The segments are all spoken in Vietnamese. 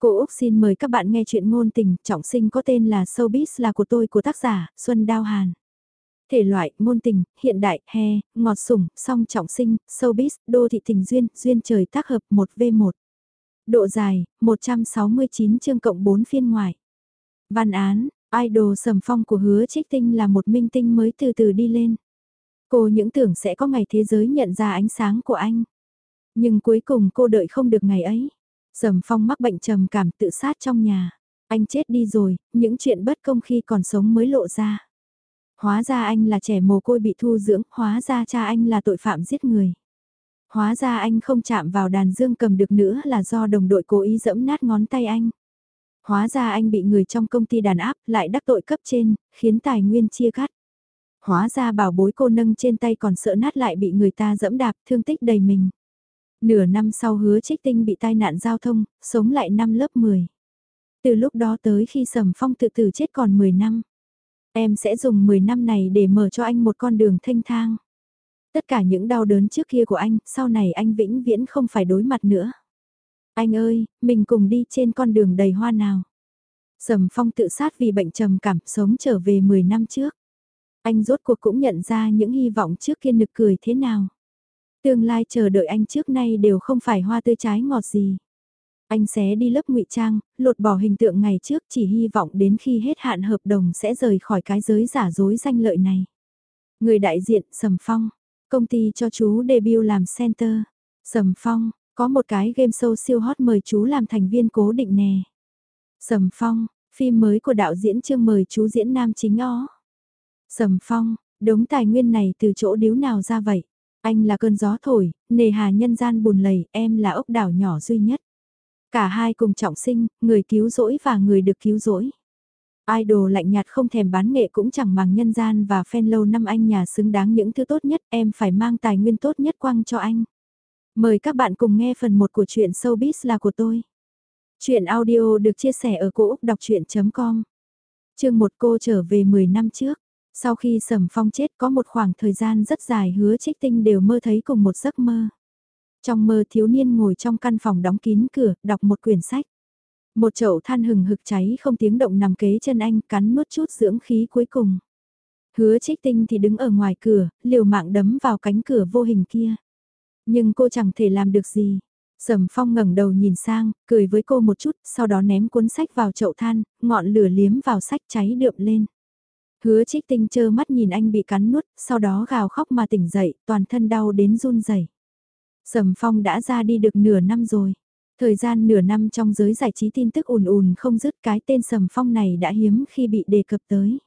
Cô Úc xin mời các bạn nghe chuyện ngôn tình, trọng sinh có tên là Showbiz là của tôi của tác giả, Xuân Đao Hàn. Thể loại, ngôn tình, hiện đại, he, ngọt sủng, song trọng sinh, Showbiz, đô thị tình duyên, duyên trời tác hợp 1v1. Độ dài, 169 chương cộng 4 phiên ngoài. Văn án, idol sầm phong của hứa trích tinh là một minh tinh mới từ từ đi lên. Cô những tưởng sẽ có ngày thế giới nhận ra ánh sáng của anh. Nhưng cuối cùng cô đợi không được ngày ấy. Sầm phong mắc bệnh trầm cảm tự sát trong nhà. Anh chết đi rồi, những chuyện bất công khi còn sống mới lộ ra. Hóa ra anh là trẻ mồ côi bị thu dưỡng, hóa ra cha anh là tội phạm giết người. Hóa ra anh không chạm vào đàn dương cầm được nữa là do đồng đội cố ý dẫm nát ngón tay anh. Hóa ra anh bị người trong công ty đàn áp lại đắc tội cấp trên, khiến tài nguyên chia cắt. Hóa ra bảo bối cô nâng trên tay còn sợ nát lại bị người ta dẫm đạp thương tích đầy mình. Nửa năm sau hứa trích tinh bị tai nạn giao thông, sống lại năm lớp 10. Từ lúc đó tới khi Sầm Phong tự tử chết còn 10 năm. Em sẽ dùng 10 năm này để mở cho anh một con đường thanh thang. Tất cả những đau đớn trước kia của anh, sau này anh vĩnh viễn không phải đối mặt nữa. Anh ơi, mình cùng đi trên con đường đầy hoa nào. Sầm Phong tự sát vì bệnh trầm cảm sống trở về 10 năm trước. Anh rốt cuộc cũng nhận ra những hy vọng trước kia nực cười thế nào. Tương lai chờ đợi anh trước nay đều không phải hoa tươi trái ngọt gì. Anh sẽ đi lớp ngụy trang, lột bỏ hình tượng ngày trước chỉ hy vọng đến khi hết hạn hợp đồng sẽ rời khỏi cái giới giả dối danh lợi này. Người đại diện Sầm Phong, công ty cho chú debut làm center. Sầm Phong, có một cái game show siêu hot mời chú làm thành viên cố định nè. Sầm Phong, phim mới của đạo diễn Trương mời chú diễn nam chính ó. Sầm Phong, đống tài nguyên này từ chỗ điếu nào ra vậy? Anh là cơn gió thổi, nề hà nhân gian buồn lầy, em là ốc đảo nhỏ duy nhất. Cả hai cùng trọng sinh, người cứu rỗi và người được cứu rỗi. Idol lạnh nhạt không thèm bán nghệ cũng chẳng màng nhân gian và fan lâu năm anh nhà xứng đáng những thứ tốt nhất, em phải mang tài nguyên tốt nhất quăng cho anh. Mời các bạn cùng nghe phần 1 của truyện Showbiz là của tôi. Chuyện audio được chia sẻ ở cỗ đọc chuyện.com Chương 1 cô trở về 10 năm trước. Sau khi Sầm Phong chết có một khoảng thời gian rất dài hứa trích tinh đều mơ thấy cùng một giấc mơ. Trong mơ thiếu niên ngồi trong căn phòng đóng kín cửa, đọc một quyển sách. Một chậu than hừng hực cháy không tiếng động nằm kế chân anh cắn nuốt chút dưỡng khí cuối cùng. Hứa trích tinh thì đứng ở ngoài cửa, liều mạng đấm vào cánh cửa vô hình kia. Nhưng cô chẳng thể làm được gì. Sầm phong ngẩng đầu nhìn sang, cười với cô một chút, sau đó ném cuốn sách vào chậu than, ngọn lửa liếm vào sách cháy đượm lên. Hứa trích tinh chơ mắt nhìn anh bị cắn nuốt, sau đó gào khóc mà tỉnh dậy, toàn thân đau đến run rẩy. Sầm Phong đã ra đi được nửa năm rồi. Thời gian nửa năm trong giới giải trí tin tức ùn ùn không dứt cái tên Sầm Phong này đã hiếm khi bị đề cập tới.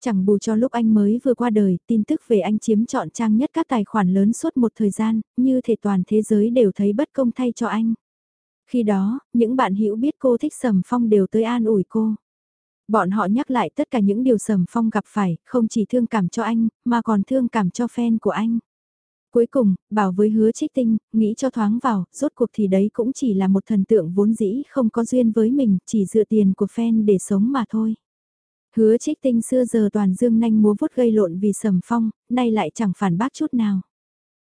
Chẳng bù cho lúc anh mới vừa qua đời, tin tức về anh chiếm trọn trang nhất các tài khoản lớn suốt một thời gian, như thể toàn thế giới đều thấy bất công thay cho anh. Khi đó, những bạn hữu biết cô thích Sầm Phong đều tới an ủi cô. Bọn họ nhắc lại tất cả những điều Sầm Phong gặp phải, không chỉ thương cảm cho anh, mà còn thương cảm cho fan của anh. Cuối cùng, bảo với hứa trích tinh, nghĩ cho thoáng vào, rốt cuộc thì đấy cũng chỉ là một thần tượng vốn dĩ không có duyên với mình, chỉ dựa tiền của fan để sống mà thôi. Hứa trích tinh xưa giờ toàn dương nanh múa vuốt gây lộn vì sầm phong, nay lại chẳng phản bác chút nào.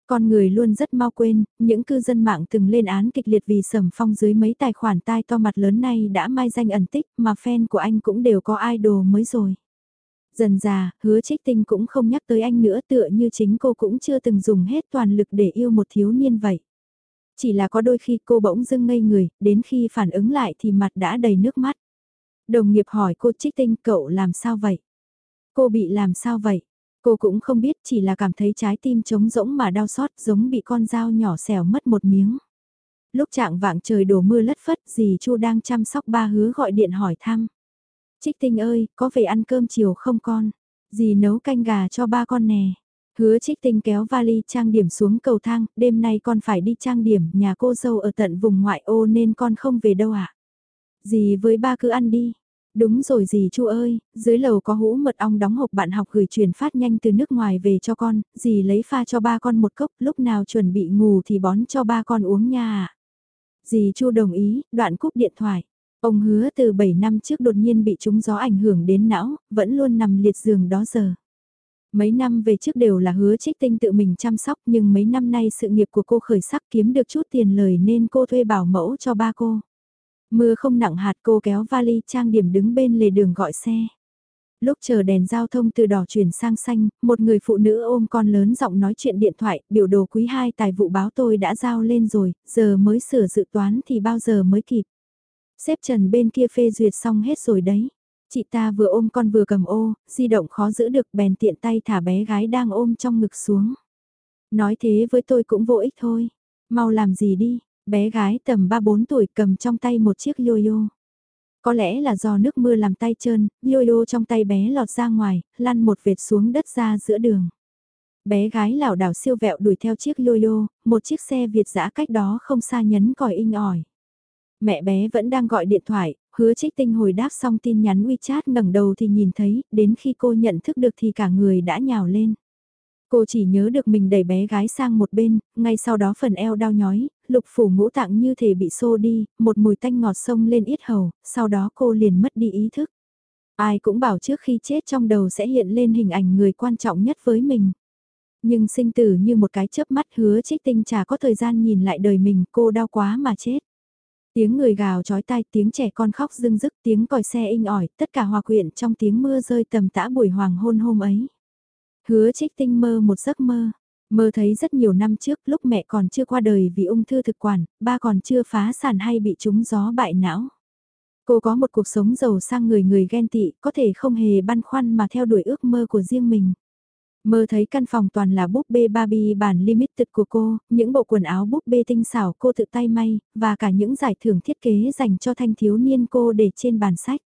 Con người luôn rất mau quên, những cư dân mạng từng lên án kịch liệt vì sầm phong dưới mấy tài khoản tai to mặt lớn này đã mai danh ẩn tích mà fan của anh cũng đều có idol mới rồi. Dần già, hứa trích tinh cũng không nhắc tới anh nữa tựa như chính cô cũng chưa từng dùng hết toàn lực để yêu một thiếu niên vậy. Chỉ là có đôi khi cô bỗng dưng ngây người, đến khi phản ứng lại thì mặt đã đầy nước mắt. Đồng nghiệp hỏi cô trích tinh cậu làm sao vậy? Cô bị làm sao vậy? Cô cũng không biết chỉ là cảm thấy trái tim trống rỗng mà đau xót giống bị con dao nhỏ xẻo mất một miếng. Lúc trạng vạng trời đổ mưa lất phất dì Chu đang chăm sóc ba hứa gọi điện hỏi thăm. Trích tinh ơi, có về ăn cơm chiều không con? Dì nấu canh gà cho ba con nè. Hứa trích tinh kéo vali trang điểm xuống cầu thang, đêm nay con phải đi trang điểm, nhà cô dâu ở tận vùng ngoại ô nên con không về đâu ạ. À? Dì với ba cứ ăn đi. Đúng rồi dì Chu ơi, dưới lầu có hũ mật ong đóng hộp bạn học gửi truyền phát nhanh từ nước ngoài về cho con, dì lấy pha cho ba con một cốc, lúc nào chuẩn bị ngủ thì bón cho ba con uống nha. Dì Chu đồng ý, đoạn cúp điện thoại. Ông hứa từ 7 năm trước đột nhiên bị trúng gió ảnh hưởng đến não, vẫn luôn nằm liệt giường đó giờ. Mấy năm về trước đều là hứa trích tinh tự mình chăm sóc nhưng mấy năm nay sự nghiệp của cô khởi sắc kiếm được chút tiền lời nên cô thuê bảo mẫu cho ba cô. Mưa không nặng hạt cô kéo vali trang điểm đứng bên lề đường gọi xe. Lúc chờ đèn giao thông từ đỏ chuyển sang xanh, một người phụ nữ ôm con lớn giọng nói chuyện điện thoại, biểu đồ quý 2 tài vụ báo tôi đã giao lên rồi, giờ mới sửa dự toán thì bao giờ mới kịp. Xếp trần bên kia phê duyệt xong hết rồi đấy. Chị ta vừa ôm con vừa cầm ô, di động khó giữ được bèn tiện tay thả bé gái đang ôm trong ngực xuống. Nói thế với tôi cũng vô ích thôi. Mau làm gì đi, bé gái tầm 3-4 tuổi cầm trong tay một chiếc yo-yo. Có lẽ là do nước mưa làm tay trơn, yo-yo trong tay bé lọt ra ngoài, lăn một vệt xuống đất ra giữa đường. Bé gái lảo đảo siêu vẹo đuổi theo chiếc yo-yo, một chiếc xe Việt dã cách đó không xa nhấn còi inh ỏi. Mẹ bé vẫn đang gọi điện thoại, hứa trích tinh hồi đáp xong tin nhắn WeChat ngẩng đầu thì nhìn thấy, đến khi cô nhận thức được thì cả người đã nhào lên. Cô chỉ nhớ được mình đẩy bé gái sang một bên, ngay sau đó phần eo đau nhói, lục phủ ngũ tạng như thể bị xô đi, một mùi tanh ngọt sông lên yết hầu, sau đó cô liền mất đi ý thức. Ai cũng bảo trước khi chết trong đầu sẽ hiện lên hình ảnh người quan trọng nhất với mình. Nhưng sinh tử như một cái chớp mắt hứa trích tinh chả có thời gian nhìn lại đời mình cô đau quá mà chết. Tiếng người gào chói tai, tiếng trẻ con khóc rưng rức, tiếng còi xe inh ỏi, tất cả hòa quyện trong tiếng mưa rơi tầm tã buổi hoàng hôn hôm ấy. Hứa trích tinh mơ một giấc mơ, mơ thấy rất nhiều năm trước lúc mẹ còn chưa qua đời vì ung thư thực quản, ba còn chưa phá sản hay bị trúng gió bại não. Cô có một cuộc sống giàu sang người người ghen tị, có thể không hề băn khoăn mà theo đuổi ước mơ của riêng mình. Mơ thấy căn phòng toàn là búp bê Barbie bản limited của cô, những bộ quần áo búp bê tinh xảo cô tự tay may, và cả những giải thưởng thiết kế dành cho thanh thiếu niên cô để trên bàn sách.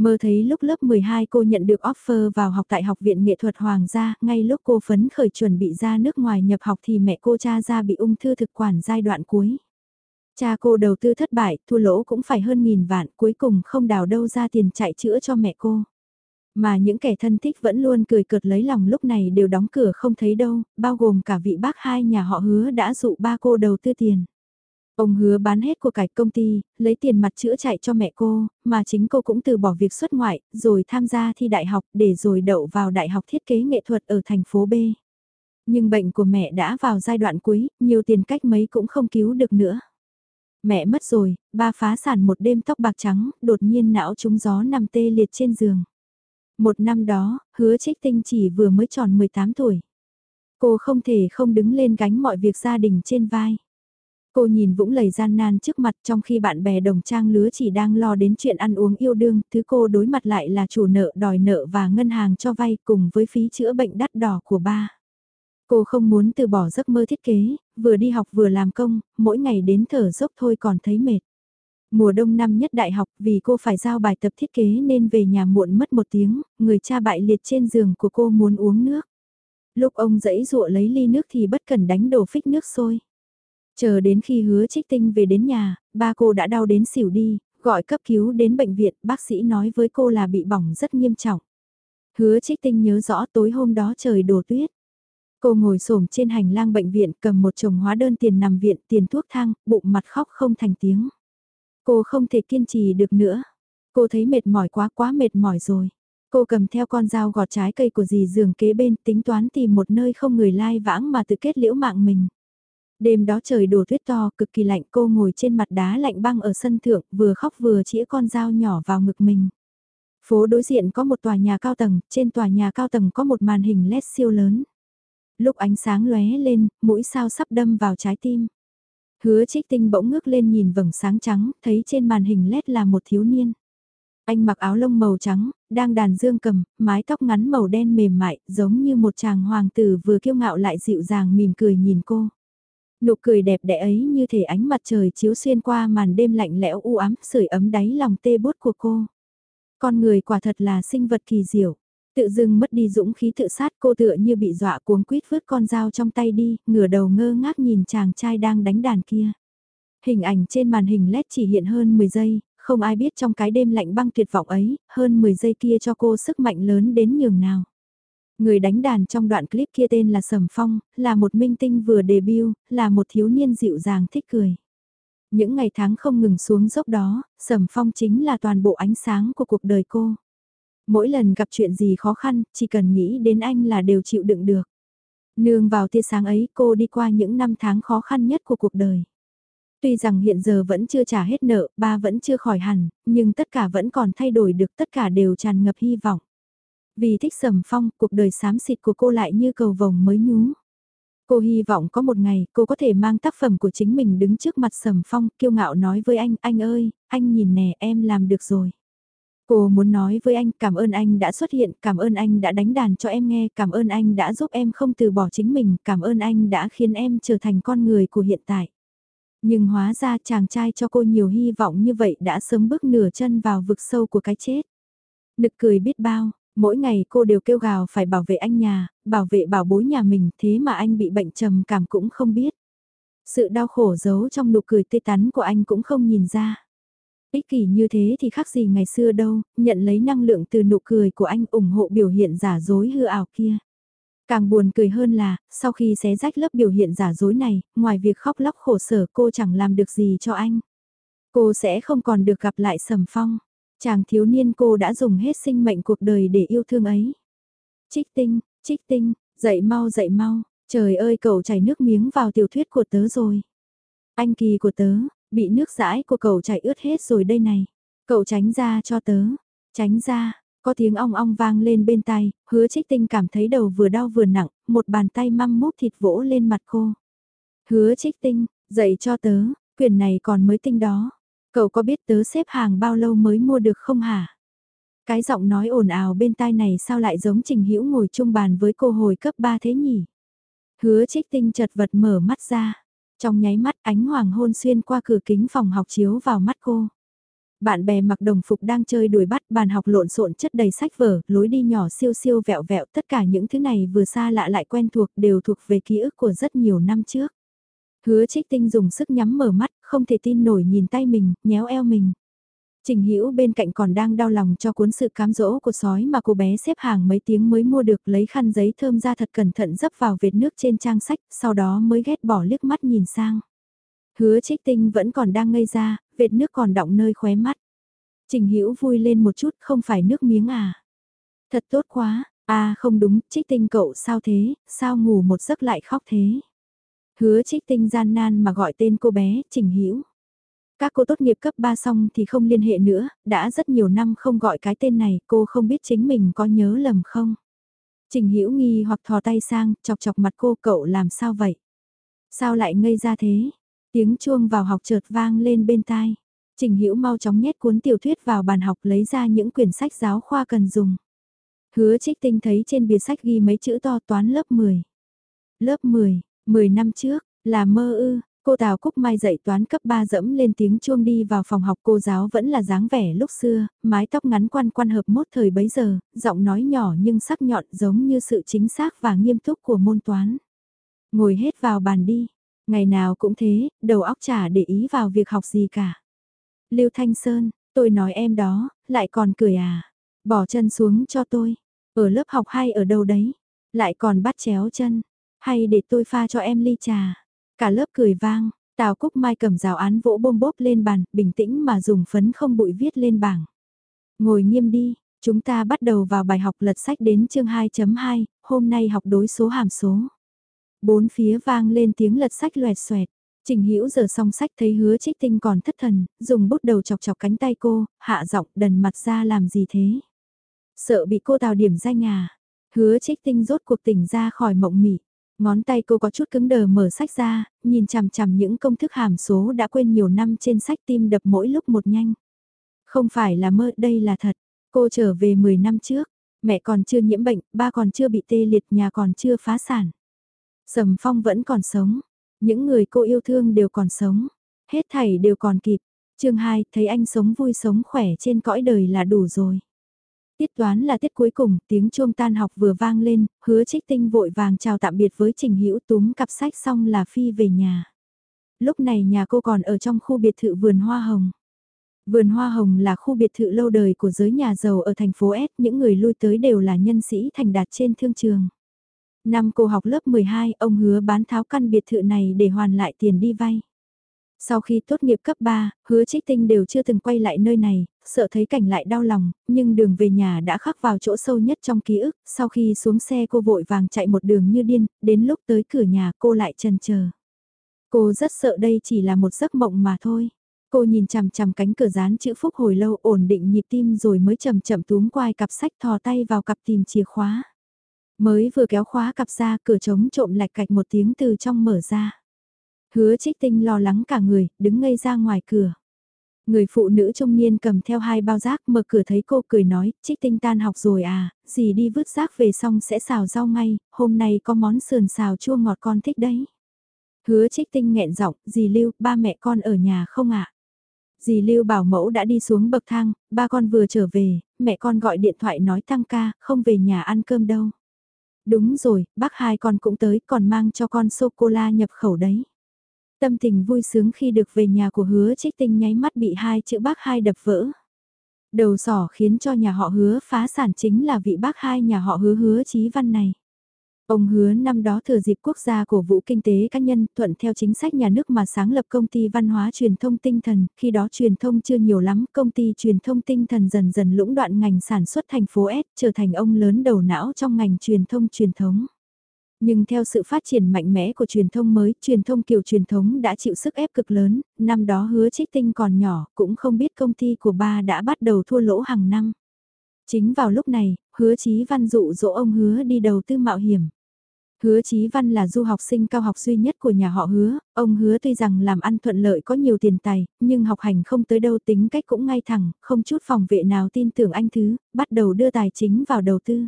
Mơ thấy lúc lớp 12 cô nhận được offer vào học tại Học viện Nghệ thuật Hoàng gia, ngay lúc cô phấn khởi chuẩn bị ra nước ngoài nhập học thì mẹ cô cha ra bị ung thư thực quản giai đoạn cuối. Cha cô đầu tư thất bại, thua lỗ cũng phải hơn nghìn vạn, cuối cùng không đào đâu ra tiền chạy chữa cho mẹ cô. Mà những kẻ thân thích vẫn luôn cười cợt lấy lòng lúc này đều đóng cửa không thấy đâu, bao gồm cả vị bác hai nhà họ hứa đã dụ ba cô đầu tư tiền. Ông hứa bán hết của cải công ty, lấy tiền mặt chữa chạy cho mẹ cô, mà chính cô cũng từ bỏ việc xuất ngoại, rồi tham gia thi đại học để rồi đậu vào đại học thiết kế nghệ thuật ở thành phố B. Nhưng bệnh của mẹ đã vào giai đoạn cuối, nhiều tiền cách mấy cũng không cứu được nữa. Mẹ mất rồi, ba phá sản một đêm tóc bạc trắng, đột nhiên não trúng gió nằm tê liệt trên giường. Một năm đó, hứa trích tinh chỉ vừa mới tròn 18 tuổi. Cô không thể không đứng lên gánh mọi việc gia đình trên vai. Cô nhìn Vũng lầy gian nan trước mặt trong khi bạn bè đồng trang lứa chỉ đang lo đến chuyện ăn uống yêu đương, thứ cô đối mặt lại là chủ nợ đòi nợ và ngân hàng cho vay cùng với phí chữa bệnh đắt đỏ của ba. Cô không muốn từ bỏ giấc mơ thiết kế, vừa đi học vừa làm công, mỗi ngày đến thở dốc thôi còn thấy mệt. Mùa đông năm nhất đại học vì cô phải giao bài tập thiết kế nên về nhà muộn mất một tiếng, người cha bại liệt trên giường của cô muốn uống nước. Lúc ông dẫy dụa lấy ly nước thì bất cần đánh đổ phích nước sôi. Chờ đến khi hứa trích tinh về đến nhà, ba cô đã đau đến xỉu đi, gọi cấp cứu đến bệnh viện, bác sĩ nói với cô là bị bỏng rất nghiêm trọng. Hứa trích tinh nhớ rõ tối hôm đó trời đổ tuyết. Cô ngồi xổm trên hành lang bệnh viện cầm một chồng hóa đơn tiền nằm viện tiền thuốc thang, bụng mặt khóc không thành tiếng. Cô không thể kiên trì được nữa. Cô thấy mệt mỏi quá quá mệt mỏi rồi. Cô cầm theo con dao gọt trái cây của dì giường kế bên tính toán tìm một nơi không người lai vãng mà tự kết liễu mạng mình. Đêm đó trời đổ tuyết to, cực kỳ lạnh cô ngồi trên mặt đá lạnh băng ở sân thượng, vừa khóc vừa chĩa con dao nhỏ vào ngực mình. Phố đối diện có một tòa nhà cao tầng, trên tòa nhà cao tầng có một màn hình LED siêu lớn. Lúc ánh sáng lóe lên, mũi sao sắp đâm vào trái tim. Hứa trích tinh bỗng ngước lên nhìn vầng sáng trắng, thấy trên màn hình LED là một thiếu niên. Anh mặc áo lông màu trắng, đang đàn dương cầm, mái tóc ngắn màu đen mềm mại, giống như một chàng hoàng tử vừa kiêu ngạo lại dịu dàng mỉm cười nhìn cô. Nụ cười đẹp đẽ ấy như thể ánh mặt trời chiếu xuyên qua màn đêm lạnh lẽo u ám, sưởi ấm đáy lòng tê bút của cô. Con người quả thật là sinh vật kỳ diệu. Tự dưng mất đi dũng khí tự sát cô tựa như bị dọa cuống quýt vứt con dao trong tay đi, ngửa đầu ngơ ngác nhìn chàng trai đang đánh đàn kia. Hình ảnh trên màn hình LED chỉ hiện hơn 10 giây, không ai biết trong cái đêm lạnh băng tuyệt vọng ấy, hơn 10 giây kia cho cô sức mạnh lớn đến nhường nào. Người đánh đàn trong đoạn clip kia tên là Sầm Phong, là một minh tinh vừa debut, là một thiếu niên dịu dàng thích cười. Những ngày tháng không ngừng xuống dốc đó, Sầm Phong chính là toàn bộ ánh sáng của cuộc đời cô. Mỗi lần gặp chuyện gì khó khăn, chỉ cần nghĩ đến anh là đều chịu đựng được. Nương vào tia sáng ấy cô đi qua những năm tháng khó khăn nhất của cuộc đời. Tuy rằng hiện giờ vẫn chưa trả hết nợ, ba vẫn chưa khỏi hẳn, nhưng tất cả vẫn còn thay đổi được, tất cả đều tràn ngập hy vọng. Vì thích sầm phong, cuộc đời xám xịt của cô lại như cầu vồng mới nhú. Cô hy vọng có một ngày cô có thể mang tác phẩm của chính mình đứng trước mặt sầm phong, kiêu ngạo nói với anh, anh ơi, anh nhìn nè em làm được rồi. Cô muốn nói với anh cảm ơn anh đã xuất hiện, cảm ơn anh đã đánh đàn cho em nghe, cảm ơn anh đã giúp em không từ bỏ chính mình, cảm ơn anh đã khiến em trở thành con người của hiện tại. Nhưng hóa ra chàng trai cho cô nhiều hy vọng như vậy đã sớm bước nửa chân vào vực sâu của cái chết. Nực cười biết bao, mỗi ngày cô đều kêu gào phải bảo vệ anh nhà, bảo vệ bảo bối nhà mình thế mà anh bị bệnh trầm cảm cũng không biết. Sự đau khổ giấu trong nụ cười tê tắn của anh cũng không nhìn ra. Ích kỷ như thế thì khác gì ngày xưa đâu, nhận lấy năng lượng từ nụ cười của anh ủng hộ biểu hiện giả dối hư ảo kia. Càng buồn cười hơn là, sau khi xé rách lớp biểu hiện giả dối này, ngoài việc khóc lóc khổ sở cô chẳng làm được gì cho anh. Cô sẽ không còn được gặp lại Sầm Phong. Chàng thiếu niên cô đã dùng hết sinh mệnh cuộc đời để yêu thương ấy. Trích tinh, trích tinh, dậy mau dậy mau, trời ơi cậu chảy nước miếng vào tiểu thuyết của tớ rồi. Anh kỳ của tớ, bị nước rãi của cậu chảy ướt hết rồi đây này. Cậu tránh ra cho tớ, tránh ra, có tiếng ong ong vang lên bên tai, hứa trích tinh cảm thấy đầu vừa đau vừa nặng, một bàn tay măm mút thịt vỗ lên mặt cô. Hứa trích tinh, dậy cho tớ, quyền này còn mới tinh đó. Cậu có biết tớ xếp hàng bao lâu mới mua được không hả? Cái giọng nói ồn ào bên tai này sao lại giống Trình Hữu ngồi chung bàn với cô hồi cấp 3 thế nhỉ? Hứa trích tinh chật vật mở mắt ra. Trong nháy mắt ánh hoàng hôn xuyên qua cửa kính phòng học chiếu vào mắt cô. Bạn bè mặc đồng phục đang chơi đuổi bắt bàn học lộn xộn chất đầy sách vở, lối đi nhỏ siêu siêu vẹo vẹo, tất cả những thứ này vừa xa lạ lại quen thuộc đều thuộc về ký ức của rất nhiều năm trước. Hứa trích tinh dùng sức nhắm mở mắt, không thể tin nổi nhìn tay mình, nhéo eo mình. Trình Hữu bên cạnh còn đang đau lòng cho cuốn sự cám dỗ của sói mà cô bé xếp hàng mấy tiếng mới mua được lấy khăn giấy thơm ra thật cẩn thận dấp vào vệt nước trên trang sách, sau đó mới ghét bỏ liếc mắt nhìn sang. Hứa trích tinh vẫn còn đang ngây ra, vệt nước còn đọng nơi khóe mắt. Trình Hữu vui lên một chút, không phải nước miếng à. Thật tốt quá, à không đúng, trích tinh cậu sao thế, sao ngủ một giấc lại khóc thế. Hứa trích tinh gian nan mà gọi tên cô bé, Trình Hữu Các cô tốt nghiệp cấp 3 xong thì không liên hệ nữa, đã rất nhiều năm không gọi cái tên này, cô không biết chính mình có nhớ lầm không. Trình Hữu nghi hoặc thò tay sang, chọc chọc mặt cô cậu làm sao vậy? Sao lại ngây ra thế? Tiếng chuông vào học chợt vang lên bên tai. Trình Hữu mau chóng nhét cuốn tiểu thuyết vào bàn học lấy ra những quyển sách giáo khoa cần dùng. Hứa trích tinh thấy trên bìa sách ghi mấy chữ to toán lớp 10. Lớp 10, 10 năm trước, là mơ ư, cô Tào Cúc Mai dạy toán cấp 3 dẫm lên tiếng chuông đi vào phòng học cô giáo vẫn là dáng vẻ lúc xưa, mái tóc ngắn quan quan hợp mốt thời bấy giờ, giọng nói nhỏ nhưng sắc nhọn giống như sự chính xác và nghiêm túc của môn toán. Ngồi hết vào bàn đi, ngày nào cũng thế, đầu óc chả để ý vào việc học gì cả. Lưu Thanh Sơn, tôi nói em đó, lại còn cười à, bỏ chân xuống cho tôi, ở lớp học hay ở đâu đấy, lại còn bắt chéo chân hay để tôi pha cho em ly trà. Cả lớp cười vang, Tào Cúc Mai cầm rào án vỗ bôm bốp lên bàn, bình tĩnh mà dùng phấn không bụi viết lên bảng. Ngồi nghiêm đi, chúng ta bắt đầu vào bài học lật sách đến chương 2.2, hôm nay học đối số hàm số. Bốn phía vang lên tiếng lật sách loẹt xoẹt. Trình Hữu giờ xong sách thấy hứa trích tinh còn thất thần, dùng bút đầu chọc chọc cánh tay cô, hạ giọng đần mặt ra làm gì thế. Sợ bị cô tào điểm danh à. Hứa trích tinh rốt cuộc tỉnh ra khỏi mộng mị. Ngón tay cô có chút cứng đờ mở sách ra, nhìn chằm chằm những công thức hàm số đã quên nhiều năm trên sách tim đập mỗi lúc một nhanh. Không phải là mơ, đây là thật. Cô trở về 10 năm trước, mẹ còn chưa nhiễm bệnh, ba còn chưa bị tê liệt, nhà còn chưa phá sản. Sầm Phong vẫn còn sống, những người cô yêu thương đều còn sống, hết thảy đều còn kịp. Chương 2, thấy anh sống vui sống khỏe trên cõi đời là đủ rồi. Tiết toán là tiết cuối cùng, tiếng chuông tan học vừa vang lên, hứa trích tinh vội vàng chào tạm biệt với Trình Hữu túm cặp sách xong là phi về nhà. Lúc này nhà cô còn ở trong khu biệt thự vườn hoa hồng. Vườn Hoa Hồng là khu biệt thự lâu đời của giới nhà giàu ở thành phố S, những người lui tới đều là nhân sĩ thành đạt trên thương trường. Năm cô học lớp 12, ông hứa bán tháo căn biệt thự này để hoàn lại tiền đi vay. Sau khi tốt nghiệp cấp 3, hứa trích tinh đều chưa từng quay lại nơi này, sợ thấy cảnh lại đau lòng, nhưng đường về nhà đã khắc vào chỗ sâu nhất trong ký ức, sau khi xuống xe cô vội vàng chạy một đường như điên, đến lúc tới cửa nhà cô lại chần chờ. Cô rất sợ đây chỉ là một giấc mộng mà thôi. Cô nhìn chằm chằm cánh cửa dán chữ phúc hồi lâu ổn định nhịp tim rồi mới chậm chậm túm quai cặp sách thò tay vào cặp tìm chìa khóa. Mới vừa kéo khóa cặp ra cửa trống trộm lạch cạch một tiếng từ trong mở ra. Hứa trích tinh lo lắng cả người, đứng ngây ra ngoài cửa. Người phụ nữ trung niên cầm theo hai bao rác mở cửa thấy cô cười nói, trích tinh tan học rồi à, gì đi vứt rác về xong sẽ xào rau ngay, hôm nay có món sườn xào chua ngọt con thích đấy. Hứa trích tinh nghẹn giọng, dì Lưu, ba mẹ con ở nhà không ạ? À? Dì Lưu bảo mẫu đã đi xuống bậc thang, ba con vừa trở về, mẹ con gọi điện thoại nói tăng ca, không về nhà ăn cơm đâu. Đúng rồi, bác hai con cũng tới, còn mang cho con sô-cô-la nhập khẩu đấy. Tâm tình vui sướng khi được về nhà của hứa trích tinh nháy mắt bị hai chữ bác hai đập vỡ. Đầu sỏ khiến cho nhà họ hứa phá sản chính là vị bác hai nhà họ hứa hứa chí văn này. Ông hứa năm đó thừa dịp quốc gia cổ vũ kinh tế cá nhân thuận theo chính sách nhà nước mà sáng lập công ty văn hóa truyền thông tinh thần, khi đó truyền thông chưa nhiều lắm, công ty truyền thông tinh thần dần dần lũng đoạn ngành sản xuất thành phố S, trở thành ông lớn đầu não trong ngành truyền thông truyền thống. Nhưng theo sự phát triển mạnh mẽ của truyền thông mới, truyền thông kiểu truyền thống đã chịu sức ép cực lớn, năm đó hứa trích tinh còn nhỏ, cũng không biết công ty của ba đã bắt đầu thua lỗ hàng năm. Chính vào lúc này, hứa chí văn dụ dỗ ông hứa đi đầu tư mạo hiểm. Hứa Chí Văn là du học sinh cao học duy nhất của nhà họ hứa, ông hứa tuy rằng làm ăn thuận lợi có nhiều tiền tài, nhưng học hành không tới đâu tính cách cũng ngay thẳng, không chút phòng vệ nào tin tưởng anh Thứ, bắt đầu đưa tài chính vào đầu tư.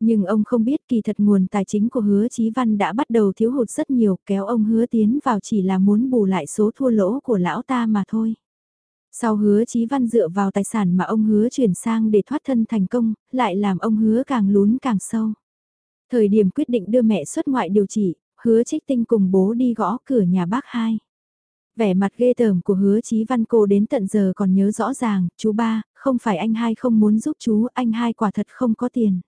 Nhưng ông không biết kỳ thật nguồn tài chính của hứa Chí Văn đã bắt đầu thiếu hụt rất nhiều, kéo ông hứa tiến vào chỉ là muốn bù lại số thua lỗ của lão ta mà thôi. Sau hứa Chí Văn dựa vào tài sản mà ông hứa chuyển sang để thoát thân thành công, lại làm ông hứa càng lún càng sâu. Thời điểm quyết định đưa mẹ xuất ngoại điều trị, hứa trích tinh cùng bố đi gõ cửa nhà bác hai. Vẻ mặt ghê tởm của hứa chí văn cô đến tận giờ còn nhớ rõ ràng, chú ba, không phải anh hai không muốn giúp chú, anh hai quả thật không có tiền.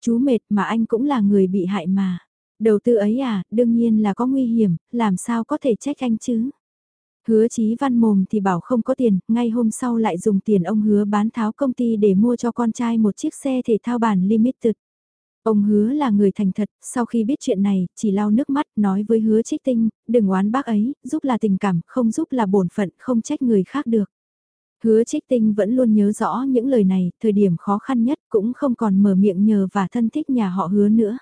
Chú mệt mà anh cũng là người bị hại mà. Đầu tư ấy à, đương nhiên là có nguy hiểm, làm sao có thể trách anh chứ. Hứa chí văn mồm thì bảo không có tiền, ngay hôm sau lại dùng tiền ông hứa bán tháo công ty để mua cho con trai một chiếc xe thể thao bản limited. Ông hứa là người thành thật, sau khi biết chuyện này, chỉ lau nước mắt, nói với hứa trích tinh, đừng oán bác ấy, giúp là tình cảm, không giúp là bổn phận, không trách người khác được. Hứa trích tinh vẫn luôn nhớ rõ những lời này, thời điểm khó khăn nhất cũng không còn mở miệng nhờ và thân thích nhà họ hứa nữa.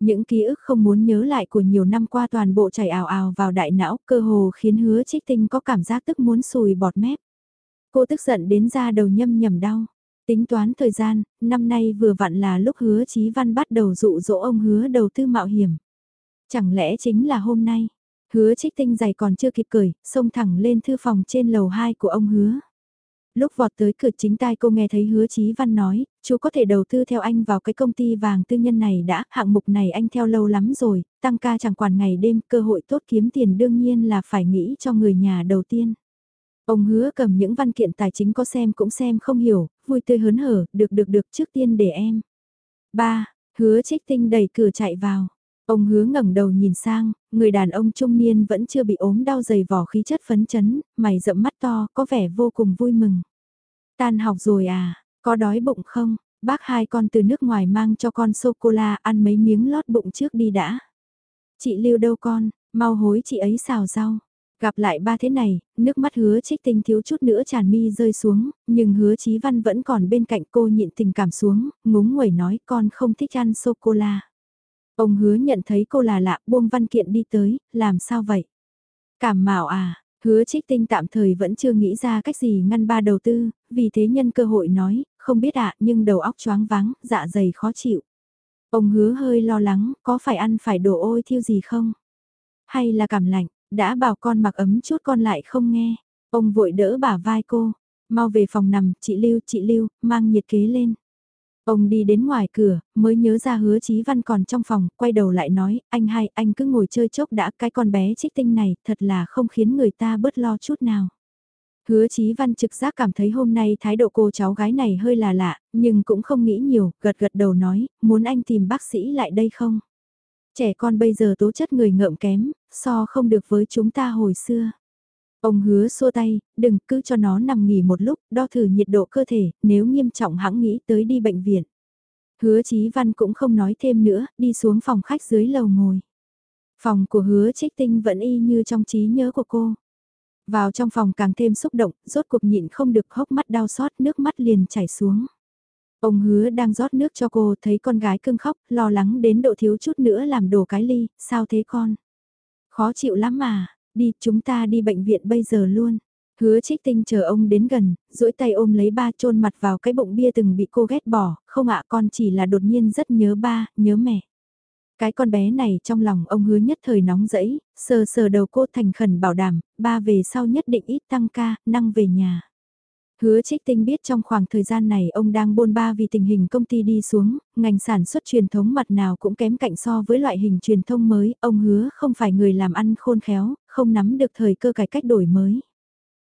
Những ký ức không muốn nhớ lại của nhiều năm qua toàn bộ chảy ào ào vào đại não, cơ hồ khiến hứa trích tinh có cảm giác tức muốn sùi bọt mép. Cô tức giận đến ra đầu nhâm nhầm đau. Tính toán thời gian, năm nay vừa vặn là lúc hứa Chí Văn bắt đầu dụ dỗ ông hứa đầu tư mạo hiểm. Chẳng lẽ chính là hôm nay, hứa trích tinh giày còn chưa kịp cởi, xông thẳng lên thư phòng trên lầu 2 của ông hứa. Lúc vọt tới cửa chính tai cô nghe thấy hứa Chí Văn nói, chú có thể đầu tư theo anh vào cái công ty vàng tư nhân này đã, hạng mục này anh theo lâu lắm rồi, tăng ca chẳng quản ngày đêm, cơ hội tốt kiếm tiền đương nhiên là phải nghĩ cho người nhà đầu tiên. Ông hứa cầm những văn kiện tài chính có xem cũng xem không hiểu, vui tươi hớn hở, được được được trước tiên để em. Ba, hứa trích tinh đẩy cửa chạy vào. Ông hứa ngẩng đầu nhìn sang, người đàn ông trung niên vẫn chưa bị ốm đau dày vỏ khí chất phấn chấn, mày rậm mắt to, có vẻ vô cùng vui mừng. Tan học rồi à, có đói bụng không? Bác hai con từ nước ngoài mang cho con sô-cô-la ăn mấy miếng lót bụng trước đi đã. Chị lưu đâu con, mau hối chị ấy xào rau. Gặp lại ba thế này, nước mắt hứa trích tinh thiếu chút nữa tràn mi rơi xuống, nhưng hứa chí văn vẫn còn bên cạnh cô nhịn tình cảm xuống, ngúng nguẩy nói con không thích ăn sô-cô-la. Ông hứa nhận thấy cô là lạ, buông văn kiện đi tới, làm sao vậy? Cảm mạo à, hứa trích tinh tạm thời vẫn chưa nghĩ ra cách gì ngăn ba đầu tư, vì thế nhân cơ hội nói, không biết ạ nhưng đầu óc choáng váng, dạ dày khó chịu. Ông hứa hơi lo lắng, có phải ăn phải đồ ôi thiêu gì không? Hay là cảm lạnh? Đã bảo con mặc ấm chút con lại không nghe. Ông vội đỡ bả vai cô. Mau về phòng nằm, chị Lưu, chị Lưu, mang nhiệt kế lên. Ông đi đến ngoài cửa, mới nhớ ra hứa Chí Văn còn trong phòng, quay đầu lại nói, anh hai, anh cứ ngồi chơi chốc đã, cái con bé trích tinh này, thật là không khiến người ta bớt lo chút nào. Hứa Chí Văn trực giác cảm thấy hôm nay thái độ cô cháu gái này hơi là lạ, nhưng cũng không nghĩ nhiều, gật gật đầu nói, muốn anh tìm bác sĩ lại đây không? Trẻ con bây giờ tố chất người ngợm kém, so không được với chúng ta hồi xưa. Ông hứa xua tay, đừng cứ cho nó nằm nghỉ một lúc, đo thử nhiệt độ cơ thể, nếu nghiêm trọng hãng nghĩ tới đi bệnh viện. Hứa Chí Văn cũng không nói thêm nữa, đi xuống phòng khách dưới lầu ngồi. Phòng của hứa trích tinh vẫn y như trong trí nhớ của cô. Vào trong phòng càng thêm xúc động, rốt cuộc nhịn không được hốc mắt đau xót nước mắt liền chảy xuống. Ông hứa đang rót nước cho cô thấy con gái cưng khóc, lo lắng đến độ thiếu chút nữa làm đổ cái ly, sao thế con? Khó chịu lắm mà, đi chúng ta đi bệnh viện bây giờ luôn. Hứa trích tinh chờ ông đến gần, duỗi tay ôm lấy ba chôn mặt vào cái bụng bia từng bị cô ghét bỏ, không ạ con chỉ là đột nhiên rất nhớ ba, nhớ mẹ. Cái con bé này trong lòng ông hứa nhất thời nóng dẫy, sờ sờ đầu cô thành khẩn bảo đảm, ba về sau nhất định ít tăng ca, năng về nhà. Hứa trích tinh biết trong khoảng thời gian này ông đang bôn ba vì tình hình công ty đi xuống, ngành sản xuất truyền thống mặt nào cũng kém cạnh so với loại hình truyền thông mới, ông hứa không phải người làm ăn khôn khéo, không nắm được thời cơ cải cách đổi mới.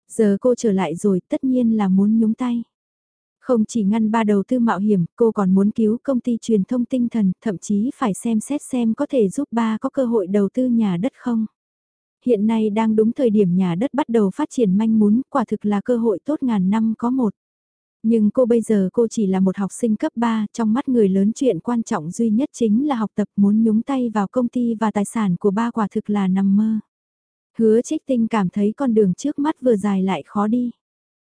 Giờ cô trở lại rồi tất nhiên là muốn nhúng tay. Không chỉ ngăn ba đầu tư mạo hiểm, cô còn muốn cứu công ty truyền thông tinh thần, thậm chí phải xem xét xem có thể giúp ba có cơ hội đầu tư nhà đất không. Hiện nay đang đúng thời điểm nhà đất bắt đầu phát triển manh mún, quả thực là cơ hội tốt ngàn năm có một. Nhưng cô bây giờ cô chỉ là một học sinh cấp 3, trong mắt người lớn chuyện quan trọng duy nhất chính là học tập muốn nhúng tay vào công ty và tài sản của ba quả thực là nằm mơ. Hứa trích tinh cảm thấy con đường trước mắt vừa dài lại khó đi.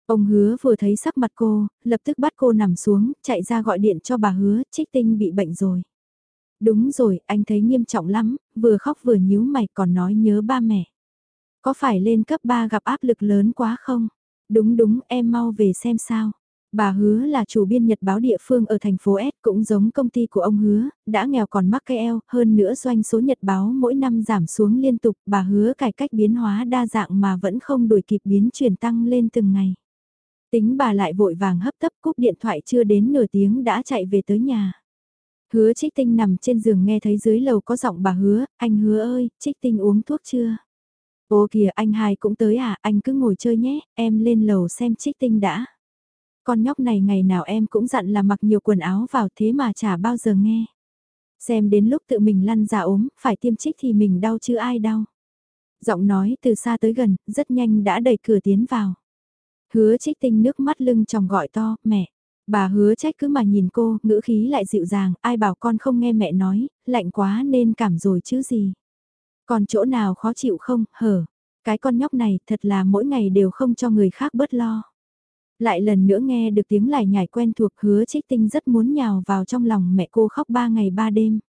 Ông hứa vừa thấy sắc mặt cô, lập tức bắt cô nằm xuống, chạy ra gọi điện cho bà hứa, trích tinh bị bệnh rồi. Đúng rồi, anh thấy nghiêm trọng lắm, vừa khóc vừa nhíu mày còn nói nhớ ba mẹ. Có phải lên cấp 3 gặp áp lực lớn quá không? Đúng đúng, em mau về xem sao. Bà Hứa là chủ biên nhật báo địa phương ở thành phố S cũng giống công ty của ông Hứa, đã nghèo còn mắc cây eo, hơn nữa doanh số nhật báo mỗi năm giảm xuống liên tục, bà Hứa cải cách biến hóa đa dạng mà vẫn không đuổi kịp biến chuyển tăng lên từng ngày. Tính bà lại vội vàng hấp tấp cúp điện thoại chưa đến nửa tiếng đã chạy về tới nhà. Hứa trích tinh nằm trên giường nghe thấy dưới lầu có giọng bà hứa, anh hứa ơi, trích tinh uống thuốc chưa? Ô kìa anh hai cũng tới à, anh cứ ngồi chơi nhé, em lên lầu xem trích tinh đã. Con nhóc này ngày nào em cũng dặn là mặc nhiều quần áo vào thế mà chả bao giờ nghe. Xem đến lúc tự mình lăn ra ốm, phải tiêm trích thì mình đau chứ ai đau. Giọng nói từ xa tới gần, rất nhanh đã đẩy cửa tiến vào. Hứa trích tinh nước mắt lưng chồng gọi to, mẹ. Bà hứa trách cứ mà nhìn cô, ngữ khí lại dịu dàng, ai bảo con không nghe mẹ nói, lạnh quá nên cảm rồi chứ gì. Còn chỗ nào khó chịu không, hở. Cái con nhóc này thật là mỗi ngày đều không cho người khác bớt lo. Lại lần nữa nghe được tiếng lải nhải quen thuộc hứa trích tinh rất muốn nhào vào trong lòng mẹ cô khóc ba ngày ba đêm.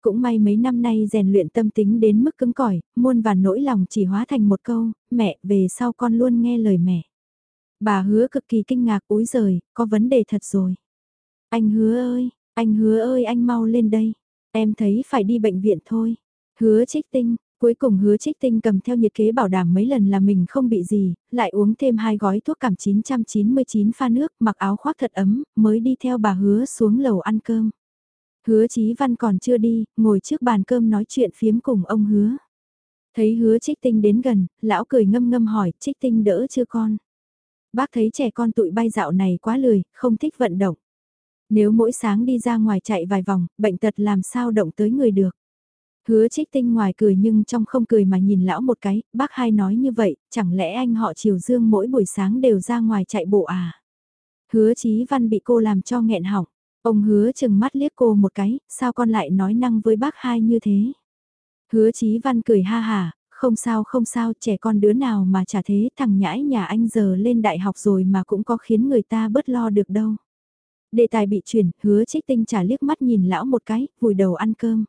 Cũng may mấy năm nay rèn luyện tâm tính đến mức cứng cỏi, muôn và nỗi lòng chỉ hóa thành một câu, mẹ về sau con luôn nghe lời mẹ. Bà hứa cực kỳ kinh ngạc úi rời, có vấn đề thật rồi. Anh hứa ơi, anh hứa ơi anh mau lên đây. Em thấy phải đi bệnh viện thôi. Hứa trích tinh, cuối cùng hứa trích tinh cầm theo nhiệt kế bảo đảm mấy lần là mình không bị gì, lại uống thêm hai gói thuốc cảm 999 pha nước, mặc áo khoác thật ấm, mới đi theo bà hứa xuống lầu ăn cơm. Hứa Chí Văn còn chưa đi, ngồi trước bàn cơm nói chuyện phiếm cùng ông hứa. Thấy hứa trích tinh đến gần, lão cười ngâm ngâm hỏi, trích tinh đỡ chưa con? Bác thấy trẻ con tụi bay dạo này quá lười, không thích vận động. Nếu mỗi sáng đi ra ngoài chạy vài vòng, bệnh tật làm sao động tới người được. Hứa trích tinh ngoài cười nhưng trong không cười mà nhìn lão một cái, bác hai nói như vậy, chẳng lẽ anh họ Triều Dương mỗi buổi sáng đều ra ngoài chạy bộ à? Hứa chí văn bị cô làm cho nghẹn họng, ông hứa chừng mắt liếc cô một cái, sao con lại nói năng với bác hai như thế? Hứa chí văn cười ha hà, không sao không sao, trẻ con đứa nào mà chả thế, thằng nhãi nhà anh giờ lên đại học rồi mà cũng có khiến người ta bớt lo được đâu. Đề tài bị chuyển, hứa trích tinh trả liếc mắt nhìn lão một cái, vùi đầu ăn cơm.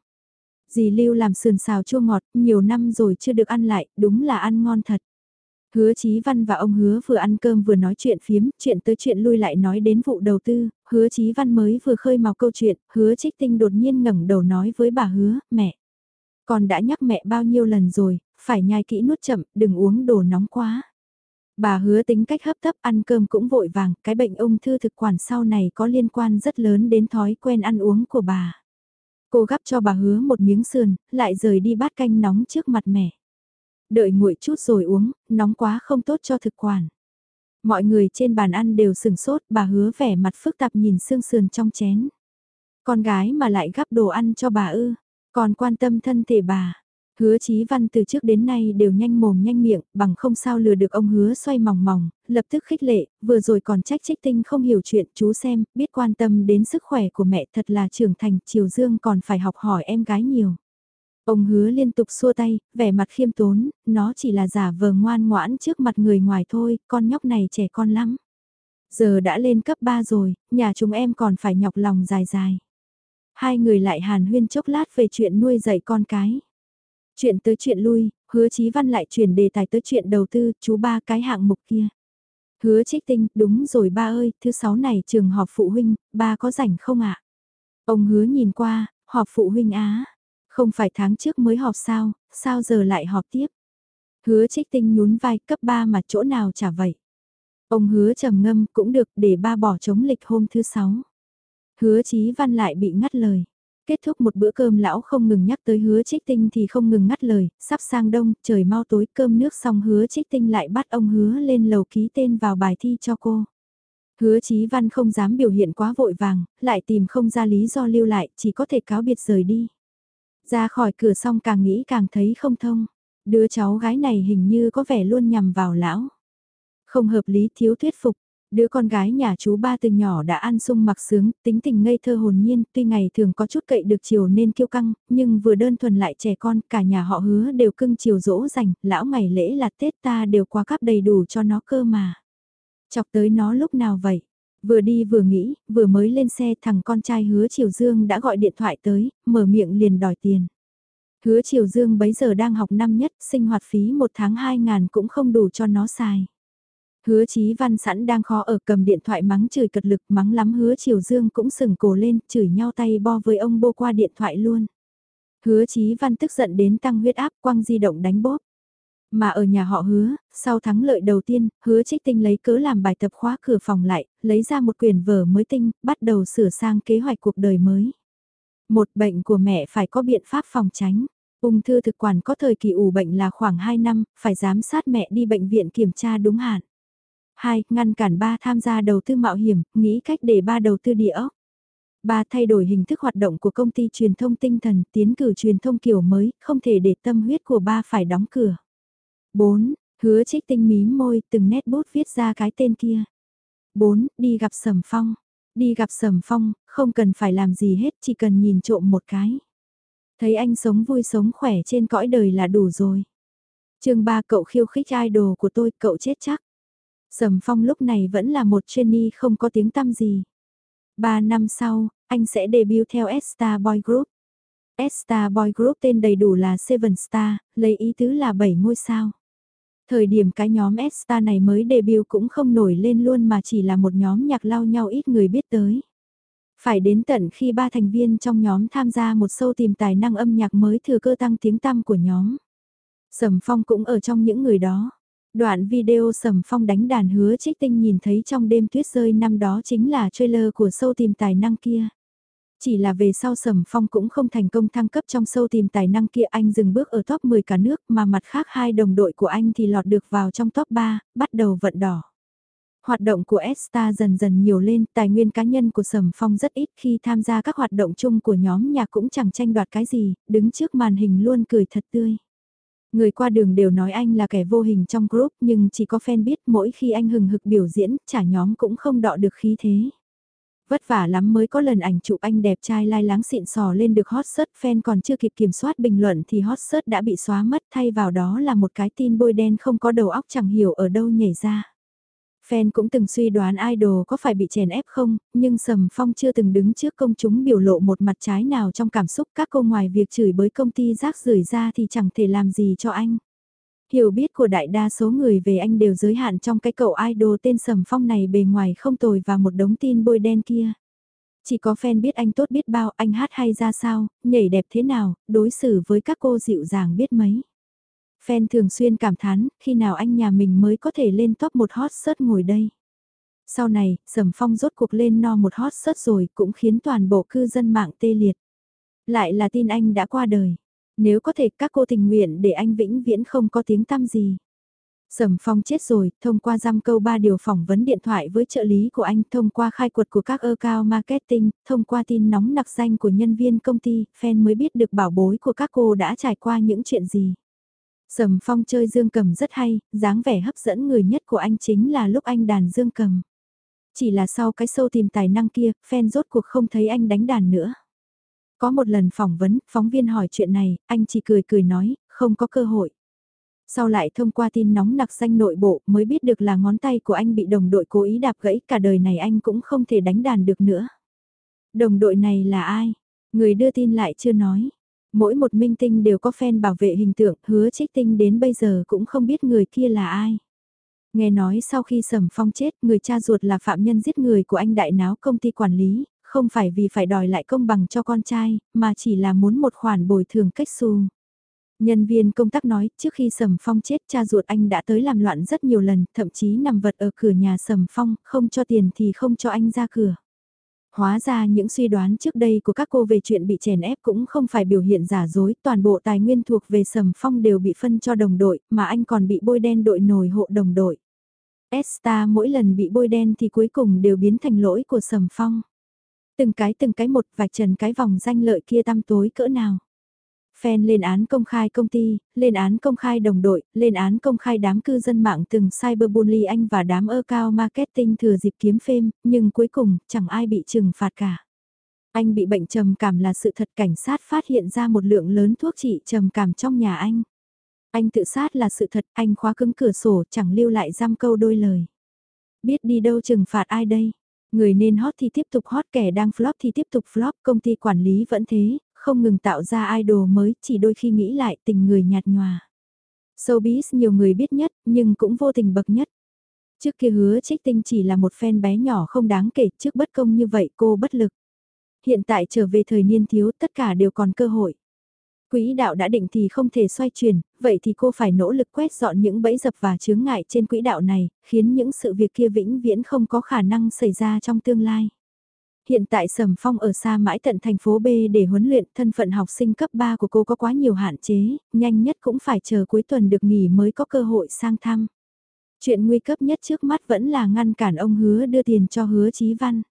Dì Lưu làm sườn xào chua ngọt, nhiều năm rồi chưa được ăn lại, đúng là ăn ngon thật. Hứa Chí Văn và ông Hứa vừa ăn cơm vừa nói chuyện phiếm, chuyện tới chuyện lui lại nói đến vụ đầu tư, Hứa Chí Văn mới vừa khơi mào câu chuyện, Hứa Trích Tinh đột nhiên ngẩng đầu nói với bà Hứa, mẹ. Con đã nhắc mẹ bao nhiêu lần rồi, phải nhai kỹ nuốt chậm, đừng uống đồ nóng quá. Bà hứa tính cách hấp tấp ăn cơm cũng vội vàng, cái bệnh ung thư thực quản sau này có liên quan rất lớn đến thói quen ăn uống của bà. Cô gắp cho bà hứa một miếng sườn, lại rời đi bát canh nóng trước mặt mẹ. Đợi nguội chút rồi uống, nóng quá không tốt cho thực quản. Mọi người trên bàn ăn đều sừng sốt, bà hứa vẻ mặt phức tạp nhìn xương sườn trong chén. Con gái mà lại gắp đồ ăn cho bà ư, còn quan tâm thân thể bà. Hứa Chí Văn từ trước đến nay đều nhanh mồm nhanh miệng, bằng không sao lừa được ông hứa xoay mỏng mỏng lập tức khích lệ, vừa rồi còn trách trích tinh không hiểu chuyện, chú xem, biết quan tâm đến sức khỏe của mẹ thật là trưởng thành, Triều Dương còn phải học hỏi em gái nhiều. Ông hứa liên tục xua tay, vẻ mặt khiêm tốn, nó chỉ là giả vờ ngoan ngoãn trước mặt người ngoài thôi, con nhóc này trẻ con lắm. Giờ đã lên cấp 3 rồi, nhà chúng em còn phải nhọc lòng dài dài. Hai người lại hàn huyên chốc lát về chuyện nuôi dạy con cái. Chuyện tới chuyện lui, hứa Chí Văn lại chuyển đề tài tới chuyện đầu tư, chú ba cái hạng mục kia. Hứa trích tinh, đúng rồi ba ơi, thứ sáu này trường họp phụ huynh, ba có rảnh không ạ? Ông hứa nhìn qua, họp phụ huynh á. Không phải tháng trước mới họp sao, sao giờ lại họp tiếp? Hứa trích tinh nhún vai cấp ba mà chỗ nào chả vậy. Ông hứa trầm ngâm cũng được để ba bỏ chống lịch hôm thứ sáu. Hứa chí văn lại bị ngắt lời. Kết thúc một bữa cơm lão không ngừng nhắc tới hứa trích tinh thì không ngừng ngắt lời, sắp sang đông, trời mau tối cơm nước xong hứa trích tinh lại bắt ông hứa lên lầu ký tên vào bài thi cho cô. Hứa Chí Văn không dám biểu hiện quá vội vàng, lại tìm không ra lý do lưu lại, chỉ có thể cáo biệt rời đi. Ra khỏi cửa xong càng nghĩ càng thấy không thông. Đứa cháu gái này hình như có vẻ luôn nhằm vào lão. Không hợp lý thiếu thuyết phục. Đứa con gái nhà chú ba từ nhỏ đã ăn sung mặc sướng, tính tình ngây thơ hồn nhiên, tuy ngày thường có chút cậy được chiều nên kiêu căng, nhưng vừa đơn thuần lại trẻ con, cả nhà họ hứa đều cưng chiều dỗ dành, lão ngày lễ là Tết ta đều qua cắp đầy đủ cho nó cơ mà. Chọc tới nó lúc nào vậy? Vừa đi vừa nghĩ, vừa mới lên xe thằng con trai hứa Triều Dương đã gọi điện thoại tới, mở miệng liền đòi tiền. Hứa Triều Dương bấy giờ đang học năm nhất, sinh hoạt phí một tháng 2 ngàn cũng không đủ cho nó xài. Hứa Chí Văn sẵn đang khó ở cầm điện thoại mắng chửi cật lực mắng lắm hứa Triều Dương cũng sừng cổ lên chửi nhau tay bo với ông bô qua điện thoại luôn. Hứa Chí Văn tức giận đến tăng huyết áp quăng di động đánh bóp. Mà ở nhà họ hứa, sau thắng lợi đầu tiên, hứa trích tinh lấy cớ làm bài tập khóa cửa phòng lại, lấy ra một quyển vở mới tinh, bắt đầu sửa sang kế hoạch cuộc đời mới. Một bệnh của mẹ phải có biện pháp phòng tránh. Ung thư thực quản có thời kỳ ủ bệnh là khoảng 2 năm, phải giám sát mẹ đi bệnh viện kiểm tra đúng hạn. 2. Ngăn cản ba tham gia đầu tư mạo hiểm, nghĩ cách để ba đầu tư địa ốc. 3. Thay đổi hình thức hoạt động của công ty truyền thông tinh thần, tiến cử truyền thông kiểu mới, không thể để tâm huyết của ba phải đóng cửa. 4. Hứa trích tinh mím môi từng nét bút viết ra cái tên kia. 4. Đi gặp Sầm Phong. Đi gặp Sầm Phong, không cần phải làm gì hết, chỉ cần nhìn trộm một cái. Thấy anh sống vui sống khỏe trên cõi đời là đủ rồi. chương 3 cậu khiêu khích idol của tôi, cậu chết chắc. Sầm Phong lúc này vẫn là một trainee không có tiếng tăm gì. Ba năm sau, anh sẽ debut theo S-Star Boy Group. S-Star Boy Group tên đầy đủ là Seven Star, lấy ý tứ là 7 ngôi sao. Thời điểm cái nhóm S-Star này mới debut cũng không nổi lên luôn mà chỉ là một nhóm nhạc lao nhau ít người biết tới. Phải đến tận khi ba thành viên trong nhóm tham gia một show tìm tài năng âm nhạc mới thừa cơ tăng tiếng tăm của nhóm. Sầm Phong cũng ở trong những người đó. Đoạn video Sầm Phong đánh đàn hứa trích tinh nhìn thấy trong đêm tuyết rơi năm đó chính là trailer của sâu tìm tài năng kia. Chỉ là về sau Sầm Phong cũng không thành công thăng cấp trong sâu tìm tài năng kia anh dừng bước ở top 10 cả nước mà mặt khác hai đồng đội của anh thì lọt được vào trong top 3, bắt đầu vận đỏ. Hoạt động của Esta dần dần nhiều lên, tài nguyên cá nhân của Sầm Phong rất ít khi tham gia các hoạt động chung của nhóm nhạc cũng chẳng tranh đoạt cái gì, đứng trước màn hình luôn cười thật tươi. Người qua đường đều nói anh là kẻ vô hình trong group nhưng chỉ có fan biết mỗi khi anh hừng hực biểu diễn, chả nhóm cũng không đọ được khí thế. Vất vả lắm mới có lần ảnh chụp anh đẹp trai lai láng xịn sò lên được hot search fan còn chưa kịp kiểm soát bình luận thì hot search đã bị xóa mất thay vào đó là một cái tin bôi đen không có đầu óc chẳng hiểu ở đâu nhảy ra. Fan cũng từng suy đoán idol có phải bị chèn ép không, nhưng Sầm Phong chưa từng đứng trước công chúng biểu lộ một mặt trái nào trong cảm xúc các cô ngoài việc chửi bới công ty rác rưởi ra thì chẳng thể làm gì cho anh. Hiểu biết của đại đa số người về anh đều giới hạn trong cái cậu idol tên Sầm Phong này bề ngoài không tồi và một đống tin bôi đen kia. Chỉ có fan biết anh tốt biết bao, anh hát hay ra sao, nhảy đẹp thế nào, đối xử với các cô dịu dàng biết mấy. Fan thường xuyên cảm thán, khi nào anh nhà mình mới có thể lên top một hot search ngồi đây. Sau này, Sầm Phong rốt cuộc lên no một hot search rồi cũng khiến toàn bộ cư dân mạng tê liệt. Lại là tin anh đã qua đời. Nếu có thể các cô tình nguyện để anh vĩnh viễn không có tiếng tăm gì. Sầm Phong chết rồi, thông qua giam câu ba điều phỏng vấn điện thoại với trợ lý của anh, thông qua khai quật của các ơ cao marketing, thông qua tin nóng nặc danh của nhân viên công ty, fan mới biết được bảo bối của các cô đã trải qua những chuyện gì. Sầm Phong chơi dương cầm rất hay, dáng vẻ hấp dẫn người nhất của anh chính là lúc anh đàn dương cầm. Chỉ là sau cái sâu tìm tài năng kia, fan rốt cuộc không thấy anh đánh đàn nữa. Có một lần phỏng vấn, phóng viên hỏi chuyện này, anh chỉ cười cười nói, không có cơ hội. Sau lại thông qua tin nóng nặc danh nội bộ mới biết được là ngón tay của anh bị đồng đội cố ý đạp gãy cả đời này anh cũng không thể đánh đàn được nữa. Đồng đội này là ai? Người đưa tin lại chưa nói. Mỗi một minh tinh đều có fan bảo vệ hình tượng, hứa trích tinh đến bây giờ cũng không biết người kia là ai. Nghe nói sau khi Sầm Phong chết, người cha ruột là phạm nhân giết người của anh đại náo công ty quản lý, không phải vì phải đòi lại công bằng cho con trai, mà chỉ là muốn một khoản bồi thường cách xu. Nhân viên công tác nói, trước khi Sầm Phong chết cha ruột anh đã tới làm loạn rất nhiều lần, thậm chí nằm vật ở cửa nhà Sầm Phong, không cho tiền thì không cho anh ra cửa. Hóa ra những suy đoán trước đây của các cô về chuyện bị chèn ép cũng không phải biểu hiện giả dối, toàn bộ tài nguyên thuộc về Sầm Phong đều bị phân cho đồng đội, mà anh còn bị bôi đen đội nổi hộ đồng đội. Esta mỗi lần bị bôi đen thì cuối cùng đều biến thành lỗi của Sầm Phong. Từng cái từng cái một vạch trần cái vòng danh lợi kia tăm tối cỡ nào. Fan lên án công khai công ty, lên án công khai đồng đội, lên án công khai đám cư dân mạng từng cyberbully anh và đám ơ cao marketing thừa dịp kiếm phim, nhưng cuối cùng chẳng ai bị trừng phạt cả. Anh bị bệnh trầm cảm là sự thật cảnh sát phát hiện ra một lượng lớn thuốc trị trầm cảm trong nhà anh. Anh tự sát là sự thật, anh khóa cứng cửa sổ chẳng lưu lại giam câu đôi lời. Biết đi đâu trừng phạt ai đây? Người nên hot thì tiếp tục hot kẻ đang flop thì tiếp tục flop, công ty quản lý vẫn thế, không ngừng tạo ra idol mới, chỉ đôi khi nghĩ lại tình người nhạt nhòa. Showbiz nhiều người biết nhất, nhưng cũng vô tình bậc nhất. Trước kia hứa trích tinh chỉ là một fan bé nhỏ không đáng kể, trước bất công như vậy cô bất lực. Hiện tại trở về thời niên thiếu tất cả đều còn cơ hội. Quỹ đạo đã định thì không thể xoay chuyển, vậy thì cô phải nỗ lực quét dọn những bẫy dập và chướng ngại trên quỹ đạo này, khiến những sự việc kia vĩnh viễn không có khả năng xảy ra trong tương lai. Hiện tại Sầm Phong ở xa mãi tận thành phố B để huấn luyện thân phận học sinh cấp 3 của cô có quá nhiều hạn chế, nhanh nhất cũng phải chờ cuối tuần được nghỉ mới có cơ hội sang thăm. Chuyện nguy cấp nhất trước mắt vẫn là ngăn cản ông hứa đưa tiền cho hứa Chí Văn.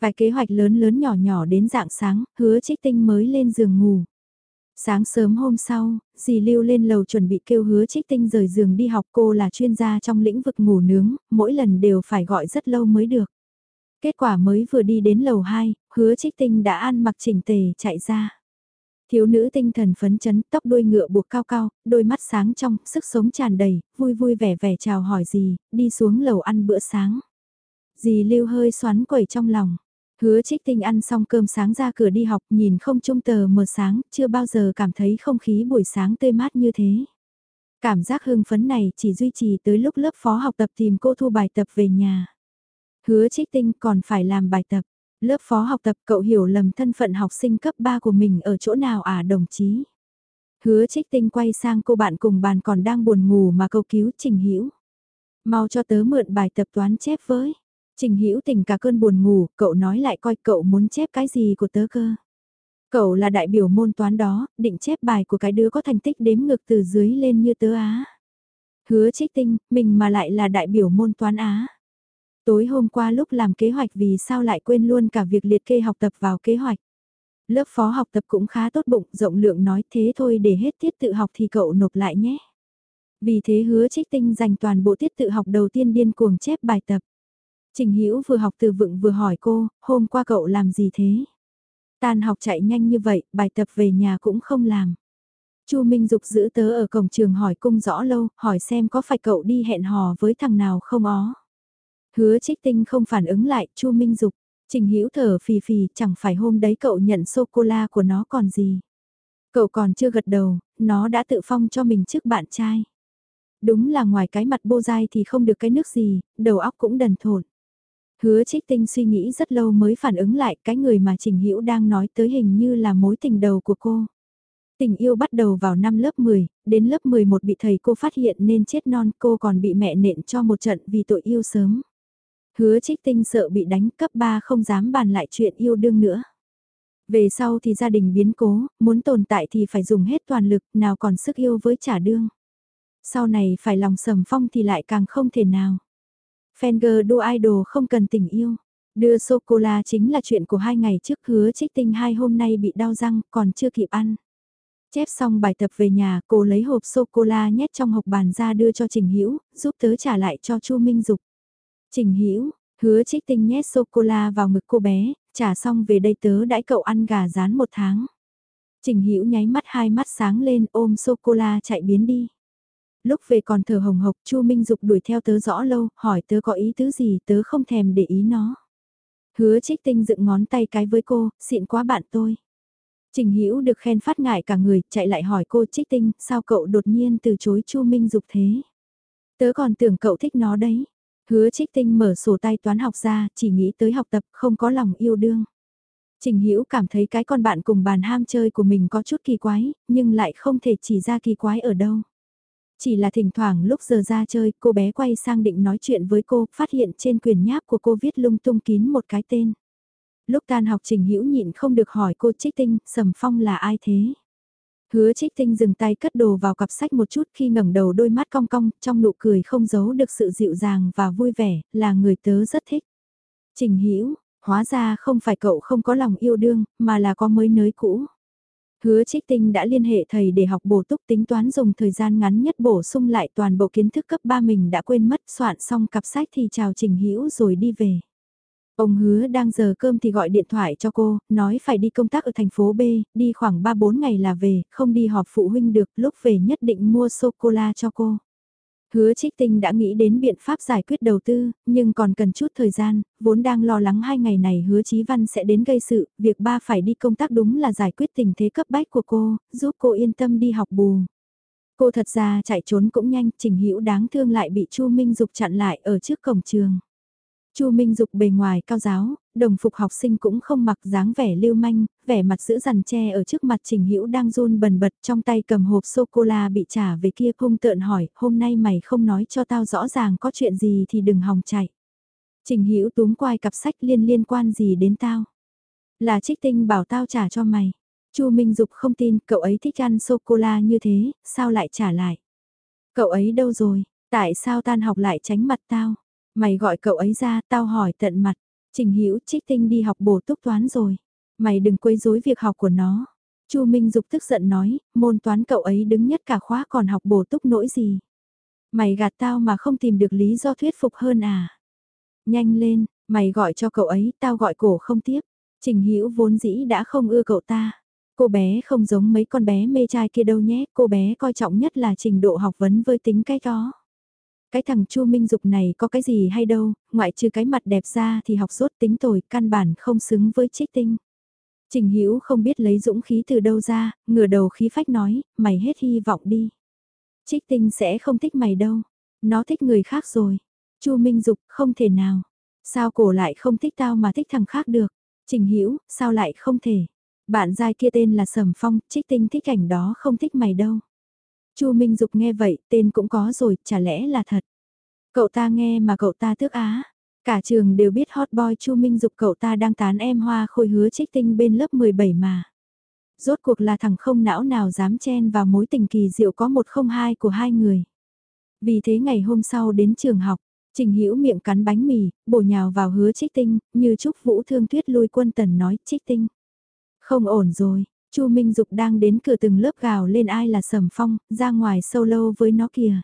Vài kế hoạch lớn lớn nhỏ nhỏ đến dạng sáng, hứa trích tinh mới lên giường ngủ. Sáng sớm hôm sau, dì Lưu lên lầu chuẩn bị kêu hứa trích tinh rời giường đi học cô là chuyên gia trong lĩnh vực ngủ nướng, mỗi lần đều phải gọi rất lâu mới được. Kết quả mới vừa đi đến lầu 2, hứa trích tinh đã ăn mặc chỉnh tề chạy ra. Thiếu nữ tinh thần phấn chấn, tóc đuôi ngựa buộc cao cao, đôi mắt sáng trong, sức sống tràn đầy, vui vui vẻ vẻ chào hỏi gì, đi xuống lầu ăn bữa sáng. Dì lưu hơi xoắn quẩy trong lòng. Hứa trích tinh ăn xong cơm sáng ra cửa đi học nhìn không trung tờ mờ sáng, chưa bao giờ cảm thấy không khí buổi sáng tươi mát như thế. Cảm giác hưng phấn này chỉ duy trì tới lúc lớp phó học tập tìm cô thu bài tập về nhà. Hứa trích tinh còn phải làm bài tập. Lớp phó học tập cậu hiểu lầm thân phận học sinh cấp 3 của mình ở chỗ nào à đồng chí. Hứa trích tinh quay sang cô bạn cùng bàn còn đang buồn ngủ mà câu cứu Trình Hữu Mau cho tớ mượn bài tập toán chép với. Trình Hữu tỉnh cả cơn buồn ngủ, cậu nói lại coi cậu muốn chép cái gì của tớ cơ. Cậu là đại biểu môn toán đó, định chép bài của cái đứa có thành tích đếm ngược từ dưới lên như tớ á. Hứa trích tinh, mình mà lại là đại biểu môn toán á. Tối hôm qua lúc làm kế hoạch vì sao lại quên luôn cả việc liệt kê học tập vào kế hoạch. Lớp phó học tập cũng khá tốt bụng, rộng lượng nói thế thôi để hết tiết tự học thì cậu nộp lại nhé. Vì thế hứa trích tinh dành toàn bộ tiết tự học đầu tiên điên cuồng chép bài tập. Trình Hữu vừa học từ vựng vừa hỏi cô, hôm qua cậu làm gì thế? Tan học chạy nhanh như vậy, bài tập về nhà cũng không làm. Chu Minh Dục giữ tớ ở cổng trường hỏi cung rõ lâu, hỏi xem có phải cậu đi hẹn hò với thằng nào không ó. Hứa trích tinh không phản ứng lại, Chu Minh Dục. Trình Hữu thở phì phì, chẳng phải hôm đấy cậu nhận sô-cô-la của nó còn gì. Cậu còn chưa gật đầu, nó đã tự phong cho mình trước bạn trai. Đúng là ngoài cái mặt bô dai thì không được cái nước gì, đầu óc cũng đần thổn. Hứa trích tinh suy nghĩ rất lâu mới phản ứng lại cái người mà Trình Hữu đang nói tới hình như là mối tình đầu của cô. Tình yêu bắt đầu vào năm lớp 10, đến lớp 11 bị thầy cô phát hiện nên chết non cô còn bị mẹ nện cho một trận vì tội yêu sớm. Hứa trích tinh sợ bị đánh cấp 3 không dám bàn lại chuyện yêu đương nữa. Về sau thì gia đình biến cố, muốn tồn tại thì phải dùng hết toàn lực, nào còn sức yêu với trả đương. Sau này phải lòng sầm phong thì lại càng không thể nào. Fenger đua idol không cần tình yêu. Đưa sô-cô-la chính là chuyện của hai ngày trước hứa trích tinh hai hôm nay bị đau răng còn chưa kịp ăn. Chép xong bài tập về nhà, cô lấy hộp sô-cô-la nhét trong hộp bàn ra đưa cho Trình Hữu giúp tớ trả lại cho Chu Minh Dục. Trình Hữu hứa trích tinh nhét sô-cô-la vào ngực cô bé, Trả xong về đây tớ đãi cậu ăn gà rán một tháng. Trình Hữu nháy mắt hai mắt sáng lên ôm sô-cô-la chạy biến đi. Lúc về còn thở hồng hộc Chu Minh Dục đuổi theo tớ rõ lâu, hỏi tớ có ý tứ gì tớ không thèm để ý nó. Hứa trích tinh dựng ngón tay cái với cô, xịn quá bạn tôi. Trình Hữu được khen phát ngại cả người, chạy lại hỏi cô trích tinh, sao cậu đột nhiên từ chối Chu Minh Dục thế? Tớ còn tưởng cậu thích nó đấy. Hứa trích tinh mở sổ tay toán học ra, chỉ nghĩ tới học tập, không có lòng yêu đương. Trình Hữu cảm thấy cái con bạn cùng bàn ham chơi của mình có chút kỳ quái, nhưng lại không thể chỉ ra kỳ quái ở đâu. Chỉ là thỉnh thoảng lúc giờ ra chơi, cô bé quay sang định nói chuyện với cô, phát hiện trên quyền nháp của cô viết lung tung kín một cái tên. Lúc tan học Trình Hữu nhịn không được hỏi cô Trích Tinh, Sầm Phong là ai thế? Hứa Trích Tinh dừng tay cất đồ vào cặp sách một chút khi ngẩng đầu đôi mắt cong cong, trong nụ cười không giấu được sự dịu dàng và vui vẻ, là người tớ rất thích. Trình Hữu, hóa ra không phải cậu không có lòng yêu đương, mà là có mới nới cũ. Hứa trích tinh đã liên hệ thầy để học bổ túc tính toán dùng thời gian ngắn nhất bổ sung lại toàn bộ kiến thức cấp 3 mình đã quên mất soạn xong cặp sách thì chào Trình Hữu rồi đi về. Ông hứa đang giờ cơm thì gọi điện thoại cho cô, nói phải đi công tác ở thành phố B, đi khoảng 3-4 ngày là về, không đi họp phụ huynh được, lúc về nhất định mua sô-cô-la cho cô. Hứa trích tinh đã nghĩ đến biện pháp giải quyết đầu tư, nhưng còn cần chút thời gian, vốn đang lo lắng hai ngày này hứa chí văn sẽ đến gây sự, việc ba phải đi công tác đúng là giải quyết tình thế cấp bách của cô, giúp cô yên tâm đi học bù. Cô thật ra chạy trốn cũng nhanh, trình hữu đáng thương lại bị Chu Minh Dục chặn lại ở trước cổng trường. Chu Minh Dục bề ngoài cao giáo, đồng phục học sinh cũng không mặc dáng vẻ lưu manh, vẻ mặt giữ rằn che ở trước mặt Trình Hữu đang run bần bật trong tay cầm hộp sô-cô-la bị trả về kia hung tợn hỏi, hôm nay mày không nói cho tao rõ ràng có chuyện gì thì đừng hòng chạy. Trình Hữu túm quai cặp sách liên liên quan gì đến tao? Là trích tinh bảo tao trả cho mày. Chu Minh Dục không tin cậu ấy thích ăn sô-cô-la như thế, sao lại trả lại? Cậu ấy đâu rồi? Tại sao tan học lại tránh mặt tao? Mày gọi cậu ấy ra, tao hỏi tận mặt. Trình Hữu Trích Tinh đi học bổ túc toán rồi. Mày đừng quấy rối việc học của nó. Chu Minh Dục tức giận nói, môn toán cậu ấy đứng nhất cả khóa còn học bổ túc nỗi gì. Mày gạt tao mà không tìm được lý do thuyết phục hơn à. Nhanh lên, mày gọi cho cậu ấy, tao gọi cổ không tiếp. Trình Hữu vốn dĩ đã không ưa cậu ta. Cô bé không giống mấy con bé mê trai kia đâu nhé, cô bé coi trọng nhất là trình độ học vấn với tính cái đó. Cái thằng Chu Minh Dục này có cái gì hay đâu, ngoại trừ cái mặt đẹp ra thì học rốt tính tồi, căn bản không xứng với trích tinh. Trình Hữu không biết lấy dũng khí từ đâu ra, ngửa đầu khí phách nói, mày hết hy vọng đi. Trích tinh sẽ không thích mày đâu, nó thích người khác rồi. Chu Minh Dục không thể nào. Sao cổ lại không thích tao mà thích thằng khác được? Trình Hữu sao lại không thể? Bạn giai kia tên là Sầm Phong, trích tinh thích cảnh đó không thích mày đâu. Chu Minh Dục nghe vậy, tên cũng có rồi, chả lẽ là thật. Cậu ta nghe mà cậu ta tức á. Cả trường đều biết hot boy Chu Minh Dục cậu ta đang tán em hoa khôi hứa trích tinh bên lớp 17 mà. Rốt cuộc là thằng không não nào dám chen vào mối tình kỳ diệu có một không hai của hai người. Vì thế ngày hôm sau đến trường học, Trình Hữu miệng cắn bánh mì, bổ nhào vào hứa trích tinh, như chúc vũ thương tuyết lui quân tần nói trích tinh. Không ổn rồi, Chu Minh Dục đang đến cửa từng lớp gào lên ai là Sầm Phong, ra ngoài sâu lâu với nó kìa.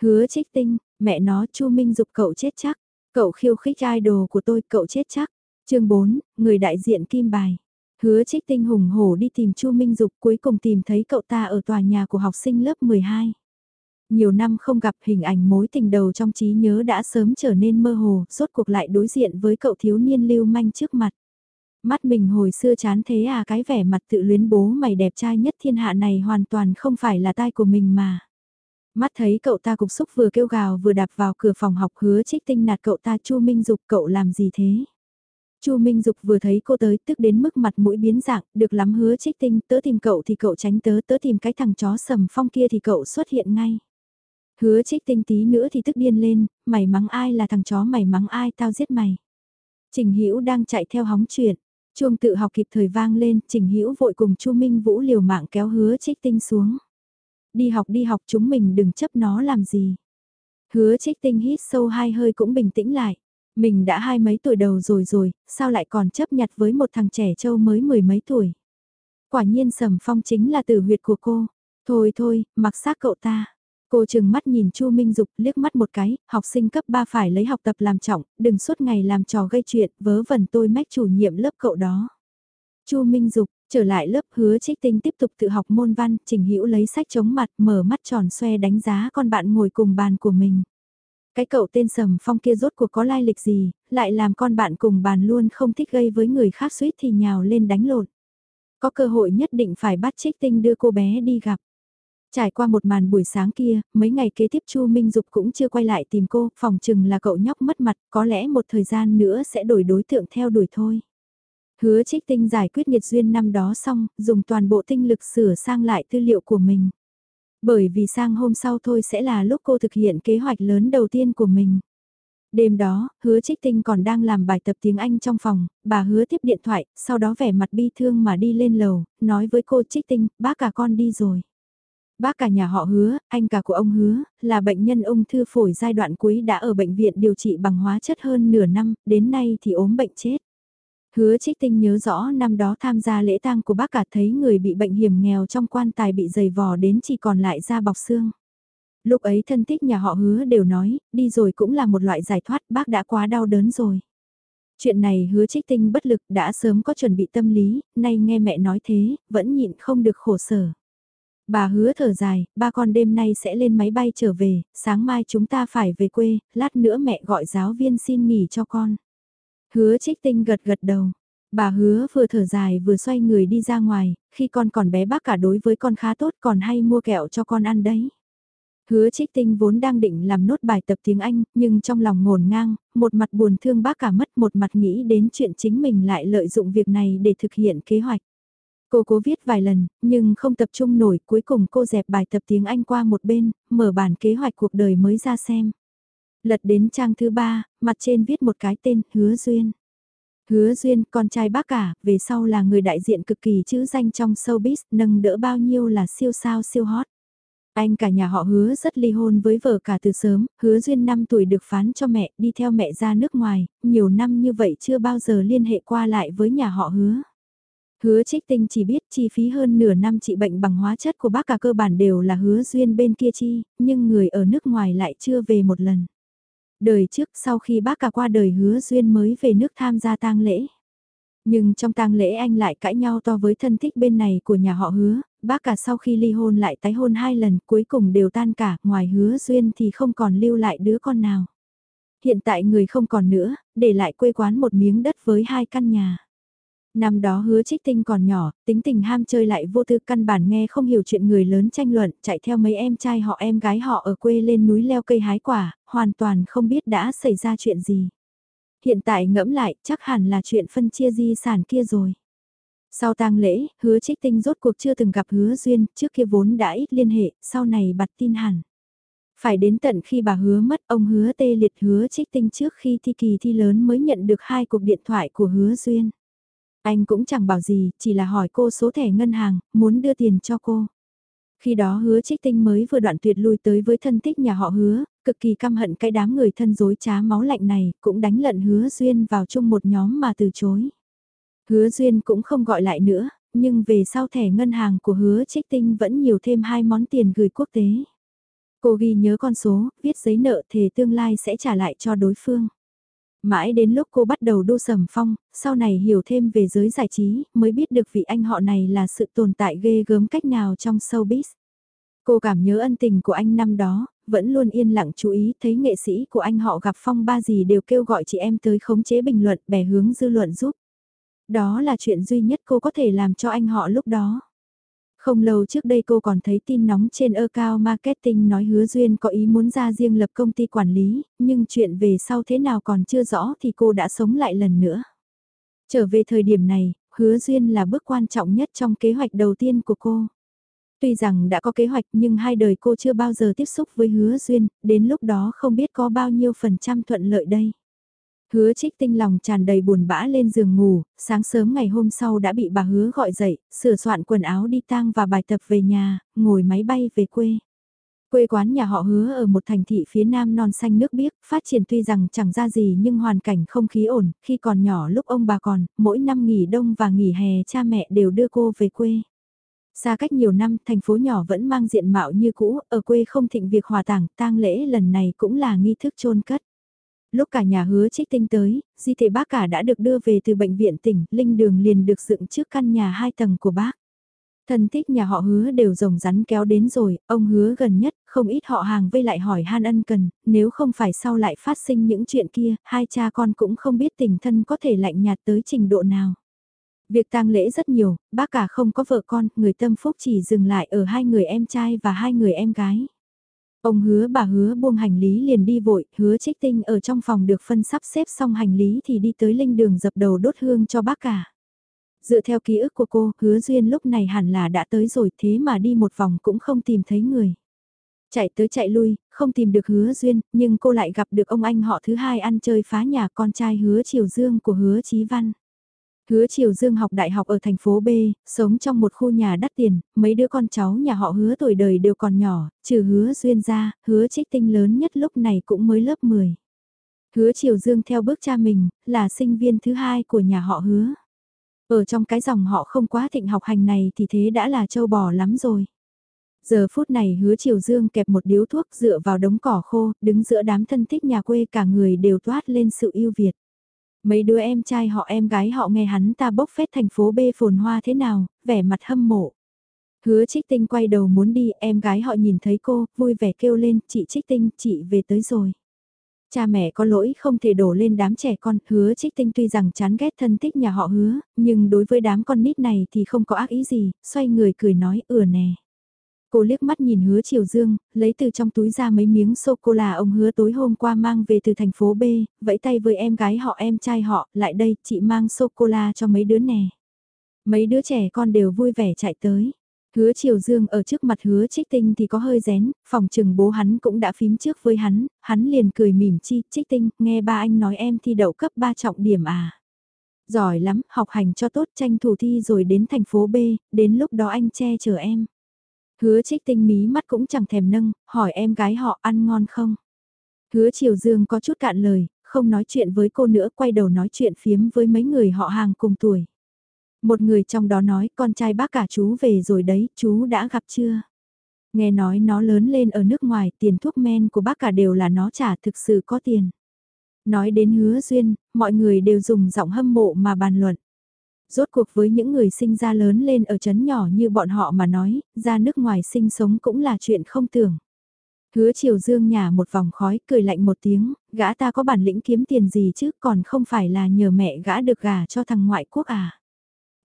Hứa trích tinh, mẹ nó Chu Minh Dục cậu chết chắc, cậu khiêu khích idol của tôi cậu chết chắc. chương 4, người đại diện kim bài. Hứa trích tinh hùng hổ đi tìm Chu Minh Dục cuối cùng tìm thấy cậu ta ở tòa nhà của học sinh lớp 12. Nhiều năm không gặp hình ảnh mối tình đầu trong trí nhớ đã sớm trở nên mơ hồ, rốt cuộc lại đối diện với cậu thiếu niên lưu manh trước mặt. Mắt mình hồi xưa chán thế à cái vẻ mặt tự luyến bố mày đẹp trai nhất thiên hạ này hoàn toàn không phải là tai của mình mà. Mắt thấy cậu ta cục xúc vừa kêu gào vừa đạp vào cửa phòng học hứa trích tinh nạt cậu ta Chu Minh Dục cậu làm gì thế? Chu Minh Dục vừa thấy cô tới tức đến mức mặt mũi biến dạng, được lắm hứa trích tinh, tớ tìm cậu thì cậu tránh tớ, tớ tìm cái thằng chó sầm phong kia thì cậu xuất hiện ngay. Hứa trích tinh tí nữa thì tức điên lên, mày mắng ai là thằng chó mày mắng ai tao giết mày. Trình Hữu đang chạy theo hóng chuyện, Chuông tự học kịp thời vang lên, Trình Hữu vội cùng Chu Minh Vũ liều mạng kéo hứa trích tinh xuống. Đi học đi học chúng mình đừng chấp nó làm gì. Hứa trích tinh hít sâu hai hơi cũng bình tĩnh lại. Mình đã hai mấy tuổi đầu rồi rồi, sao lại còn chấp nhặt với một thằng trẻ trâu mới mười mấy tuổi. Quả nhiên sầm phong chính là tử huyệt của cô. Thôi thôi, mặc xác cậu ta. Cô chừng mắt nhìn Chu Minh Dục liếc mắt một cái, học sinh cấp 3 phải lấy học tập làm trọng, đừng suốt ngày làm trò gây chuyện, vớ vẩn tôi mách chủ nhiệm lớp cậu đó. Chu Minh Dục, trở lại lớp hứa trích tinh tiếp tục tự học môn văn, Trình Hữu lấy sách chống mặt mở mắt tròn xoe đánh giá con bạn ngồi cùng bàn của mình. Cái cậu tên Sầm Phong kia rốt cuộc có lai lịch gì, lại làm con bạn cùng bàn luôn không thích gây với người khác suýt thì nhào lên đánh lộn. Có cơ hội nhất định phải bắt trích tinh đưa cô bé đi gặp. Trải qua một màn buổi sáng kia, mấy ngày kế tiếp Chu Minh Dục cũng chưa quay lại tìm cô, phòng chừng là cậu nhóc mất mặt, có lẽ một thời gian nữa sẽ đổi đối tượng theo đuổi thôi. Hứa trích tinh giải quyết nghiệt duyên năm đó xong, dùng toàn bộ tinh lực sửa sang lại tư liệu của mình. Bởi vì sang hôm sau thôi sẽ là lúc cô thực hiện kế hoạch lớn đầu tiên của mình. Đêm đó, hứa trích tinh còn đang làm bài tập tiếng Anh trong phòng, bà hứa tiếp điện thoại, sau đó vẻ mặt bi thương mà đi lên lầu, nói với cô trích tinh, bác cả con đi rồi. Bác cả nhà họ hứa, anh cả của ông hứa, là bệnh nhân ung thư phổi giai đoạn cuối đã ở bệnh viện điều trị bằng hóa chất hơn nửa năm, đến nay thì ốm bệnh chết. Hứa trích tinh nhớ rõ năm đó tham gia lễ tang của bác cả thấy người bị bệnh hiểm nghèo trong quan tài bị dày vò đến chỉ còn lại da bọc xương. Lúc ấy thân thích nhà họ hứa đều nói, đi rồi cũng là một loại giải thoát bác đã quá đau đớn rồi. Chuyện này hứa trích tinh bất lực đã sớm có chuẩn bị tâm lý, nay nghe mẹ nói thế, vẫn nhịn không được khổ sở. Bà hứa thở dài, ba con đêm nay sẽ lên máy bay trở về, sáng mai chúng ta phải về quê, lát nữa mẹ gọi giáo viên xin nghỉ cho con. Hứa trích tinh gật gật đầu. Bà hứa vừa thở dài vừa xoay người đi ra ngoài, khi con còn bé bác cả đối với con khá tốt còn hay mua kẹo cho con ăn đấy. Hứa trích tinh vốn đang định làm nốt bài tập tiếng Anh, nhưng trong lòng ngổn ngang, một mặt buồn thương bác cả mất một mặt nghĩ đến chuyện chính mình lại lợi dụng việc này để thực hiện kế hoạch. Cô cố viết vài lần, nhưng không tập trung nổi, cuối cùng cô dẹp bài tập tiếng Anh qua một bên, mở bản kế hoạch cuộc đời mới ra xem. Lật đến trang thứ ba, mặt trên viết một cái tên, Hứa Duyên. Hứa Duyên, con trai bác cả, về sau là người đại diện cực kỳ chữ danh trong showbiz, nâng đỡ bao nhiêu là siêu sao siêu hot. Anh cả nhà họ hứa rất ly hôn với vợ cả từ sớm, hứa duyên 5 tuổi được phán cho mẹ, đi theo mẹ ra nước ngoài, nhiều năm như vậy chưa bao giờ liên hệ qua lại với nhà họ hứa. Hứa trích tinh chỉ biết chi phí hơn nửa năm trị bệnh bằng hóa chất của bác cả cơ bản đều là hứa duyên bên kia chi, nhưng người ở nước ngoài lại chưa về một lần. Đời trước sau khi bác cả qua đời hứa duyên mới về nước tham gia tang lễ. Nhưng trong tang lễ anh lại cãi nhau to với thân thích bên này của nhà họ hứa, bác cả sau khi ly hôn lại tái hôn hai lần cuối cùng đều tan cả, ngoài hứa duyên thì không còn lưu lại đứa con nào. Hiện tại người không còn nữa, để lại quê quán một miếng đất với hai căn nhà. Năm đó hứa trích tinh còn nhỏ, tính tình ham chơi lại vô tư căn bản nghe không hiểu chuyện người lớn tranh luận, chạy theo mấy em trai họ em gái họ ở quê lên núi leo cây hái quả, hoàn toàn không biết đã xảy ra chuyện gì. Hiện tại ngẫm lại, chắc hẳn là chuyện phân chia di sản kia rồi. Sau tang lễ, hứa trích tinh rốt cuộc chưa từng gặp hứa duyên, trước kia vốn đã ít liên hệ, sau này bật tin hẳn. Phải đến tận khi bà hứa mất, ông hứa tê liệt hứa trích tinh trước khi thi kỳ thi lớn mới nhận được hai cuộc điện thoại của hứa duyên. Anh cũng chẳng bảo gì, chỉ là hỏi cô số thẻ ngân hàng, muốn đưa tiền cho cô. Khi đó hứa trích tinh mới vừa đoạn tuyệt lui tới với thân thích nhà họ hứa, cực kỳ căm hận cái đám người thân dối trá máu lạnh này, cũng đánh lận hứa duyên vào chung một nhóm mà từ chối. Hứa duyên cũng không gọi lại nữa, nhưng về sau thẻ ngân hàng của hứa trích tinh vẫn nhiều thêm hai món tiền gửi quốc tế. Cô ghi nhớ con số, viết giấy nợ thề tương lai sẽ trả lại cho đối phương. Mãi đến lúc cô bắt đầu đô sầm phong, sau này hiểu thêm về giới giải trí, mới biết được vị anh họ này là sự tồn tại ghê gớm cách nào trong showbiz. Cô cảm nhớ ân tình của anh năm đó, vẫn luôn yên lặng chú ý thấy nghệ sĩ của anh họ gặp phong ba gì đều kêu gọi chị em tới khống chế bình luận bè hướng dư luận giúp. Đó là chuyện duy nhất cô có thể làm cho anh họ lúc đó. Không lâu trước đây cô còn thấy tin nóng trên Account Marketing nói hứa Duyên có ý muốn ra riêng lập công ty quản lý, nhưng chuyện về sau thế nào còn chưa rõ thì cô đã sống lại lần nữa. Trở về thời điểm này, hứa Duyên là bước quan trọng nhất trong kế hoạch đầu tiên của cô. Tuy rằng đã có kế hoạch nhưng hai đời cô chưa bao giờ tiếp xúc với hứa Duyên, đến lúc đó không biết có bao nhiêu phần trăm thuận lợi đây. Hứa trích tinh lòng tràn đầy buồn bã lên giường ngủ, sáng sớm ngày hôm sau đã bị bà hứa gọi dậy, sửa soạn quần áo đi tang và bài tập về nhà, ngồi máy bay về quê. Quê quán nhà họ hứa ở một thành thị phía nam non xanh nước biếc, phát triển tuy rằng chẳng ra gì nhưng hoàn cảnh không khí ổn, khi còn nhỏ lúc ông bà còn, mỗi năm nghỉ đông và nghỉ hè cha mẹ đều đưa cô về quê. Xa cách nhiều năm, thành phố nhỏ vẫn mang diện mạo như cũ, ở quê không thịnh việc hòa tảng, tang lễ lần này cũng là nghi thức chôn cất. Lúc cả nhà hứa trích tinh tới, di thể bác cả đã được đưa về từ bệnh viện tỉnh, linh đường liền được dựng trước căn nhà hai tầng của bác. Thân thích nhà họ hứa đều rồng rắn kéo đến rồi, ông hứa gần nhất, không ít họ hàng vây lại hỏi han ân cần, nếu không phải sau lại phát sinh những chuyện kia, hai cha con cũng không biết tình thân có thể lạnh nhạt tới trình độ nào. Việc tang lễ rất nhiều, bác cả không có vợ con, người tâm phúc chỉ dừng lại ở hai người em trai và hai người em gái. Ông hứa bà hứa buông hành lý liền đi vội, hứa trích tinh ở trong phòng được phân sắp xếp xong hành lý thì đi tới linh đường dập đầu đốt hương cho bác cả. Dựa theo ký ức của cô, hứa duyên lúc này hẳn là đã tới rồi thế mà đi một vòng cũng không tìm thấy người. Chạy tới chạy lui, không tìm được hứa duyên, nhưng cô lại gặp được ông anh họ thứ hai ăn chơi phá nhà con trai hứa triều dương của hứa chí văn. Hứa Triều Dương học đại học ở thành phố B, sống trong một khu nhà đắt tiền, mấy đứa con cháu nhà họ hứa tuổi đời đều còn nhỏ, trừ hứa duyên ra, hứa trích tinh lớn nhất lúc này cũng mới lớp 10. Hứa Triều Dương theo bước cha mình, là sinh viên thứ hai của nhà họ hứa. Ở trong cái dòng họ không quá thịnh học hành này thì thế đã là châu bò lắm rồi. Giờ phút này hứa Triều Dương kẹp một điếu thuốc dựa vào đống cỏ khô, đứng giữa đám thân thích nhà quê cả người đều toát lên sự yêu Việt. Mấy đứa em trai họ em gái họ nghe hắn ta bốc phét thành phố B phồn hoa thế nào, vẻ mặt hâm mộ. Hứa trích tinh quay đầu muốn đi, em gái họ nhìn thấy cô, vui vẻ kêu lên, chị trích tinh, chị về tới rồi. Cha mẹ có lỗi không thể đổ lên đám trẻ con, hứa trích tinh tuy rằng chán ghét thân thích nhà họ hứa, nhưng đối với đám con nít này thì không có ác ý gì, xoay người cười nói ừa nè. Cô liếc mắt nhìn hứa Triều Dương, lấy từ trong túi ra mấy miếng sô-cô-la ông hứa tối hôm qua mang về từ thành phố B, vẫy tay với em gái họ em trai họ, lại đây, chị mang sô-cô-la cho mấy đứa nè. Mấy đứa trẻ con đều vui vẻ chạy tới. Hứa Triều Dương ở trước mặt hứa trích tinh thì có hơi rén, phòng trừng bố hắn cũng đã phím trước với hắn, hắn liền cười mỉm chi, trích tinh, nghe ba anh nói em thi đậu cấp 3 trọng điểm à. Giỏi lắm, học hành cho tốt tranh thủ thi rồi đến thành phố B, đến lúc đó anh che chở em. Hứa trích tinh mí mắt cũng chẳng thèm nâng, hỏi em gái họ ăn ngon không. Hứa Triều Dương có chút cạn lời, không nói chuyện với cô nữa, quay đầu nói chuyện phiếm với mấy người họ hàng cùng tuổi. Một người trong đó nói con trai bác cả chú về rồi đấy, chú đã gặp chưa? Nghe nói nó lớn lên ở nước ngoài, tiền thuốc men của bác cả đều là nó trả thực sự có tiền. Nói đến hứa duyên, mọi người đều dùng giọng hâm mộ mà bàn luận. Rốt cuộc với những người sinh ra lớn lên ở chấn nhỏ như bọn họ mà nói, ra nước ngoài sinh sống cũng là chuyện không tưởng. Hứa Triều Dương nhả một vòng khói cười lạnh một tiếng, gã ta có bản lĩnh kiếm tiền gì chứ còn không phải là nhờ mẹ gã được gả cho thằng ngoại quốc à.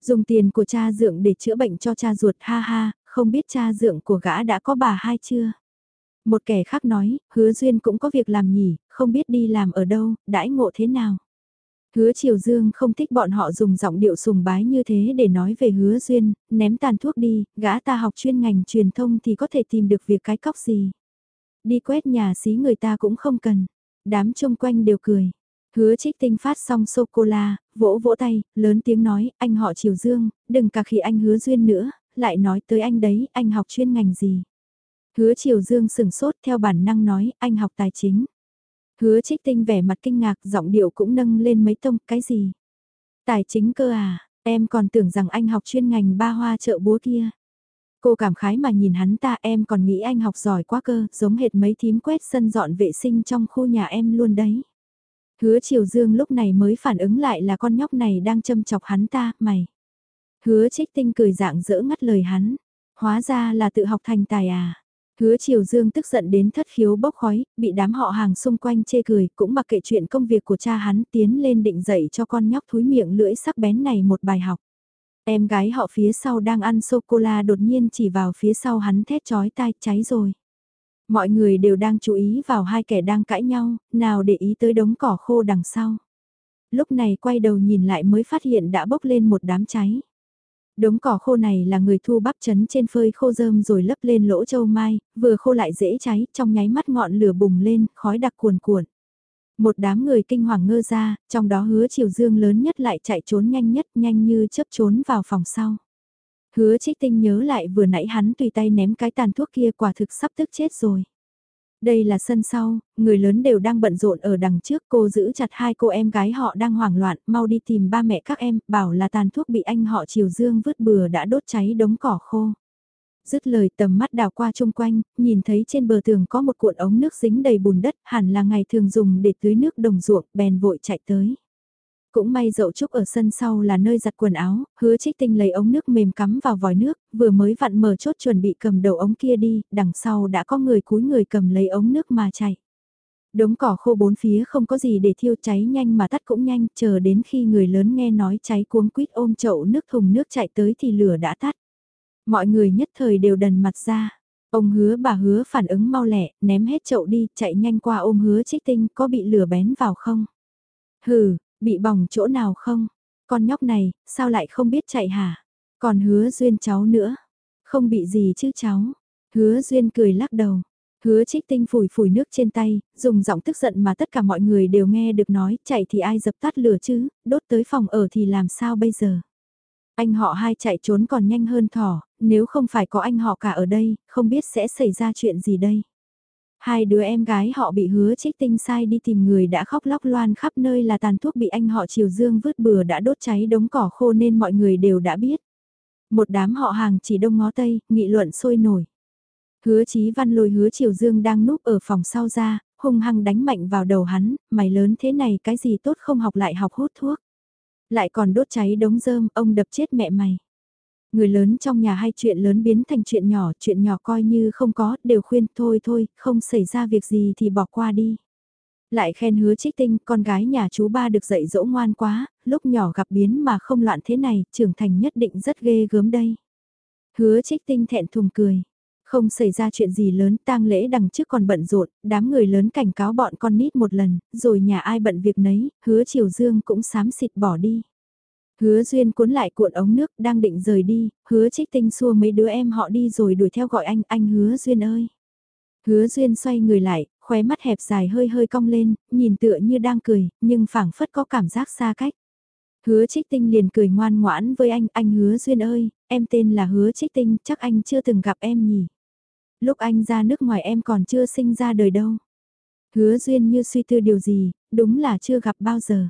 Dùng tiền của cha dượng để chữa bệnh cho cha ruột ha ha, không biết cha dượng của gã đã có bà hai chưa. Một kẻ khác nói, hứa duyên cũng có việc làm nhỉ, không biết đi làm ở đâu, đãi ngộ thế nào. Hứa Triều Dương không thích bọn họ dùng giọng điệu sùng bái như thế để nói về hứa duyên, ném tàn thuốc đi, gã ta học chuyên ngành truyền thông thì có thể tìm được việc cái cóc gì. Đi quét nhà xí người ta cũng không cần, đám chung quanh đều cười. Hứa trích tinh phát xong sô-cô-la, vỗ vỗ tay, lớn tiếng nói, anh họ Triều Dương, đừng cả khi anh hứa duyên nữa, lại nói tới anh đấy, anh học chuyên ngành gì. Hứa Triều Dương sừng sốt theo bản năng nói, anh học tài chính. Hứa trích tinh vẻ mặt kinh ngạc, giọng điệu cũng nâng lên mấy tông, cái gì? Tài chính cơ à, em còn tưởng rằng anh học chuyên ngành ba hoa chợ búa kia. Cô cảm khái mà nhìn hắn ta em còn nghĩ anh học giỏi quá cơ, giống hệt mấy thím quét sân dọn vệ sinh trong khu nhà em luôn đấy. Hứa Triều Dương lúc này mới phản ứng lại là con nhóc này đang châm chọc hắn ta, mày. Hứa trích tinh cười dạng dỡ ngắt lời hắn. Hóa ra là tự học thành tài à. Hứa Triều Dương tức giận đến thất khiếu bốc khói, bị đám họ hàng xung quanh chê cười, cũng mặc kệ chuyện công việc của cha hắn tiến lên định dạy cho con nhóc thúi miệng lưỡi sắc bén này một bài học. Em gái họ phía sau đang ăn sô-cô-la đột nhiên chỉ vào phía sau hắn thét chói tai cháy rồi. Mọi người đều đang chú ý vào hai kẻ đang cãi nhau, nào để ý tới đống cỏ khô đằng sau. Lúc này quay đầu nhìn lại mới phát hiện đã bốc lên một đám cháy. Đống cỏ khô này là người thu bắp chấn trên phơi khô rơm rồi lấp lên lỗ châu mai, vừa khô lại dễ cháy, trong nháy mắt ngọn lửa bùng lên, khói đặc cuồn cuộn. Một đám người kinh hoàng ngơ ra, trong đó hứa chiều dương lớn nhất lại chạy trốn nhanh nhất, nhanh như chớp trốn vào phòng sau. Hứa trích tinh nhớ lại vừa nãy hắn tùy tay ném cái tàn thuốc kia quả thực sắp tức chết rồi. Đây là sân sau, người lớn đều đang bận rộn ở đằng trước cô giữ chặt hai cô em gái họ đang hoảng loạn, mau đi tìm ba mẹ các em, bảo là tàn thuốc bị anh họ Triều Dương vứt bừa đã đốt cháy đống cỏ khô. Dứt lời tầm mắt đào qua chung quanh, nhìn thấy trên bờ tường có một cuộn ống nước dính đầy bùn đất, hẳn là ngày thường dùng để tưới nước đồng ruộng, bèn vội chạy tới. Cũng may dậu trúc ở sân sau là nơi giặt quần áo, hứa trích tinh lấy ống nước mềm cắm vào vòi nước, vừa mới vặn mở chốt chuẩn bị cầm đầu ống kia đi, đằng sau đã có người cúi người cầm lấy ống nước mà chạy. Đống cỏ khô bốn phía không có gì để thiêu cháy nhanh mà tắt cũng nhanh, chờ đến khi người lớn nghe nói cháy cuống quýt ôm chậu nước thùng nước chạy tới thì lửa đã tắt. Mọi người nhất thời đều đần mặt ra. Ông hứa bà hứa phản ứng mau lẹ, ném hết chậu đi, chạy nhanh qua ôm hứa trích tinh, có bị lửa bén vào không? Hừ, Bị bỏng chỗ nào không? Con nhóc này, sao lại không biết chạy hả? Còn hứa duyên cháu nữa. Không bị gì chứ cháu. Hứa duyên cười lắc đầu. Hứa trích tinh phủi phủi nước trên tay, dùng giọng tức giận mà tất cả mọi người đều nghe được nói, chạy thì ai dập tắt lửa chứ, đốt tới phòng ở thì làm sao bây giờ. Anh họ hai chạy trốn còn nhanh hơn thỏ, nếu không phải có anh họ cả ở đây, không biết sẽ xảy ra chuyện gì đây. Hai đứa em gái họ bị hứa trích tinh sai đi tìm người đã khóc lóc loan khắp nơi là tàn thuốc bị anh họ Triều Dương vứt bừa đã đốt cháy đống cỏ khô nên mọi người đều đã biết. Một đám họ hàng chỉ đông ngó tây, nghị luận sôi nổi. Hứa Chí Văn lôi hứa Triều Dương đang núp ở phòng sau ra, hung hăng đánh mạnh vào đầu hắn, mày lớn thế này cái gì tốt không học lại học hút thuốc. Lại còn đốt cháy đống rơm, ông đập chết mẹ mày. Người lớn trong nhà hay chuyện lớn biến thành chuyện nhỏ, chuyện nhỏ coi như không có, đều khuyên thôi thôi, không xảy ra việc gì thì bỏ qua đi. Lại khen hứa trích tinh, con gái nhà chú ba được dạy dỗ ngoan quá, lúc nhỏ gặp biến mà không loạn thế này, trưởng thành nhất định rất ghê gớm đây. Hứa trích tinh thẹn thùng cười. Không xảy ra chuyện gì lớn, tang lễ đằng trước còn bận rộn, đám người lớn cảnh cáo bọn con nít một lần, rồi nhà ai bận việc nấy, hứa triều dương cũng sám xịt bỏ đi. Hứa Duyên cuốn lại cuộn ống nước đang định rời đi, hứa trích tinh xua mấy đứa em họ đi rồi đuổi theo gọi anh, anh hứa Duyên ơi. Hứa Duyên xoay người lại, khóe mắt hẹp dài hơi hơi cong lên, nhìn tựa như đang cười, nhưng phảng phất có cảm giác xa cách. Hứa trích tinh liền cười ngoan ngoãn với anh, anh hứa Duyên ơi, em tên là hứa trích tinh, chắc anh chưa từng gặp em nhỉ. Lúc anh ra nước ngoài em còn chưa sinh ra đời đâu. Hứa Duyên như suy tư điều gì, đúng là chưa gặp bao giờ.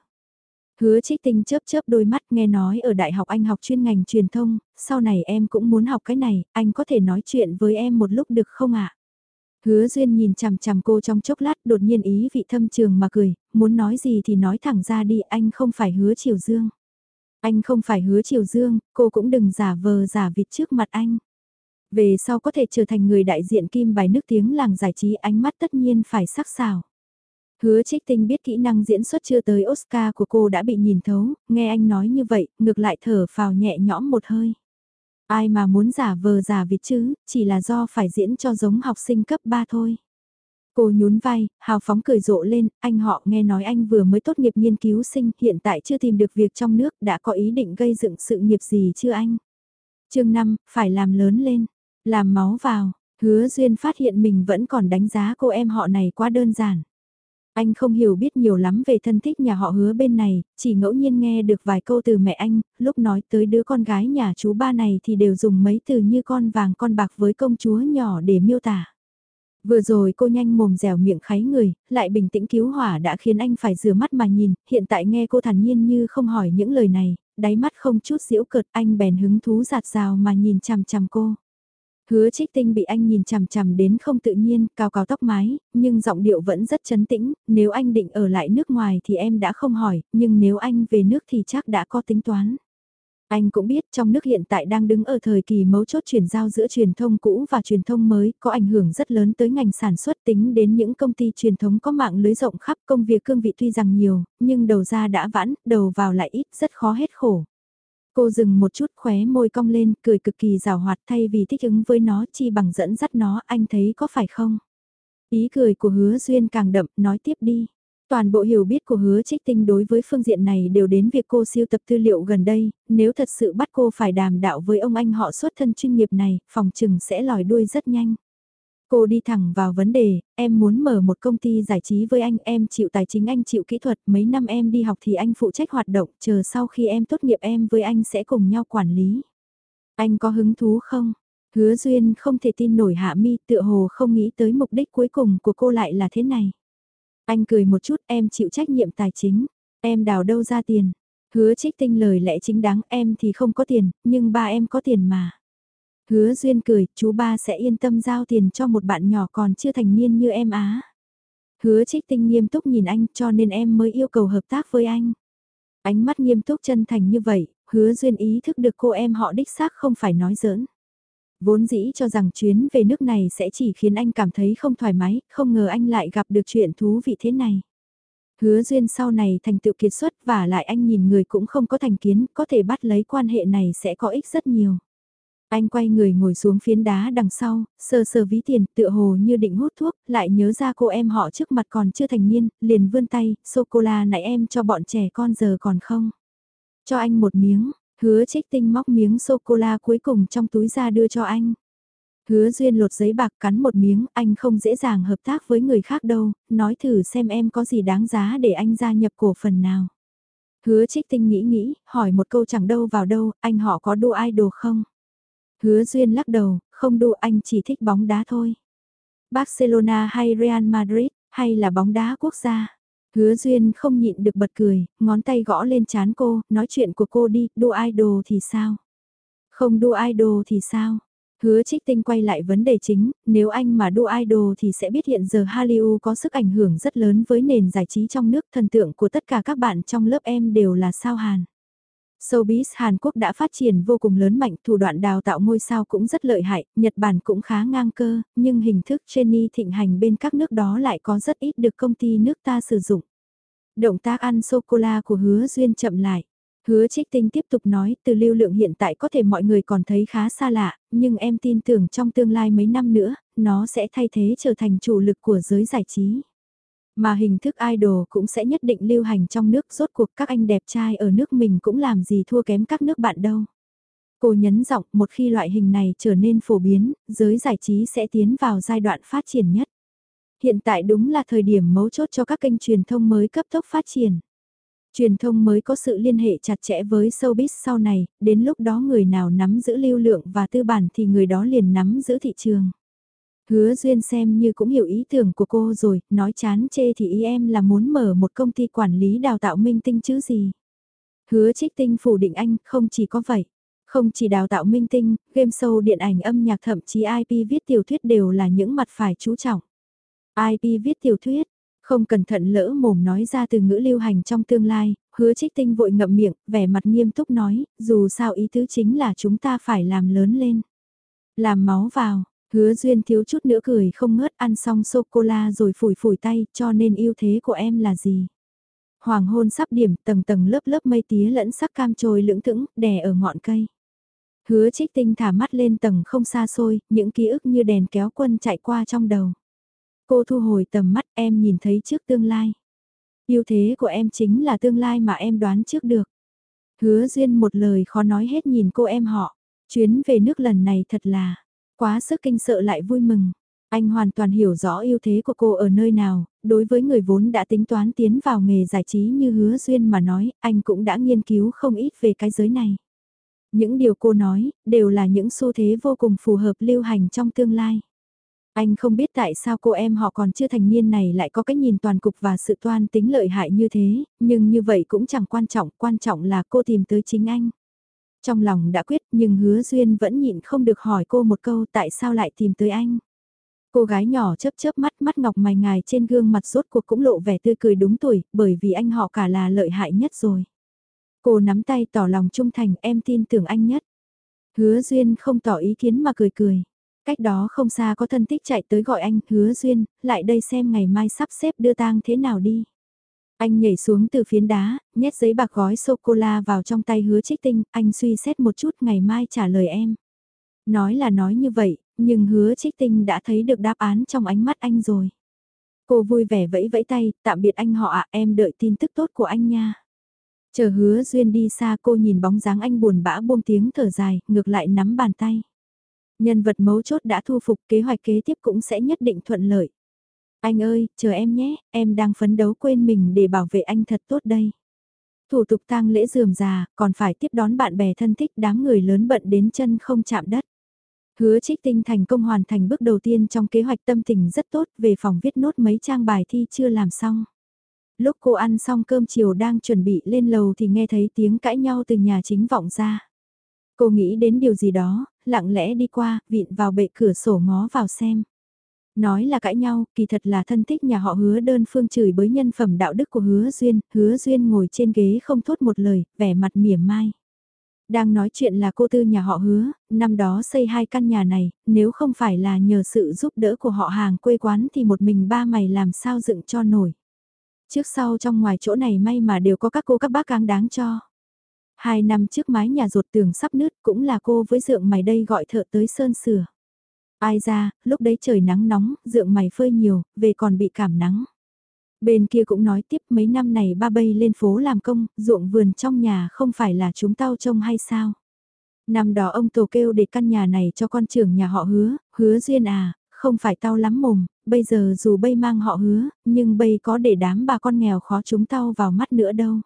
Hứa trích tinh chớp chớp đôi mắt nghe nói ở đại học anh học chuyên ngành truyền thông, sau này em cũng muốn học cái này, anh có thể nói chuyện với em một lúc được không ạ? Hứa Duyên nhìn chằm chằm cô trong chốc lát đột nhiên ý vị thâm trường mà cười, muốn nói gì thì nói thẳng ra đi anh không phải hứa Triều Dương. Anh không phải hứa Triều Dương, cô cũng đừng giả vờ giả vịt trước mặt anh. Về sau có thể trở thành người đại diện kim bài nước tiếng làng giải trí ánh mắt tất nhiên phải sắc sảo. Hứa trích tinh biết kỹ năng diễn xuất chưa tới Oscar của cô đã bị nhìn thấu, nghe anh nói như vậy, ngược lại thở phào nhẹ nhõm một hơi. Ai mà muốn giả vờ giả vịt chứ, chỉ là do phải diễn cho giống học sinh cấp 3 thôi. Cô nhún vai, hào phóng cười rộ lên, anh họ nghe nói anh vừa mới tốt nghiệp nghiên cứu sinh, hiện tại chưa tìm được việc trong nước, đã có ý định gây dựng sự nghiệp gì chưa anh? chương 5, phải làm lớn lên, làm máu vào, hứa duyên phát hiện mình vẫn còn đánh giá cô em họ này quá đơn giản. Anh không hiểu biết nhiều lắm về thân thích nhà họ hứa bên này, chỉ ngẫu nhiên nghe được vài câu từ mẹ anh, lúc nói tới đứa con gái nhà chú ba này thì đều dùng mấy từ như con vàng con bạc với công chúa nhỏ để miêu tả. Vừa rồi cô nhanh mồm dẻo miệng kháy người, lại bình tĩnh cứu hỏa đã khiến anh phải rửa mắt mà nhìn, hiện tại nghe cô thản nhiên như không hỏi những lời này, đáy mắt không chút diễu cợt anh bèn hứng thú giạt rào mà nhìn chằm chằm cô. Hứa trích tinh bị anh nhìn chằm chằm đến không tự nhiên, cao cao tóc mái, nhưng giọng điệu vẫn rất chấn tĩnh, nếu anh định ở lại nước ngoài thì em đã không hỏi, nhưng nếu anh về nước thì chắc đã có tính toán. Anh cũng biết trong nước hiện tại đang đứng ở thời kỳ mấu chốt chuyển giao giữa truyền thông cũ và truyền thông mới, có ảnh hưởng rất lớn tới ngành sản xuất tính đến những công ty truyền thống có mạng lưới rộng khắp công việc cương vị tuy rằng nhiều, nhưng đầu ra đã vãn, đầu vào lại ít, rất khó hết khổ. Cô dừng một chút khóe môi cong lên, cười cực kỳ rào hoạt thay vì thích ứng với nó chi bằng dẫn dắt nó, anh thấy có phải không? Ý cười của hứa duyên càng đậm, nói tiếp đi. Toàn bộ hiểu biết của hứa trích tinh đối với phương diện này đều đến việc cô siêu tập tư liệu gần đây, nếu thật sự bắt cô phải đàm đạo với ông anh họ xuất thân chuyên nghiệp này, phòng trừng sẽ lòi đuôi rất nhanh. Cô đi thẳng vào vấn đề, em muốn mở một công ty giải trí với anh, em chịu tài chính anh chịu kỹ thuật, mấy năm em đi học thì anh phụ trách hoạt động, chờ sau khi em tốt nghiệp em với anh sẽ cùng nhau quản lý. Anh có hứng thú không? Hứa Duyên không thể tin nổi Hạ Mi tựa hồ không nghĩ tới mục đích cuối cùng của cô lại là thế này. Anh cười một chút em chịu trách nhiệm tài chính, em đào đâu ra tiền. Hứa trích tinh lời lẽ chính đáng em thì không có tiền, nhưng ba em có tiền mà. Hứa Duyên cười, chú ba sẽ yên tâm giao tiền cho một bạn nhỏ còn chưa thành niên như em á. Hứa trích tinh nghiêm túc nhìn anh cho nên em mới yêu cầu hợp tác với anh. Ánh mắt nghiêm túc chân thành như vậy, hứa Duyên ý thức được cô em họ đích xác không phải nói giỡn. Vốn dĩ cho rằng chuyến về nước này sẽ chỉ khiến anh cảm thấy không thoải mái, không ngờ anh lại gặp được chuyện thú vị thế này. Hứa duyên sau này thành tựu kiệt xuất và lại anh nhìn người cũng không có thành kiến, có thể bắt lấy quan hệ này sẽ có ích rất nhiều. Anh quay người ngồi xuống phiến đá đằng sau, sờ sờ ví tiền, tựa hồ như định hút thuốc, lại nhớ ra cô em họ trước mặt còn chưa thành niên, liền vươn tay, sô-cô-la nãy em cho bọn trẻ con giờ còn không? Cho anh một miếng, hứa trích tinh móc miếng sô-cô-la cuối cùng trong túi ra đưa cho anh. Hứa duyên lột giấy bạc cắn một miếng, anh không dễ dàng hợp tác với người khác đâu, nói thử xem em có gì đáng giá để anh gia nhập cổ phần nào. Hứa trích tinh nghĩ nghĩ, hỏi một câu chẳng đâu vào đâu, anh họ có đua idol không? Hứa duyên lắc đầu, không đua anh chỉ thích bóng đá thôi. Barcelona hay Real Madrid, hay là bóng đá quốc gia? Hứa duyên không nhịn được bật cười, ngón tay gõ lên chán cô, nói chuyện của cô đi, đua idol thì sao? Không đua idol thì sao? Hứa trích tinh quay lại vấn đề chính, nếu anh mà đua idol thì sẽ biết hiện giờ Hallyu có sức ảnh hưởng rất lớn với nền giải trí trong nước thần tượng của tất cả các bạn trong lớp em đều là sao Hàn. Showbiz Hàn Quốc đã phát triển vô cùng lớn mạnh, thủ đoạn đào tạo ngôi sao cũng rất lợi hại, Nhật Bản cũng khá ngang cơ, nhưng hình thức trainee thịnh hành bên các nước đó lại có rất ít được công ty nước ta sử dụng. Động tác ăn sô-cô-la của hứa duyên chậm lại. Hứa trích tinh tiếp tục nói từ lưu lượng hiện tại có thể mọi người còn thấy khá xa lạ, nhưng em tin tưởng trong tương lai mấy năm nữa, nó sẽ thay thế trở thành chủ lực của giới giải trí. Mà hình thức idol cũng sẽ nhất định lưu hành trong nước rốt cuộc các anh đẹp trai ở nước mình cũng làm gì thua kém các nước bạn đâu. Cô nhấn giọng một khi loại hình này trở nên phổ biến, giới giải trí sẽ tiến vào giai đoạn phát triển nhất. Hiện tại đúng là thời điểm mấu chốt cho các kênh truyền thông mới cấp tốc phát triển. Truyền thông mới có sự liên hệ chặt chẽ với showbiz sau này, đến lúc đó người nào nắm giữ lưu lượng và tư bản thì người đó liền nắm giữ thị trường. Hứa Duyên xem như cũng hiểu ý tưởng của cô rồi, nói chán chê thì ý em là muốn mở một công ty quản lý đào tạo minh tinh chứ gì. Hứa trích tinh phủ định anh, không chỉ có vậy. Không chỉ đào tạo minh tinh, game show điện ảnh âm nhạc thậm chí IP viết tiểu thuyết đều là những mặt phải chú trọng. IP viết tiểu thuyết, không cẩn thận lỡ mồm nói ra từ ngữ lưu hành trong tương lai, hứa trích tinh vội ngậm miệng, vẻ mặt nghiêm túc nói, dù sao ý tứ chính là chúng ta phải làm lớn lên. Làm máu vào, hứa duyên thiếu chút nữa cười không ngớt ăn xong sô-cô-la rồi phủi phủi tay, cho nên ưu thế của em là gì? Hoàng hôn sắp điểm tầng tầng lớp lớp mây tía lẫn sắc cam trồi lưỡng thững, đè ở ngọn cây. Hứa trích tinh thả mắt lên tầng không xa xôi, những ký ức như đèn kéo quân chạy qua trong đầu. Cô thu hồi tầm mắt em nhìn thấy trước tương lai. ưu thế của em chính là tương lai mà em đoán trước được. Hứa duyên một lời khó nói hết nhìn cô em họ. Chuyến về nước lần này thật là quá sức kinh sợ lại vui mừng. Anh hoàn toàn hiểu rõ ưu thế của cô ở nơi nào, đối với người vốn đã tính toán tiến vào nghề giải trí như hứa duyên mà nói, anh cũng đã nghiên cứu không ít về cái giới này. Những điều cô nói, đều là những xu thế vô cùng phù hợp lưu hành trong tương lai. Anh không biết tại sao cô em họ còn chưa thành niên này lại có cái nhìn toàn cục và sự toan tính lợi hại như thế, nhưng như vậy cũng chẳng quan trọng, quan trọng là cô tìm tới chính anh. Trong lòng đã quyết nhưng hứa duyên vẫn nhịn không được hỏi cô một câu tại sao lại tìm tới anh. Cô gái nhỏ chớp chớp mắt mắt ngọc mày ngài trên gương mặt rốt cuộc cũng lộ vẻ tươi cười đúng tuổi bởi vì anh họ cả là lợi hại nhất rồi. Cô nắm tay tỏ lòng trung thành em tin tưởng anh nhất. Hứa duyên không tỏ ý kiến mà cười cười. Cách đó không xa có thân tích chạy tới gọi anh, hứa duyên, lại đây xem ngày mai sắp xếp đưa tang thế nào đi. Anh nhảy xuống từ phiến đá, nhét giấy bạc gói sô-cô-la vào trong tay hứa trích tinh, anh suy xét một chút ngày mai trả lời em. Nói là nói như vậy, nhưng hứa trích tinh đã thấy được đáp án trong ánh mắt anh rồi. Cô vui vẻ vẫy vẫy tay, tạm biệt anh họ ạ, em đợi tin tức tốt của anh nha. Chờ hứa duyên đi xa cô nhìn bóng dáng anh buồn bã buông tiếng thở dài, ngược lại nắm bàn tay. Nhân vật mấu chốt đã thu phục kế hoạch kế tiếp cũng sẽ nhất định thuận lợi. Anh ơi, chờ em nhé, em đang phấn đấu quên mình để bảo vệ anh thật tốt đây. Thủ tục tang lễ dườm già, còn phải tiếp đón bạn bè thân thích đám người lớn bận đến chân không chạm đất. Hứa trích tinh thành công hoàn thành bước đầu tiên trong kế hoạch tâm tình rất tốt về phòng viết nốt mấy trang bài thi chưa làm xong. Lúc cô ăn xong cơm chiều đang chuẩn bị lên lầu thì nghe thấy tiếng cãi nhau từ nhà chính vọng ra. Cô nghĩ đến điều gì đó, lặng lẽ đi qua, vịn vào bệ cửa sổ ngó vào xem. Nói là cãi nhau, kỳ thật là thân thích nhà họ hứa đơn phương chửi bới nhân phẩm đạo đức của hứa duyên, hứa duyên ngồi trên ghế không thốt một lời, vẻ mặt mỉa mai. Đang nói chuyện là cô tư nhà họ hứa, năm đó xây hai căn nhà này, nếu không phải là nhờ sự giúp đỡ của họ hàng quê quán thì một mình ba mày làm sao dựng cho nổi. Trước sau trong ngoài chỗ này may mà đều có các cô các bác cáng đáng cho. Hai năm trước mái nhà ruột tường sắp nứt cũng là cô với dượng mày đây gọi thợ tới sơn sửa. Ai ra, lúc đấy trời nắng nóng, dượng mày phơi nhiều, về còn bị cảm nắng. Bên kia cũng nói tiếp mấy năm này ba bay lên phố làm công, ruộng vườn trong nhà không phải là chúng tao trông hay sao. Năm đó ông Tổ kêu để căn nhà này cho con trưởng nhà họ hứa, hứa duyên à, không phải tao lắm mồm, bây giờ dù bay mang họ hứa, nhưng bay có để đám bà con nghèo khó chúng tao vào mắt nữa đâu.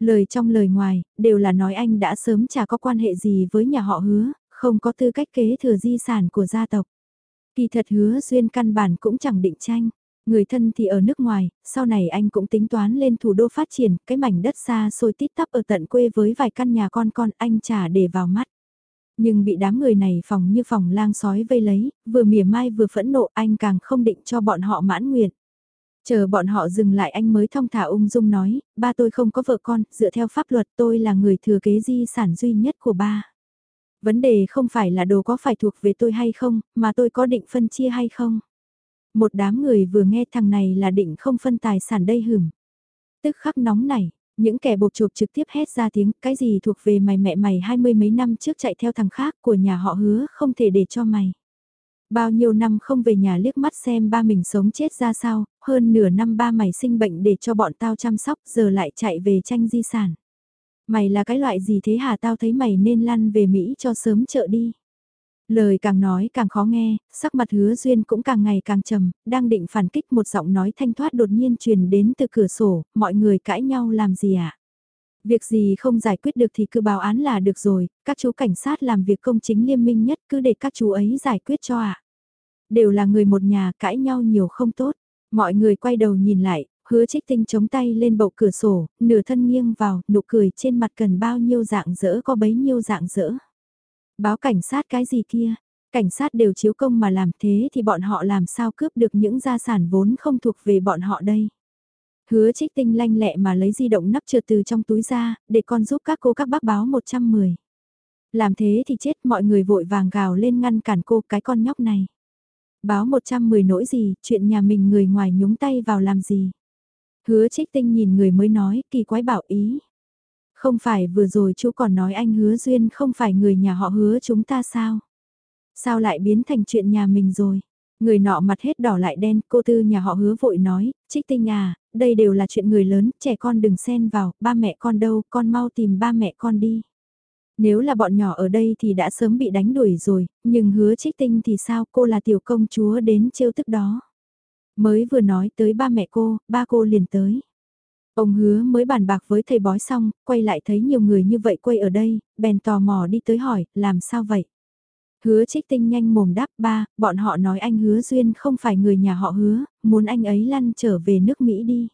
Lời trong lời ngoài, đều là nói anh đã sớm chả có quan hệ gì với nhà họ hứa, không có tư cách kế thừa di sản của gia tộc. Kỳ thật hứa duyên căn bản cũng chẳng định tranh. Người thân thì ở nước ngoài, sau này anh cũng tính toán lên thủ đô phát triển, cái mảnh đất xa xôi tít tắp ở tận quê với vài căn nhà con con anh trả để vào mắt. Nhưng bị đám người này phòng như phòng lang sói vây lấy, vừa mỉa mai vừa phẫn nộ anh càng không định cho bọn họ mãn nguyện. Chờ bọn họ dừng lại anh mới thong thả ung dung nói, ba tôi không có vợ con, dựa theo pháp luật tôi là người thừa kế di sản duy nhất của ba. Vấn đề không phải là đồ có phải thuộc về tôi hay không, mà tôi có định phân chia hay không. Một đám người vừa nghe thằng này là định không phân tài sản đây hửm. Tức khắc nóng này, những kẻ bột chuộc trực tiếp hét ra tiếng cái gì thuộc về mày mẹ mày hai mươi mấy năm trước chạy theo thằng khác của nhà họ hứa không thể để cho mày. Bao nhiêu năm không về nhà liếc mắt xem ba mình sống chết ra sao, hơn nửa năm ba mày sinh bệnh để cho bọn tao chăm sóc giờ lại chạy về tranh di sản. Mày là cái loại gì thế hả tao thấy mày nên lăn về Mỹ cho sớm chợ đi. Lời càng nói càng khó nghe, sắc mặt hứa duyên cũng càng ngày càng trầm, đang định phản kích một giọng nói thanh thoát đột nhiên truyền đến từ cửa sổ, mọi người cãi nhau làm gì ạ? À? Việc gì không giải quyết được thì cứ báo án là được rồi, các chú cảnh sát làm việc công chính liêm minh nhất cứ để các chú ấy giải quyết cho ạ. À? Đều là người một nhà cãi nhau nhiều không tốt, mọi người quay đầu nhìn lại, hứa trích tinh chống tay lên bậu cửa sổ, nửa thân nghiêng vào, nụ cười trên mặt cần bao nhiêu dạng dỡ có bấy nhiêu dạng dỡ. Báo cảnh sát cái gì kia, cảnh sát đều chiếu công mà làm thế thì bọn họ làm sao cướp được những gia sản vốn không thuộc về bọn họ đây. Hứa trích tinh lanh lẹ mà lấy di động nắp trượt từ trong túi ra, để con giúp các cô các bác báo 110. Làm thế thì chết mọi người vội vàng gào lên ngăn cản cô cái con nhóc này. Báo 110 nỗi gì, chuyện nhà mình người ngoài nhúng tay vào làm gì. Hứa trích tinh nhìn người mới nói, kỳ quái bảo ý. Không phải vừa rồi chú còn nói anh hứa duyên không phải người nhà họ hứa chúng ta sao? Sao lại biến thành chuyện nhà mình rồi? Người nọ mặt hết đỏ lại đen, cô tư nhà họ hứa vội nói, trích tinh à, đây đều là chuyện người lớn, trẻ con đừng xen vào, ba mẹ con đâu, con mau tìm ba mẹ con đi. Nếu là bọn nhỏ ở đây thì đã sớm bị đánh đuổi rồi, nhưng hứa trích tinh thì sao cô là tiểu công chúa đến trêu tức đó. Mới vừa nói tới ba mẹ cô, ba cô liền tới. Ông hứa mới bàn bạc với thầy bói xong, quay lại thấy nhiều người như vậy quay ở đây, bèn tò mò đi tới hỏi, làm sao vậy? Hứa trích tinh nhanh mồm đáp ba, bọn họ nói anh hứa duyên không phải người nhà họ hứa, muốn anh ấy lăn trở về nước Mỹ đi.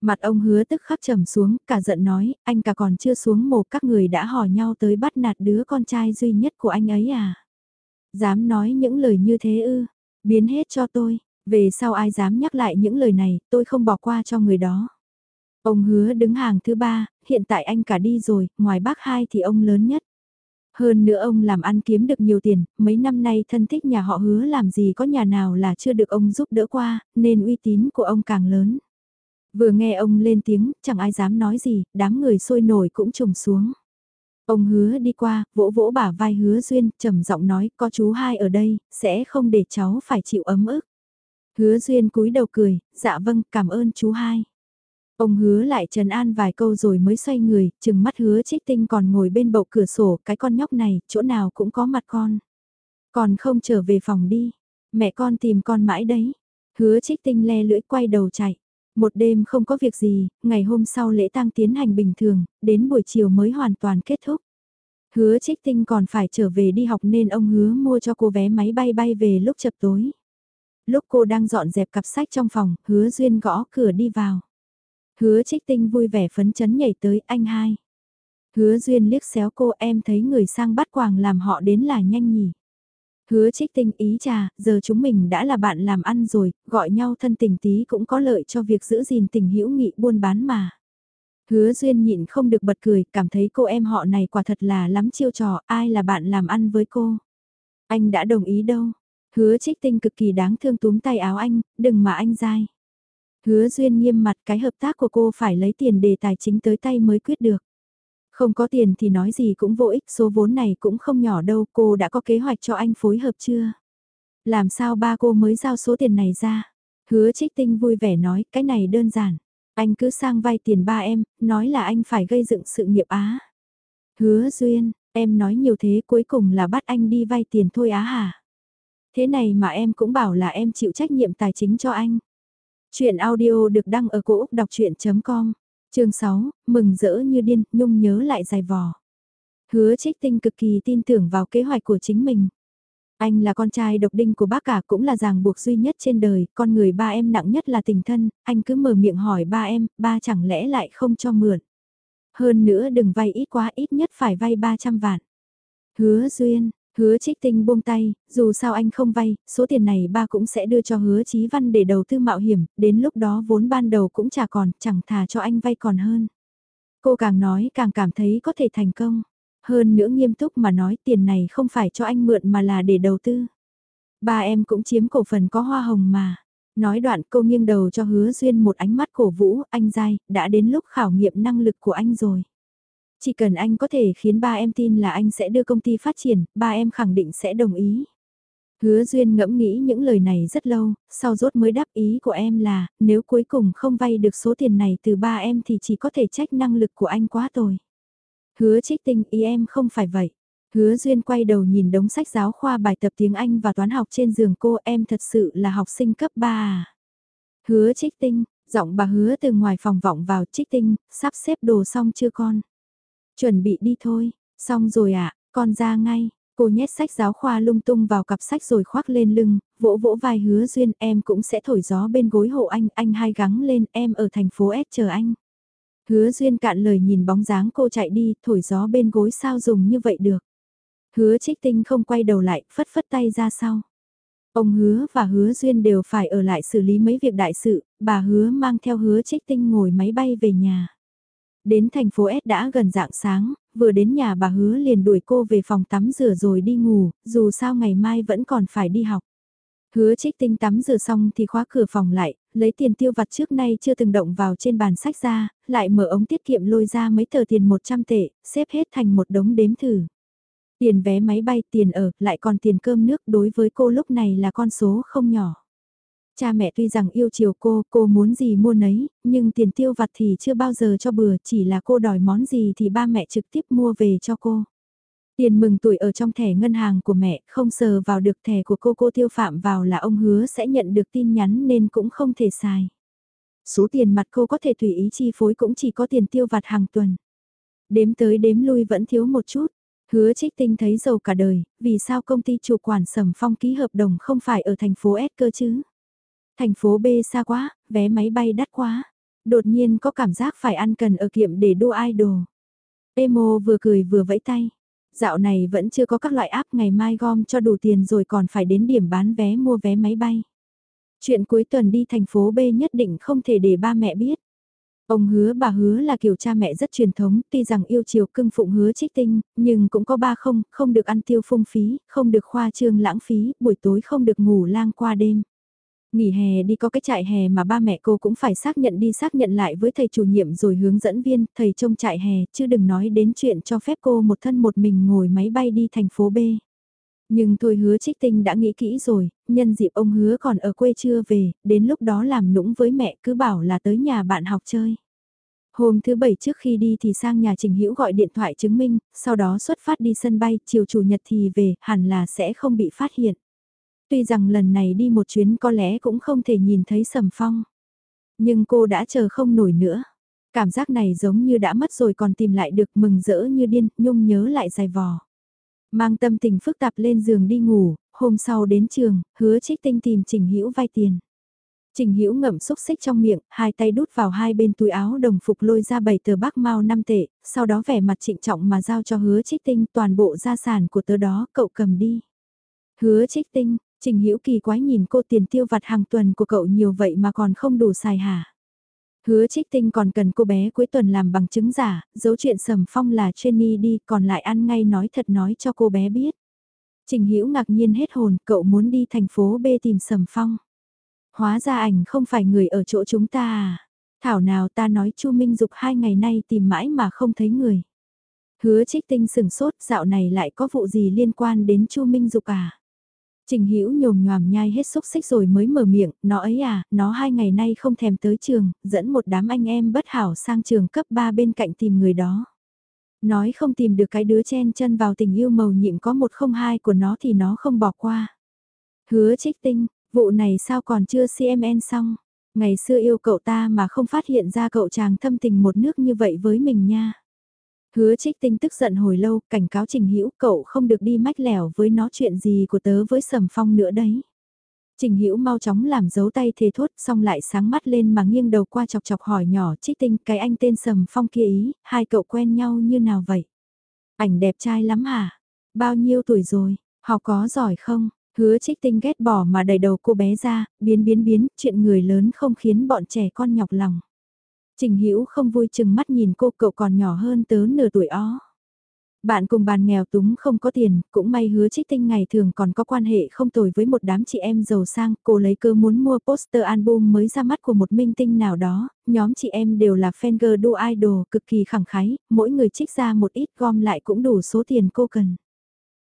Mặt ông hứa tức khắc trầm xuống, cả giận nói, anh cả còn chưa xuống mồ các người đã hò nhau tới bắt nạt đứa con trai duy nhất của anh ấy à. Dám nói những lời như thế ư, biến hết cho tôi, về sau ai dám nhắc lại những lời này, tôi không bỏ qua cho người đó. Ông hứa đứng hàng thứ ba, hiện tại anh cả đi rồi, ngoài bác hai thì ông lớn nhất. Hơn nữa ông làm ăn kiếm được nhiều tiền, mấy năm nay thân thích nhà họ hứa làm gì có nhà nào là chưa được ông giúp đỡ qua, nên uy tín của ông càng lớn. Vừa nghe ông lên tiếng, chẳng ai dám nói gì, đám người sôi nổi cũng trùng xuống. Ông hứa đi qua, vỗ vỗ bả vai hứa duyên, trầm giọng nói, có chú hai ở đây, sẽ không để cháu phải chịu ấm ức. Hứa duyên cúi đầu cười, dạ vâng, cảm ơn chú hai. Ông hứa lại trần an vài câu rồi mới xoay người, chừng mắt hứa trích tinh còn ngồi bên bậu cửa sổ, cái con nhóc này, chỗ nào cũng có mặt con. Còn không trở về phòng đi, mẹ con tìm con mãi đấy. Hứa trích tinh le lưỡi quay đầu chạy. Một đêm không có việc gì, ngày hôm sau lễ tang tiến hành bình thường, đến buổi chiều mới hoàn toàn kết thúc. Hứa trích tinh còn phải trở về đi học nên ông hứa mua cho cô vé máy bay bay về lúc chập tối. Lúc cô đang dọn dẹp cặp sách trong phòng, hứa duyên gõ cửa đi vào. Hứa trích tinh vui vẻ phấn chấn nhảy tới anh hai. Hứa duyên liếc xéo cô em thấy người sang bắt quàng làm họ đến là nhanh nhỉ. Hứa trích tinh ý trà, giờ chúng mình đã là bạn làm ăn rồi, gọi nhau thân tình tí cũng có lợi cho việc giữ gìn tình hữu nghị buôn bán mà. Hứa duyên nhịn không được bật cười, cảm thấy cô em họ này quả thật là lắm chiêu trò, ai là bạn làm ăn với cô. Anh đã đồng ý đâu. Hứa trích tinh cực kỳ đáng thương túm tay áo anh, đừng mà anh dai. Hứa duyên nghiêm mặt cái hợp tác của cô phải lấy tiền để tài chính tới tay mới quyết được. Không có tiền thì nói gì cũng vô ích, số vốn này cũng không nhỏ đâu, cô đã có kế hoạch cho anh phối hợp chưa? Làm sao ba cô mới giao số tiền này ra? Hứa trích tinh vui vẻ nói, cái này đơn giản. Anh cứ sang vay tiền ba em, nói là anh phải gây dựng sự nghiệp á. Hứa duyên, em nói nhiều thế cuối cùng là bắt anh đi vay tiền thôi á hả? Thế này mà em cũng bảo là em chịu trách nhiệm tài chính cho anh. Chuyện audio được đăng ở cổ Úc đọc chuyện.com chương 6, mừng rỡ như điên, nhung nhớ lại dài vò. Hứa trích tinh cực kỳ tin tưởng vào kế hoạch của chính mình. Anh là con trai độc đinh của bác cả cũng là ràng buộc duy nhất trên đời, con người ba em nặng nhất là tình thân, anh cứ mở miệng hỏi ba em, ba chẳng lẽ lại không cho mượn. Hơn nữa đừng vay ít quá ít nhất phải vay 300 vạn. Hứa duyên, Hứa trích tinh buông tay, dù sao anh không vay, số tiền này ba cũng sẽ đưa cho hứa chí văn để đầu tư mạo hiểm, đến lúc đó vốn ban đầu cũng chả còn, chẳng thà cho anh vay còn hơn. Cô càng nói càng cảm thấy có thể thành công. Hơn nữa nghiêm túc mà nói tiền này không phải cho anh mượn mà là để đầu tư. Ba em cũng chiếm cổ phần có hoa hồng mà. Nói đoạn cô nghiêng đầu cho hứa duyên một ánh mắt cổ vũ, anh dai, đã đến lúc khảo nghiệm năng lực của anh rồi. Chỉ cần anh có thể khiến ba em tin là anh sẽ đưa công ty phát triển, ba em khẳng định sẽ đồng ý. Hứa Duyên ngẫm nghĩ những lời này rất lâu, sau rốt mới đáp ý của em là, nếu cuối cùng không vay được số tiền này từ ba em thì chỉ có thể trách năng lực của anh quá tồi. Hứa trích tinh ý em không phải vậy. Hứa Duyên quay đầu nhìn đống sách giáo khoa bài tập tiếng Anh và toán học trên giường cô em thật sự là học sinh cấp 3 à. Hứa trích tinh, giọng bà hứa từ ngoài phòng vọng vào trích tinh, sắp xếp đồ xong chưa con? Chuẩn bị đi thôi, xong rồi ạ, à, con ra ngay. Cô nhét sách giáo khoa lung tung vào cặp sách rồi khoác lên lưng, vỗ vỗ vai hứa duyên em cũng sẽ thổi gió bên gối hộ anh, anh hai gắng lên em ở thành phố S chờ anh. Hứa duyên cạn lời nhìn bóng dáng cô chạy đi, thổi gió bên gối sao dùng như vậy được. Hứa trích tinh không quay đầu lại, phất phất tay ra sau. Ông hứa và hứa duyên đều phải ở lại xử lý mấy việc đại sự, bà hứa mang theo hứa trích tinh ngồi máy bay về nhà. Đến thành phố S đã gần dạng sáng, vừa đến nhà bà hứa liền đuổi cô về phòng tắm rửa rồi đi ngủ, dù sao ngày mai vẫn còn phải đi học. Hứa trích tinh tắm rửa xong thì khóa cửa phòng lại, lấy tiền tiêu vặt trước nay chưa từng động vào trên bàn sách ra, lại mở ống tiết kiệm lôi ra mấy tờ tiền 100 tệ, xếp hết thành một đống đếm thử. Tiền vé máy bay, tiền ở, lại còn tiền cơm nước đối với cô lúc này là con số không nhỏ. Cha mẹ tuy rằng yêu chiều cô, cô muốn gì mua nấy, nhưng tiền tiêu vặt thì chưa bao giờ cho bừa, chỉ là cô đòi món gì thì ba mẹ trực tiếp mua về cho cô. Tiền mừng tuổi ở trong thẻ ngân hàng của mẹ, không sờ vào được thẻ của cô cô tiêu phạm vào là ông hứa sẽ nhận được tin nhắn nên cũng không thể xài. Số tiền mặt cô có thể tùy ý chi phối cũng chỉ có tiền tiêu vặt hàng tuần. Đếm tới đếm lui vẫn thiếu một chút. Hứa trích tinh thấy giàu cả đời, vì sao công ty chủ quản sầm phong ký hợp đồng không phải ở thành phố S cơ chứ? Thành phố B xa quá, vé máy bay đắt quá. Đột nhiên có cảm giác phải ăn cần ở kiệm để đua idol. Emo vừa cười vừa vẫy tay. Dạo này vẫn chưa có các loại app ngày mai gom cho đủ tiền rồi còn phải đến điểm bán vé mua vé máy bay. Chuyện cuối tuần đi thành phố B nhất định không thể để ba mẹ biết. Ông hứa bà hứa là kiểu cha mẹ rất truyền thống, tuy rằng yêu chiều cưng phụng hứa trích tinh, nhưng cũng có ba không, không được ăn tiêu phung phí, không được khoa trương lãng phí, buổi tối không được ngủ lang qua đêm. Nghỉ hè đi có cái trại hè mà ba mẹ cô cũng phải xác nhận đi xác nhận lại với thầy chủ nhiệm rồi hướng dẫn viên, thầy trông trại hè, chứ đừng nói đến chuyện cho phép cô một thân một mình ngồi máy bay đi thành phố B. Nhưng thôi hứa trích tinh đã nghĩ kỹ rồi, nhân dịp ông hứa còn ở quê chưa về, đến lúc đó làm nũng với mẹ cứ bảo là tới nhà bạn học chơi. Hôm thứ bảy trước khi đi thì sang nhà Trình Hữu gọi điện thoại chứng minh, sau đó xuất phát đi sân bay, chiều chủ nhật thì về, hẳn là sẽ không bị phát hiện. Tuy rằng lần này đi một chuyến có lẽ cũng không thể nhìn thấy sầm phong. Nhưng cô đã chờ không nổi nữa. Cảm giác này giống như đã mất rồi còn tìm lại được mừng rỡ như điên, nhung nhớ lại dài vò. Mang tâm tình phức tạp lên giường đi ngủ, hôm sau đến trường, hứa trích tinh tìm Trình Hữu vay tiền. Trình Hữu ngậm xúc xích trong miệng, hai tay đút vào hai bên túi áo đồng phục lôi ra bảy tờ bác mau năm tệ, sau đó vẻ mặt trịnh trọng mà giao cho hứa trích tinh toàn bộ gia sản của tớ đó cậu cầm đi. Hứa trích tinh, Trình Hữu kỳ quái nhìn cô tiền tiêu vặt hàng tuần của cậu nhiều vậy mà còn không đủ xài hả? Hứa trích tinh còn cần cô bé cuối tuần làm bằng chứng giả, giấu chuyện sầm phong là Jenny đi còn lại ăn ngay nói thật nói cho cô bé biết. Trình Hữu ngạc nhiên hết hồn, cậu muốn đi thành phố B tìm sầm phong. Hóa ra ảnh không phải người ở chỗ chúng ta à? Thảo nào ta nói Chu Minh Dục hai ngày nay tìm mãi mà không thấy người. Hứa trích tinh sừng sốt dạo này lại có vụ gì liên quan đến Chu Minh Dục à? Trình Hữu nhồm nhòm nhai hết xúc xích rồi mới mở miệng, nó ấy à, nó hai ngày nay không thèm tới trường, dẫn một đám anh em bất hảo sang trường cấp 3 bên cạnh tìm người đó. Nói không tìm được cái đứa chen chân vào tình yêu màu nhiệm có một không hai của nó thì nó không bỏ qua. Hứa trích tinh, vụ này sao còn chưa CMN xong, ngày xưa yêu cậu ta mà không phát hiện ra cậu chàng thâm tình một nước như vậy với mình nha. Hứa trích tinh tức giận hồi lâu, cảnh cáo Trình Hữu cậu không được đi mách lẻo với nó chuyện gì của tớ với Sầm Phong nữa đấy. Trình Hữu mau chóng làm dấu tay thề thốt xong lại sáng mắt lên mà nghiêng đầu qua chọc chọc hỏi nhỏ trích tinh cái anh tên Sầm Phong kia ý, hai cậu quen nhau như nào vậy? Ảnh đẹp trai lắm hả? Bao nhiêu tuổi rồi? Học có giỏi không? Hứa trích tinh ghét bỏ mà đẩy đầu cô bé ra, biến biến biến, chuyện người lớn không khiến bọn trẻ con nhọc lòng. Trình Hữu không vui chừng mắt nhìn cô cậu còn nhỏ hơn tớ nửa tuổi ó. Bạn cùng bàn nghèo túng không có tiền, cũng may hứa trích tinh ngày thường còn có quan hệ không tồi với một đám chị em giàu sang, cô lấy cơ muốn mua poster album mới ra mắt của một minh tinh nào đó, nhóm chị em đều là fan girl đua idol cực kỳ khẳng khái, mỗi người trích ra một ít gom lại cũng đủ số tiền cô cần.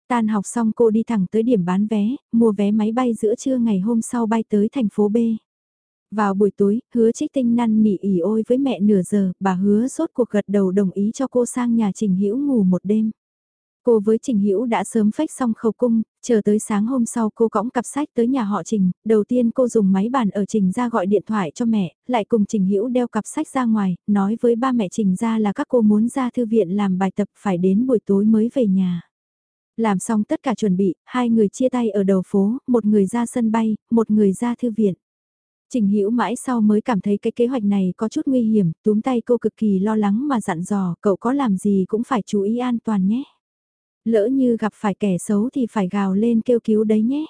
Tan học xong cô đi thẳng tới điểm bán vé, mua vé máy bay giữa trưa ngày hôm sau bay tới thành phố B. Vào buổi tối, hứa trích tinh năn nỉ ỉ ôi với mẹ nửa giờ, bà hứa sốt cuộc gật đầu đồng ý cho cô sang nhà Trình Hữu ngủ một đêm. Cô với Trình Hữu đã sớm phách xong khẩu cung, chờ tới sáng hôm sau cô cõng cặp sách tới nhà họ Trình, đầu tiên cô dùng máy bàn ở Trình ra gọi điện thoại cho mẹ, lại cùng Trình Hữu đeo cặp sách ra ngoài, nói với ba mẹ Trình ra là các cô muốn ra thư viện làm bài tập phải đến buổi tối mới về nhà. Làm xong tất cả chuẩn bị, hai người chia tay ở đầu phố, một người ra sân bay, một người ra thư viện. Trình Hữu mãi sau mới cảm thấy cái kế hoạch này có chút nguy hiểm, túm tay cô cực kỳ lo lắng mà dặn dò, cậu có làm gì cũng phải chú ý an toàn nhé. Lỡ như gặp phải kẻ xấu thì phải gào lên kêu cứu đấy nhé.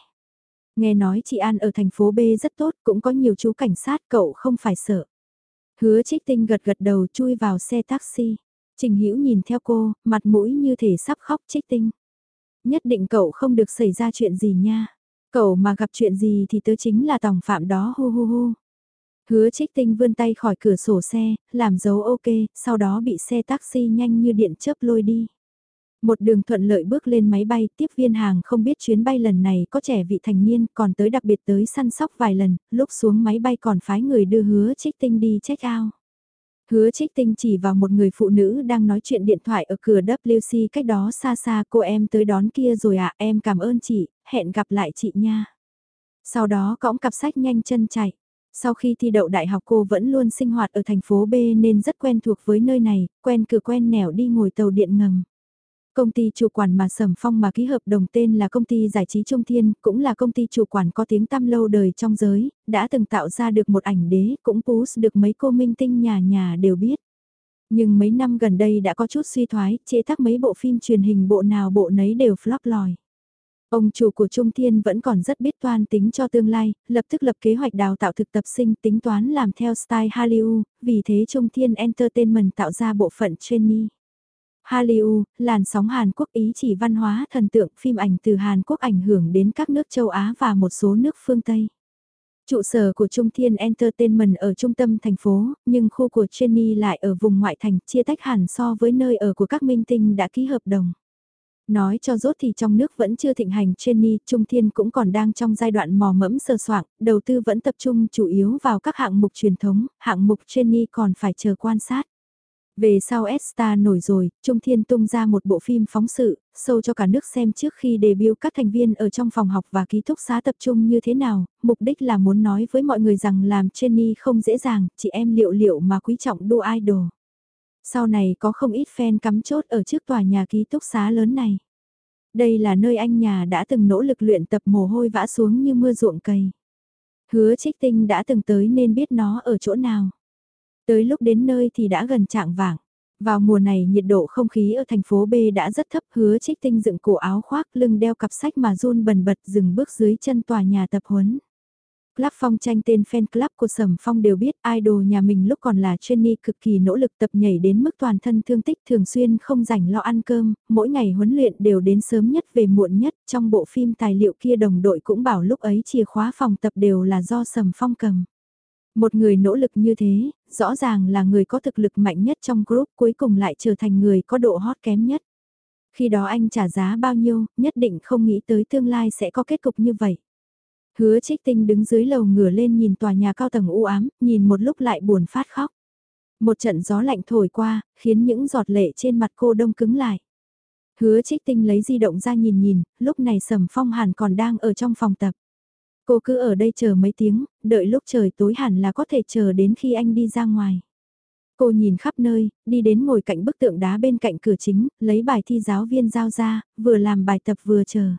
Nghe nói chị An ở thành phố B rất tốt, cũng có nhiều chú cảnh sát, cậu không phải sợ. Hứa trích tinh gật gật đầu chui vào xe taxi. Trình Hữu nhìn theo cô, mặt mũi như thể sắp khóc trích tinh. Nhất định cậu không được xảy ra chuyện gì nha. Cậu mà gặp chuyện gì thì tớ chính là tòng phạm đó hu hu hu. Hứa trích tinh vươn tay khỏi cửa sổ xe, làm dấu ok, sau đó bị xe taxi nhanh như điện chớp lôi đi. Một đường thuận lợi bước lên máy bay, tiếp viên hàng không biết chuyến bay lần này có trẻ vị thành niên, còn tới đặc biệt tới săn sóc vài lần, lúc xuống máy bay còn phái người đưa hứa trích tinh đi check out. Hứa trích tinh chỉ vào một người phụ nữ đang nói chuyện điện thoại ở cửa WC cách đó xa xa cô em tới đón kia rồi ạ em cảm ơn chị, hẹn gặp lại chị nha. Sau đó cõng cặp sách nhanh chân chạy. Sau khi thi đậu đại học cô vẫn luôn sinh hoạt ở thành phố B nên rất quen thuộc với nơi này, quen cửa quen nẻo đi ngồi tàu điện ngầm. Công ty chủ quản mà Sầm Phong mà ký hợp đồng tên là công ty giải trí Trung Thiên, cũng là công ty chủ quản có tiếng tăm lâu đời trong giới, đã từng tạo ra được một ảnh đế, cũng boost được mấy cô minh tinh nhà nhà đều biết. Nhưng mấy năm gần đây đã có chút suy thoái, chế tác mấy bộ phim truyền hình bộ nào bộ nấy đều flop lòi. Ông chủ của Trung Thiên vẫn còn rất biết toan tính cho tương lai, lập tức lập kế hoạch đào tạo thực tập sinh tính toán làm theo style Hollywood, vì thế Trung Thiên Entertainment tạo ra bộ phận trainee. Hallyu, làn sóng Hàn Quốc ý chỉ văn hóa thần tượng phim ảnh từ Hàn Quốc ảnh hưởng đến các nước châu Á và một số nước phương Tây. Trụ sở của Trung Thiên Entertainment ở trung tâm thành phố, nhưng khu của Jenny lại ở vùng ngoại thành chia tách hẳn so với nơi ở của các minh tinh đã ký hợp đồng. Nói cho rốt thì trong nước vẫn chưa thịnh hành Jenny, Trung Thiên cũng còn đang trong giai đoạn mò mẫm sơ soạn, đầu tư vẫn tập trung chủ yếu vào các hạng mục truyền thống, hạng mục Jenny còn phải chờ quan sát. Về sau esta nổi rồi, Trung Thiên tung ra một bộ phim phóng sự, sâu cho cả nước xem trước khi debut các thành viên ở trong phòng học và ký túc xá tập trung như thế nào, mục đích là muốn nói với mọi người rằng làm Jenny không dễ dàng, chị em liệu liệu mà quý trọng đua idol. Sau này có không ít fan cắm chốt ở trước tòa nhà ký túc xá lớn này. Đây là nơi anh nhà đã từng nỗ lực luyện tập mồ hôi vã xuống như mưa ruộng cây. Hứa trích tinh đã từng tới nên biết nó ở chỗ nào. Tới lúc đến nơi thì đã gần trạng vàng. Vào mùa này nhiệt độ không khí ở thành phố B đã rất thấp hứa trích tinh dựng cổ áo khoác lưng đeo cặp sách mà run bần bật dừng bước dưới chân tòa nhà tập huấn. Club Phong tranh tên fan club của Sầm Phong đều biết idol nhà mình lúc còn là trainee cực kỳ nỗ lực tập nhảy đến mức toàn thân thương tích thường xuyên không rảnh lo ăn cơm, mỗi ngày huấn luyện đều đến sớm nhất về muộn nhất, trong bộ phim tài liệu kia đồng đội cũng bảo lúc ấy chìa khóa phòng tập đều là do Sầm Phong cầm. Một người nỗ lực như thế, rõ ràng là người có thực lực mạnh nhất trong group cuối cùng lại trở thành người có độ hot kém nhất. Khi đó anh trả giá bao nhiêu, nhất định không nghĩ tới tương lai sẽ có kết cục như vậy. Hứa trích tinh đứng dưới lầu ngửa lên nhìn tòa nhà cao tầng u ám, nhìn một lúc lại buồn phát khóc. Một trận gió lạnh thổi qua, khiến những giọt lệ trên mặt cô đông cứng lại. Hứa trích tinh lấy di động ra nhìn nhìn, lúc này sầm phong hàn còn đang ở trong phòng tập. Cô cứ ở đây chờ mấy tiếng, đợi lúc trời tối hẳn là có thể chờ đến khi anh đi ra ngoài. Cô nhìn khắp nơi, đi đến ngồi cạnh bức tượng đá bên cạnh cửa chính, lấy bài thi giáo viên giao ra, vừa làm bài tập vừa chờ.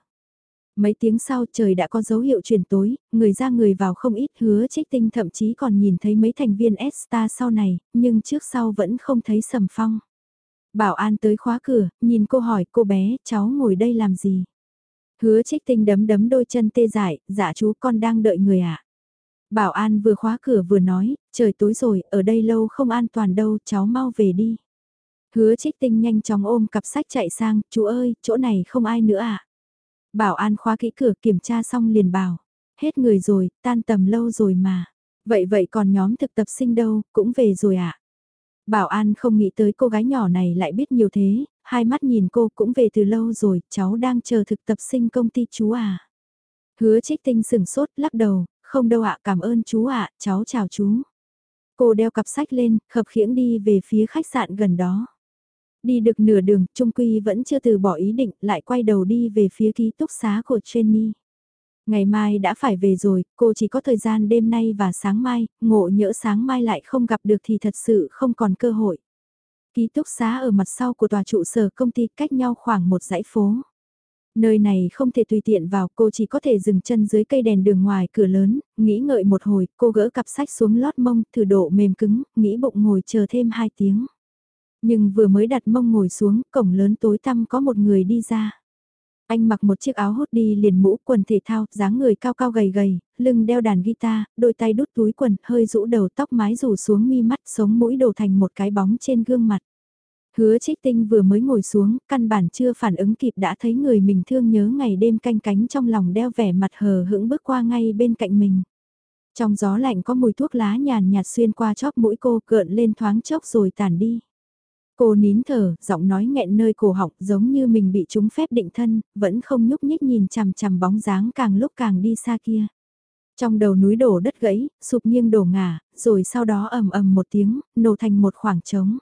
Mấy tiếng sau trời đã có dấu hiệu chuyển tối, người ra người vào không ít hứa trích tinh thậm chí còn nhìn thấy mấy thành viên S-Star sau này, nhưng trước sau vẫn không thấy sầm phong. Bảo an tới khóa cửa, nhìn cô hỏi cô bé, cháu ngồi đây làm gì? Hứa trích tinh đấm đấm đôi chân tê dại, dạ chú con đang đợi người ạ. À? Bảo an vừa khóa cửa vừa nói, trời tối rồi, ở đây lâu không an toàn đâu, cháu mau về đi. Hứa trích tinh nhanh chóng ôm cặp sách chạy sang, chú ơi, chỗ này không ai nữa à? Bảo an khóa kỹ cửa kiểm tra xong liền bảo. Hết người rồi, tan tầm lâu rồi mà. Vậy vậy còn nhóm thực tập sinh đâu, cũng về rồi ạ. À? Bảo an không nghĩ tới cô gái nhỏ này lại biết nhiều thế, hai mắt nhìn cô cũng về từ lâu rồi, cháu đang chờ thực tập sinh công ty chú à. Hứa trích tinh sừng sốt, lắc đầu, không đâu ạ, cảm ơn chú ạ, cháu chào chú. Cô đeo cặp sách lên, khập khiễng đi về phía khách sạn gần đó. Đi được nửa đường, Trung Quy vẫn chưa từ bỏ ý định, lại quay đầu đi về phía ký túc xá của Jenny. Ngày mai đã phải về rồi, cô chỉ có thời gian đêm nay và sáng mai, ngộ nhỡ sáng mai lại không gặp được thì thật sự không còn cơ hội. Ký túc xá ở mặt sau của tòa trụ sở công ty cách nhau khoảng một dãy phố. Nơi này không thể tùy tiện vào, cô chỉ có thể dừng chân dưới cây đèn đường ngoài cửa lớn, nghĩ ngợi một hồi, cô gỡ cặp sách xuống lót mông, thử độ mềm cứng, nghĩ bụng ngồi chờ thêm hai tiếng. Nhưng vừa mới đặt mông ngồi xuống, cổng lớn tối tăm có một người đi ra. Anh mặc một chiếc áo hốt đi liền mũ quần thể thao, dáng người cao cao gầy gầy, lưng đeo đàn guitar, đôi tay đút túi quần, hơi rũ đầu tóc mái rủ xuống mi mắt, sống mũi đổ thành một cái bóng trên gương mặt. Hứa trích tinh vừa mới ngồi xuống, căn bản chưa phản ứng kịp đã thấy người mình thương nhớ ngày đêm canh cánh trong lòng đeo vẻ mặt hờ hững bước qua ngay bên cạnh mình. Trong gió lạnh có mùi thuốc lá nhàn nhạt xuyên qua chóp mũi cô cợn lên thoáng chốc rồi tàn đi. Cô nín thở, giọng nói nghẹn nơi cổ họng giống như mình bị trúng phép định thân, vẫn không nhúc nhích nhìn chằm chằm bóng dáng càng lúc càng đi xa kia. Trong đầu núi đổ đất gãy, sụp nghiêng đổ ngả, rồi sau đó ầm ầm một tiếng, nổ thành một khoảng trống.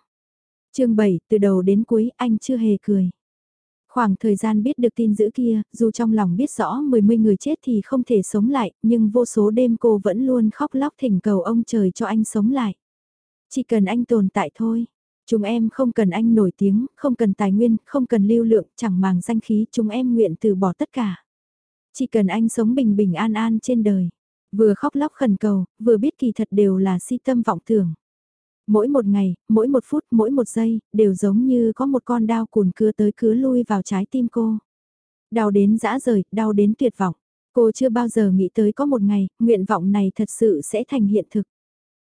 chương 7, từ đầu đến cuối anh chưa hề cười. Khoảng thời gian biết được tin dữ kia, dù trong lòng biết rõ mười mươi người chết thì không thể sống lại, nhưng vô số đêm cô vẫn luôn khóc lóc thỉnh cầu ông trời cho anh sống lại. Chỉ cần anh tồn tại thôi. Chúng em không cần anh nổi tiếng, không cần tài nguyên, không cần lưu lượng, chẳng màng danh khí, chúng em nguyện từ bỏ tất cả. Chỉ cần anh sống bình bình an an trên đời. Vừa khóc lóc khẩn cầu, vừa biết kỳ thật đều là si tâm vọng tưởng. Mỗi một ngày, mỗi một phút, mỗi một giây, đều giống như có một con đao cùn cưa tới cứa lui vào trái tim cô. Đau đến dã rời, đau đến tuyệt vọng. Cô chưa bao giờ nghĩ tới có một ngày, nguyện vọng này thật sự sẽ thành hiện thực.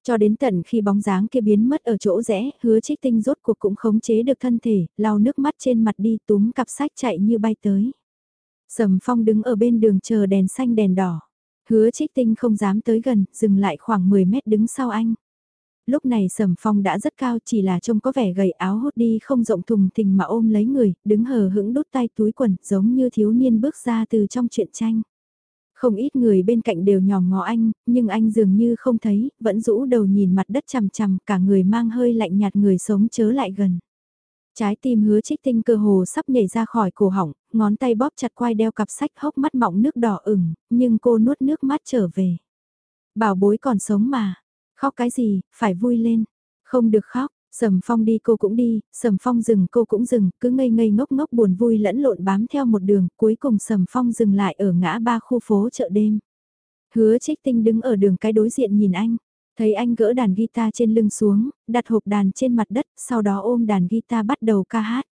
Cho đến tận khi bóng dáng kia biến mất ở chỗ rẽ, hứa trích tinh rốt cuộc cũng khống chế được thân thể, lau nước mắt trên mặt đi túm cặp sách chạy như bay tới. Sầm phong đứng ở bên đường chờ đèn xanh đèn đỏ. Hứa trích tinh không dám tới gần, dừng lại khoảng 10 mét đứng sau anh. Lúc này sầm phong đã rất cao chỉ là trông có vẻ gầy áo hốt đi không rộng thùng thình mà ôm lấy người, đứng hờ hững đút tay túi quần giống như thiếu niên bước ra từ trong truyện tranh. Không ít người bên cạnh đều nhòm ngó anh, nhưng anh dường như không thấy, vẫn rũ đầu nhìn mặt đất chằm chằm, cả người mang hơi lạnh nhạt người sống chớ lại gần. Trái tim hứa trích tinh cơ hồ sắp nhảy ra khỏi cổ họng, ngón tay bóp chặt quai đeo cặp sách hốc mắt mọng nước đỏ ửng, nhưng cô nuốt nước mắt trở về. Bảo bối còn sống mà, khóc cái gì, phải vui lên, không được khóc, Sầm Phong đi cô cũng đi, Sầm Phong dừng cô cũng dừng, cứ ngây ngây ngốc ngốc buồn vui lẫn lộn bám theo một đường, cuối cùng Sầm Phong dừng lại ở ngã ba khu phố chợ đêm. Hứa trích tinh đứng ở đường cái đối diện nhìn anh, thấy anh gỡ đàn guitar trên lưng xuống, đặt hộp đàn trên mặt đất, sau đó ôm đàn guitar bắt đầu ca hát.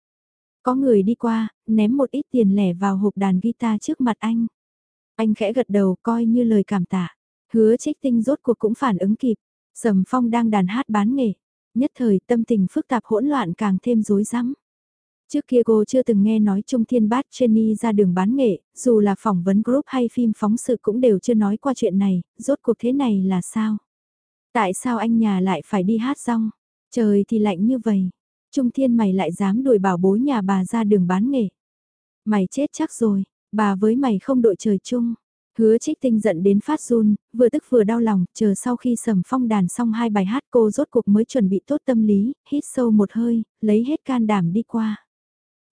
Có người đi qua, ném một ít tiền lẻ vào hộp đàn guitar trước mặt anh. Anh khẽ gật đầu coi như lời cảm tạ. Hứa trích tinh rốt cuộc cũng phản ứng kịp. Sầm Phong đang đàn hát bán nghề. Nhất thời tâm tình phức tạp hỗn loạn càng thêm rối rắm. Trước kia cô chưa từng nghe nói Trung Thiên Bát Jenny ra đường bán nghệ, dù là phỏng vấn group hay phim phóng sự cũng đều chưa nói qua chuyện này, rốt cuộc thế này là sao? Tại sao anh nhà lại phải đi hát rong? Trời thì lạnh như vậy. Trung Thiên mày lại dám đuổi bảo bối nhà bà ra đường bán nghệ. Mày chết chắc rồi, bà với mày không đội trời chung. Hứa trích tinh giận đến phát run, vừa tức vừa đau lòng, chờ sau khi sầm phong đàn xong hai bài hát cô rốt cuộc mới chuẩn bị tốt tâm lý, hít sâu một hơi, lấy hết can đảm đi qua.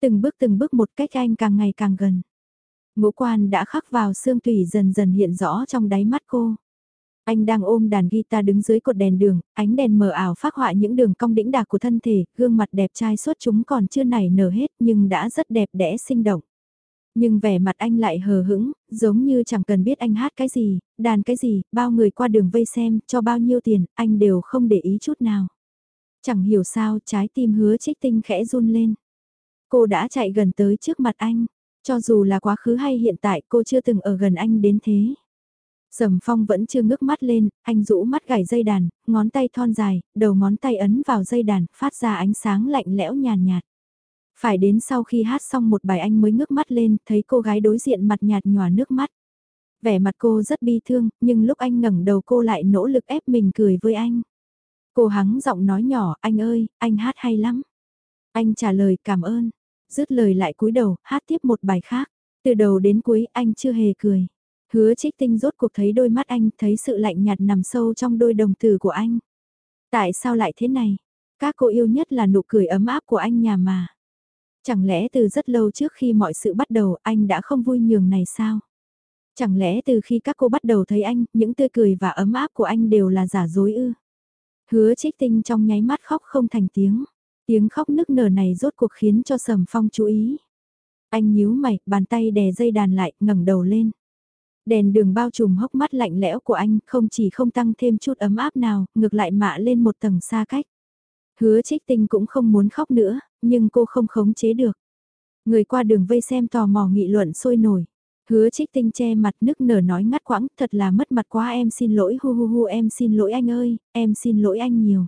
Từng bước từng bước một cách anh càng ngày càng gần. Ngũ quan đã khắc vào xương tủy dần dần hiện rõ trong đáy mắt cô. Anh đang ôm đàn guitar đứng dưới cột đèn đường, ánh đèn mờ ảo phát họa những đường cong đĩnh đạc của thân thể, gương mặt đẹp trai suốt chúng còn chưa nảy nở hết nhưng đã rất đẹp đẽ sinh động. Nhưng vẻ mặt anh lại hờ hững, giống như chẳng cần biết anh hát cái gì, đàn cái gì, bao người qua đường vây xem, cho bao nhiêu tiền, anh đều không để ý chút nào. Chẳng hiểu sao trái tim hứa trích tinh khẽ run lên. Cô đã chạy gần tới trước mặt anh, cho dù là quá khứ hay hiện tại cô chưa từng ở gần anh đến thế. Sầm phong vẫn chưa ngước mắt lên, anh rũ mắt gảy dây đàn, ngón tay thon dài, đầu ngón tay ấn vào dây đàn, phát ra ánh sáng lạnh lẽo nhàn nhạt. Phải đến sau khi hát xong một bài anh mới ngước mắt lên, thấy cô gái đối diện mặt nhạt nhòa nước mắt. Vẻ mặt cô rất bi thương, nhưng lúc anh ngẩng đầu cô lại nỗ lực ép mình cười với anh. Cô hắng giọng nói nhỏ, anh ơi, anh hát hay lắm. Anh trả lời cảm ơn, dứt lời lại cúi đầu, hát tiếp một bài khác. Từ đầu đến cuối anh chưa hề cười. Hứa trích tinh rốt cuộc thấy đôi mắt anh, thấy sự lạnh nhạt nằm sâu trong đôi đồng tử của anh. Tại sao lại thế này? Các cô yêu nhất là nụ cười ấm áp của anh nhà mà. Chẳng lẽ từ rất lâu trước khi mọi sự bắt đầu anh đã không vui nhường này sao? Chẳng lẽ từ khi các cô bắt đầu thấy anh, những tươi cười và ấm áp của anh đều là giả dối ư? Hứa trích tinh trong nháy mắt khóc không thành tiếng. Tiếng khóc nức nở này rốt cuộc khiến cho Sầm Phong chú ý. Anh nhíu mày, bàn tay đè dây đàn lại, ngẩng đầu lên. Đèn đường bao trùm hốc mắt lạnh lẽo của anh không chỉ không tăng thêm chút ấm áp nào, ngược lại mạ lên một tầng xa cách. Hứa trích tinh cũng không muốn khóc nữa, nhưng cô không khống chế được. Người qua đường vây xem tò mò nghị luận sôi nổi. Hứa trích tinh che mặt nức nở nói ngắt quãng, thật là mất mặt quá em xin lỗi hu hu hu em xin lỗi anh ơi, em xin lỗi anh nhiều.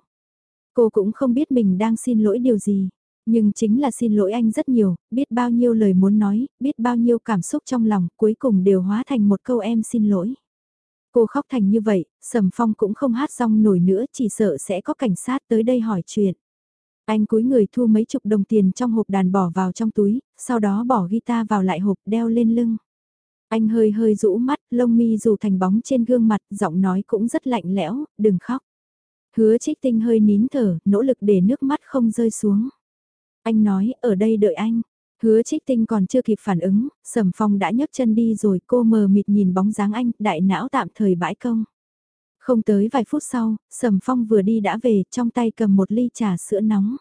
Cô cũng không biết mình đang xin lỗi điều gì, nhưng chính là xin lỗi anh rất nhiều, biết bao nhiêu lời muốn nói, biết bao nhiêu cảm xúc trong lòng, cuối cùng đều hóa thành một câu em xin lỗi. Cô khóc thành như vậy, Sầm Phong cũng không hát xong nổi nữa chỉ sợ sẽ có cảnh sát tới đây hỏi chuyện. Anh cúi người thu mấy chục đồng tiền trong hộp đàn bỏ vào trong túi, sau đó bỏ guitar vào lại hộp đeo lên lưng. Anh hơi hơi rũ mắt, lông mi dù thành bóng trên gương mặt, giọng nói cũng rất lạnh lẽo, đừng khóc. Hứa trích tinh hơi nín thở, nỗ lực để nước mắt không rơi xuống. Anh nói, ở đây đợi anh. Hứa trích tinh còn chưa kịp phản ứng, sầm phong đã nhấc chân đi rồi cô mờ mịt nhìn bóng dáng anh, đại não tạm thời bãi công. Không tới vài phút sau, sầm phong vừa đi đã về, trong tay cầm một ly trà sữa nóng.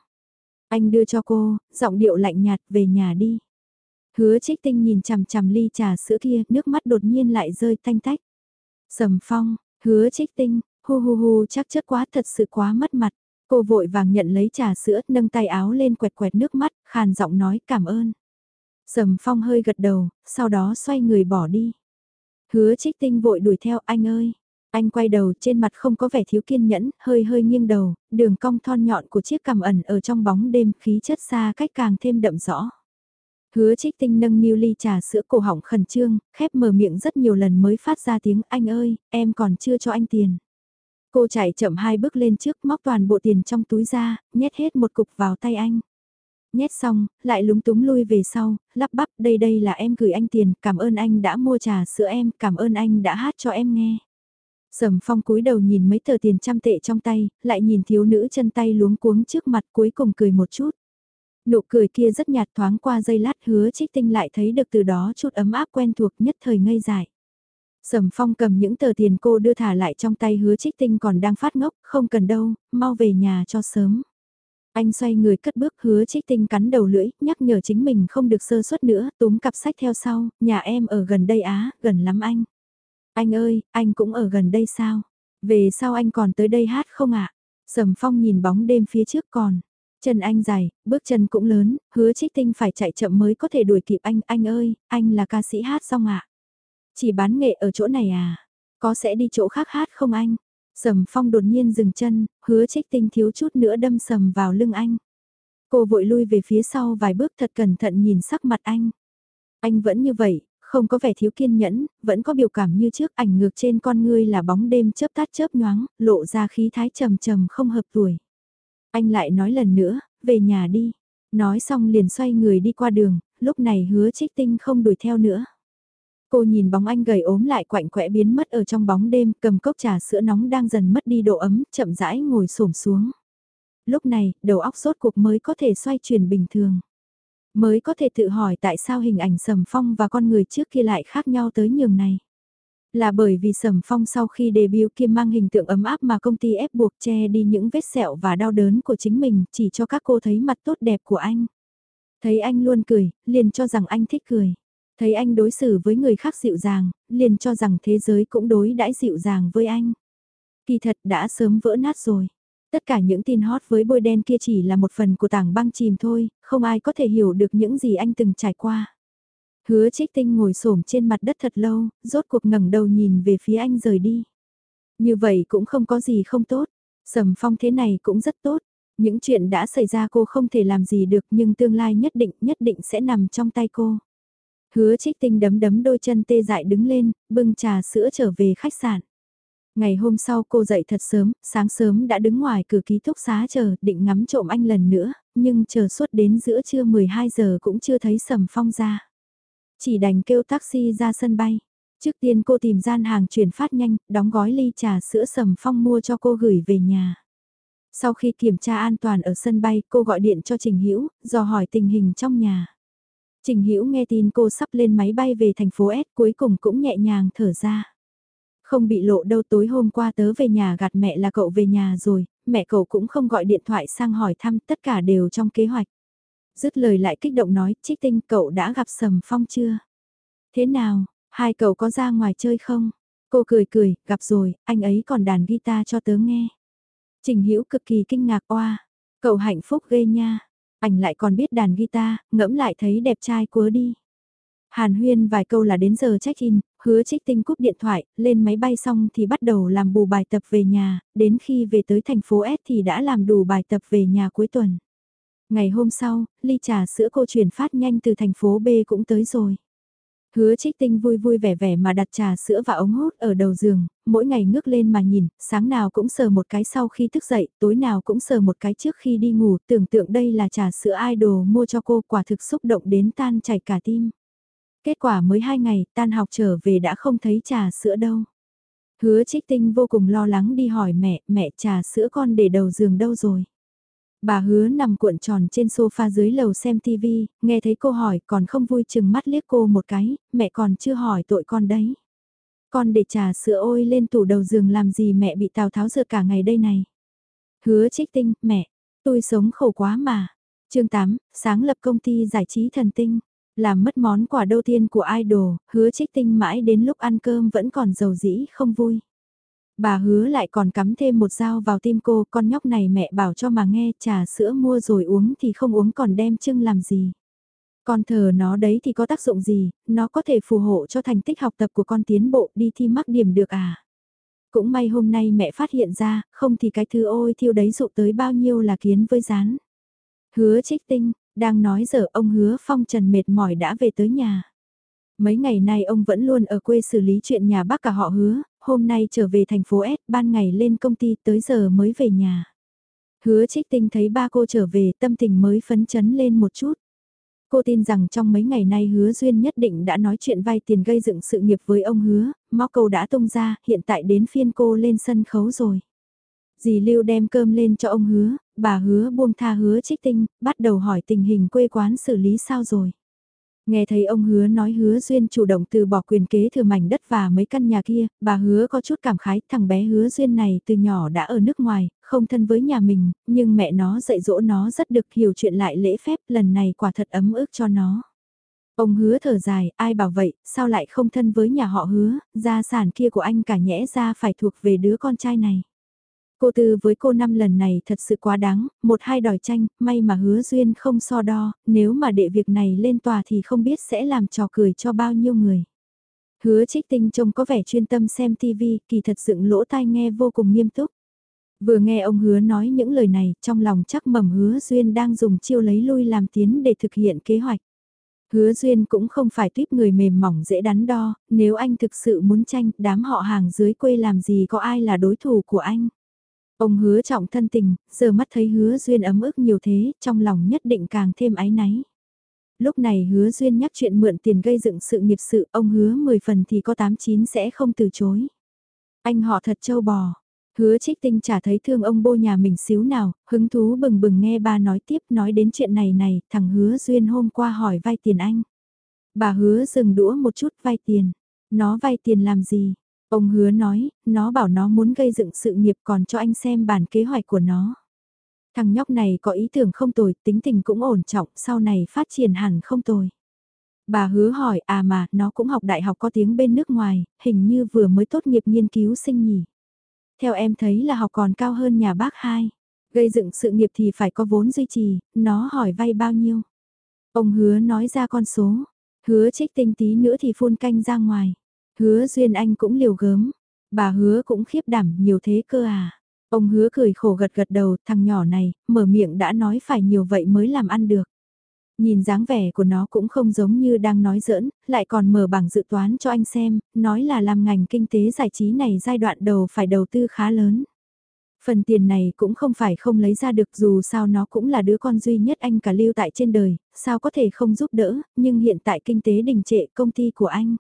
Anh đưa cho cô, giọng điệu lạnh nhạt, về nhà đi. Hứa trích tinh nhìn chằm chằm ly trà sữa kia, nước mắt đột nhiên lại rơi tanh tách. Sầm phong, hứa trích tinh, hu hu hu chắc chất quá thật sự quá mất mặt. Cô vội vàng nhận lấy trà sữa, nâng tay áo lên quẹt quẹt nước mắt, khàn giọng nói cảm ơn. Sầm phong hơi gật đầu, sau đó xoay người bỏ đi. Hứa trích tinh vội đuổi theo anh ơi. Anh quay đầu trên mặt không có vẻ thiếu kiên nhẫn, hơi hơi nghiêng đầu, đường cong thon nhọn của chiếc cằm ẩn ở trong bóng đêm khí chất xa cách càng thêm đậm rõ. Hứa trích tinh nâng niu ly trà sữa cổ họng khẩn trương, khép mở miệng rất nhiều lần mới phát ra tiếng anh ơi, em còn chưa cho anh tiền. Cô chạy chậm hai bước lên trước móc toàn bộ tiền trong túi ra, nhét hết một cục vào tay anh. Nhét xong, lại lúng túng lui về sau, lắp bắp đây đây là em gửi anh tiền, cảm ơn anh đã mua trà sữa em, cảm ơn anh đã hát cho em nghe. Sầm phong cúi đầu nhìn mấy tờ tiền trăm tệ trong tay, lại nhìn thiếu nữ chân tay luống cuống trước mặt cuối cùng cười một chút. Nụ cười kia rất nhạt thoáng qua giây lát hứa trích tinh lại thấy được từ đó chút ấm áp quen thuộc nhất thời ngây dại. Sầm phong cầm những tờ tiền cô đưa thả lại trong tay hứa trích tinh còn đang phát ngốc, không cần đâu, mau về nhà cho sớm. Anh xoay người cất bước hứa trích tinh cắn đầu lưỡi, nhắc nhở chính mình không được sơ suất nữa, túm cặp sách theo sau, nhà em ở gần đây á, gần lắm anh. Anh ơi, anh cũng ở gần đây sao? Về sao anh còn tới đây hát không ạ? Sầm phong nhìn bóng đêm phía trước còn. Chân anh dài, bước chân cũng lớn, hứa trích tinh phải chạy chậm mới có thể đuổi kịp anh. Anh ơi, anh là ca sĩ hát xong ạ. Chỉ bán nghệ ở chỗ này à? Có sẽ đi chỗ khác hát không anh? Sầm phong đột nhiên dừng chân, hứa trích tinh thiếu chút nữa đâm sầm vào lưng anh. Cô vội lui về phía sau vài bước thật cẩn thận nhìn sắc mặt anh. Anh vẫn như vậy, không có vẻ thiếu kiên nhẫn, vẫn có biểu cảm như trước ảnh ngược trên con ngươi là bóng đêm chớp tắt chớp nhoáng, lộ ra khí thái trầm trầm không hợp tuổi. Anh lại nói lần nữa, về nhà đi. Nói xong liền xoay người đi qua đường, lúc này hứa trích tinh không đuổi theo nữa. Cô nhìn bóng anh gầy ốm lại quạnh quẽ biến mất ở trong bóng đêm, cầm cốc trà sữa nóng đang dần mất đi độ ấm, chậm rãi ngồi xổm xuống. Lúc này, đầu óc sốt cuộc mới có thể xoay chuyển bình thường. Mới có thể tự hỏi tại sao hình ảnh Sầm Phong và con người trước kia lại khác nhau tới nhường này. Là bởi vì Sầm Phong sau khi debut kia mang hình tượng ấm áp mà công ty ép buộc che đi những vết sẹo và đau đớn của chính mình chỉ cho các cô thấy mặt tốt đẹp của anh. Thấy anh luôn cười, liền cho rằng anh thích cười. Thấy anh đối xử với người khác dịu dàng, liền cho rằng thế giới cũng đối đãi dịu dàng với anh. Kỳ thật đã sớm vỡ nát rồi. Tất cả những tin hot với bôi đen kia chỉ là một phần của tảng băng chìm thôi, không ai có thể hiểu được những gì anh từng trải qua. Hứa trích tinh ngồi xổm trên mặt đất thật lâu, rốt cuộc ngẩng đầu nhìn về phía anh rời đi. Như vậy cũng không có gì không tốt, sầm phong thế này cũng rất tốt. Những chuyện đã xảy ra cô không thể làm gì được nhưng tương lai nhất định nhất định sẽ nằm trong tay cô. Hứa trích tinh đấm đấm đôi chân tê dại đứng lên, bưng trà sữa trở về khách sạn. Ngày hôm sau cô dậy thật sớm, sáng sớm đã đứng ngoài cửa ký túc xá chờ, định ngắm trộm anh lần nữa, nhưng chờ suốt đến giữa trưa 12 giờ cũng chưa thấy Sầm Phong ra. Chỉ đành kêu taxi ra sân bay. Trước tiên cô tìm gian hàng chuyển phát nhanh, đóng gói ly trà sữa Sầm Phong mua cho cô gửi về nhà. Sau khi kiểm tra an toàn ở sân bay, cô gọi điện cho Trình Hữu, dò hỏi tình hình trong nhà. Trình Hữu nghe tin cô sắp lên máy bay về thành phố S cuối cùng cũng nhẹ nhàng thở ra. Không bị lộ đâu tối hôm qua tớ về nhà gạt mẹ là cậu về nhà rồi, mẹ cậu cũng không gọi điện thoại sang hỏi thăm tất cả đều trong kế hoạch. Dứt lời lại kích động nói, trích tinh cậu đã gặp Sầm Phong chưa? Thế nào, hai cậu có ra ngoài chơi không? Cô cười cười, gặp rồi, anh ấy còn đàn guitar cho tớ nghe. Trình Hữu cực kỳ kinh ngạc oa, cậu hạnh phúc ghê nha. Anh lại còn biết đàn guitar, ngẫm lại thấy đẹp trai quá đi. Hàn huyên vài câu là đến giờ check-in, hứa trích tinh cúp điện thoại, lên máy bay xong thì bắt đầu làm bù bài tập về nhà, đến khi về tới thành phố S thì đã làm đủ bài tập về nhà cuối tuần. Ngày hôm sau, ly trà sữa cô chuyển phát nhanh từ thành phố B cũng tới rồi. Hứa trích tinh vui vui vẻ vẻ mà đặt trà sữa và ống hút ở đầu giường, mỗi ngày ngước lên mà nhìn, sáng nào cũng sờ một cái sau khi thức dậy, tối nào cũng sờ một cái trước khi đi ngủ, tưởng tượng đây là trà sữa idol mua cho cô quả thực xúc động đến tan chảy cả tim. Kết quả mới hai ngày, tan học trở về đã không thấy trà sữa đâu. Hứa trích tinh vô cùng lo lắng đi hỏi mẹ, mẹ trà sữa con để đầu giường đâu rồi? Bà hứa nằm cuộn tròn trên sofa dưới lầu xem TV, nghe thấy cô hỏi còn không vui chừng mắt liếc cô một cái, mẹ còn chưa hỏi tội con đấy. Con để trà sữa ôi lên tủ đầu giường làm gì mẹ bị Tào Tháo rượt cả ngày đây này. Hứa trích tinh, mẹ, tôi sống khổ quá mà. chương 8, sáng lập công ty giải trí thần tinh. Làm mất món quà đầu tiên của idol, hứa trích tinh mãi đến lúc ăn cơm vẫn còn giàu dĩ không vui. Bà hứa lại còn cắm thêm một dao vào tim cô, con nhóc này mẹ bảo cho mà nghe trà sữa mua rồi uống thì không uống còn đem chưng làm gì. Con thờ nó đấy thì có tác dụng gì, nó có thể phù hộ cho thành tích học tập của con tiến bộ đi thi mắc điểm được à. Cũng may hôm nay mẹ phát hiện ra, không thì cái thứ ôi thiêu đấy dụ tới bao nhiêu là kiến với rán. Hứa trích tinh, đang nói giờ ông hứa phong trần mệt mỏi đã về tới nhà. Mấy ngày nay ông vẫn luôn ở quê xử lý chuyện nhà bác cả họ hứa, hôm nay trở về thành phố S, ban ngày lên công ty tới giờ mới về nhà. Hứa trích tinh thấy ba cô trở về tâm tình mới phấn chấn lên một chút. Cô tin rằng trong mấy ngày nay hứa duyên nhất định đã nói chuyện vay tiền gây dựng sự nghiệp với ông hứa, móc câu đã tung ra, hiện tại đến phiên cô lên sân khấu rồi. Dì Lưu đem cơm lên cho ông hứa, bà hứa buông tha hứa trích tinh, bắt đầu hỏi tình hình quê quán xử lý sao rồi. Nghe thấy ông hứa nói hứa duyên chủ động từ bỏ quyền kế thừa mảnh đất và mấy căn nhà kia, bà hứa có chút cảm khái thằng bé hứa duyên này từ nhỏ đã ở nước ngoài, không thân với nhà mình, nhưng mẹ nó dạy dỗ nó rất được hiểu chuyện lại lễ phép lần này quả thật ấm ức cho nó. Ông hứa thở dài, ai bảo vậy, sao lại không thân với nhà họ hứa, gia sản kia của anh cả nhẽ ra phải thuộc về đứa con trai này. Cô tư với cô năm lần này thật sự quá đáng, một hai đòi tranh, may mà hứa duyên không so đo, nếu mà đệ việc này lên tòa thì không biết sẽ làm trò cười cho bao nhiêu người. Hứa trích tinh trông có vẻ chuyên tâm xem TV, kỳ thật dựng lỗ tai nghe vô cùng nghiêm túc. Vừa nghe ông hứa nói những lời này, trong lòng chắc mầm hứa duyên đang dùng chiêu lấy lui làm tiến để thực hiện kế hoạch. Hứa duyên cũng không phải tuyếp người mềm mỏng dễ đắn đo, nếu anh thực sự muốn tranh, đám họ hàng dưới quê làm gì có ai là đối thủ của anh. Ông hứa trọng thân tình, giờ mắt thấy hứa duyên ấm ức nhiều thế, trong lòng nhất định càng thêm ái náy. Lúc này hứa duyên nhắc chuyện mượn tiền gây dựng sự nghiệp sự, ông hứa 10 phần thì có 89 sẽ không từ chối. Anh họ thật châu bò. Hứa trích tinh chả thấy thương ông bô nhà mình xíu nào, hứng thú bừng bừng nghe ba nói tiếp nói đến chuyện này này, thằng hứa duyên hôm qua hỏi vay tiền anh. Bà hứa dừng đũa một chút vay tiền. Nó vay tiền làm gì? Ông hứa nói, nó bảo nó muốn gây dựng sự nghiệp còn cho anh xem bản kế hoạch của nó. Thằng nhóc này có ý tưởng không tồi, tính tình cũng ổn trọng, sau này phát triển hẳn không tồi. Bà hứa hỏi, à mà, nó cũng học đại học có tiếng bên nước ngoài, hình như vừa mới tốt nghiệp nghiên cứu sinh nhỉ. Theo em thấy là học còn cao hơn nhà bác hai. Gây dựng sự nghiệp thì phải có vốn duy trì, nó hỏi vay bao nhiêu. Ông hứa nói ra con số, hứa trích tinh tí nữa thì phun canh ra ngoài. Hứa Duyên Anh cũng liều gớm, bà hứa cũng khiếp đảm nhiều thế cơ à. Ông hứa cười khổ gật gật đầu, thằng nhỏ này, mở miệng đã nói phải nhiều vậy mới làm ăn được. Nhìn dáng vẻ của nó cũng không giống như đang nói giỡn, lại còn mở bảng dự toán cho anh xem, nói là làm ngành kinh tế giải trí này giai đoạn đầu phải đầu tư khá lớn. Phần tiền này cũng không phải không lấy ra được dù sao nó cũng là đứa con duy nhất anh cả lưu tại trên đời, sao có thể không giúp đỡ, nhưng hiện tại kinh tế đình trệ công ty của anh.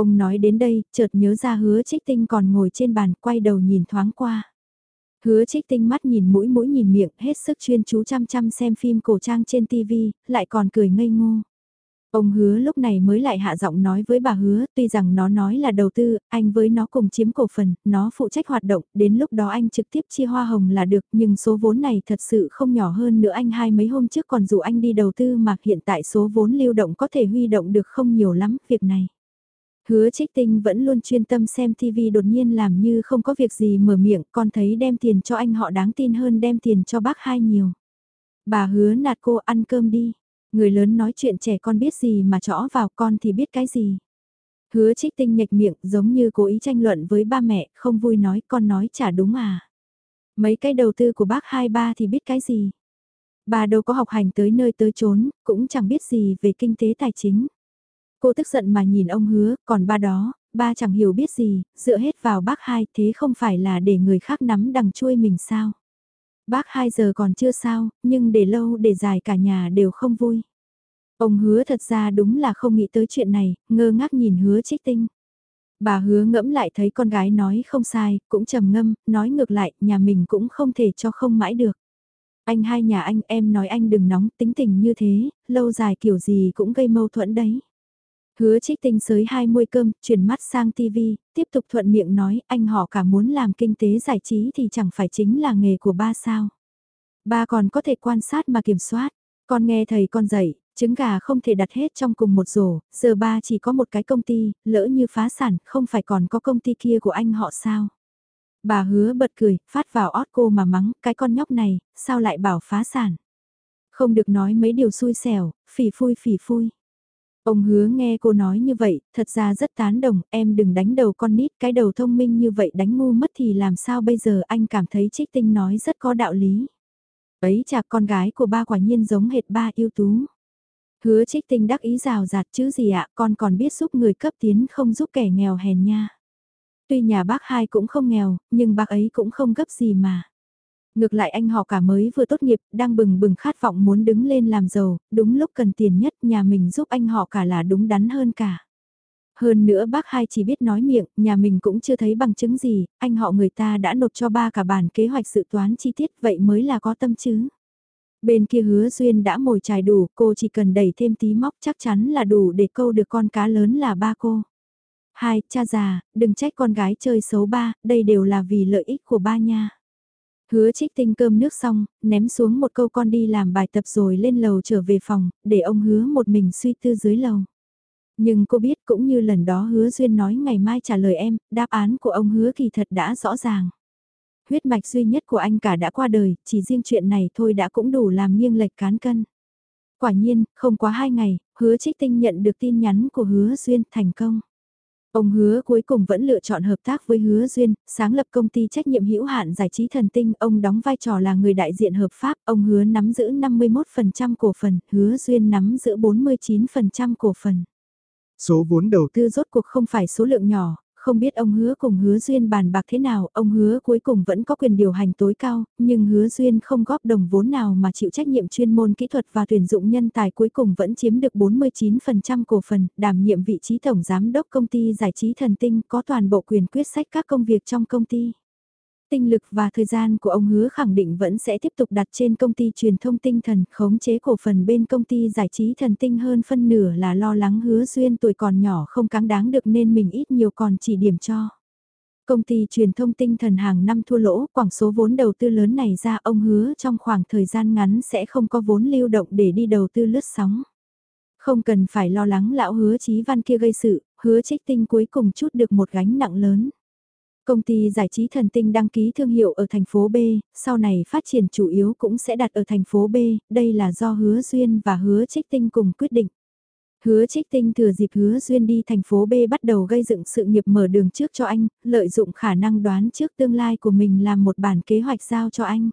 Ông nói đến đây, chợt nhớ ra hứa trích tinh còn ngồi trên bàn quay đầu nhìn thoáng qua. Hứa trích tinh mắt nhìn mũi mũi nhìn miệng hết sức chuyên chú chăm chăm xem phim cổ trang trên TV, lại còn cười ngây ngô. Ông hứa lúc này mới lại hạ giọng nói với bà hứa, tuy rằng nó nói là đầu tư, anh với nó cùng chiếm cổ phần, nó phụ trách hoạt động, đến lúc đó anh trực tiếp chia hoa hồng là được, nhưng số vốn này thật sự không nhỏ hơn nữa anh hai mấy hôm trước còn dụ anh đi đầu tư mà hiện tại số vốn lưu động có thể huy động được không nhiều lắm, việc này. Hứa trích tinh vẫn luôn chuyên tâm xem TV đột nhiên làm như không có việc gì mở miệng, con thấy đem tiền cho anh họ đáng tin hơn đem tiền cho bác hai nhiều. Bà hứa nạt cô ăn cơm đi, người lớn nói chuyện trẻ con biết gì mà chõ vào con thì biết cái gì. Hứa trích tinh nhạch miệng giống như cố ý tranh luận với ba mẹ, không vui nói con nói chả đúng à. Mấy cái đầu tư của bác hai ba thì biết cái gì. Bà đâu có học hành tới nơi tới chốn, cũng chẳng biết gì về kinh tế tài chính. Cô tức giận mà nhìn ông hứa, còn ba đó, ba chẳng hiểu biết gì, dựa hết vào bác hai thế không phải là để người khác nắm đằng chui mình sao. Bác hai giờ còn chưa sao, nhưng để lâu để dài cả nhà đều không vui. Ông hứa thật ra đúng là không nghĩ tới chuyện này, ngơ ngác nhìn hứa trích tinh. Bà hứa ngẫm lại thấy con gái nói không sai, cũng trầm ngâm, nói ngược lại, nhà mình cũng không thể cho không mãi được. Anh hai nhà anh em nói anh đừng nóng tính tình như thế, lâu dài kiểu gì cũng gây mâu thuẫn đấy. Hứa trích tinh sới hai môi cơm, chuyển mắt sang TV, tiếp tục thuận miệng nói anh họ cả muốn làm kinh tế giải trí thì chẳng phải chính là nghề của ba sao. Ba còn có thể quan sát mà kiểm soát, con nghe thầy con dạy, trứng gà không thể đặt hết trong cùng một rổ, giờ ba chỉ có một cái công ty, lỡ như phá sản, không phải còn có công ty kia của anh họ sao. Bà hứa bật cười, phát vào ót cô mà mắng, cái con nhóc này, sao lại bảo phá sản. Không được nói mấy điều xui xẻo, phỉ phui phỉ phui. Ông hứa nghe cô nói như vậy, thật ra rất tán đồng, em đừng đánh đầu con nít, cái đầu thông minh như vậy đánh ngu mất thì làm sao bây giờ anh cảm thấy trích tinh nói rất có đạo lý. Ấy chà con gái của ba quả nhiên giống hệt ba yêu tú. Hứa trích tinh đắc ý rào rạt chứ gì ạ, con còn biết giúp người cấp tiến không giúp kẻ nghèo hèn nha. Tuy nhà bác hai cũng không nghèo, nhưng bác ấy cũng không gấp gì mà. Ngược lại anh họ cả mới vừa tốt nghiệp, đang bừng bừng khát vọng muốn đứng lên làm giàu, đúng lúc cần tiền nhất nhà mình giúp anh họ cả là đúng đắn hơn cả. Hơn nữa bác hai chỉ biết nói miệng, nhà mình cũng chưa thấy bằng chứng gì, anh họ người ta đã nộp cho ba cả bản kế hoạch sự toán chi tiết vậy mới là có tâm chứ. Bên kia hứa duyên đã mồi trài đủ, cô chỉ cần đẩy thêm tí móc chắc chắn là đủ để câu được con cá lớn là ba cô. Hai, cha già, đừng trách con gái chơi xấu ba, đây đều là vì lợi ích của ba nha. Hứa trích tinh cơm nước xong, ném xuống một câu con đi làm bài tập rồi lên lầu trở về phòng, để ông hứa một mình suy tư dưới lầu. Nhưng cô biết cũng như lần đó hứa duyên nói ngày mai trả lời em, đáp án của ông hứa kỳ thật đã rõ ràng. Huyết mạch duy nhất của anh cả đã qua đời, chỉ riêng chuyện này thôi đã cũng đủ làm nghiêng lệch cán cân. Quả nhiên, không quá hai ngày, hứa trích tinh nhận được tin nhắn của hứa duyên thành công. Ông hứa cuối cùng vẫn lựa chọn hợp tác với hứa duyên, sáng lập công ty trách nhiệm hữu hạn giải trí thần tinh, ông đóng vai trò là người đại diện hợp pháp, ông hứa nắm giữ 51% cổ phần, hứa duyên nắm giữ 49% cổ phần. Số vốn đầu tư rốt cuộc không phải số lượng nhỏ, không biết ông hứa cùng hứa duyên bàn bạc thế nào, ông hứa cuối cùng vẫn có quyền điều hành tối cao, nhưng hứa duyên không góp đồng vốn nào mà chịu trách nhiệm chuyên môn kỹ thuật và tuyển dụng nhân tài cuối cùng vẫn chiếm được 49% cổ phần, đảm nhiệm vị trí tổng giám đốc công ty giải trí thần tinh có toàn bộ quyền quyết sách các công việc trong công ty tinh lực và thời gian của ông hứa khẳng định vẫn sẽ tiếp tục đặt trên công ty truyền thông tinh thần khống chế cổ phần bên công ty giải trí thần tinh hơn phân nửa là lo lắng hứa duyên tuổi còn nhỏ không cáng đáng được nên mình ít nhiều còn chỉ điểm cho. Công ty truyền thông tinh thần hàng năm thua lỗ, quảng số vốn đầu tư lớn này ra ông hứa trong khoảng thời gian ngắn sẽ không có vốn lưu động để đi đầu tư lướt sóng. Không cần phải lo lắng lão hứa chí văn kia gây sự, hứa trích tinh cuối cùng chút được một gánh nặng lớn. Công ty giải trí thần tinh đăng ký thương hiệu ở thành phố B, sau này phát triển chủ yếu cũng sẽ đặt ở thành phố B, đây là do hứa duyên và hứa trích tinh cùng quyết định. Hứa trích tinh thừa dịp hứa duyên đi thành phố B bắt đầu gây dựng sự nghiệp mở đường trước cho anh, lợi dụng khả năng đoán trước tương lai của mình làm một bản kế hoạch giao cho anh.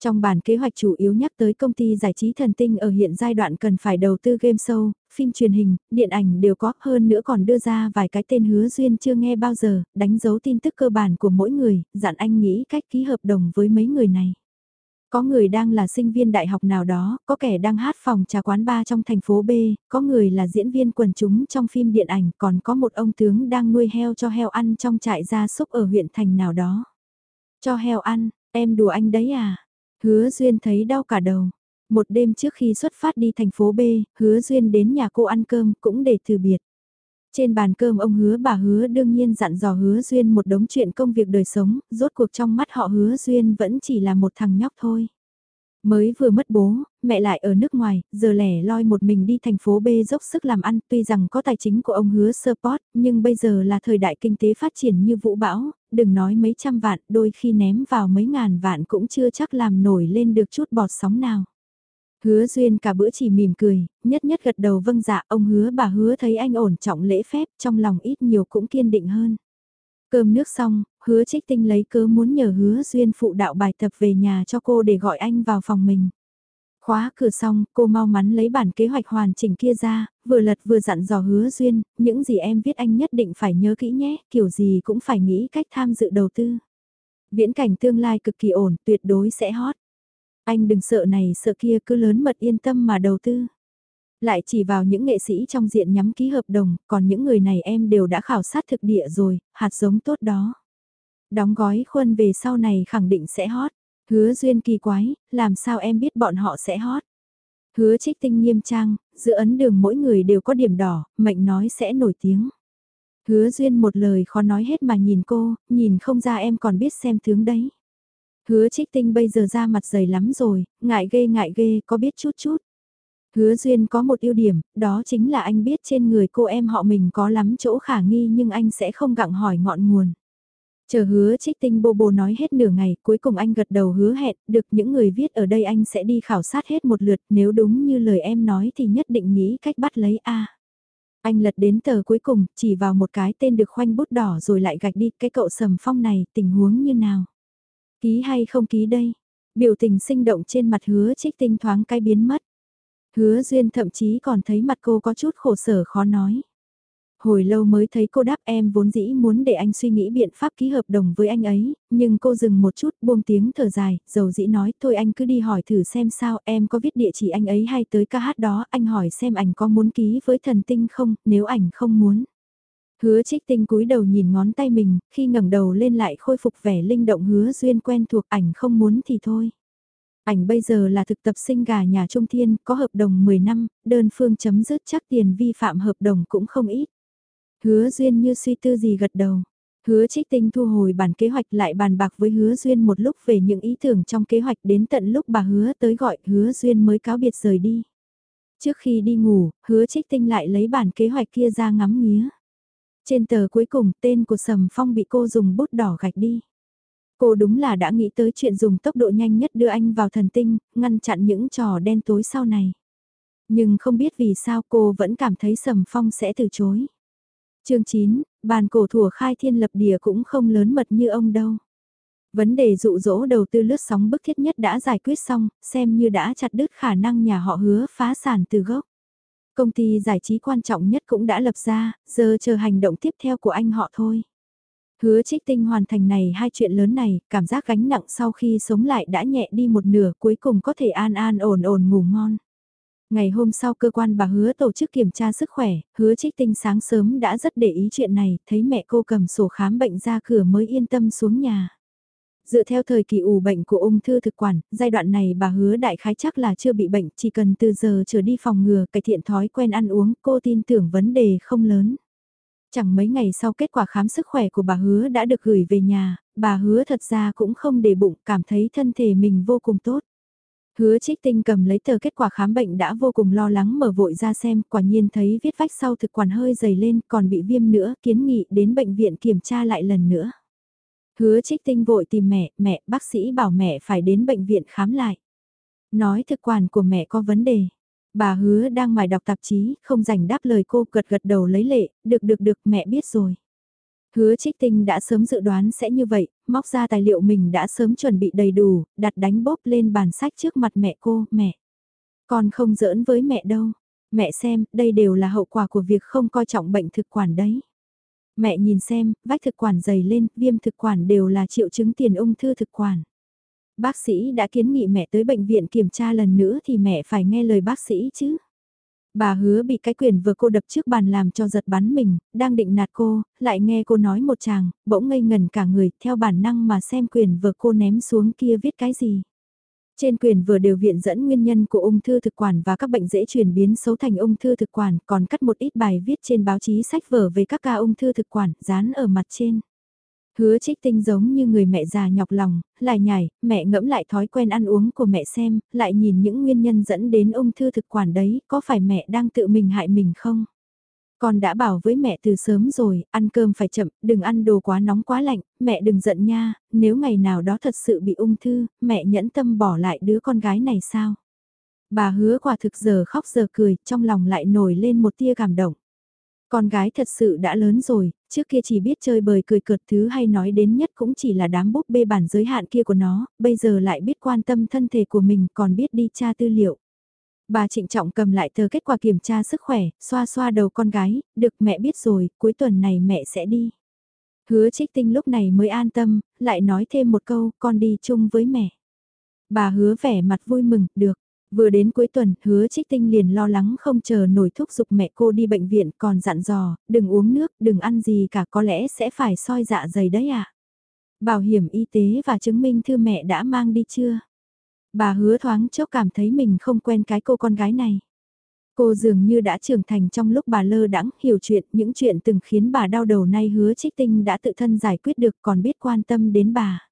Trong bản kế hoạch chủ yếu nhắc tới công ty giải trí thần tinh ở hiện giai đoạn cần phải đầu tư game show, phim truyền hình, điện ảnh đều có hơn nữa còn đưa ra vài cái tên hứa duyên chưa nghe bao giờ, đánh dấu tin tức cơ bản của mỗi người, dặn anh nghĩ cách ký hợp đồng với mấy người này. Có người đang là sinh viên đại học nào đó, có kẻ đang hát phòng trà quán bar trong thành phố B, có người là diễn viên quần chúng trong phim điện ảnh, còn có một ông tướng đang nuôi heo cho heo ăn trong trại gia súc ở huyện thành nào đó. Cho heo ăn, em đùa anh đấy à? Hứa Duyên thấy đau cả đầu. Một đêm trước khi xuất phát đi thành phố B, Hứa Duyên đến nhà cô ăn cơm cũng để từ biệt. Trên bàn cơm ông hứa bà hứa đương nhiên dặn dò hứa Duyên một đống chuyện công việc đời sống, rốt cuộc trong mắt họ hứa Duyên vẫn chỉ là một thằng nhóc thôi. Mới vừa mất bố, mẹ lại ở nước ngoài, giờ lẻ loi một mình đi thành phố B dốc sức làm ăn, tuy rằng có tài chính của ông hứa support, nhưng bây giờ là thời đại kinh tế phát triển như vũ bão, đừng nói mấy trăm vạn, đôi khi ném vào mấy ngàn vạn cũng chưa chắc làm nổi lên được chút bọt sóng nào. Hứa duyên cả bữa chỉ mỉm cười, nhất nhất gật đầu vâng dạ, ông hứa bà hứa thấy anh ổn trọng lễ phép, trong lòng ít nhiều cũng kiên định hơn. Cơm nước xong, hứa trích tinh lấy cớ muốn nhờ hứa duyên phụ đạo bài tập về nhà cho cô để gọi anh vào phòng mình. Khóa cửa xong, cô mau mắn lấy bản kế hoạch hoàn chỉnh kia ra, vừa lật vừa dặn dò hứa duyên, những gì em viết anh nhất định phải nhớ kỹ nhé, kiểu gì cũng phải nghĩ cách tham dự đầu tư. Viễn cảnh tương lai cực kỳ ổn, tuyệt đối sẽ hot. Anh đừng sợ này sợ kia cứ lớn mật yên tâm mà đầu tư. Lại chỉ vào những nghệ sĩ trong diện nhắm ký hợp đồng, còn những người này em đều đã khảo sát thực địa rồi, hạt giống tốt đó. Đóng gói khuôn về sau này khẳng định sẽ hot. Hứa duyên kỳ quái, làm sao em biết bọn họ sẽ hot. Hứa trích tinh nghiêm trang, giữa ấn đường mỗi người đều có điểm đỏ, mệnh nói sẽ nổi tiếng. Hứa duyên một lời khó nói hết mà nhìn cô, nhìn không ra em còn biết xem tướng đấy. Hứa trích tinh bây giờ ra mặt dày lắm rồi, ngại ghê ngại ghê, có biết chút chút. Hứa duyên có một ưu điểm, đó chính là anh biết trên người cô em họ mình có lắm chỗ khả nghi nhưng anh sẽ không gặng hỏi ngọn nguồn. Chờ hứa trích tinh bô bô nói hết nửa ngày, cuối cùng anh gật đầu hứa hẹn, được những người viết ở đây anh sẽ đi khảo sát hết một lượt, nếu đúng như lời em nói thì nhất định nghĩ cách bắt lấy A. Anh lật đến tờ cuối cùng, chỉ vào một cái tên được khoanh bút đỏ rồi lại gạch đi, cái cậu sầm phong này, tình huống như nào? Ký hay không ký đây? Biểu tình sinh động trên mặt hứa trích tinh thoáng cái biến mất. Hứa duyên thậm chí còn thấy mặt cô có chút khổ sở khó nói. Hồi lâu mới thấy cô đáp em vốn dĩ muốn để anh suy nghĩ biện pháp ký hợp đồng với anh ấy, nhưng cô dừng một chút buông tiếng thở dài, dầu dĩ nói thôi anh cứ đi hỏi thử xem sao em có viết địa chỉ anh ấy hay tới ca hát đó, anh hỏi xem ảnh có muốn ký với thần tinh không, nếu ảnh không muốn. Hứa trích tinh cúi đầu nhìn ngón tay mình, khi ngẩng đầu lên lại khôi phục vẻ linh động hứa duyên quen thuộc ảnh không muốn thì thôi. Ảnh bây giờ là thực tập sinh gà nhà Trung Thiên, có hợp đồng 10 năm, đơn phương chấm dứt chắc tiền vi phạm hợp đồng cũng không ít. Hứa Duyên như suy tư gì gật đầu. Hứa trích tinh thu hồi bản kế hoạch lại bàn bạc với hứa Duyên một lúc về những ý tưởng trong kế hoạch đến tận lúc bà hứa tới gọi hứa Duyên mới cáo biệt rời đi. Trước khi đi ngủ, hứa trích tinh lại lấy bản kế hoạch kia ra ngắm nghía. Trên tờ cuối cùng tên của Sầm Phong bị cô dùng bút đỏ gạch đi. Cô đúng là đã nghĩ tới chuyện dùng tốc độ nhanh nhất đưa anh vào thần tinh, ngăn chặn những trò đen tối sau này. Nhưng không biết vì sao cô vẫn cảm thấy Sầm Phong sẽ từ chối chương 9, bàn cổ thủ khai thiên lập địa cũng không lớn mật như ông đâu. Vấn đề dụ dỗ đầu tư lướt sóng bức thiết nhất đã giải quyết xong, xem như đã chặt đứt khả năng nhà họ hứa phá sản từ gốc. Công ty giải trí quan trọng nhất cũng đã lập ra, giờ chờ hành động tiếp theo của anh họ thôi. Hứa trích tinh hoàn thành này hai chuyện lớn này, cảm giác gánh nặng sau khi sống lại đã nhẹ đi một nửa cuối cùng có thể an an ổn ổn ngủ ngon. Ngày hôm sau cơ quan bà hứa tổ chức kiểm tra sức khỏe, hứa trích tinh sáng sớm đã rất để ý chuyện này, thấy mẹ cô cầm sổ khám bệnh ra cửa mới yên tâm xuống nhà. Dựa theo thời kỳ ủ bệnh của ung thư thực quản, giai đoạn này bà hứa đại khái chắc là chưa bị bệnh, chỉ cần từ giờ trở đi phòng ngừa cải thiện thói quen ăn uống, cô tin tưởng vấn đề không lớn. Chẳng mấy ngày sau kết quả khám sức khỏe của bà hứa đã được gửi về nhà, bà hứa thật ra cũng không để bụng, cảm thấy thân thể mình vô cùng tốt. Hứa trích tinh cầm lấy tờ kết quả khám bệnh đã vô cùng lo lắng mở vội ra xem, quả nhiên thấy viết vách sau thực quản hơi dày lên còn bị viêm nữa, kiến nghị đến bệnh viện kiểm tra lại lần nữa. Hứa trích tinh vội tìm mẹ, mẹ, bác sĩ bảo mẹ phải đến bệnh viện khám lại. Nói thực quản của mẹ có vấn đề. Bà hứa đang mải đọc tạp chí, không rảnh đáp lời cô gật gật đầu lấy lệ, được được được mẹ biết rồi. Hứa trích tinh đã sớm dự đoán sẽ như vậy, móc ra tài liệu mình đã sớm chuẩn bị đầy đủ, đặt đánh bóp lên bàn sách trước mặt mẹ cô, mẹ. Con không giỡn với mẹ đâu. Mẹ xem, đây đều là hậu quả của việc không coi trọng bệnh thực quản đấy. Mẹ nhìn xem, vách thực quản dày lên, viêm thực quản đều là triệu chứng tiền ung thư thực quản. Bác sĩ đã kiến nghị mẹ tới bệnh viện kiểm tra lần nữa thì mẹ phải nghe lời bác sĩ chứ. Bà hứa bị cái quyền vừa cô đập trước bàn làm cho giật bắn mình, đang định nạt cô, lại nghe cô nói một chàng, bỗng ngây ngần cả người, theo bản năng mà xem quyền vừa cô ném xuống kia viết cái gì. Trên quyền vừa đều viện dẫn nguyên nhân của ung thư thực quản và các bệnh dễ chuyển biến xấu thành ung thư thực quản, còn cắt một ít bài viết trên báo chí sách vở về các ca ung thư thực quản, dán ở mặt trên. Hứa trích tinh giống như người mẹ già nhọc lòng, lại nhảy, mẹ ngẫm lại thói quen ăn uống của mẹ xem, lại nhìn những nguyên nhân dẫn đến ung thư thực quản đấy, có phải mẹ đang tự mình hại mình không? Con đã bảo với mẹ từ sớm rồi, ăn cơm phải chậm, đừng ăn đồ quá nóng quá lạnh, mẹ đừng giận nha, nếu ngày nào đó thật sự bị ung thư, mẹ nhẫn tâm bỏ lại đứa con gái này sao? Bà hứa quả thực giờ khóc giờ cười, trong lòng lại nổi lên một tia cảm động. Con gái thật sự đã lớn rồi, trước kia chỉ biết chơi bời cười cợt thứ hay nói đến nhất cũng chỉ là đám búp bê bản giới hạn kia của nó, bây giờ lại biết quan tâm thân thể của mình còn biết đi tra tư liệu. Bà trịnh trọng cầm lại tờ kết quả kiểm tra sức khỏe, xoa xoa đầu con gái, được mẹ biết rồi, cuối tuần này mẹ sẽ đi. Hứa trích tinh lúc này mới an tâm, lại nói thêm một câu, con đi chung với mẹ. Bà hứa vẻ mặt vui mừng, được. Vừa đến cuối tuần, hứa trích tinh liền lo lắng không chờ nổi thúc giục mẹ cô đi bệnh viện còn dặn dò, đừng uống nước, đừng ăn gì cả có lẽ sẽ phải soi dạ dày đấy à. Bảo hiểm y tế và chứng minh thư mẹ đã mang đi chưa? Bà hứa thoáng chốc cảm thấy mình không quen cái cô con gái này. Cô dường như đã trưởng thành trong lúc bà lơ đãng hiểu chuyện, những chuyện từng khiến bà đau đầu nay hứa trích tinh đã tự thân giải quyết được còn biết quan tâm đến bà.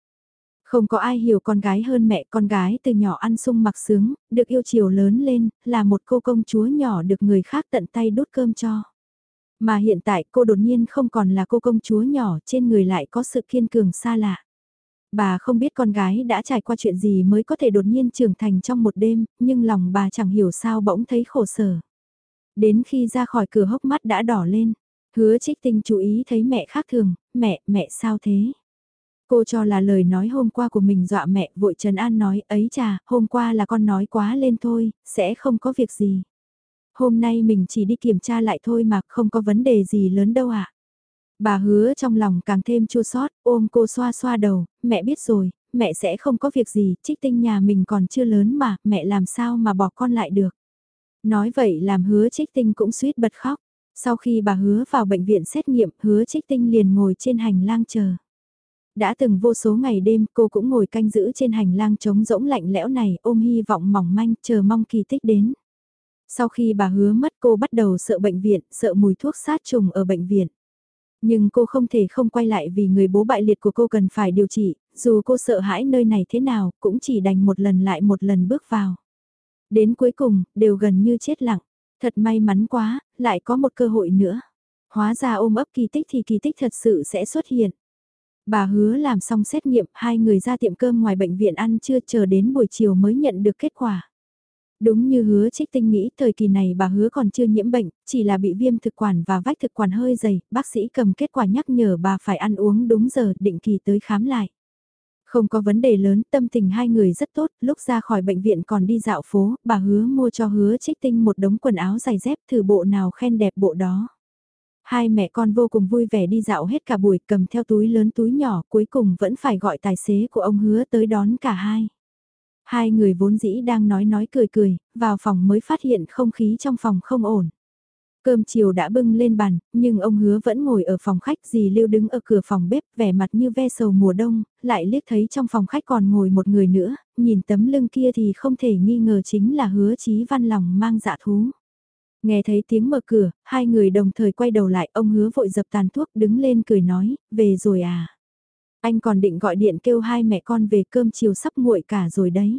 Không có ai hiểu con gái hơn mẹ con gái từ nhỏ ăn sung mặc sướng, được yêu chiều lớn lên, là một cô công chúa nhỏ được người khác tận tay đút cơm cho. Mà hiện tại cô đột nhiên không còn là cô công chúa nhỏ trên người lại có sự kiên cường xa lạ. Bà không biết con gái đã trải qua chuyện gì mới có thể đột nhiên trưởng thành trong một đêm, nhưng lòng bà chẳng hiểu sao bỗng thấy khổ sở. Đến khi ra khỏi cửa hốc mắt đã đỏ lên, hứa trích tinh chú ý thấy mẹ khác thường, mẹ, mẹ sao thế? Cô cho là lời nói hôm qua của mình dọa mẹ vội Trần An nói ấy chà, hôm qua là con nói quá lên thôi, sẽ không có việc gì. Hôm nay mình chỉ đi kiểm tra lại thôi mà không có vấn đề gì lớn đâu ạ. Bà hứa trong lòng càng thêm chua xót ôm cô xoa xoa đầu, mẹ biết rồi, mẹ sẽ không có việc gì, trích tinh nhà mình còn chưa lớn mà, mẹ làm sao mà bỏ con lại được. Nói vậy làm hứa trích tinh cũng suýt bật khóc. Sau khi bà hứa vào bệnh viện xét nghiệm, hứa trích tinh liền ngồi trên hành lang chờ. Đã từng vô số ngày đêm cô cũng ngồi canh giữ trên hành lang trống rỗng lạnh lẽo này ôm hy vọng mỏng manh chờ mong kỳ tích đến. Sau khi bà hứa mất cô bắt đầu sợ bệnh viện, sợ mùi thuốc sát trùng ở bệnh viện. Nhưng cô không thể không quay lại vì người bố bại liệt của cô cần phải điều trị, dù cô sợ hãi nơi này thế nào, cũng chỉ đành một lần lại một lần bước vào. Đến cuối cùng, đều gần như chết lặng. Thật may mắn quá, lại có một cơ hội nữa. Hóa ra ôm ấp kỳ tích thì kỳ tích thật sự sẽ xuất hiện. Bà hứa làm xong xét nghiệm, hai người ra tiệm cơm ngoài bệnh viện ăn chưa chờ đến buổi chiều mới nhận được kết quả. Đúng như hứa trích tinh nghĩ thời kỳ này bà hứa còn chưa nhiễm bệnh, chỉ là bị viêm thực quản và vách thực quản hơi dày, bác sĩ cầm kết quả nhắc nhở bà phải ăn uống đúng giờ định kỳ tới khám lại. Không có vấn đề lớn, tâm tình hai người rất tốt, lúc ra khỏi bệnh viện còn đi dạo phố, bà hứa mua cho hứa trích tinh một đống quần áo giày dép thử bộ nào khen đẹp bộ đó. Hai mẹ con vô cùng vui vẻ đi dạo hết cả buổi cầm theo túi lớn túi nhỏ cuối cùng vẫn phải gọi tài xế của ông hứa tới đón cả hai. Hai người vốn dĩ đang nói nói cười cười, vào phòng mới phát hiện không khí trong phòng không ổn. Cơm chiều đã bưng lên bàn, nhưng ông hứa vẫn ngồi ở phòng khách dì lưu đứng ở cửa phòng bếp vẻ mặt như ve sầu mùa đông, lại liếc thấy trong phòng khách còn ngồi một người nữa, nhìn tấm lưng kia thì không thể nghi ngờ chính là hứa chí văn lòng mang dạ thú. Nghe thấy tiếng mở cửa, hai người đồng thời quay đầu lại, ông hứa vội dập tàn thuốc đứng lên cười nói, về rồi à. Anh còn định gọi điện kêu hai mẹ con về cơm chiều sắp nguội cả rồi đấy.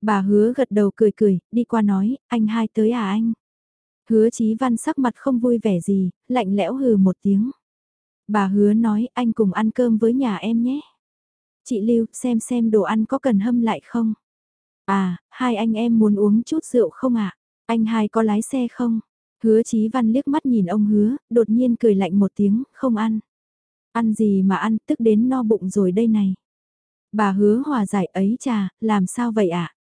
Bà hứa gật đầu cười cười, đi qua nói, anh hai tới à anh. Hứa Chí Văn sắc mặt không vui vẻ gì, lạnh lẽo hừ một tiếng. Bà hứa nói anh cùng ăn cơm với nhà em nhé. Chị Lưu, xem xem đồ ăn có cần hâm lại không? À, hai anh em muốn uống chút rượu không ạ? Anh hai có lái xe không? Hứa Chí Văn liếc mắt nhìn ông hứa, đột nhiên cười lạnh một tiếng, không ăn. Ăn gì mà ăn, tức đến no bụng rồi đây này. Bà hứa hòa giải ấy trà, làm sao vậy ạ?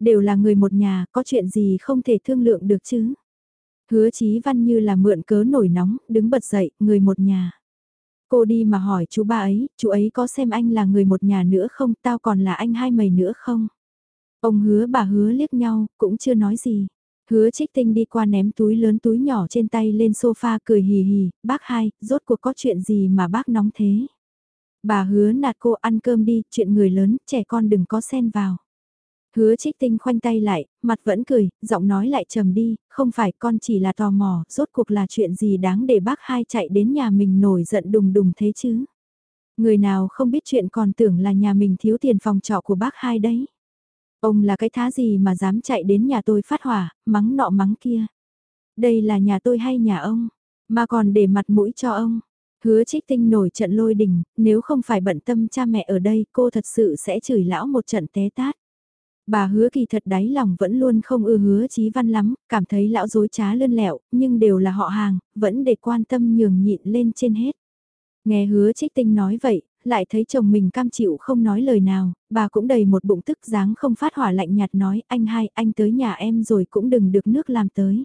Đều là người một nhà, có chuyện gì không thể thương lượng được chứ? Hứa Chí Văn như là mượn cớ nổi nóng, đứng bật dậy, người một nhà. Cô đi mà hỏi chú ba ấy, chú ấy có xem anh là người một nhà nữa không, tao còn là anh hai mày nữa không? Ông hứa bà hứa liếc nhau, cũng chưa nói gì. Hứa trích tinh đi qua ném túi lớn túi nhỏ trên tay lên sofa cười hì hì, bác hai, rốt cuộc có chuyện gì mà bác nóng thế? Bà hứa nạt cô ăn cơm đi, chuyện người lớn, trẻ con đừng có xen vào. Hứa trích tinh khoanh tay lại, mặt vẫn cười, giọng nói lại trầm đi, không phải con chỉ là tò mò, rốt cuộc là chuyện gì đáng để bác hai chạy đến nhà mình nổi giận đùng đùng thế chứ. Người nào không biết chuyện còn tưởng là nhà mình thiếu tiền phòng trọ của bác hai đấy. Ông là cái thá gì mà dám chạy đến nhà tôi phát hỏa, mắng nọ mắng kia. Đây là nhà tôi hay nhà ông, mà còn để mặt mũi cho ông. Hứa trích tinh nổi trận lôi đình, nếu không phải bận tâm cha mẹ ở đây cô thật sự sẽ chửi lão một trận té tát. Bà hứa kỳ thật đáy lòng vẫn luôn không ưa hứa chí văn lắm, cảm thấy lão dối trá lươn lẹo, nhưng đều là họ hàng, vẫn để quan tâm nhường nhịn lên trên hết. Nghe hứa trích tinh nói vậy, lại thấy chồng mình cam chịu không nói lời nào, bà cũng đầy một bụng tức dáng không phát hỏa lạnh nhạt nói anh hai anh tới nhà em rồi cũng đừng được nước làm tới.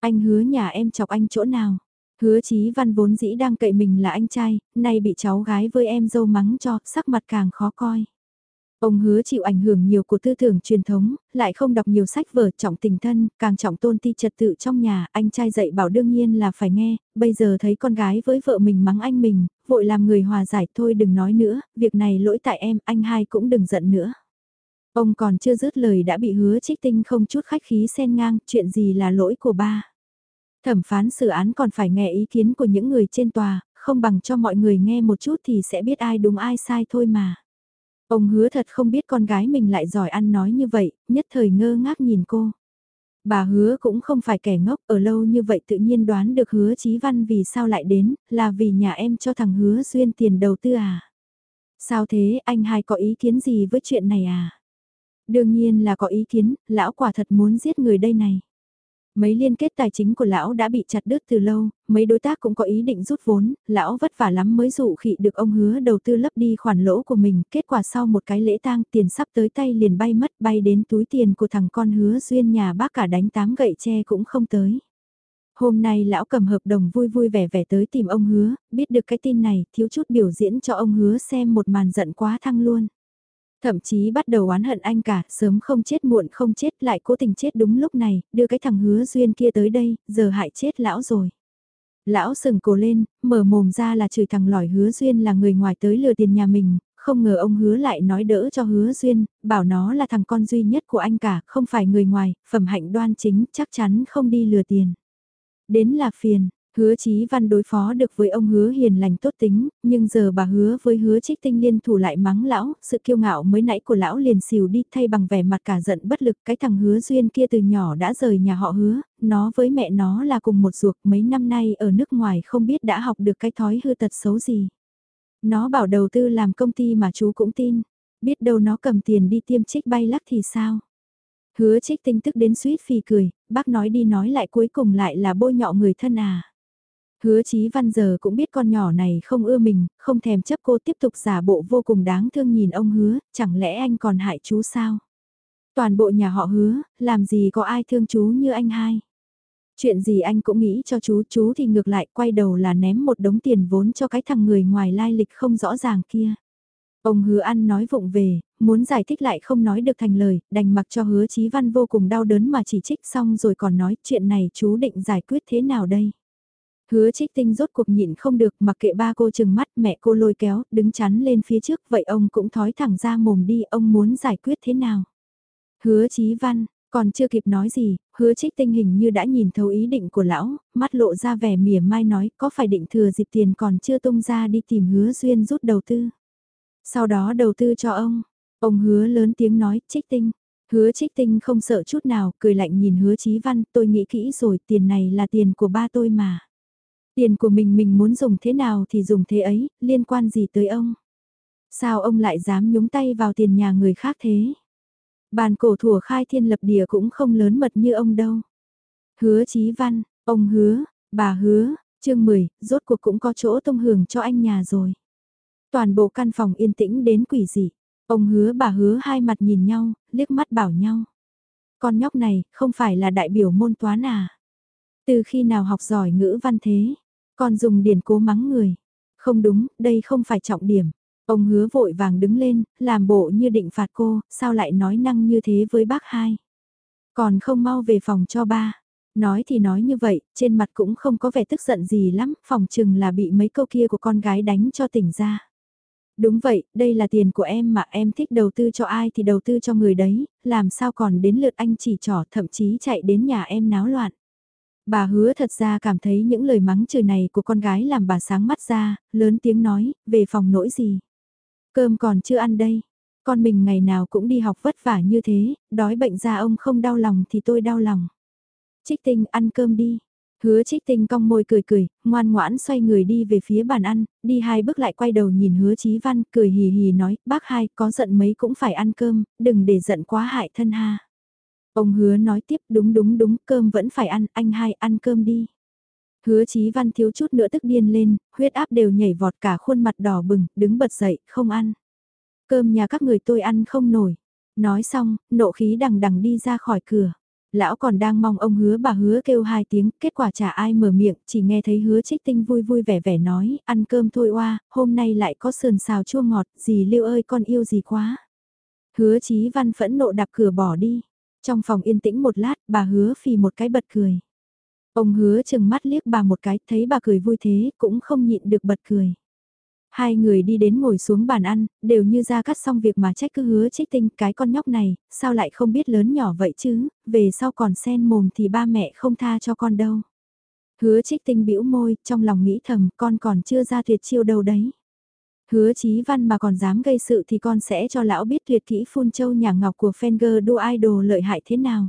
Anh hứa nhà em chọc anh chỗ nào. Hứa chí văn vốn dĩ đang cậy mình là anh trai, nay bị cháu gái với em dâu mắng cho, sắc mặt càng khó coi. Ông hứa chịu ảnh hưởng nhiều của tư tưởng truyền thống, lại không đọc nhiều sách vở trọng tình thân, càng trọng tôn ti trật tự trong nhà, anh trai dạy bảo đương nhiên là phải nghe, bây giờ thấy con gái với vợ mình mắng anh mình, vội làm người hòa giải thôi đừng nói nữa, việc này lỗi tại em, anh hai cũng đừng giận nữa. Ông còn chưa dứt lời đã bị hứa trích tinh không chút khách khí xen ngang, chuyện gì là lỗi của ba. Thẩm phán xử án còn phải nghe ý kiến của những người trên tòa, không bằng cho mọi người nghe một chút thì sẽ biết ai đúng ai sai thôi mà. Ông hứa thật không biết con gái mình lại giỏi ăn nói như vậy, nhất thời ngơ ngác nhìn cô. Bà hứa cũng không phải kẻ ngốc ở lâu như vậy tự nhiên đoán được hứa chí văn vì sao lại đến, là vì nhà em cho thằng hứa duyên tiền đầu tư à. Sao thế anh hai có ý kiến gì với chuyện này à? Đương nhiên là có ý kiến, lão quả thật muốn giết người đây này. Mấy liên kết tài chính của lão đã bị chặt đứt từ lâu, mấy đối tác cũng có ý định rút vốn, lão vất vả lắm mới dụ khị được ông hứa đầu tư lấp đi khoản lỗ của mình, kết quả sau một cái lễ tang tiền sắp tới tay liền bay mất bay đến túi tiền của thằng con hứa duyên nhà bác cả đánh tám gậy tre cũng không tới. Hôm nay lão cầm hợp đồng vui vui vẻ vẻ tới tìm ông hứa, biết được cái tin này, thiếu chút biểu diễn cho ông hứa xem một màn giận quá thăng luôn. Thậm chí bắt đầu oán hận anh cả, sớm không chết muộn không chết lại cố tình chết đúng lúc này, đưa cái thằng hứa duyên kia tới đây, giờ hại chết lão rồi. Lão sừng cổ lên, mở mồm ra là chửi thằng lỏi hứa duyên là người ngoài tới lừa tiền nhà mình, không ngờ ông hứa lại nói đỡ cho hứa duyên, bảo nó là thằng con duy nhất của anh cả, không phải người ngoài, phẩm hạnh đoan chính, chắc chắn không đi lừa tiền. Đến là phiền, Hứa Chí Văn đối phó được với ông hứa hiền lành tốt tính, nhưng giờ bà hứa với hứa trích tinh liên thủ lại mắng lão, sự kiêu ngạo mới nãy của lão liền xìu đi thay bằng vẻ mặt cả giận bất lực cái thằng hứa duyên kia từ nhỏ đã rời nhà họ hứa, nó với mẹ nó là cùng một ruột mấy năm nay ở nước ngoài không biết đã học được cái thói hư tật xấu gì. Nó bảo đầu tư làm công ty mà chú cũng tin, biết đâu nó cầm tiền đi tiêm trích bay lắc thì sao. Hứa trích tinh tức đến suýt phì cười, bác nói đi nói lại cuối cùng lại là bôi nhọ người thân à. Hứa Chí Văn giờ cũng biết con nhỏ này không ưa mình, không thèm chấp cô tiếp tục giả bộ vô cùng đáng thương nhìn ông hứa, chẳng lẽ anh còn hại chú sao? Toàn bộ nhà họ hứa, làm gì có ai thương chú như anh hai? Chuyện gì anh cũng nghĩ cho chú, chú thì ngược lại quay đầu là ném một đống tiền vốn cho cái thằng người ngoài lai lịch không rõ ràng kia. Ông hứa ăn nói vụng về, muốn giải thích lại không nói được thành lời, đành mặc cho hứa Chí Văn vô cùng đau đớn mà chỉ trích xong rồi còn nói chuyện này chú định giải quyết thế nào đây? Hứa trích tinh rốt cuộc nhịn không được mặc kệ ba cô chừng mắt mẹ cô lôi kéo, đứng chắn lên phía trước, vậy ông cũng thói thẳng ra mồm đi, ông muốn giải quyết thế nào? Hứa chí văn, còn chưa kịp nói gì, hứa trích tinh hình như đã nhìn thấu ý định của lão, mắt lộ ra vẻ mỉa mai nói có phải định thừa dịp tiền còn chưa tung ra đi tìm hứa duyên rút đầu tư. Sau đó đầu tư cho ông, ông hứa lớn tiếng nói trích tinh. Hứa trích tinh không sợ chút nào, cười lạnh nhìn hứa chí văn, tôi nghĩ kỹ rồi, tiền này là tiền của ba tôi mà. Tiền của mình mình muốn dùng thế nào thì dùng thế ấy, liên quan gì tới ông? Sao ông lại dám nhúng tay vào tiền nhà người khác thế? Bàn cổ thủa khai thiên lập địa cũng không lớn mật như ông đâu. Hứa chí văn, ông hứa, bà hứa, chương 10, rốt cuộc cũng có chỗ tông hưởng cho anh nhà rồi. Toàn bộ căn phòng yên tĩnh đến quỷ dị. Ông hứa bà hứa hai mặt nhìn nhau, liếc mắt bảo nhau. Con nhóc này, không phải là đại biểu môn toán à? Từ khi nào học giỏi ngữ văn thế? Con dùng điển cố mắng người. Không đúng, đây không phải trọng điểm. Ông hứa vội vàng đứng lên, làm bộ như định phạt cô, sao lại nói năng như thế với bác hai. Còn không mau về phòng cho ba. Nói thì nói như vậy, trên mặt cũng không có vẻ tức giận gì lắm, phòng chừng là bị mấy câu kia của con gái đánh cho tỉnh ra. Đúng vậy, đây là tiền của em mà em thích đầu tư cho ai thì đầu tư cho người đấy, làm sao còn đến lượt anh chỉ trỏ thậm chí chạy đến nhà em náo loạn. Bà hứa thật ra cảm thấy những lời mắng chửi này của con gái làm bà sáng mắt ra, lớn tiếng nói, về phòng nỗi gì. Cơm còn chưa ăn đây, con mình ngày nào cũng đi học vất vả như thế, đói bệnh ra ông không đau lòng thì tôi đau lòng. Trích tinh ăn cơm đi. Hứa trích tinh cong môi cười cười, ngoan ngoãn xoay người đi về phía bàn ăn, đi hai bước lại quay đầu nhìn hứa chí văn, cười hì hì nói, bác hai, có giận mấy cũng phải ăn cơm, đừng để giận quá hại thân ha. Ông hứa nói tiếp đúng đúng đúng cơm vẫn phải ăn, anh hai ăn cơm đi. Hứa chí văn thiếu chút nữa tức điên lên, huyết áp đều nhảy vọt cả khuôn mặt đỏ bừng, đứng bật dậy, không ăn. Cơm nhà các người tôi ăn không nổi. Nói xong, nộ khí đằng đằng đi ra khỏi cửa. Lão còn đang mong ông hứa bà hứa kêu hai tiếng, kết quả chả ai mở miệng, chỉ nghe thấy hứa trích tinh vui vui vẻ vẻ nói, ăn cơm thôi oa, hôm nay lại có sườn xào chua ngọt, gì liêu ơi con yêu gì quá. Hứa chí văn phẫn nộ đạp cửa bỏ đi. Trong phòng yên tĩnh một lát, bà hứa phì một cái bật cười. Ông hứa chừng mắt liếc bà một cái, thấy bà cười vui thế, cũng không nhịn được bật cười. Hai người đi đến ngồi xuống bàn ăn, đều như ra cắt xong việc mà trách cứ hứa trích tinh cái con nhóc này, sao lại không biết lớn nhỏ vậy chứ, về sau còn sen mồm thì ba mẹ không tha cho con đâu. Hứa trích tinh bĩu môi, trong lòng nghĩ thầm con còn chưa ra tuyệt chiêu đâu đấy. Hứa chí văn mà còn dám gây sự thì con sẽ cho lão biết tuyệt kỹ phun châu nhà ngọc của Fenger đua idol lợi hại thế nào.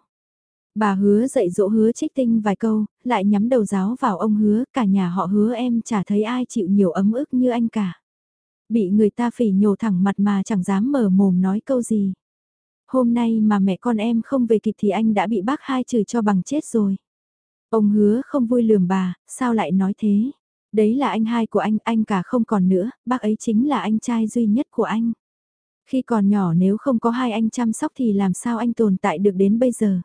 Bà hứa dạy dỗ hứa trích tinh vài câu, lại nhắm đầu giáo vào ông hứa, cả nhà họ hứa em chả thấy ai chịu nhiều ấm ức như anh cả. Bị người ta phỉ nhổ thẳng mặt mà chẳng dám mở mồm nói câu gì. Hôm nay mà mẹ con em không về kịp thì anh đã bị bác hai chửi cho bằng chết rồi. Ông hứa không vui lườm bà, sao lại nói thế? Đấy là anh hai của anh, anh cả không còn nữa, bác ấy chính là anh trai duy nhất của anh. Khi còn nhỏ nếu không có hai anh chăm sóc thì làm sao anh tồn tại được đến bây giờ?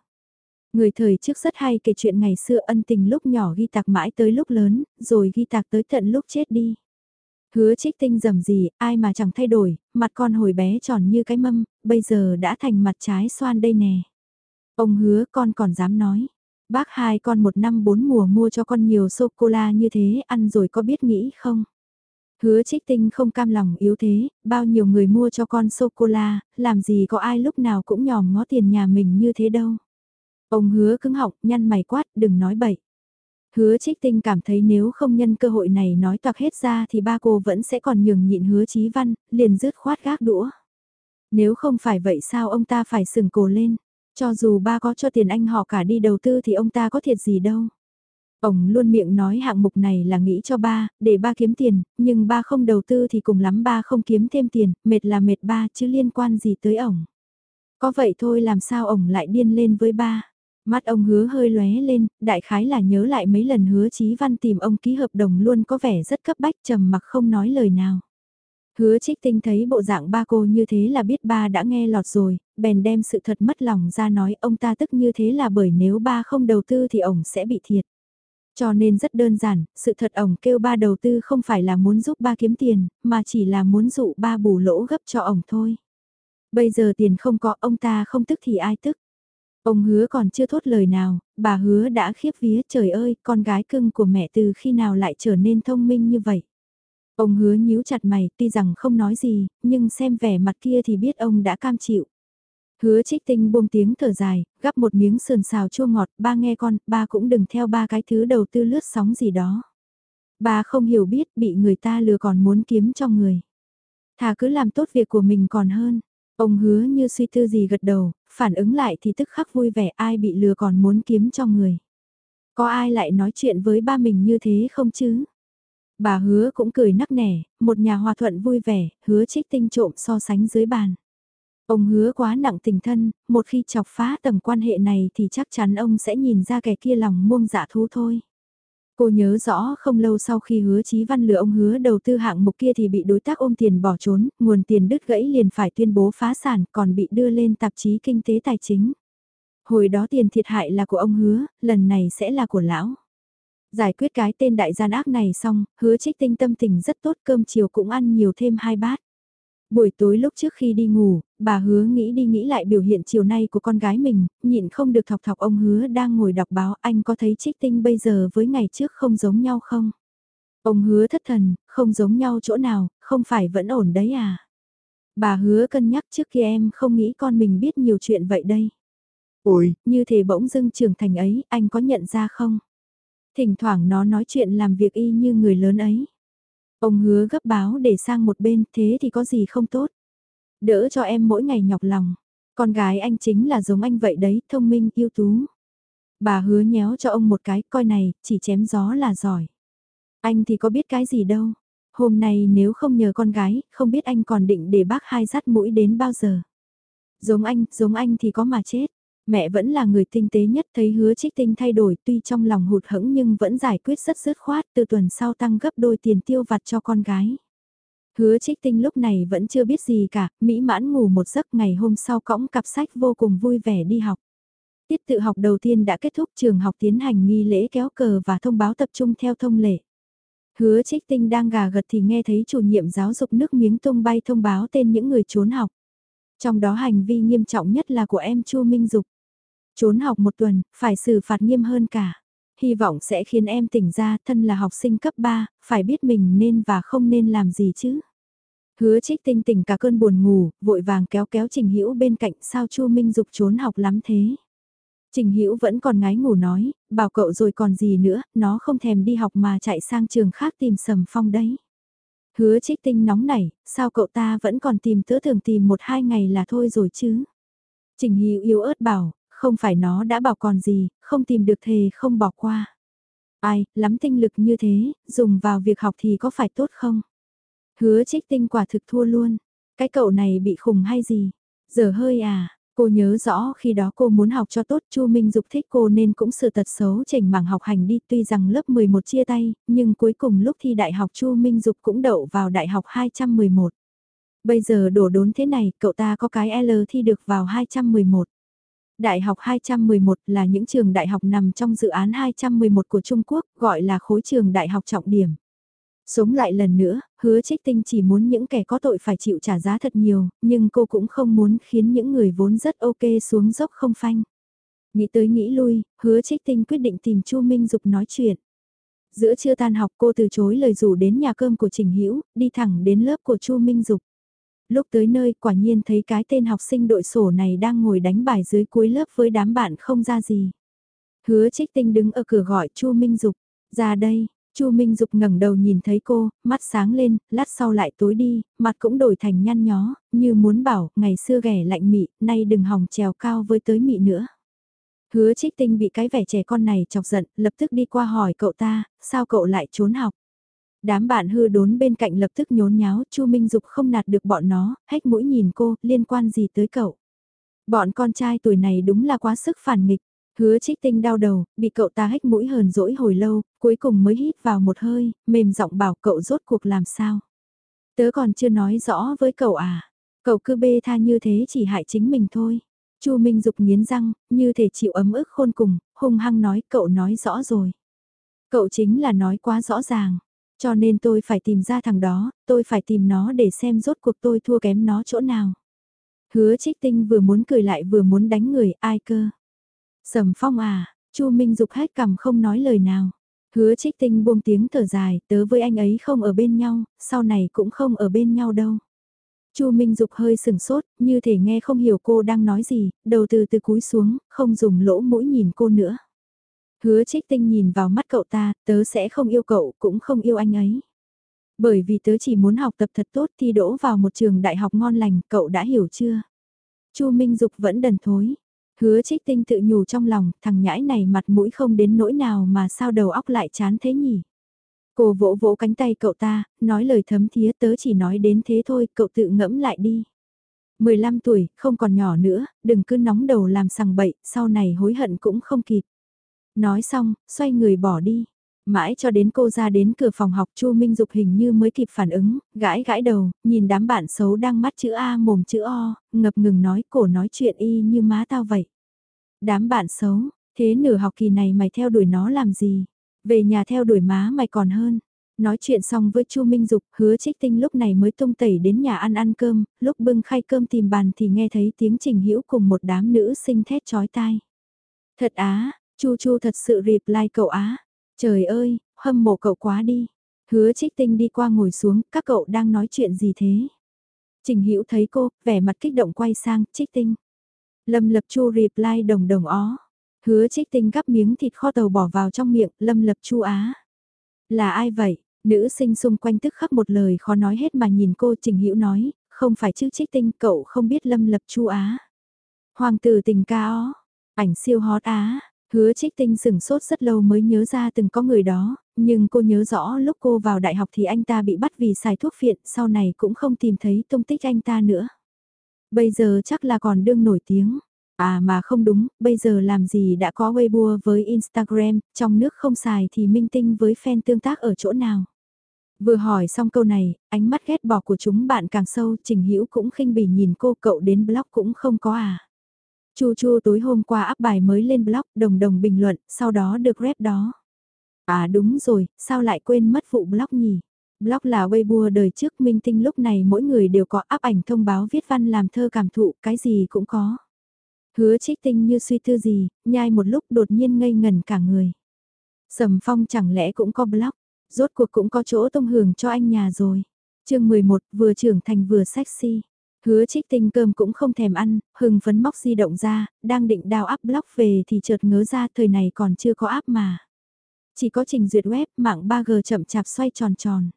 Người thời trước rất hay kể chuyện ngày xưa ân tình lúc nhỏ ghi tạc mãi tới lúc lớn, rồi ghi tạc tới tận lúc chết đi. Hứa trích tinh dầm gì, ai mà chẳng thay đổi, mặt con hồi bé tròn như cái mâm, bây giờ đã thành mặt trái xoan đây nè. Ông hứa con còn dám nói. Bác hai con một năm bốn mùa mua cho con nhiều sô-cô-la như thế ăn rồi có biết nghĩ không? Hứa trích tinh không cam lòng yếu thế, bao nhiêu người mua cho con sô-cô-la, làm gì có ai lúc nào cũng nhòm ngó tiền nhà mình như thế đâu. Ông hứa cứng họng, nhăn mày quát, đừng nói bậy. Hứa trích tinh cảm thấy nếu không nhân cơ hội này nói toạc hết ra thì ba cô vẫn sẽ còn nhường nhịn hứa chí văn, liền rứt khoát gác đũa. Nếu không phải vậy sao ông ta phải sừng cổ lên, cho dù ba có cho tiền anh họ cả đi đầu tư thì ông ta có thiệt gì đâu. Ông luôn miệng nói hạng mục này là nghĩ cho ba, để ba kiếm tiền, nhưng ba không đầu tư thì cùng lắm ba không kiếm thêm tiền, mệt là mệt ba chứ liên quan gì tới ổng. Có vậy thôi làm sao ổng lại điên lên với ba. Mắt ông hứa hơi lóe lên, đại khái là nhớ lại mấy lần hứa Chí Văn tìm ông ký hợp đồng luôn có vẻ rất cấp bách trầm mặc không nói lời nào. Hứa trích tinh thấy bộ dạng ba cô như thế là biết ba đã nghe lọt rồi, bèn đem sự thật mất lòng ra nói ông ta tức như thế là bởi nếu ba không đầu tư thì ổng sẽ bị thiệt. Cho nên rất đơn giản, sự thật ổng kêu ba đầu tư không phải là muốn giúp ba kiếm tiền, mà chỉ là muốn dụ ba bù lỗ gấp cho ổng thôi. Bây giờ tiền không có ông ta không tức thì ai tức. Ông hứa còn chưa thốt lời nào, bà hứa đã khiếp vía trời ơi, con gái cưng của mẹ từ khi nào lại trở nên thông minh như vậy. Ông hứa nhíu chặt mày, tuy rằng không nói gì, nhưng xem vẻ mặt kia thì biết ông đã cam chịu. Hứa trích tinh buông tiếng thở dài, gắp một miếng sườn xào chua ngọt, ba nghe con, ba cũng đừng theo ba cái thứ đầu tư lướt sóng gì đó. Ba không hiểu biết bị người ta lừa còn muốn kiếm cho người. Thà cứ làm tốt việc của mình còn hơn. Ông hứa như suy tư gì gật đầu, phản ứng lại thì tức khắc vui vẻ ai bị lừa còn muốn kiếm cho người. Có ai lại nói chuyện với ba mình như thế không chứ? Bà hứa cũng cười nắc nẻ, một nhà hòa thuận vui vẻ, hứa trích tinh trộm so sánh dưới bàn. Ông hứa quá nặng tình thân, một khi chọc phá tầng quan hệ này thì chắc chắn ông sẽ nhìn ra kẻ kia lòng muông dạ thú thôi. Cô nhớ rõ không lâu sau khi hứa Chí Văn lừa ông hứa đầu tư hạng mục kia thì bị đối tác ôm tiền bỏ trốn, nguồn tiền đứt gãy liền phải tuyên bố phá sản còn bị đưa lên tạp chí kinh tế tài chính. Hồi đó tiền thiệt hại là của ông hứa, lần này sẽ là của lão. Giải quyết cái tên đại gian ác này xong, hứa trích tinh tâm tình rất tốt cơm chiều cũng ăn nhiều thêm hai bát. Buổi tối lúc trước khi đi ngủ, bà hứa nghĩ đi nghĩ lại biểu hiện chiều nay của con gái mình, nhịn không được thọc thọc ông hứa đang ngồi đọc báo anh có thấy trích tinh bây giờ với ngày trước không giống nhau không? Ông hứa thất thần, không giống nhau chỗ nào, không phải vẫn ổn đấy à? Bà hứa cân nhắc trước kia em không nghĩ con mình biết nhiều chuyện vậy đây. Ôi, như thể bỗng dưng trưởng thành ấy, anh có nhận ra không? Thỉnh thoảng nó nói chuyện làm việc y như người lớn ấy. Ông hứa gấp báo để sang một bên, thế thì có gì không tốt. Đỡ cho em mỗi ngày nhọc lòng. Con gái anh chính là giống anh vậy đấy, thông minh, yêu tú. Bà hứa nhéo cho ông một cái, coi này, chỉ chém gió là giỏi. Anh thì có biết cái gì đâu. Hôm nay nếu không nhờ con gái, không biết anh còn định để bác hai dắt mũi đến bao giờ. Giống anh, giống anh thì có mà chết mẹ vẫn là người tinh tế nhất thấy hứa trích tinh thay đổi tuy trong lòng hụt hẫng nhưng vẫn giải quyết rất dứt khoát từ tuần sau tăng gấp đôi tiền tiêu vặt cho con gái. Hứa trích tinh lúc này vẫn chưa biết gì cả, mỹ mãn ngủ một giấc ngày hôm sau cõng cặp sách vô cùng vui vẻ đi học. Tiết tự học đầu tiên đã kết thúc trường học tiến hành nghi lễ kéo cờ và thông báo tập trung theo thông lệ. Hứa trích tinh đang gà gật thì nghe thấy chủ nhiệm giáo dục nước miếng tung bay thông báo tên những người trốn học. Trong đó hành vi nghiêm trọng nhất là của em Chu Minh Dục. Trốn học một tuần, phải xử phạt nghiêm hơn cả. Hy vọng sẽ khiến em tỉnh ra thân là học sinh cấp 3, phải biết mình nên và không nên làm gì chứ. Hứa trích tinh tỉnh cả cơn buồn ngủ, vội vàng kéo kéo Trình Hữu bên cạnh sao Chu Minh Dục trốn học lắm thế. Trình Hữu vẫn còn ngái ngủ nói, bảo cậu rồi còn gì nữa, nó không thèm đi học mà chạy sang trường khác tìm Sầm Phong đấy. Hứa trích tinh nóng nảy, sao cậu ta vẫn còn tìm tớ thường tìm một hai ngày là thôi rồi chứ. Trình Hữu yếu ớt bảo, không phải nó đã bảo còn gì, không tìm được thề không bỏ qua. Ai, lắm tinh lực như thế, dùng vào việc học thì có phải tốt không? Hứa trích tinh quả thực thua luôn. Cái cậu này bị khùng hay gì? Giờ hơi à, Cô nhớ rõ khi đó cô muốn học cho tốt Chu Minh Dục thích cô nên cũng sự tật xấu chỉnh mảng học hành đi tuy rằng lớp 11 chia tay, nhưng cuối cùng lúc thi đại học Chu Minh Dục cũng đậu vào đại học 211. Bây giờ đổ đốn thế này, cậu ta có cái L thi được vào 211. Đại học 211 là những trường đại học nằm trong dự án 211 của Trung Quốc, gọi là khối trường đại học trọng điểm. Sống lại lần nữa, hứa trích tinh chỉ muốn những kẻ có tội phải chịu trả giá thật nhiều, nhưng cô cũng không muốn khiến những người vốn rất ok xuống dốc không phanh. Nghĩ tới nghĩ lui, hứa trích tinh quyết định tìm Chu Minh Dục nói chuyện. Giữa trưa tan học cô từ chối lời rủ đến nhà cơm của Trình Hữu đi thẳng đến lớp của Chu Minh Dục. Lúc tới nơi quả nhiên thấy cái tên học sinh đội sổ này đang ngồi đánh bài dưới cuối lớp với đám bạn không ra gì. Hứa trích tinh đứng ở cửa gọi Chu Minh Dục, ra đây, Chu Minh Dục ngẩng đầu nhìn thấy cô, mắt sáng lên, lát sau lại tối đi, mặt cũng đổi thành nhăn nhó, như muốn bảo, ngày xưa ghẻ lạnh mị, nay đừng hòng trèo cao với tới mị nữa. Hứa trích tinh bị cái vẻ trẻ con này chọc giận, lập tức đi qua hỏi cậu ta, sao cậu lại trốn học? Đám bạn hư đốn bên cạnh lập tức nhốn nháo, Chu Minh Dục không nạt được bọn nó, hét mũi nhìn cô, liên quan gì tới cậu? Bọn con trai tuổi này đúng là quá sức phản nghịch. Hứa trích tinh đau đầu, bị cậu ta hách mũi hờn dỗi hồi lâu, cuối cùng mới hít vào một hơi, mềm giọng bảo cậu rốt cuộc làm sao. Tớ còn chưa nói rõ với cậu à, cậu cứ bê tha như thế chỉ hại chính mình thôi. Chu Minh Dục nghiến răng, như thể chịu ấm ức khôn cùng, hung hăng nói cậu nói rõ rồi. Cậu chính là nói quá rõ ràng, cho nên tôi phải tìm ra thằng đó, tôi phải tìm nó để xem rốt cuộc tôi thua kém nó chỗ nào. Hứa trích tinh vừa muốn cười lại vừa muốn đánh người, ai cơ. Sầm phong à, Chu Minh Dục hết cầm không nói lời nào. Hứa trích tinh buông tiếng thở dài, tớ với anh ấy không ở bên nhau, sau này cũng không ở bên nhau đâu. Chu Minh Dục hơi sừng sốt, như thể nghe không hiểu cô đang nói gì, đầu từ từ cúi xuống, không dùng lỗ mũi nhìn cô nữa. Hứa trích tinh nhìn vào mắt cậu ta, tớ sẽ không yêu cậu, cũng không yêu anh ấy. Bởi vì tớ chỉ muốn học tập thật tốt thi đỗ vào một trường đại học ngon lành, cậu đã hiểu chưa? Chu Minh Dục vẫn đần thối. Hứa trích tinh tự nhủ trong lòng, thằng nhãi này mặt mũi không đến nỗi nào mà sao đầu óc lại chán thế nhỉ? Cô vỗ vỗ cánh tay cậu ta, nói lời thấm thía tớ chỉ nói đến thế thôi, cậu tự ngẫm lại đi. 15 tuổi, không còn nhỏ nữa, đừng cứ nóng đầu làm sằng bậy, sau này hối hận cũng không kịp. Nói xong, xoay người bỏ đi. Mãi cho đến cô ra đến cửa phòng học Chu Minh Dục hình như mới kịp phản ứng, gãi gãi đầu, nhìn đám bạn xấu đang mắt chữ A mồm chữ O, ngập ngừng nói cổ nói chuyện y như má tao vậy. Đám bạn xấu, thế nửa học kỳ này mày theo đuổi nó làm gì? Về nhà theo đuổi má mày còn hơn. Nói chuyện xong với Chu Minh Dục, hứa trích tinh lúc này mới tung tẩy đến nhà ăn ăn cơm, lúc bưng khay cơm tìm bàn thì nghe thấy tiếng trình hữu cùng một đám nữ sinh thét chói tai. Thật á, Chu Chu thật sự reply cậu á. Trời ơi, hâm mộ cậu quá đi. Hứa trích tinh đi qua ngồi xuống, các cậu đang nói chuyện gì thế? Trình Hữu thấy cô, vẻ mặt kích động quay sang, trích tinh. Lâm lập chu reply đồng đồng ó. Hứa trích tinh gắp miếng thịt kho tàu bỏ vào trong miệng, lâm lập chu á. Là ai vậy? Nữ sinh xung quanh tức khắc một lời khó nói hết mà nhìn cô Trình Hữu nói, không phải chứ trích tinh cậu không biết lâm lập chu á. Hoàng tử tình ca ó, ảnh siêu hot á, Hứa trích tinh sừng sốt rất lâu mới nhớ ra từng có người đó, nhưng cô nhớ rõ lúc cô vào đại học thì anh ta bị bắt vì xài thuốc phiện, sau này cũng không tìm thấy tung tích anh ta nữa. Bây giờ chắc là còn đương nổi tiếng. À mà không đúng, bây giờ làm gì đã có Weibo với Instagram, trong nước không xài thì minh tinh với fan tương tác ở chỗ nào. Vừa hỏi xong câu này, ánh mắt ghét bỏ của chúng bạn càng sâu, Trình Hữu cũng khinh bỉ nhìn cô cậu đến blog cũng không có à. Chu Chu tối hôm qua up bài mới lên blog, đồng đồng bình luận, sau đó được rep đó. À đúng rồi, sao lại quên mất vụ blog nhỉ? Blog là Weibo đời trước minh tinh lúc này mỗi người đều có áp ảnh thông báo viết văn làm thơ cảm thụ, cái gì cũng có. Hứa trích tinh như suy tư gì, nhai một lúc đột nhiên ngây ngần cả người. Sầm phong chẳng lẽ cũng có blog, rốt cuộc cũng có chỗ tông hưởng cho anh nhà rồi. chương 11 vừa trưởng thành vừa sexy. Hứa trích tinh cơm cũng không thèm ăn, hừng phấn móc di động ra, đang định đào áp blog về thì chợt ngớ ra thời này còn chưa có áp mà. Chỉ có trình duyệt web mạng 3G chậm chạp xoay tròn tròn.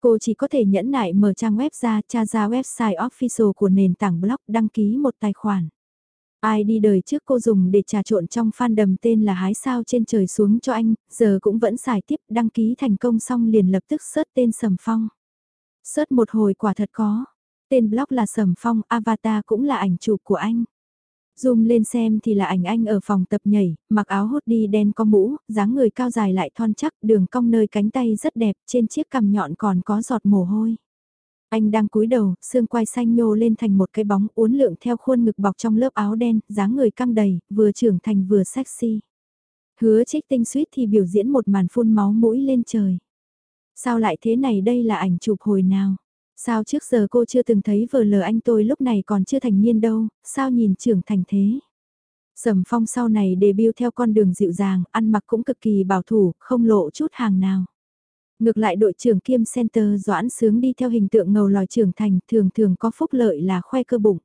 Cô chỉ có thể nhẫn nại mở trang web ra, tra ra website official của nền tảng blog đăng ký một tài khoản. Ai đi đời trước cô dùng để trà trộn trong fan đầm tên là hái sao trên trời xuống cho anh, giờ cũng vẫn xài tiếp đăng ký thành công xong liền lập tức search tên Sầm Phong. Search một hồi quả thật có, Tên blog là Sầm Phong, avatar cũng là ảnh chụp của anh. Zoom lên xem thì là ảnh anh ở phòng tập nhảy, mặc áo hốt đi đen có mũ, dáng người cao dài lại thon chắc, đường cong nơi cánh tay rất đẹp, trên chiếc cằm nhọn còn có giọt mồ hôi. Anh đang cúi đầu, xương quai xanh nhô lên thành một cái bóng uốn lượn theo khuôn ngực bọc trong lớp áo đen, dáng người căng đầy, vừa trưởng thành vừa sexy. Hứa trích tinh suýt thì biểu diễn một màn phun máu mũi lên trời. Sao lại thế này đây là ảnh chụp hồi nào? Sao trước giờ cô chưa từng thấy vờ lờ anh tôi lúc này còn chưa thành niên đâu, sao nhìn trưởng thành thế? Sầm phong sau này debut theo con đường dịu dàng, ăn mặc cũng cực kỳ bảo thủ, không lộ chút hàng nào. Ngược lại đội trưởng kiêm center Doãn Sướng đi theo hình tượng ngầu lòi trưởng thành thường thường có phúc lợi là khoe cơ bụng.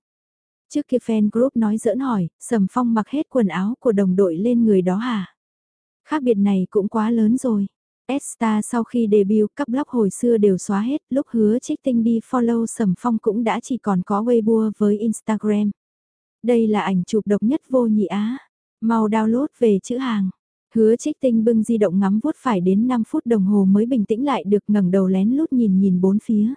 Trước kia fan group nói giỡn hỏi, Sầm Phong mặc hết quần áo của đồng đội lên người đó hả? Khác biệt này cũng quá lớn rồi. Esta sau khi debut các blog hồi xưa đều xóa hết, lúc hứa trích tinh đi follow Sầm Phong cũng đã chỉ còn có Weibo với Instagram. Đây là ảnh chụp độc nhất vô nhị á. Mau download về chữ hàng. Hứa trích tinh bưng di động ngắm vuốt phải đến 5 phút đồng hồ mới bình tĩnh lại được ngẩng đầu lén lút nhìn nhìn bốn phía.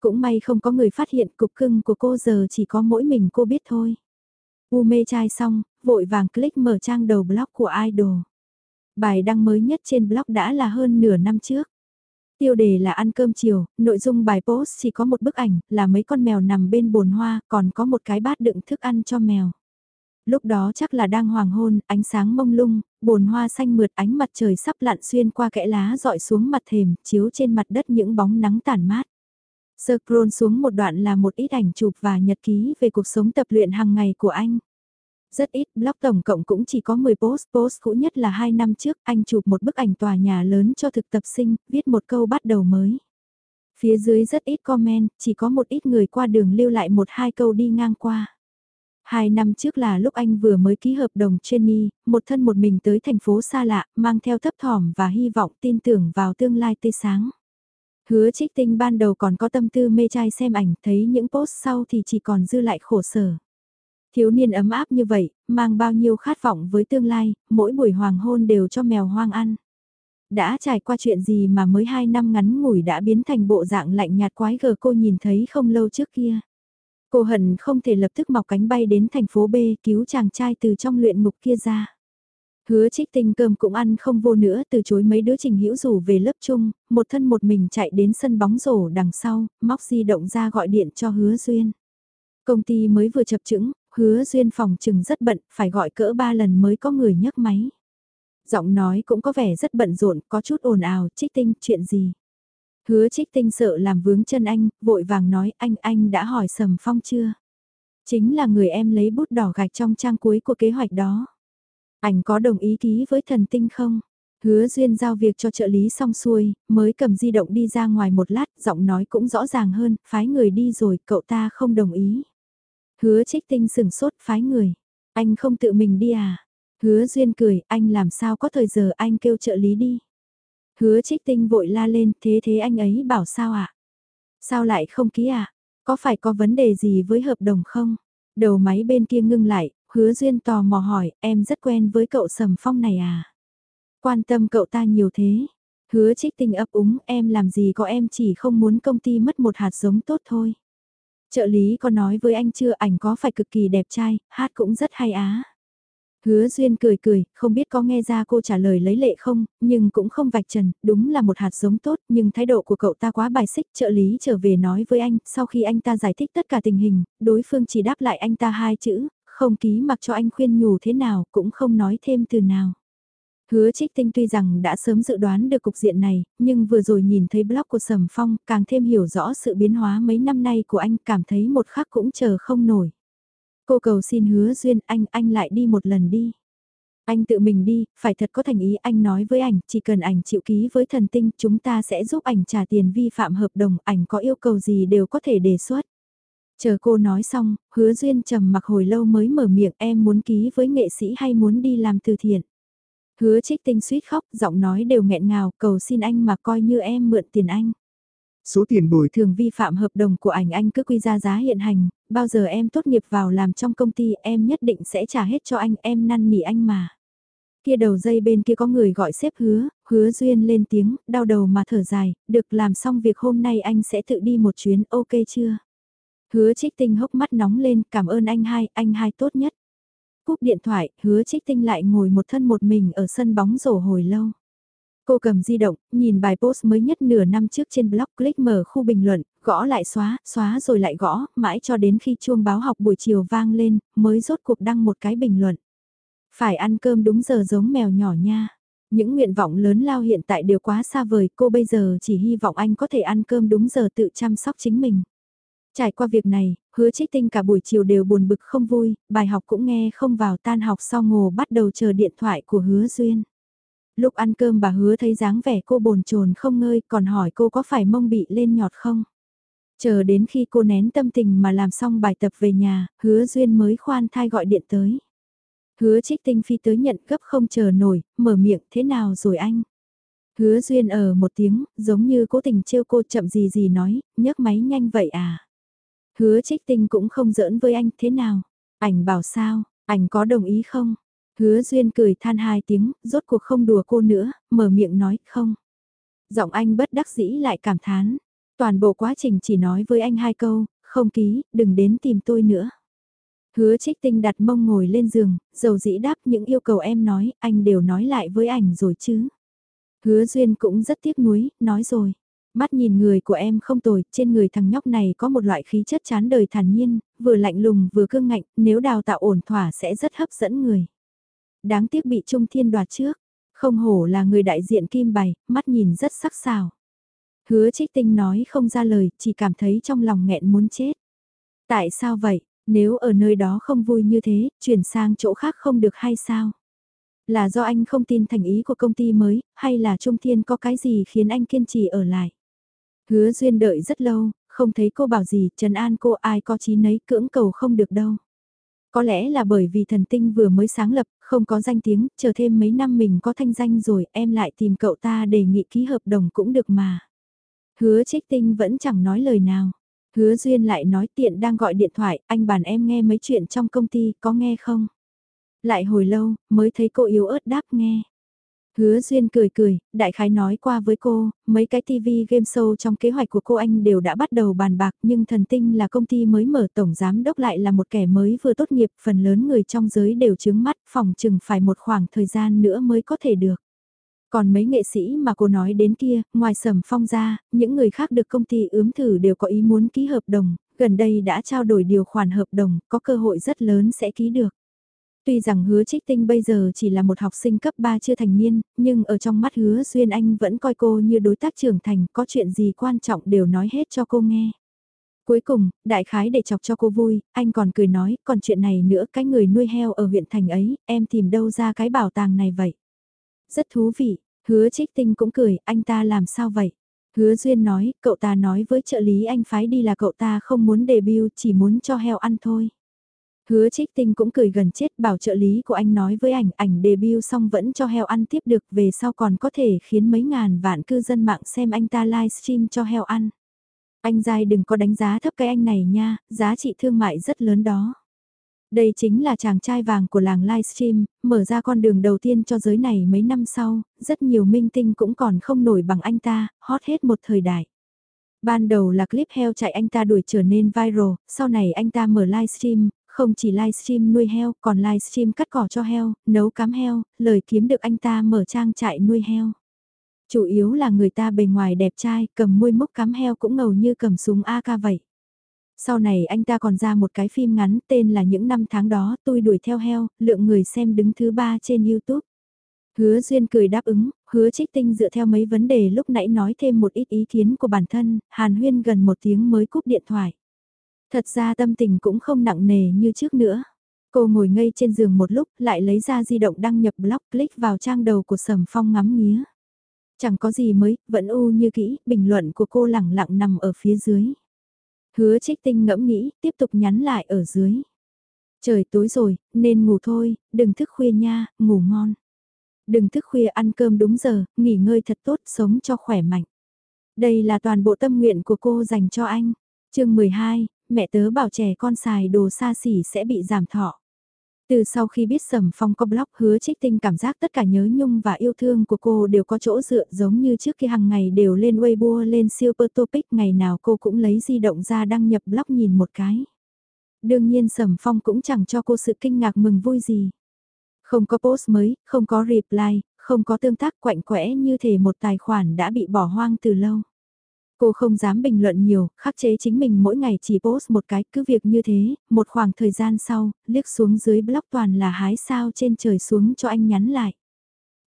Cũng may không có người phát hiện cục cưng của cô giờ chỉ có mỗi mình cô biết thôi. U mê trai xong, vội vàng click mở trang đầu blog của idol. Bài đăng mới nhất trên blog đã là hơn nửa năm trước. Tiêu đề là ăn cơm chiều, nội dung bài post chỉ có một bức ảnh, là mấy con mèo nằm bên bồn hoa, còn có một cái bát đựng thức ăn cho mèo. Lúc đó chắc là đang hoàng hôn, ánh sáng mông lung, bồn hoa xanh mượt ánh mặt trời sắp lặn xuyên qua kẽ lá dọi xuống mặt thềm, chiếu trên mặt đất những bóng nắng tản mát. Scroll xuống một đoạn là một ít ảnh chụp và nhật ký về cuộc sống tập luyện hàng ngày của anh. Rất ít, blog tổng cộng cũng chỉ có 10 post, post cũ nhất là 2 năm trước, anh chụp một bức ảnh tòa nhà lớn cho thực tập sinh, viết một câu bắt đầu mới. Phía dưới rất ít comment, chỉ có một ít người qua đường lưu lại một hai câu đi ngang qua. Hai năm trước là lúc anh vừa mới ký hợp đồng Jenny, một thân một mình tới thành phố xa lạ, mang theo thấp thỏm và hy vọng tin tưởng vào tương lai tươi sáng. Hứa trích tinh ban đầu còn có tâm tư mê trai xem ảnh, thấy những post sau thì chỉ còn dư lại khổ sở. Thiếu niên ấm áp như vậy, mang bao nhiêu khát vọng với tương lai, mỗi buổi hoàng hôn đều cho mèo hoang ăn. Đã trải qua chuyện gì mà mới hai năm ngắn ngủi đã biến thành bộ dạng lạnh nhạt quái gở cô nhìn thấy không lâu trước kia. Cô hận không thể lập tức mọc cánh bay đến thành phố B cứu chàng trai từ trong luyện ngục kia ra. Hứa trích tinh cơm cũng ăn không vô nữa từ chối mấy đứa trình hữu rủ về lớp chung, một thân một mình chạy đến sân bóng rổ đằng sau, móc di động ra gọi điện cho hứa duyên. Công ty mới vừa chập chững, hứa duyên phòng chừng rất bận, phải gọi cỡ ba lần mới có người nhấc máy. Giọng nói cũng có vẻ rất bận rộn, có chút ồn ào, trích tinh, chuyện gì? Hứa trích tinh sợ làm vướng chân anh, vội vàng nói anh anh đã hỏi Sầm Phong chưa? Chính là người em lấy bút đỏ gạch trong trang cuối của kế hoạch đó. Anh có đồng ý ký với thần tinh không? Hứa duyên giao việc cho trợ lý xong xuôi, mới cầm di động đi ra ngoài một lát, giọng nói cũng rõ ràng hơn, phái người đi rồi, cậu ta không đồng ý. Hứa trích tinh sừng sốt phái người. Anh không tự mình đi à? Hứa duyên cười, anh làm sao có thời giờ anh kêu trợ lý đi. Hứa trích tinh vội la lên, thế thế anh ấy bảo sao ạ? À? Sao lại không ký ạ? À? Có phải có vấn đề gì với hợp đồng không? Đầu máy bên kia ngưng lại, hứa duyên tò mò hỏi, em rất quen với cậu sầm phong này à? Quan tâm cậu ta nhiều thế. Hứa trích tinh ấp úng, em làm gì có em chỉ không muốn công ty mất một hạt giống tốt thôi. Trợ lý có nói với anh chưa ảnh có phải cực kỳ đẹp trai, hát cũng rất hay á. Hứa Duyên cười cười, không biết có nghe ra cô trả lời lấy lệ không, nhưng cũng không vạch trần, đúng là một hạt giống tốt, nhưng thái độ của cậu ta quá bài xích, trợ lý trở về nói với anh, sau khi anh ta giải thích tất cả tình hình, đối phương chỉ đáp lại anh ta hai chữ, không ký mặc cho anh khuyên nhủ thế nào, cũng không nói thêm từ nào. Hứa trích tinh tuy rằng đã sớm dự đoán được cục diện này, nhưng vừa rồi nhìn thấy blog của Sầm Phong, càng thêm hiểu rõ sự biến hóa mấy năm nay của anh, cảm thấy một khắc cũng chờ không nổi. Cô cầu xin hứa duyên anh, anh lại đi một lần đi. Anh tự mình đi, phải thật có thành ý anh nói với ảnh, chỉ cần ảnh chịu ký với thần tinh, chúng ta sẽ giúp ảnh trả tiền vi phạm hợp đồng, ảnh có yêu cầu gì đều có thể đề xuất. Chờ cô nói xong, hứa duyên trầm mặc hồi lâu mới mở miệng em muốn ký với nghệ sĩ hay muốn đi làm từ thiện. Hứa trích tinh suýt khóc, giọng nói đều nghẹn ngào, cầu xin anh mà coi như em mượn tiền anh. Số tiền bồi thường vi phạm hợp đồng của ảnh anh cứ quy ra giá hiện hành, bao giờ em tốt nghiệp vào làm trong công ty em nhất định sẽ trả hết cho anh, em năn nỉ anh mà. Kia đầu dây bên kia có người gọi xếp hứa, hứa duyên lên tiếng, đau đầu mà thở dài, được làm xong việc hôm nay anh sẽ tự đi một chuyến, ok chưa? Hứa trích tinh hốc mắt nóng lên, cảm ơn anh hai, anh hai tốt nhất cúp điện thoại, hứa trích tinh lại ngồi một thân một mình ở sân bóng rổ hồi lâu. Cô cầm di động, nhìn bài post mới nhất nửa năm trước trên blog click mở khu bình luận, gõ lại xóa, xóa rồi lại gõ, mãi cho đến khi chuông báo học buổi chiều vang lên, mới rốt cuộc đăng một cái bình luận. Phải ăn cơm đúng giờ giống mèo nhỏ nha. Những nguyện vọng lớn lao hiện tại đều quá xa vời, cô bây giờ chỉ hy vọng anh có thể ăn cơm đúng giờ tự chăm sóc chính mình. Trải qua việc này, hứa trích tinh cả buổi chiều đều buồn bực không vui, bài học cũng nghe không vào tan học sau ngồi bắt đầu chờ điện thoại của hứa duyên. Lúc ăn cơm bà hứa thấy dáng vẻ cô bồn chồn không ngơi còn hỏi cô có phải mông bị lên nhọt không. Chờ đến khi cô nén tâm tình mà làm xong bài tập về nhà, hứa duyên mới khoan thai gọi điện tới. Hứa trích tinh phi tới nhận gấp không chờ nổi, mở miệng thế nào rồi anh? Hứa duyên ở một tiếng, giống như cố tình trêu cô chậm gì gì nói, nhấc máy nhanh vậy à? Hứa trích tinh cũng không giỡn với anh thế nào? Ảnh bảo sao, ảnh có đồng ý không? Hứa duyên cười than hai tiếng, rốt cuộc không đùa cô nữa, mở miệng nói không. Giọng anh bất đắc dĩ lại cảm thán. Toàn bộ quá trình chỉ nói với anh hai câu, không ký, đừng đến tìm tôi nữa. Hứa trích tinh đặt mông ngồi lên giường, dầu dĩ đáp những yêu cầu em nói, anh đều nói lại với ảnh rồi chứ. Hứa duyên cũng rất tiếc nuối, nói rồi. Mắt nhìn người của em không tồi, trên người thằng nhóc này có một loại khí chất chán đời thản nhiên, vừa lạnh lùng vừa cương ngạnh, nếu đào tạo ổn thỏa sẽ rất hấp dẫn người. Đáng tiếc bị Trung Thiên đoạt trước, không hổ là người đại diện kim bày, mắt nhìn rất sắc sảo. Hứa trích tinh nói không ra lời, chỉ cảm thấy trong lòng nghẹn muốn chết. Tại sao vậy, nếu ở nơi đó không vui như thế, chuyển sang chỗ khác không được hay sao? Là do anh không tin thành ý của công ty mới, hay là Trung Thiên có cái gì khiến anh kiên trì ở lại? Hứa Duyên đợi rất lâu, không thấy cô bảo gì, Trần An cô ai có chí nấy cưỡng cầu không được đâu. Có lẽ là bởi vì thần tinh vừa mới sáng lập, không có danh tiếng, chờ thêm mấy năm mình có thanh danh rồi, em lại tìm cậu ta đề nghị ký hợp đồng cũng được mà. Hứa trích tinh vẫn chẳng nói lời nào. Hứa Duyên lại nói tiện đang gọi điện thoại, anh bàn em nghe mấy chuyện trong công ty, có nghe không? Lại hồi lâu, mới thấy cô yếu ớt đáp nghe. Hứa Duyên cười cười, đại khái nói qua với cô, mấy cái TV game show trong kế hoạch của cô anh đều đã bắt đầu bàn bạc nhưng thần tinh là công ty mới mở tổng giám đốc lại là một kẻ mới vừa tốt nghiệp, phần lớn người trong giới đều chứng mắt, phòng chừng phải một khoảng thời gian nữa mới có thể được. Còn mấy nghệ sĩ mà cô nói đến kia, ngoài sầm phong ra, những người khác được công ty ướm thử đều có ý muốn ký hợp đồng, gần đây đã trao đổi điều khoản hợp đồng, có cơ hội rất lớn sẽ ký được. Tuy rằng hứa trích tinh bây giờ chỉ là một học sinh cấp 3 chưa thành niên, nhưng ở trong mắt hứa Duyên Anh vẫn coi cô như đối tác trưởng thành, có chuyện gì quan trọng đều nói hết cho cô nghe. Cuối cùng, đại khái để chọc cho cô vui, anh còn cười nói, còn chuyện này nữa cái người nuôi heo ở huyện thành ấy, em tìm đâu ra cái bảo tàng này vậy. Rất thú vị, hứa trích tinh cũng cười, anh ta làm sao vậy? Hứa Duyên nói, cậu ta nói với trợ lý anh phái đi là cậu ta không muốn debut, chỉ muốn cho heo ăn thôi. Hứa trích tinh cũng cười gần chết bảo trợ lý của anh nói với ảnh, ảnh debut xong vẫn cho heo ăn tiếp được về sau còn có thể khiến mấy ngàn vạn cư dân mạng xem anh ta livestream cho heo ăn. Anh dai đừng có đánh giá thấp cái anh này nha, giá trị thương mại rất lớn đó. Đây chính là chàng trai vàng của làng livestream, mở ra con đường đầu tiên cho giới này mấy năm sau, rất nhiều minh tinh cũng còn không nổi bằng anh ta, hot hết một thời đại. Ban đầu là clip heo chạy anh ta đuổi trở nên viral, sau này anh ta mở livestream, không chỉ livestream nuôi heo, còn livestream cắt cỏ cho heo, nấu cám heo, lời kiếm được anh ta mở trang trại nuôi heo. Chủ yếu là người ta bề ngoài đẹp trai, cầm môi múc cám heo cũng ngầu như cầm súng AK vậy. Sau này anh ta còn ra một cái phim ngắn tên là Những năm tháng đó tôi đuổi theo heo, lượng người xem đứng thứ ba trên YouTube. Hứa Duyên cười đáp ứng, hứa trích tinh dựa theo mấy vấn đề lúc nãy nói thêm một ít ý kiến của bản thân, Hàn Huyên gần một tiếng mới cúp điện thoại. Thật ra tâm tình cũng không nặng nề như trước nữa. Cô ngồi ngây trên giường một lúc lại lấy ra di động đăng nhập blog click vào trang đầu của Sầm Phong ngắm nghía. Chẳng có gì mới, vẫn u như kỹ, bình luận của cô lẳng lặng nằm ở phía dưới. Hứa trích tinh ngẫm nghĩ, tiếp tục nhắn lại ở dưới. Trời tối rồi, nên ngủ thôi, đừng thức khuya nha, ngủ ngon. Đừng thức khuya ăn cơm đúng giờ, nghỉ ngơi thật tốt, sống cho khỏe mạnh. Đây là toàn bộ tâm nguyện của cô dành cho anh. chương 12, mẹ tớ bảo trẻ con xài đồ xa xỉ sẽ bị giảm thọ. Từ sau khi biết Sầm Phong có blog hứa trích tinh cảm giác tất cả nhớ nhung và yêu thương của cô đều có chỗ dựa giống như trước khi hàng ngày đều lên Weibo lên Super Topic ngày nào cô cũng lấy di động ra đăng nhập blog nhìn một cái. Đương nhiên Sầm Phong cũng chẳng cho cô sự kinh ngạc mừng vui gì. Không có post mới, không có reply, không có tương tác quạnh quẽ như thể một tài khoản đã bị bỏ hoang từ lâu. Cô không dám bình luận nhiều, khắc chế chính mình mỗi ngày chỉ post một cái cứ việc như thế, một khoảng thời gian sau, liếc xuống dưới blog toàn là hái sao trên trời xuống cho anh nhắn lại.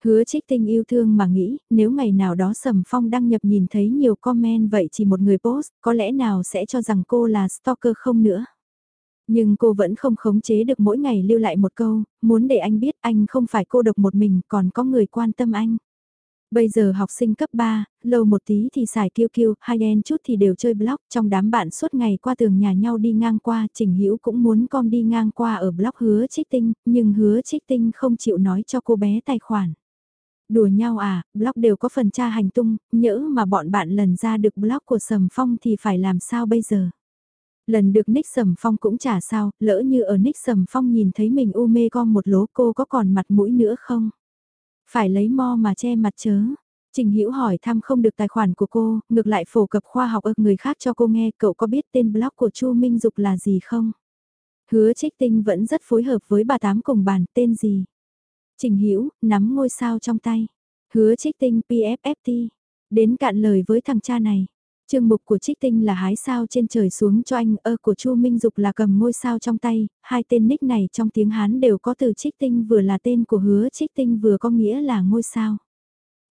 Hứa trích tinh yêu thương mà nghĩ, nếu ngày nào đó Sầm Phong đăng nhập nhìn thấy nhiều comment vậy chỉ một người post, có lẽ nào sẽ cho rằng cô là stalker không nữa. Nhưng cô vẫn không khống chế được mỗi ngày lưu lại một câu, muốn để anh biết anh không phải cô độc một mình, còn có người quan tâm anh. Bây giờ học sinh cấp 3, lâu một tí thì xài kiêu kiêu, hai đen chút thì đều chơi blog, trong đám bạn suốt ngày qua tường nhà nhau đi ngang qua, Trình Hữu cũng muốn con đi ngang qua ở blog hứa trích tinh, nhưng hứa trích tinh không chịu nói cho cô bé tài khoản. Đùa nhau à, blog đều có phần tra hành tung, nhỡ mà bọn bạn lần ra được blog của Sầm Phong thì phải làm sao bây giờ? Lần được Nick Sầm Phong cũng chả sao, lỡ như ở Nick Sầm Phong nhìn thấy mình u mê con một lố cô có còn mặt mũi nữa không? Phải lấy mo mà che mặt chớ. Trình Hữu hỏi thăm không được tài khoản của cô, ngược lại phổ cập khoa học ức người khác cho cô nghe, cậu có biết tên blog của Chu Minh Dục là gì không? Hứa Trích Tinh vẫn rất phối hợp với bà tám cùng bàn, tên gì? Trình Hữu nắm ngôi sao trong tay. Hứa Trích Tinh PFFT. Đến cạn lời với thằng cha này. Chương mục của Trích Tinh là hái sao trên trời xuống cho anh, ơ của Chu Minh Dục là cầm ngôi sao trong tay, hai tên nick này trong tiếng Hán đều có từ Trích Tinh vừa là tên của hứa Trích Tinh vừa có nghĩa là ngôi sao.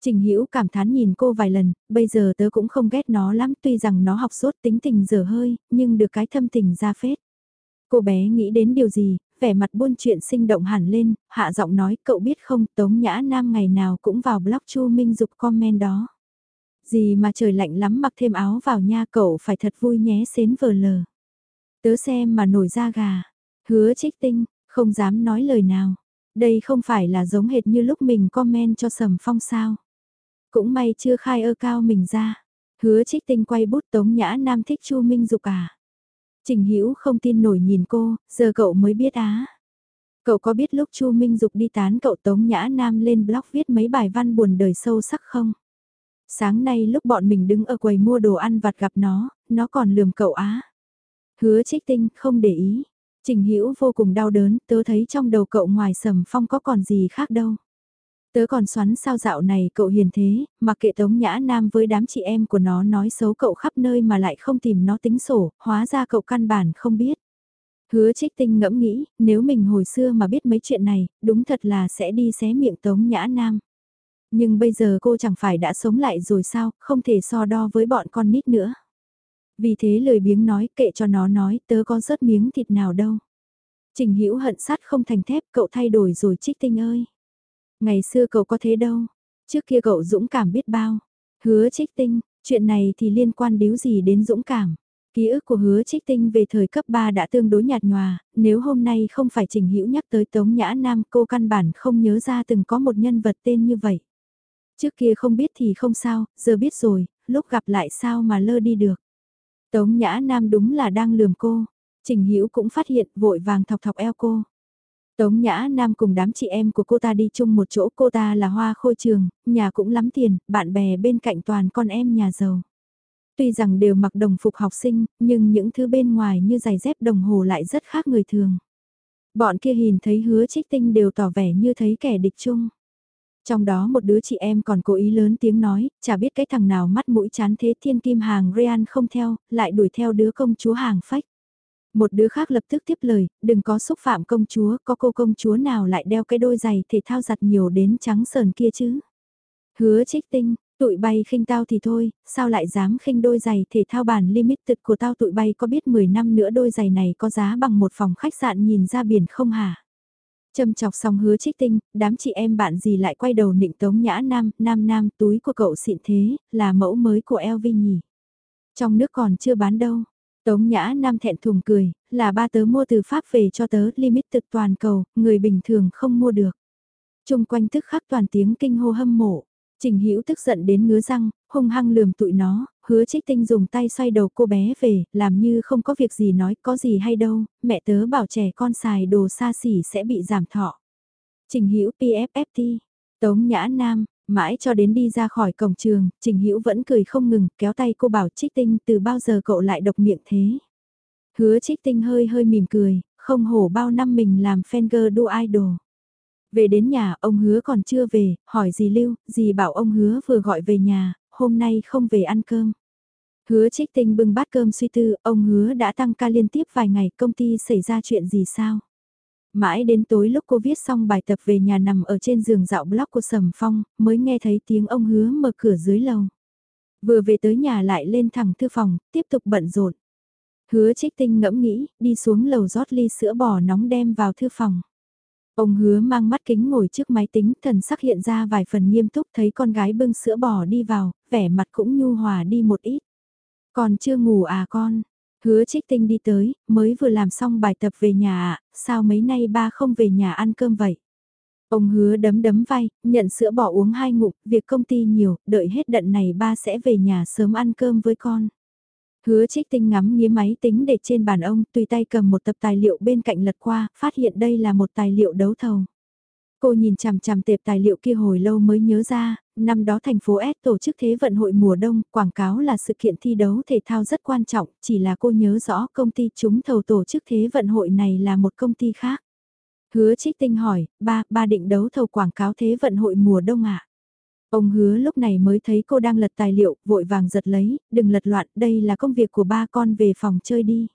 Trình Hữu cảm thán nhìn cô vài lần, bây giờ tớ cũng không ghét nó lắm tuy rằng nó học sốt tính tình dở hơi, nhưng được cái thâm tình ra phết. Cô bé nghĩ đến điều gì, vẻ mặt buôn chuyện sinh động hẳn lên, hạ giọng nói cậu biết không Tống Nhã Nam ngày nào cũng vào blog Chu Minh Dục comment đó. Gì mà trời lạnh lắm mặc thêm áo vào nha cậu phải thật vui nhé xến vờ lờ. Tớ xem mà nổi da gà. Hứa trích tinh, không dám nói lời nào. Đây không phải là giống hệt như lúc mình comment cho sầm phong sao. Cũng may chưa khai ơ cao mình ra. Hứa trích tinh quay bút tống nhã nam thích chu minh dục à. Trình Hữu không tin nổi nhìn cô, giờ cậu mới biết á. Cậu có biết lúc Chu Minh Dục đi tán cậu Tống Nhã Nam lên blog viết mấy bài văn buồn đời sâu sắc không? Sáng nay lúc bọn mình đứng ở quầy mua đồ ăn vặt gặp nó, nó còn lườm cậu á. Hứa trích tinh không để ý. Trình Hữu vô cùng đau đớn, tớ thấy trong đầu cậu ngoài sầm phong có còn gì khác đâu. Tớ còn xoắn sao dạo này cậu hiền thế, mà kệ Tống Nhã Nam với đám chị em của nó nói xấu cậu khắp nơi mà lại không tìm nó tính sổ, hóa ra cậu căn bản không biết. Hứa trích tinh ngẫm nghĩ, nếu mình hồi xưa mà biết mấy chuyện này, đúng thật là sẽ đi xé miệng Tống Nhã Nam. Nhưng bây giờ cô chẳng phải đã sống lại rồi sao, không thể so đo với bọn con nít nữa. Vì thế lời biếng nói kệ cho nó nói tớ có rớt miếng thịt nào đâu. Trình Hữu hận sát không thành thép cậu thay đổi rồi trích tinh ơi. Ngày xưa cậu có thế đâu, trước kia cậu dũng cảm biết bao. Hứa trích tinh, chuyện này thì liên quan điếu gì đến dũng cảm. Ký ức của hứa trích tinh về thời cấp 3 đã tương đối nhạt nhòa, nếu hôm nay không phải Trình Hữu nhắc tới Tống Nhã Nam cô căn bản không nhớ ra từng có một nhân vật tên như vậy. Trước kia không biết thì không sao, giờ biết rồi, lúc gặp lại sao mà lơ đi được. Tống Nhã Nam đúng là đang lườm cô. Trình Hữu cũng phát hiện vội vàng thọc thọc eo cô. Tống Nhã Nam cùng đám chị em của cô ta đi chung một chỗ cô ta là hoa khôi trường, nhà cũng lắm tiền, bạn bè bên cạnh toàn con em nhà giàu. Tuy rằng đều mặc đồng phục học sinh, nhưng những thứ bên ngoài như giày dép đồng hồ lại rất khác người thường. Bọn kia nhìn thấy hứa trích tinh đều tỏ vẻ như thấy kẻ địch chung. Trong đó một đứa chị em còn cố ý lớn tiếng nói, chả biết cái thằng nào mắt mũi chán thế thiên kim hàng Rean không theo, lại đuổi theo đứa công chúa hàng phách. Một đứa khác lập tức tiếp lời, đừng có xúc phạm công chúa, có cô công chúa nào lại đeo cái đôi giày thể thao giặt nhiều đến trắng sờn kia chứ. Hứa trích tinh, tụi bay khinh tao thì thôi, sao lại dám khinh đôi giày thể thao bản limited của tao tụi bay có biết 10 năm nữa đôi giày này có giá bằng một phòng khách sạn nhìn ra biển không hả? Châm chọc xong hứa trích tinh, đám chị em bạn gì lại quay đầu nịnh tống nhã nam, nam nam túi của cậu xịn thế, là mẫu mới của LV nhỉ. Trong nước còn chưa bán đâu. Tống nhã nam thẹn thùng cười, là ba tớ mua từ Pháp về cho tớ limited toàn cầu, người bình thường không mua được. Trung quanh thức khắc toàn tiếng kinh hô hâm mộ. Trình Hữu tức giận đến ngứa răng, hung hăng lườm tụi nó, hứa trích tinh dùng tay xoay đầu cô bé về, làm như không có việc gì nói, có gì hay đâu, mẹ tớ bảo trẻ con xài đồ xa xỉ sẽ bị giảm thọ. Trình Hữu PFFT, Tống Nhã Nam, mãi cho đến đi ra khỏi cổng trường, Trình Hữu vẫn cười không ngừng, kéo tay cô bảo trích tinh từ bao giờ cậu lại độc miệng thế. Hứa trích tinh hơi hơi mỉm cười, không hổ bao năm mình làm fan đu idol. Về đến nhà, ông hứa còn chưa về, hỏi dì Lưu, dì bảo ông hứa vừa gọi về nhà, hôm nay không về ăn cơm. Hứa trích tinh bưng bát cơm suy tư, ông hứa đã tăng ca liên tiếp vài ngày, công ty xảy ra chuyện gì sao? Mãi đến tối lúc cô viết xong bài tập về nhà nằm ở trên giường dạo blog của Sầm Phong, mới nghe thấy tiếng ông hứa mở cửa dưới lầu. Vừa về tới nhà lại lên thẳng thư phòng, tiếp tục bận rộn. Hứa trích tinh ngẫm nghĩ, đi xuống lầu rót ly sữa bò nóng đem vào thư phòng. Ông hứa mang mắt kính ngồi trước máy tính, thần sắc hiện ra vài phần nghiêm túc thấy con gái bưng sữa bò đi vào, vẻ mặt cũng nhu hòa đi một ít. Còn chưa ngủ à con? Hứa trích tinh đi tới, mới vừa làm xong bài tập về nhà ạ, sao mấy nay ba không về nhà ăn cơm vậy? Ông hứa đấm đấm vai, nhận sữa bỏ uống hai ngụm, việc công ty nhiều, đợi hết đận này ba sẽ về nhà sớm ăn cơm với con. Hứa trích tinh ngắm nghía máy tính để trên bàn ông, tùy tay cầm một tập tài liệu bên cạnh lật qua, phát hiện đây là một tài liệu đấu thầu. Cô nhìn chằm chằm tệp tài liệu kia hồi lâu mới nhớ ra, năm đó thành phố S tổ chức Thế vận hội mùa đông, quảng cáo là sự kiện thi đấu thể thao rất quan trọng, chỉ là cô nhớ rõ công ty chúng thầu tổ chức Thế vận hội này là một công ty khác. Hứa trích tinh hỏi, ba, ba định đấu thầu quảng cáo Thế vận hội mùa đông ạ? À? Ông hứa lúc này mới thấy cô đang lật tài liệu, vội vàng giật lấy, đừng lật loạn, đây là công việc của ba con về phòng chơi đi.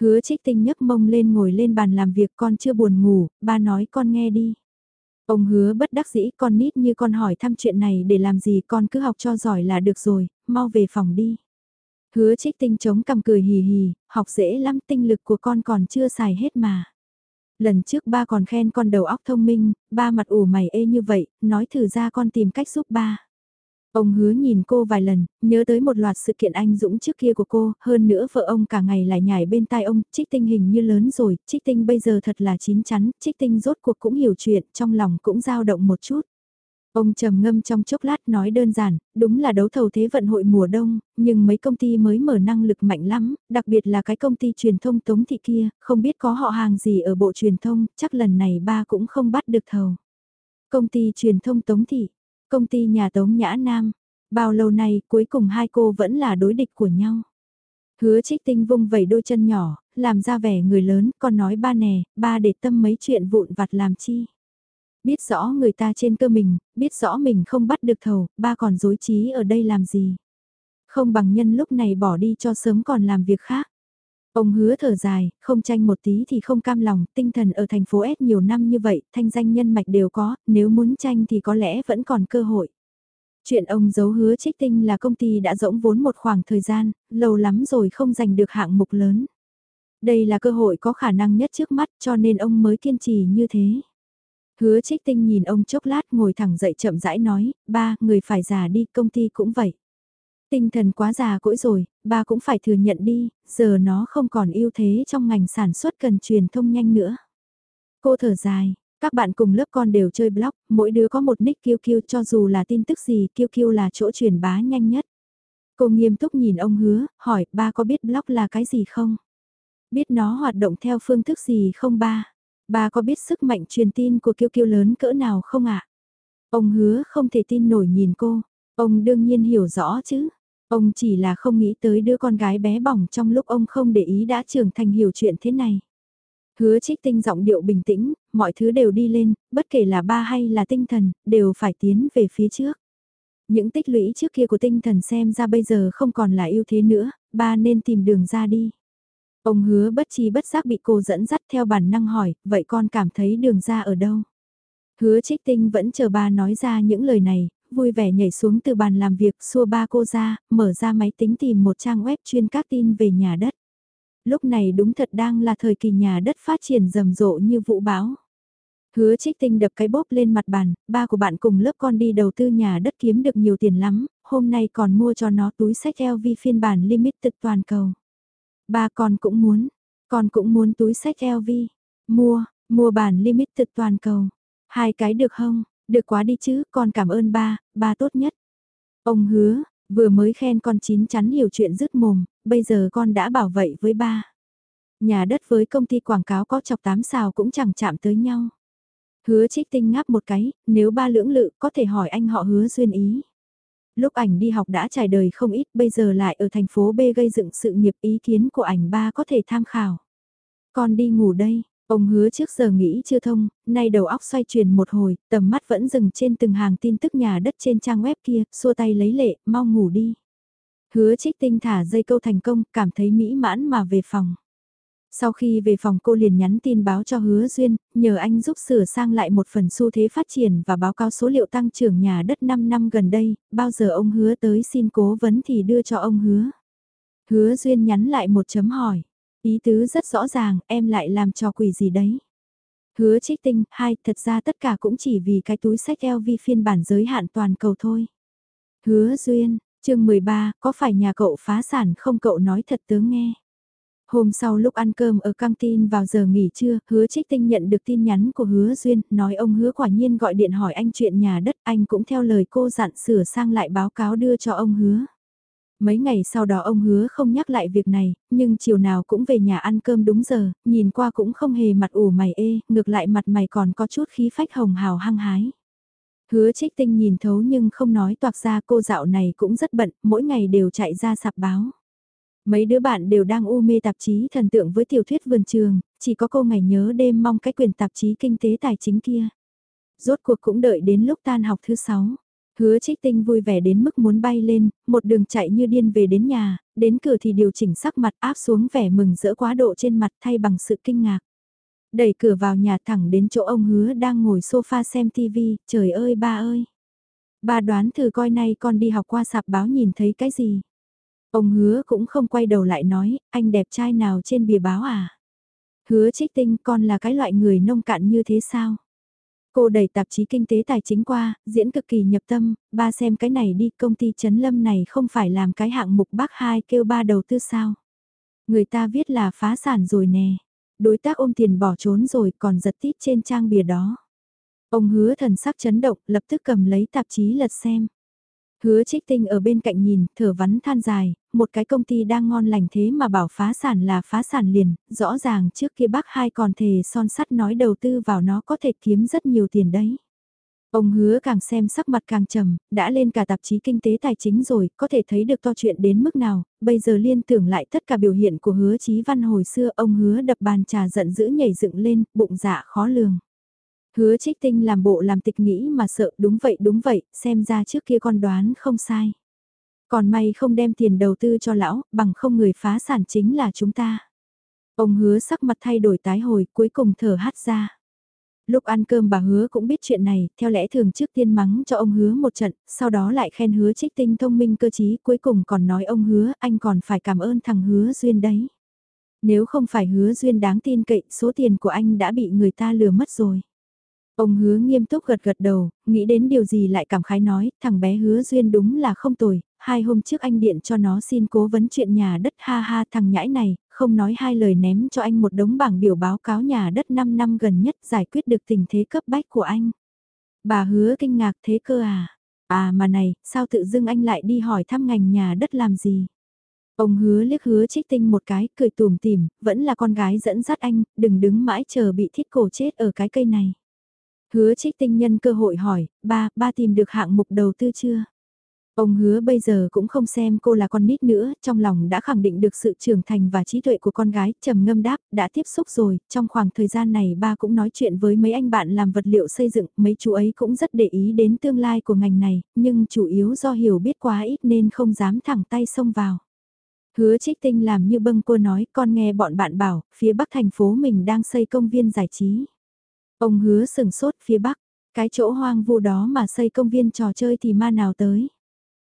Hứa trích tinh nhấc mông lên ngồi lên bàn làm việc con chưa buồn ngủ, ba nói con nghe đi. Ông hứa bất đắc dĩ con nít như con hỏi thăm chuyện này để làm gì con cứ học cho giỏi là được rồi, mau về phòng đi. Hứa trích tinh chống cằm cười hì hì, học dễ lắm tinh lực của con còn chưa xài hết mà. Lần trước ba còn khen con đầu óc thông minh, ba mặt ủ mày ê như vậy, nói thử ra con tìm cách giúp ba. Ông hứa nhìn cô vài lần, nhớ tới một loạt sự kiện anh dũng trước kia của cô, hơn nữa vợ ông cả ngày lại nhảy bên tai ông, trích tinh hình như lớn rồi, trích tinh bây giờ thật là chín chắn, trích tinh rốt cuộc cũng hiểu chuyện, trong lòng cũng dao động một chút. Ông trầm ngâm trong chốc lát nói đơn giản, đúng là đấu thầu thế vận hội mùa đông, nhưng mấy công ty mới mở năng lực mạnh lắm, đặc biệt là cái công ty truyền thông tống thị kia, không biết có họ hàng gì ở bộ truyền thông, chắc lần này ba cũng không bắt được thầu. Công ty truyền thông tống thị, công ty nhà tống nhã nam, bao lâu nay cuối cùng hai cô vẫn là đối địch của nhau. Hứa trích tinh vung vẩy đôi chân nhỏ, làm ra vẻ người lớn, còn nói ba nè, ba để tâm mấy chuyện vụn vặt làm chi biết rõ người ta trên cơ mình, biết rõ mình không bắt được thầu, ba còn dối trí ở đây làm gì. Không bằng nhân lúc này bỏ đi cho sớm còn làm việc khác. Ông hứa thở dài, không tranh một tí thì không cam lòng, tinh thần ở thành phố S nhiều năm như vậy, thanh danh nhân mạch đều có, nếu muốn tranh thì có lẽ vẫn còn cơ hội. Chuyện ông giấu hứa trích tinh là công ty đã rỗng vốn một khoảng thời gian, lâu lắm rồi không giành được hạng mục lớn. Đây là cơ hội có khả năng nhất trước mắt cho nên ông mới kiên trì như thế. Hứa trích tinh nhìn ông chốc lát ngồi thẳng dậy chậm rãi nói, ba, người phải già đi, công ty cũng vậy. Tinh thần quá già cỗi rồi, ba cũng phải thừa nhận đi, giờ nó không còn ưu thế trong ngành sản xuất cần truyền thông nhanh nữa. Cô thở dài, các bạn cùng lớp con đều chơi blog, mỗi đứa có một nick kiêu kiêu cho dù là tin tức gì kiêu kiêu là chỗ truyền bá nhanh nhất. Cô nghiêm túc nhìn ông hứa, hỏi ba có biết blog là cái gì không? Biết nó hoạt động theo phương thức gì không ba? Ba có biết sức mạnh truyền tin của kiêu kiêu lớn cỡ nào không ạ? Ông hứa không thể tin nổi nhìn cô, ông đương nhiên hiểu rõ chứ. Ông chỉ là không nghĩ tới đứa con gái bé bỏng trong lúc ông không để ý đã trưởng thành hiểu chuyện thế này. Hứa trích tinh giọng điệu bình tĩnh, mọi thứ đều đi lên, bất kể là ba hay là tinh thần, đều phải tiến về phía trước. Những tích lũy trước kia của tinh thần xem ra bây giờ không còn là ưu thế nữa, ba nên tìm đường ra đi. Ông hứa bất chi bất giác bị cô dẫn dắt theo bản năng hỏi, vậy con cảm thấy đường ra ở đâu? Hứa trích tinh vẫn chờ ba nói ra những lời này, vui vẻ nhảy xuống từ bàn làm việc xua ba cô ra, mở ra máy tính tìm một trang web chuyên các tin về nhà đất. Lúc này đúng thật đang là thời kỳ nhà đất phát triển rầm rộ như vụ báo. Hứa trích tinh đập cái bóp lên mặt bàn, ba của bạn cùng lớp con đi đầu tư nhà đất kiếm được nhiều tiền lắm, hôm nay còn mua cho nó túi sách LV phiên bản limited toàn cầu. Ba con cũng muốn, con cũng muốn túi sách LV. Mua, mua bản limited toàn cầu. Hai cái được không? Được quá đi chứ, con cảm ơn ba, ba tốt nhất. Ông hứa, vừa mới khen con chín chắn hiểu chuyện dứt mồm, bây giờ con đã bảo vậy với ba. Nhà đất với công ty quảng cáo có chọc tám xào cũng chẳng chạm tới nhau. Hứa trích tinh ngáp một cái, nếu ba lưỡng lự có thể hỏi anh họ hứa duyên ý. Lúc ảnh đi học đã trải đời không ít, bây giờ lại ở thành phố B gây dựng sự nghiệp ý kiến của ảnh ba có thể tham khảo. Con đi ngủ đây, ông hứa trước giờ nghĩ chưa thông, nay đầu óc xoay chuyển một hồi, tầm mắt vẫn dừng trên từng hàng tin tức nhà đất trên trang web kia, xua tay lấy lệ, mau ngủ đi. Hứa trích tinh thả dây câu thành công, cảm thấy mỹ mãn mà về phòng. Sau khi về phòng cô liền nhắn tin báo cho Hứa Duyên, nhờ anh giúp sửa sang lại một phần xu thế phát triển và báo cáo số liệu tăng trưởng nhà đất 5 năm gần đây, bao giờ ông Hứa tới xin cố vấn thì đưa cho ông Hứa. Hứa Duyên nhắn lại một chấm hỏi, ý tứ rất rõ ràng, em lại làm trò quỷ gì đấy. Hứa trích tinh, hai, thật ra tất cả cũng chỉ vì cái túi sách LV phiên bản giới hạn toàn cầu thôi. Hứa Duyên, chương 13, có phải nhà cậu phá sản không cậu nói thật tớ nghe. Hôm sau lúc ăn cơm ở căng tin vào giờ nghỉ trưa, hứa trích tinh nhận được tin nhắn của hứa Duyên, nói ông hứa quả nhiên gọi điện hỏi anh chuyện nhà đất, anh cũng theo lời cô dặn sửa sang lại báo cáo đưa cho ông hứa. Mấy ngày sau đó ông hứa không nhắc lại việc này, nhưng chiều nào cũng về nhà ăn cơm đúng giờ, nhìn qua cũng không hề mặt ủ mày ê, ngược lại mặt mày còn có chút khí phách hồng hào hăng hái. Hứa trích tinh nhìn thấu nhưng không nói toạc ra cô dạo này cũng rất bận, mỗi ngày đều chạy ra sạp báo. Mấy đứa bạn đều đang u mê tạp chí thần tượng với tiểu thuyết vườn trường, chỉ có cô ngày nhớ đêm mong cái quyền tạp chí kinh tế tài chính kia. Rốt cuộc cũng đợi đến lúc tan học thứ sáu. Hứa trích tinh vui vẻ đến mức muốn bay lên, một đường chạy như điên về đến nhà, đến cửa thì điều chỉnh sắc mặt áp xuống vẻ mừng rỡ quá độ trên mặt thay bằng sự kinh ngạc. Đẩy cửa vào nhà thẳng đến chỗ ông hứa đang ngồi sofa xem tivi, trời ơi ba ơi. Ba đoán thử coi nay con đi học qua sạp báo nhìn thấy cái gì. Ông hứa cũng không quay đầu lại nói, anh đẹp trai nào trên bìa báo à? Hứa trích tinh con là cái loại người nông cạn như thế sao? Cô đẩy tạp chí kinh tế tài chính qua, diễn cực kỳ nhập tâm, ba xem cái này đi, công ty Trấn Lâm này không phải làm cái hạng mục bác hai kêu ba đầu tư sao? Người ta viết là phá sản rồi nè. Đối tác ôm tiền bỏ trốn rồi còn giật tít trên trang bìa đó. Ông hứa thần sắc chấn động, lập tức cầm lấy tạp chí lật xem. Hứa trích tinh ở bên cạnh nhìn, thở vắn than dài, một cái công ty đang ngon lành thế mà bảo phá sản là phá sản liền, rõ ràng trước kia bác hai còn thề son sắt nói đầu tư vào nó có thể kiếm rất nhiều tiền đấy. Ông hứa càng xem sắc mặt càng trầm, đã lên cả tạp chí kinh tế tài chính rồi, có thể thấy được to chuyện đến mức nào, bây giờ liên tưởng lại tất cả biểu hiện của hứa chí văn hồi xưa, ông hứa đập bàn trà giận dữ nhảy dựng lên, bụng dạ khó lường. Hứa trích tinh làm bộ làm tịch nghĩ mà sợ đúng vậy đúng vậy, xem ra trước kia con đoán không sai. Còn may không đem tiền đầu tư cho lão, bằng không người phá sản chính là chúng ta. Ông hứa sắc mặt thay đổi tái hồi, cuối cùng thở hát ra. Lúc ăn cơm bà hứa cũng biết chuyện này, theo lẽ thường trước tiên mắng cho ông hứa một trận, sau đó lại khen hứa trích tinh thông minh cơ trí, cuối cùng còn nói ông hứa, anh còn phải cảm ơn thằng hứa duyên đấy. Nếu không phải hứa duyên đáng tin cậy, số tiền của anh đã bị người ta lừa mất rồi. Ông hứa nghiêm túc gật gật đầu, nghĩ đến điều gì lại cảm khái nói, thằng bé hứa duyên đúng là không tồi, hai hôm trước anh điện cho nó xin cố vấn chuyện nhà đất ha ha thằng nhãi này, không nói hai lời ném cho anh một đống bảng biểu báo cáo nhà đất 5 năm gần nhất giải quyết được tình thế cấp bách của anh. Bà hứa kinh ngạc thế cơ à? À mà này, sao tự dưng anh lại đi hỏi thăm ngành nhà đất làm gì? Ông hứa liếc hứa trích tinh một cái, cười tùm tìm, vẫn là con gái dẫn dắt anh, đừng đứng mãi chờ bị thiết cổ chết ở cái cây này. Hứa trích tinh nhân cơ hội hỏi, ba, ba tìm được hạng mục đầu tư chưa? Ông hứa bây giờ cũng không xem cô là con nít nữa, trong lòng đã khẳng định được sự trưởng thành và trí tuệ của con gái, trầm ngâm đáp, đã tiếp xúc rồi, trong khoảng thời gian này ba cũng nói chuyện với mấy anh bạn làm vật liệu xây dựng, mấy chú ấy cũng rất để ý đến tương lai của ngành này, nhưng chủ yếu do hiểu biết quá ít nên không dám thẳng tay xông vào. Hứa trích tinh làm như bâng cô nói, con nghe bọn bạn bảo, phía bắc thành phố mình đang xây công viên giải trí. Ông hứa sừng sốt phía bắc, cái chỗ hoang vu đó mà xây công viên trò chơi thì ma nào tới.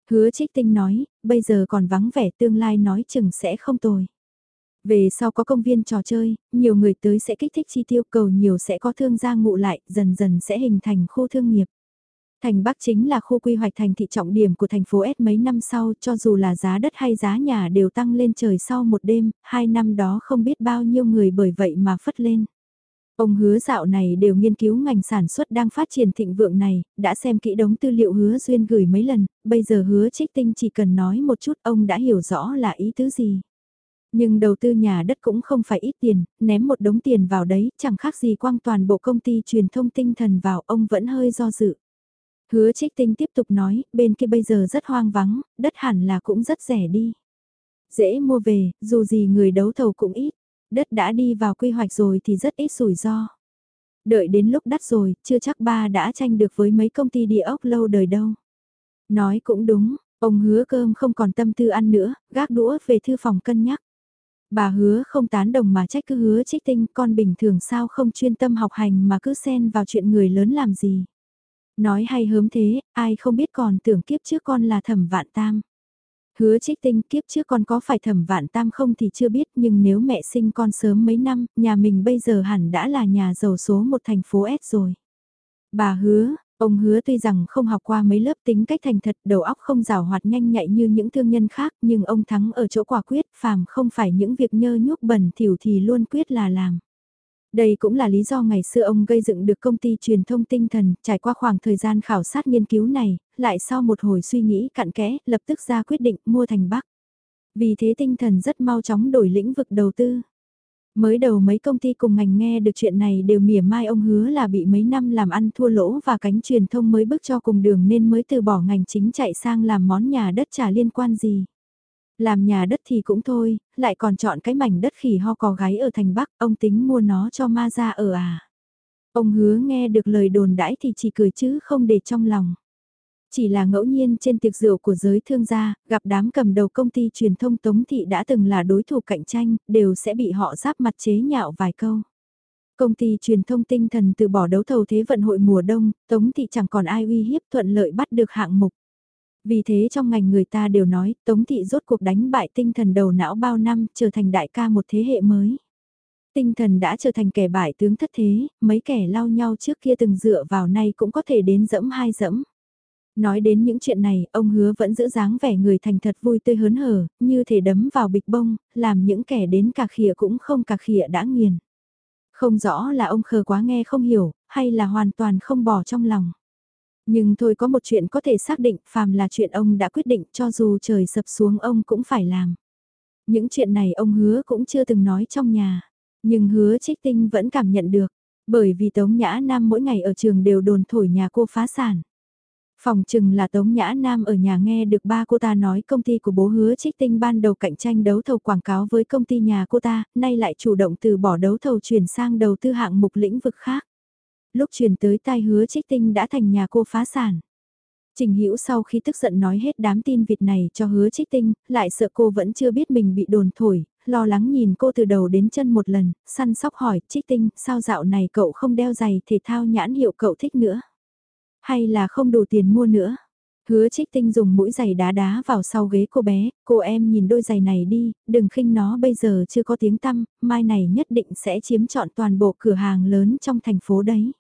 Hứa trích tinh nói, bây giờ còn vắng vẻ tương lai nói chừng sẽ không tồi. Về sau có công viên trò chơi, nhiều người tới sẽ kích thích chi tiêu cầu nhiều sẽ có thương gia ngụ lại, dần dần sẽ hình thành khu thương nghiệp. Thành Bắc chính là khu quy hoạch thành thị trọng điểm của thành phố S mấy năm sau cho dù là giá đất hay giá nhà đều tăng lên trời sau một đêm, hai năm đó không biết bao nhiêu người bởi vậy mà phất lên. Ông hứa dạo này đều nghiên cứu ngành sản xuất đang phát triển thịnh vượng này, đã xem kỹ đống tư liệu hứa duyên gửi mấy lần, bây giờ hứa trích tinh chỉ cần nói một chút ông đã hiểu rõ là ý tứ gì. Nhưng đầu tư nhà đất cũng không phải ít tiền, ném một đống tiền vào đấy chẳng khác gì quăng toàn bộ công ty truyền thông tinh thần vào ông vẫn hơi do dự. Hứa trích tinh tiếp tục nói, bên kia bây giờ rất hoang vắng, đất hẳn là cũng rất rẻ đi. Dễ mua về, dù gì người đấu thầu cũng ít, đất đã đi vào quy hoạch rồi thì rất ít rủi ro. Đợi đến lúc đắt rồi, chưa chắc ba đã tranh được với mấy công ty địa ốc lâu đời đâu. Nói cũng đúng, ông hứa cơm không còn tâm tư ăn nữa, gác đũa về thư phòng cân nhắc. Bà hứa không tán đồng mà trách cứ hứa trích tinh con bình thường sao không chuyên tâm học hành mà cứ xen vào chuyện người lớn làm gì. Nói hay hớm thế, ai không biết còn tưởng kiếp trước con là thẩm vạn tam. Hứa trích tinh kiếp trước con có phải thẩm vạn tam không thì chưa biết nhưng nếu mẹ sinh con sớm mấy năm, nhà mình bây giờ hẳn đã là nhà giàu số một thành phố S rồi. Bà hứa, ông hứa tuy rằng không học qua mấy lớp tính cách thành thật đầu óc không rào hoạt nhanh nhạy như những thương nhân khác nhưng ông thắng ở chỗ quả quyết phàm không phải những việc nhơ nhúc bẩn thỉu thì luôn quyết là làm. Đây cũng là lý do ngày xưa ông gây dựng được công ty truyền thông tinh thần, trải qua khoảng thời gian khảo sát nghiên cứu này, lại sau một hồi suy nghĩ cặn kẽ, lập tức ra quyết định mua thành Bắc. Vì thế tinh thần rất mau chóng đổi lĩnh vực đầu tư. Mới đầu mấy công ty cùng ngành nghe được chuyện này đều mỉa mai ông hứa là bị mấy năm làm ăn thua lỗ và cánh truyền thông mới bước cho cùng đường nên mới từ bỏ ngành chính chạy sang làm món nhà đất trả liên quan gì. Làm nhà đất thì cũng thôi, lại còn chọn cái mảnh đất khỉ ho cò gáy ở thành Bắc, ông tính mua nó cho ma ra ở à. Ông hứa nghe được lời đồn đãi thì chỉ cười chứ không để trong lòng. Chỉ là ngẫu nhiên trên tiệc rượu của giới thương gia, gặp đám cầm đầu công ty truyền thông Tống Thị đã từng là đối thủ cạnh tranh, đều sẽ bị họ giáp mặt chế nhạo vài câu. Công ty truyền thông tinh thần từ bỏ đấu thầu thế vận hội mùa đông, Tống Thị chẳng còn ai uy hiếp thuận lợi bắt được hạng mục. Vì thế trong ngành người ta đều nói Tống Thị rốt cuộc đánh bại tinh thần đầu não bao năm trở thành đại ca một thế hệ mới. Tinh thần đã trở thành kẻ bại tướng thất thế, mấy kẻ lao nhau trước kia từng dựa vào nay cũng có thể đến dẫm hai dẫm. Nói đến những chuyện này, ông hứa vẫn giữ dáng vẻ người thành thật vui tươi hớn hở, như thể đấm vào bịch bông, làm những kẻ đến cà khịa cũng không cà khịa đã nghiền. Không rõ là ông khờ quá nghe không hiểu, hay là hoàn toàn không bỏ trong lòng. Nhưng thôi có một chuyện có thể xác định, phàm là chuyện ông đã quyết định cho dù trời sập xuống ông cũng phải làm. Những chuyện này ông hứa cũng chưa từng nói trong nhà, nhưng hứa trích tinh vẫn cảm nhận được, bởi vì Tống Nhã Nam mỗi ngày ở trường đều đồn thổi nhà cô phá sản. Phòng chừng là Tống Nhã Nam ở nhà nghe được ba cô ta nói công ty của bố hứa trích tinh ban đầu cạnh tranh đấu thầu quảng cáo với công ty nhà cô ta, nay lại chủ động từ bỏ đấu thầu chuyển sang đầu tư hạng mục lĩnh vực khác. Lúc truyền tới tai hứa trích tinh đã thành nhà cô phá sản. Trình Hữu sau khi tức giận nói hết đám tin vịt này cho hứa trích tinh, lại sợ cô vẫn chưa biết mình bị đồn thổi, lo lắng nhìn cô từ đầu đến chân một lần, săn sóc hỏi, trích tinh, sao dạo này cậu không đeo giày thể thao nhãn hiệu cậu thích nữa? Hay là không đủ tiền mua nữa? Hứa trích tinh dùng mũi giày đá đá vào sau ghế cô bé, cô em nhìn đôi giày này đi, đừng khinh nó bây giờ chưa có tiếng tăm, mai này nhất định sẽ chiếm trọn toàn bộ cửa hàng lớn trong thành phố đấy.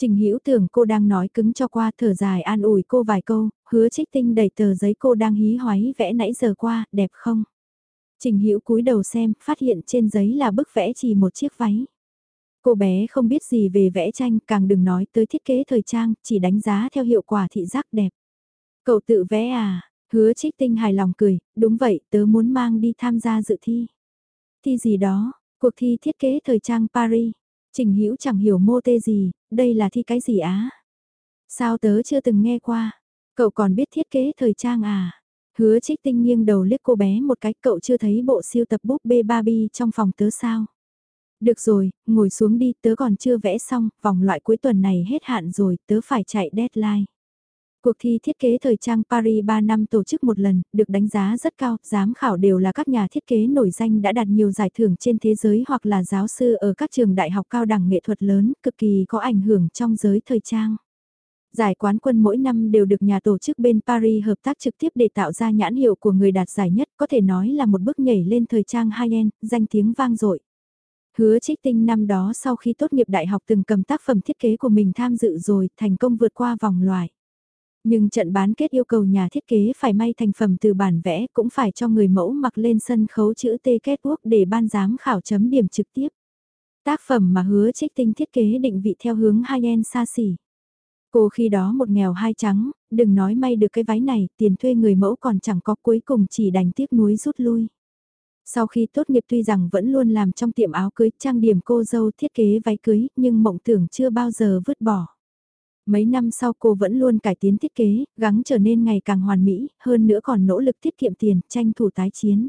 Trình Hữu tưởng cô đang nói cứng cho qua thở dài an ủi cô vài câu, hứa trích tinh đẩy tờ giấy cô đang hí hoáy vẽ nãy giờ qua, đẹp không? Trình Hữu cúi đầu xem, phát hiện trên giấy là bức vẽ chỉ một chiếc váy. Cô bé không biết gì về vẽ tranh, càng đừng nói tới thiết kế thời trang, chỉ đánh giá theo hiệu quả thị giác đẹp. Cậu tự vẽ à? Hứa trích tinh hài lòng cười, đúng vậy, tớ muốn mang đi tham gia dự thi. Thi gì đó, cuộc thi thiết kế thời trang Paris. Trình Hữu chẳng hiểu mô tê gì, đây là thi cái gì á? Sao tớ chưa từng nghe qua? Cậu còn biết thiết kế thời trang à? Hứa trích tinh nghiêng đầu liếc cô bé một cái cậu chưa thấy bộ siêu tập búp bê Barbie trong phòng tớ sao? Được rồi, ngồi xuống đi tớ còn chưa vẽ xong, vòng loại cuối tuần này hết hạn rồi, tớ phải chạy deadline. Cuộc thi thiết kế thời trang Paris 3 năm tổ chức một lần, được đánh giá rất cao, giám khảo đều là các nhà thiết kế nổi danh đã đạt nhiều giải thưởng trên thế giới hoặc là giáo sư ở các trường đại học cao đẳng nghệ thuật lớn, cực kỳ có ảnh hưởng trong giới thời trang. Giải quán quân mỗi năm đều được nhà tổ chức bên Paris hợp tác trực tiếp để tạo ra nhãn hiệu của người đạt giải nhất, có thể nói là một bước nhảy lên thời trang high-end, danh tiếng vang dội. Hứa trích tinh năm đó sau khi tốt nghiệp đại học từng cầm tác phẩm thiết kế của mình tham dự rồi, thành công vượt qua vòng loại. Nhưng trận bán kết yêu cầu nhà thiết kế phải may thành phẩm từ bản vẽ cũng phải cho người mẫu mặc lên sân khấu chữ T kết quốc để ban giám khảo chấm điểm trực tiếp. Tác phẩm mà hứa trích tinh thiết kế định vị theo hướng high-end xa xỉ. Cô khi đó một nghèo hai trắng, đừng nói may được cái váy này, tiền thuê người mẫu còn chẳng có cuối cùng chỉ đành tiếc nuối rút lui. Sau khi tốt nghiệp tuy rằng vẫn luôn làm trong tiệm áo cưới trang điểm cô dâu thiết kế váy cưới nhưng mộng tưởng chưa bao giờ vứt bỏ. Mấy năm sau cô vẫn luôn cải tiến thiết kế, gắng trở nên ngày càng hoàn mỹ, hơn nữa còn nỗ lực tiết kiệm tiền, tranh thủ tái chiến.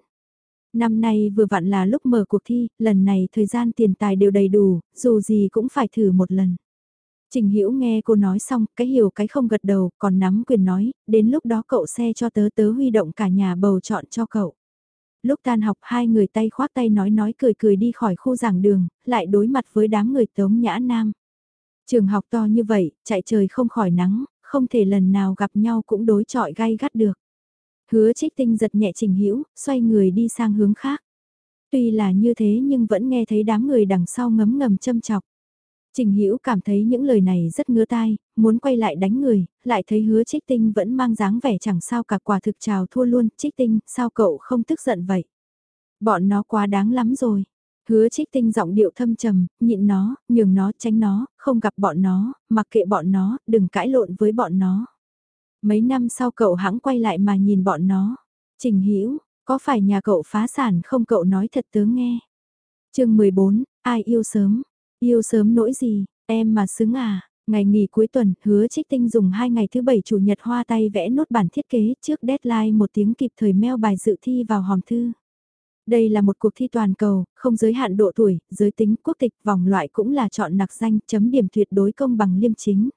Năm nay vừa vặn là lúc mở cuộc thi, lần này thời gian tiền tài đều đầy đủ, dù gì cũng phải thử một lần. Trình Hữu nghe cô nói xong, cái hiểu cái không gật đầu, còn nắm quyền nói, đến lúc đó cậu xe cho tớ tớ huy động cả nhà bầu chọn cho cậu. Lúc tan học hai người tay khoác tay nói nói cười cười đi khỏi khu giảng đường, lại đối mặt với đám người tống nhã nam. Trường học to như vậy, chạy trời không khỏi nắng, không thể lần nào gặp nhau cũng đối chọi gay gắt được. Hứa trích tinh giật nhẹ trình hữu xoay người đi sang hướng khác. Tuy là như thế nhưng vẫn nghe thấy đám người đằng sau ngấm ngầm châm chọc. Trình Hữu cảm thấy những lời này rất ngứa tai, muốn quay lại đánh người, lại thấy hứa trích tinh vẫn mang dáng vẻ chẳng sao cả quả thực trào thua luôn, trích tinh, sao cậu không tức giận vậy? Bọn nó quá đáng lắm rồi. Hứa trích tinh giọng điệu thâm trầm, nhịn nó, nhường nó, tránh nó, không gặp bọn nó, mặc kệ bọn nó, đừng cãi lộn với bọn nó. Mấy năm sau cậu hãng quay lại mà nhìn bọn nó. Trình Hữu có phải nhà cậu phá sản không cậu nói thật tớ nghe. chương 14, ai yêu sớm? Yêu sớm nỗi gì, em mà xứng à? Ngày nghỉ cuối tuần, hứa trích tinh dùng 2 ngày thứ bảy chủ nhật hoa tay vẽ nốt bản thiết kế trước deadline một tiếng kịp thời mail bài dự thi vào hòm thư. Đây là một cuộc thi toàn cầu, không giới hạn độ tuổi, giới tính, quốc tịch, vòng loại cũng là chọn nặc danh, chấm điểm tuyệt đối công bằng liêm chính.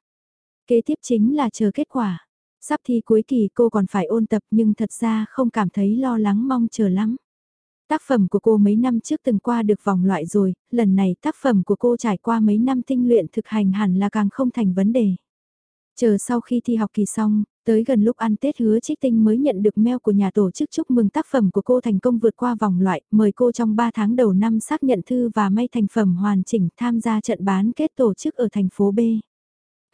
Kế tiếp chính là chờ kết quả. Sắp thi cuối kỳ cô còn phải ôn tập nhưng thật ra không cảm thấy lo lắng mong chờ lắm. Tác phẩm của cô mấy năm trước từng qua được vòng loại rồi, lần này tác phẩm của cô trải qua mấy năm tinh luyện thực hành hẳn là càng không thành vấn đề. Chờ sau khi thi học kỳ xong, tới gần lúc ăn Tết hứa trích tinh mới nhận được mail của nhà tổ chức chúc mừng tác phẩm của cô thành công vượt qua vòng loại, mời cô trong 3 tháng đầu năm xác nhận thư và may thành phẩm hoàn chỉnh tham gia trận bán kết tổ chức ở thành phố B.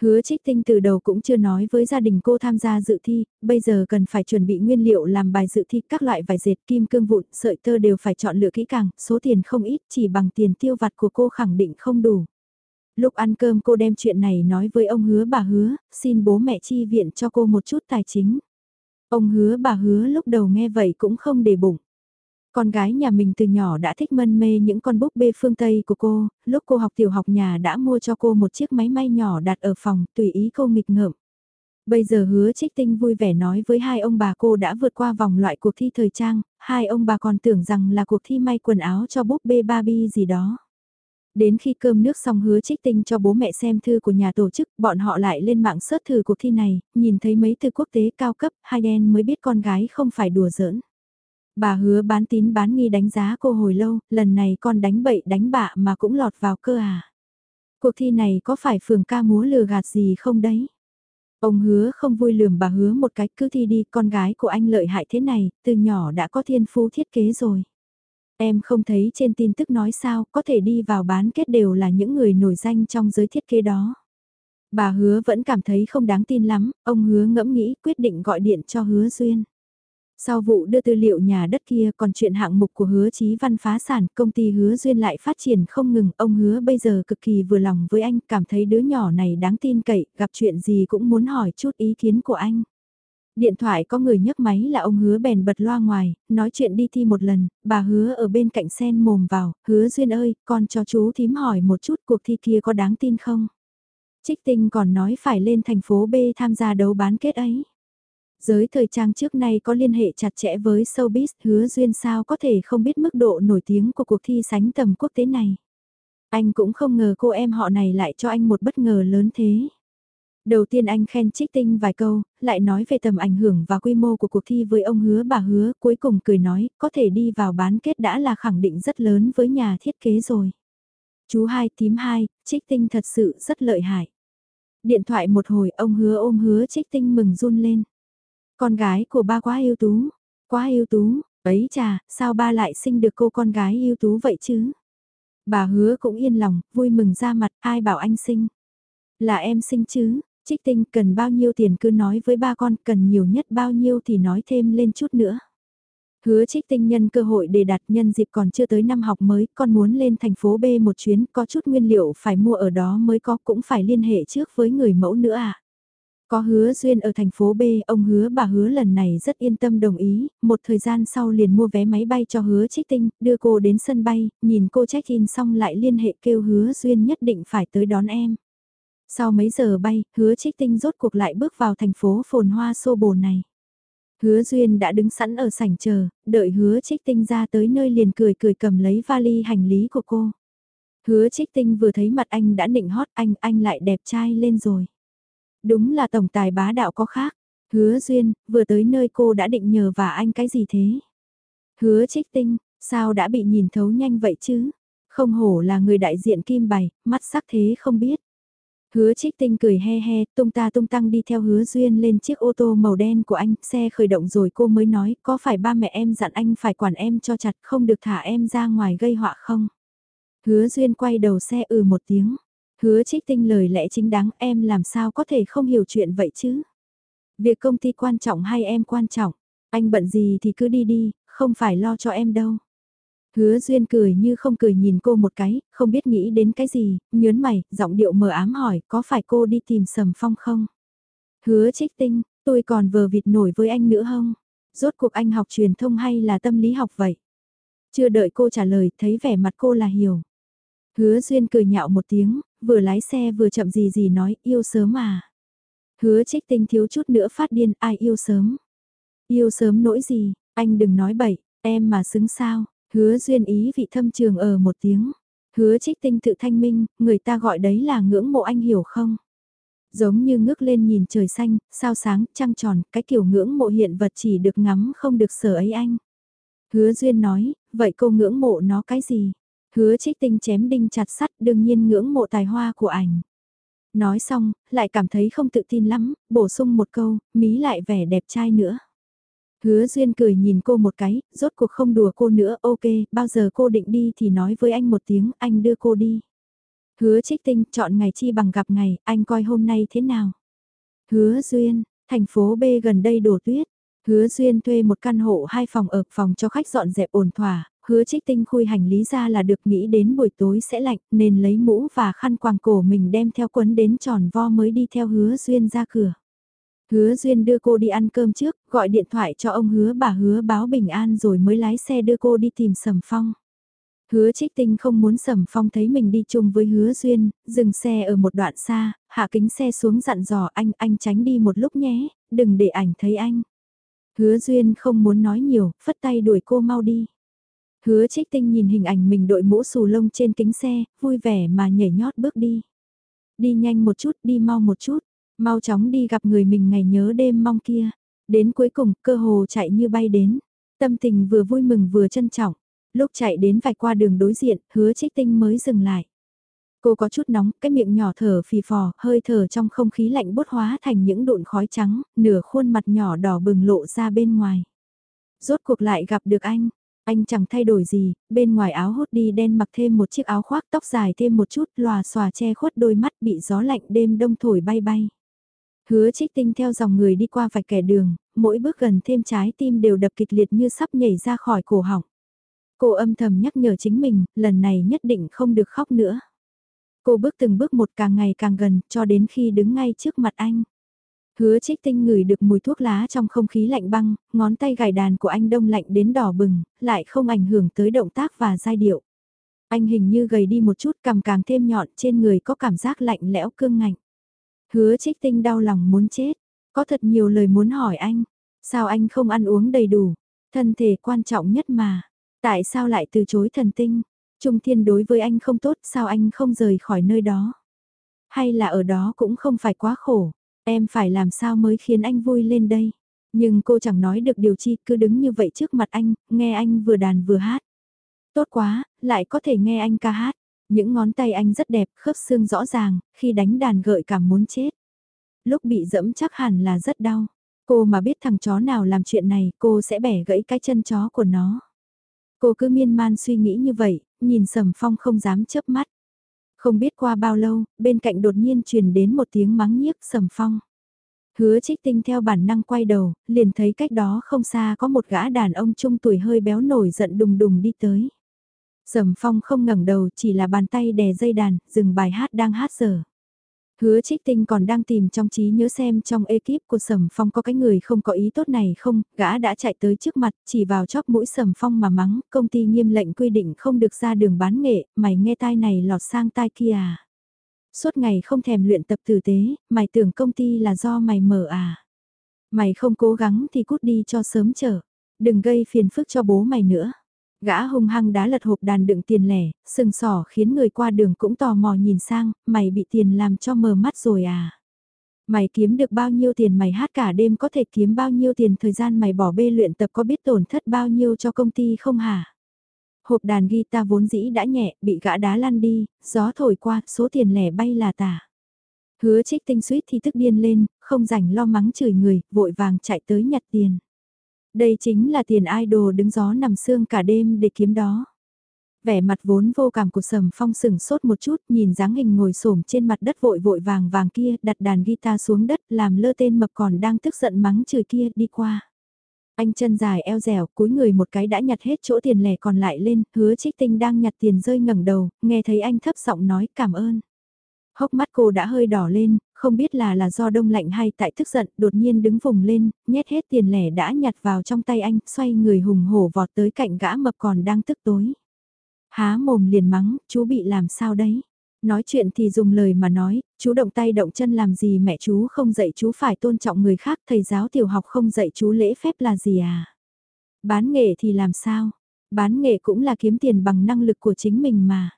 Hứa trích tinh từ đầu cũng chưa nói với gia đình cô tham gia dự thi, bây giờ cần phải chuẩn bị nguyên liệu làm bài dự thi các loại vải dệt kim cương vụn, sợi tơ đều phải chọn lựa kỹ càng, số tiền không ít chỉ bằng tiền tiêu vặt của cô khẳng định không đủ. Lúc ăn cơm cô đem chuyện này nói với ông hứa bà hứa, xin bố mẹ chi viện cho cô một chút tài chính. Ông hứa bà hứa lúc đầu nghe vậy cũng không để bụng. Con gái nhà mình từ nhỏ đã thích mân mê những con búp bê phương Tây của cô, lúc cô học tiểu học nhà đã mua cho cô một chiếc máy may nhỏ đặt ở phòng, tùy ý cô nghịch ngợm. Bây giờ hứa trích tinh vui vẻ nói với hai ông bà cô đã vượt qua vòng loại cuộc thi thời trang, hai ông bà còn tưởng rằng là cuộc thi may quần áo cho búp bê Barbie gì đó. Đến khi cơm nước xong hứa trích tinh cho bố mẹ xem thư của nhà tổ chức, bọn họ lại lên mạng sớt thử cuộc thi này, nhìn thấy mấy từ quốc tế cao cấp, hai đen mới biết con gái không phải đùa giỡn. Bà hứa bán tín bán nghi đánh giá cô hồi lâu, lần này con đánh bậy đánh bạ mà cũng lọt vào cơ à. Cuộc thi này có phải phường ca múa lừa gạt gì không đấy? Ông hứa không vui lườm bà hứa một cách cứ thi đi con gái của anh lợi hại thế này, từ nhỏ đã có thiên phú thiết kế rồi. Em không thấy trên tin tức nói sao có thể đi vào bán kết đều là những người nổi danh trong giới thiết kế đó. Bà hứa vẫn cảm thấy không đáng tin lắm, ông hứa ngẫm nghĩ quyết định gọi điện cho hứa duyên. Sau vụ đưa tư liệu nhà đất kia còn chuyện hạng mục của hứa chí văn phá sản, công ty hứa duyên lại phát triển không ngừng, ông hứa bây giờ cực kỳ vừa lòng với anh, cảm thấy đứa nhỏ này đáng tin cậy, gặp chuyện gì cũng muốn hỏi chút ý kiến của anh. Điện thoại có người nhấc máy là ông hứa bèn bật loa ngoài, nói chuyện đi thi một lần, bà hứa ở bên cạnh sen mồm vào, hứa duyên ơi, con cho chú thím hỏi một chút cuộc thi kia có đáng tin không? Trích tinh còn nói phải lên thành phố B tham gia đấu bán kết ấy. Giới thời trang trước nay có liên hệ chặt chẽ với showbiz hứa duyên sao có thể không biết mức độ nổi tiếng của cuộc thi sánh tầm quốc tế này. Anh cũng không ngờ cô em họ này lại cho anh một bất ngờ lớn thế. Đầu tiên anh khen trích tinh vài câu, lại nói về tầm ảnh hưởng và quy mô của cuộc thi với ông hứa bà hứa, cuối cùng cười nói, có thể đi vào bán kết đã là khẳng định rất lớn với nhà thiết kế rồi. Chú hai tím hai, trích tinh thật sự rất lợi hại. Điện thoại một hồi ông hứa ôm hứa trích tinh mừng run lên. Con gái của ba quá yêu tú, quá yêu tú, ấy chà, sao ba lại sinh được cô con gái yêu tú vậy chứ? Bà hứa cũng yên lòng, vui mừng ra mặt, ai bảo anh sinh? Là em sinh chứ, trích tinh cần bao nhiêu tiền cứ nói với ba con, cần nhiều nhất bao nhiêu thì nói thêm lên chút nữa. Hứa trích tinh nhân cơ hội để đặt nhân dịp còn chưa tới năm học mới, con muốn lên thành phố B một chuyến, có chút nguyên liệu phải mua ở đó mới có cũng phải liên hệ trước với người mẫu nữa à. Có hứa duyên ở thành phố B, ông hứa bà hứa lần này rất yên tâm đồng ý, một thời gian sau liền mua vé máy bay cho hứa trích tinh, đưa cô đến sân bay, nhìn cô check-in xong lại liên hệ kêu hứa duyên nhất định phải tới đón em. Sau mấy giờ bay, hứa trích tinh rốt cuộc lại bước vào thành phố phồn hoa xô bồ này. Hứa Duyên đã đứng sẵn ở sảnh chờ, đợi hứa trích tinh ra tới nơi liền cười cười cầm lấy vali hành lý của cô. Hứa trích tinh vừa thấy mặt anh đã nịnh hót anh, anh lại đẹp trai lên rồi. Đúng là tổng tài bá đạo có khác. Hứa Duyên, vừa tới nơi cô đã định nhờ và anh cái gì thế? Hứa trích tinh, sao đã bị nhìn thấu nhanh vậy chứ? Không hổ là người đại diện kim bày, mắt sắc thế không biết. Hứa trích tinh cười he he, tung ta tung tăng đi theo hứa duyên lên chiếc ô tô màu đen của anh, xe khởi động rồi cô mới nói, có phải ba mẹ em dặn anh phải quản em cho chặt không được thả em ra ngoài gây họa không? Hứa duyên quay đầu xe ừ một tiếng. Hứa trích tinh lời lẽ chính đáng em làm sao có thể không hiểu chuyện vậy chứ? Việc công ty quan trọng hay em quan trọng? Anh bận gì thì cứ đi đi, không phải lo cho em đâu. Hứa Duyên cười như không cười nhìn cô một cái, không biết nghĩ đến cái gì, nhớn mày, giọng điệu mờ ám hỏi, có phải cô đi tìm Sầm Phong không? Hứa trích tinh, tôi còn vờ vịt nổi với anh nữa không? Rốt cuộc anh học truyền thông hay là tâm lý học vậy? Chưa đợi cô trả lời, thấy vẻ mặt cô là hiểu. Hứa Duyên cười nhạo một tiếng, vừa lái xe vừa chậm gì gì nói, yêu sớm à. Hứa trích tinh thiếu chút nữa phát điên, ai yêu sớm? Yêu sớm nỗi gì, anh đừng nói bậy, em mà xứng sao, Hứa duyên ý vị thâm trường ở một tiếng. Hứa trích tinh tự thanh minh, người ta gọi đấy là ngưỡng mộ anh hiểu không? Giống như ngước lên nhìn trời xanh, sao sáng, trăng tròn, cái kiểu ngưỡng mộ hiện vật chỉ được ngắm không được sở ấy anh. Hứa duyên nói, vậy cô ngưỡng mộ nó cái gì? Hứa trích tinh chém đinh chặt sắt đương nhiên ngưỡng mộ tài hoa của ảnh. Nói xong, lại cảm thấy không tự tin lắm, bổ sung một câu, mí lại vẻ đẹp trai nữa. Hứa Duyên cười nhìn cô một cái, rốt cuộc không đùa cô nữa, ok, bao giờ cô định đi thì nói với anh một tiếng, anh đưa cô đi. Hứa trích tinh, chọn ngày chi bằng gặp ngày, anh coi hôm nay thế nào. Hứa Duyên, thành phố B gần đây đổ tuyết. Hứa Duyên thuê một căn hộ hai phòng ở phòng cho khách dọn dẹp ổn thỏa, hứa trích tinh khui hành lý ra là được nghĩ đến buổi tối sẽ lạnh nên lấy mũ và khăn quàng cổ mình đem theo quấn đến tròn vo mới đi theo hứa Duyên ra cửa. Hứa Duyên đưa cô đi ăn cơm trước, gọi điện thoại cho ông hứa bà hứa báo bình an rồi mới lái xe đưa cô đi tìm Sầm Phong. Hứa trích tinh không muốn Sầm Phong thấy mình đi chung với hứa Duyên, dừng xe ở một đoạn xa, hạ kính xe xuống dặn dò anh, anh tránh đi một lúc nhé, đừng để ảnh thấy anh. Hứa Duyên không muốn nói nhiều, phất tay đuổi cô mau đi. Hứa trích tinh nhìn hình ảnh mình đội mũ xù lông trên kính xe, vui vẻ mà nhảy nhót bước đi. Đi nhanh một chút, đi mau một chút. Mau chóng đi gặp người mình ngày nhớ đêm mong kia. Đến cuối cùng, cơ hồ chạy như bay đến. Tâm tình vừa vui mừng vừa trân trọng. Lúc chạy đến vạch qua đường đối diện, hứa trích tinh mới dừng lại. Cô có chút nóng, cái miệng nhỏ thở phì phò, hơi thở trong không khí lạnh bút hóa thành những đụn khói trắng, nửa khuôn mặt nhỏ đỏ bừng lộ ra bên ngoài. Rốt cuộc lại gặp được anh, anh chẳng thay đổi gì, bên ngoài áo hốt đi đen mặc thêm một chiếc áo khoác tóc dài thêm một chút lòa xòa che khuất đôi mắt bị gió lạnh đêm đông thổi bay bay. Hứa trích tinh theo dòng người đi qua vạch kẻ đường, mỗi bước gần thêm trái tim đều đập kịch liệt như sắp nhảy ra khỏi cổ họng. Cô âm thầm nhắc nhở chính mình, lần này nhất định không được khóc nữa. Cô bước từng bước một càng ngày càng gần, cho đến khi đứng ngay trước mặt anh. Hứa trích tinh ngửi được mùi thuốc lá trong không khí lạnh băng, ngón tay gài đàn của anh đông lạnh đến đỏ bừng, lại không ảnh hưởng tới động tác và giai điệu. Anh hình như gầy đi một chút cằm càng thêm nhọn trên người có cảm giác lạnh lẽo cương ngạnh. Hứa trích tinh đau lòng muốn chết, có thật nhiều lời muốn hỏi anh, sao anh không ăn uống đầy đủ, thân thể quan trọng nhất mà, tại sao lại từ chối thần tinh, Trung Thiên đối với anh không tốt sao anh không rời khỏi nơi đó, hay là ở đó cũng không phải quá khổ, em phải làm sao mới khiến anh vui lên đây. Nhưng cô chẳng nói được điều chi cứ đứng như vậy trước mặt anh, nghe anh vừa đàn vừa hát. Tốt quá, lại có thể nghe anh ca hát. Những ngón tay anh rất đẹp, khớp xương rõ ràng, khi đánh đàn gợi cảm muốn chết. Lúc bị dẫm chắc hẳn là rất đau. Cô mà biết thằng chó nào làm chuyện này, cô sẽ bẻ gãy cái chân chó của nó. Cô cứ miên man suy nghĩ như vậy, nhìn Sầm Phong không dám chớp mắt. Không biết qua bao lâu, bên cạnh đột nhiên truyền đến một tiếng mắng nhiếc Sầm Phong. Hứa trích tinh theo bản năng quay đầu, liền thấy cách đó không xa có một gã đàn ông trung tuổi hơi béo nổi giận đùng đùng đi tới. Sầm phong không ngẩng đầu chỉ là bàn tay đè dây đàn, dừng bài hát đang hát giờ. Hứa trích tinh còn đang tìm trong trí nhớ xem trong ekip của Sầm Phong có cái người không có ý tốt này không, gã đã chạy tới trước mặt, chỉ vào chóp mũi Sầm Phong mà mắng, công ty nghiêm lệnh quy định không được ra đường bán nghệ, mày nghe tai này lọt sang tai kia à. Suốt ngày không thèm luyện tập tử tế, mày tưởng công ty là do mày mở à. Mày không cố gắng thì cút đi cho sớm trở. Đừng gây phiền phức cho bố mày nữa. Gã hung hăng đá lật hộp đàn đựng tiền lẻ, sừng sỏ khiến người qua đường cũng tò mò nhìn sang, mày bị tiền làm cho mờ mắt rồi à. Mày kiếm được bao nhiêu tiền mày hát cả đêm có thể kiếm bao nhiêu tiền thời gian mày bỏ bê luyện tập có biết tổn thất bao nhiêu cho công ty không hả? Hộp đàn guitar vốn dĩ đã nhẹ, bị gã đá lăn đi, gió thổi qua, số tiền lẻ bay là tả. Hứa trích tinh suýt thì tức điên lên, không rảnh lo mắng chửi người, vội vàng chạy tới nhặt tiền. Đây chính là tiền idol đứng gió nằm xương cả đêm để kiếm đó. Vẻ mặt vốn vô cảm của Sầm Phong sừng sốt một chút, nhìn dáng hình ngồi xổm trên mặt đất vội vội vàng vàng kia, đặt đàn guitar xuống đất, làm lơ tên mập còn đang tức giận mắng chửi kia đi qua. Anh chân dài eo dẻo, cúi người một cái đã nhặt hết chỗ tiền lẻ còn lại lên, hứa trích tinh đang nhặt tiền rơi ngẩng đầu, nghe thấy anh thấp giọng nói cảm ơn. Hốc mắt cô đã hơi đỏ lên, không biết là là do đông lạnh hay tại tức giận, đột nhiên đứng vùng lên, nhét hết tiền lẻ đã nhặt vào trong tay anh, xoay người hùng hổ vọt tới cạnh gã mập còn đang tức tối. Há mồm liền mắng, chú bị làm sao đấy? Nói chuyện thì dùng lời mà nói, chú động tay động chân làm gì mẹ chú không dạy chú phải tôn trọng người khác, thầy giáo tiểu học không dạy chú lễ phép là gì à? Bán nghề thì làm sao? Bán nghề cũng là kiếm tiền bằng năng lực của chính mình mà.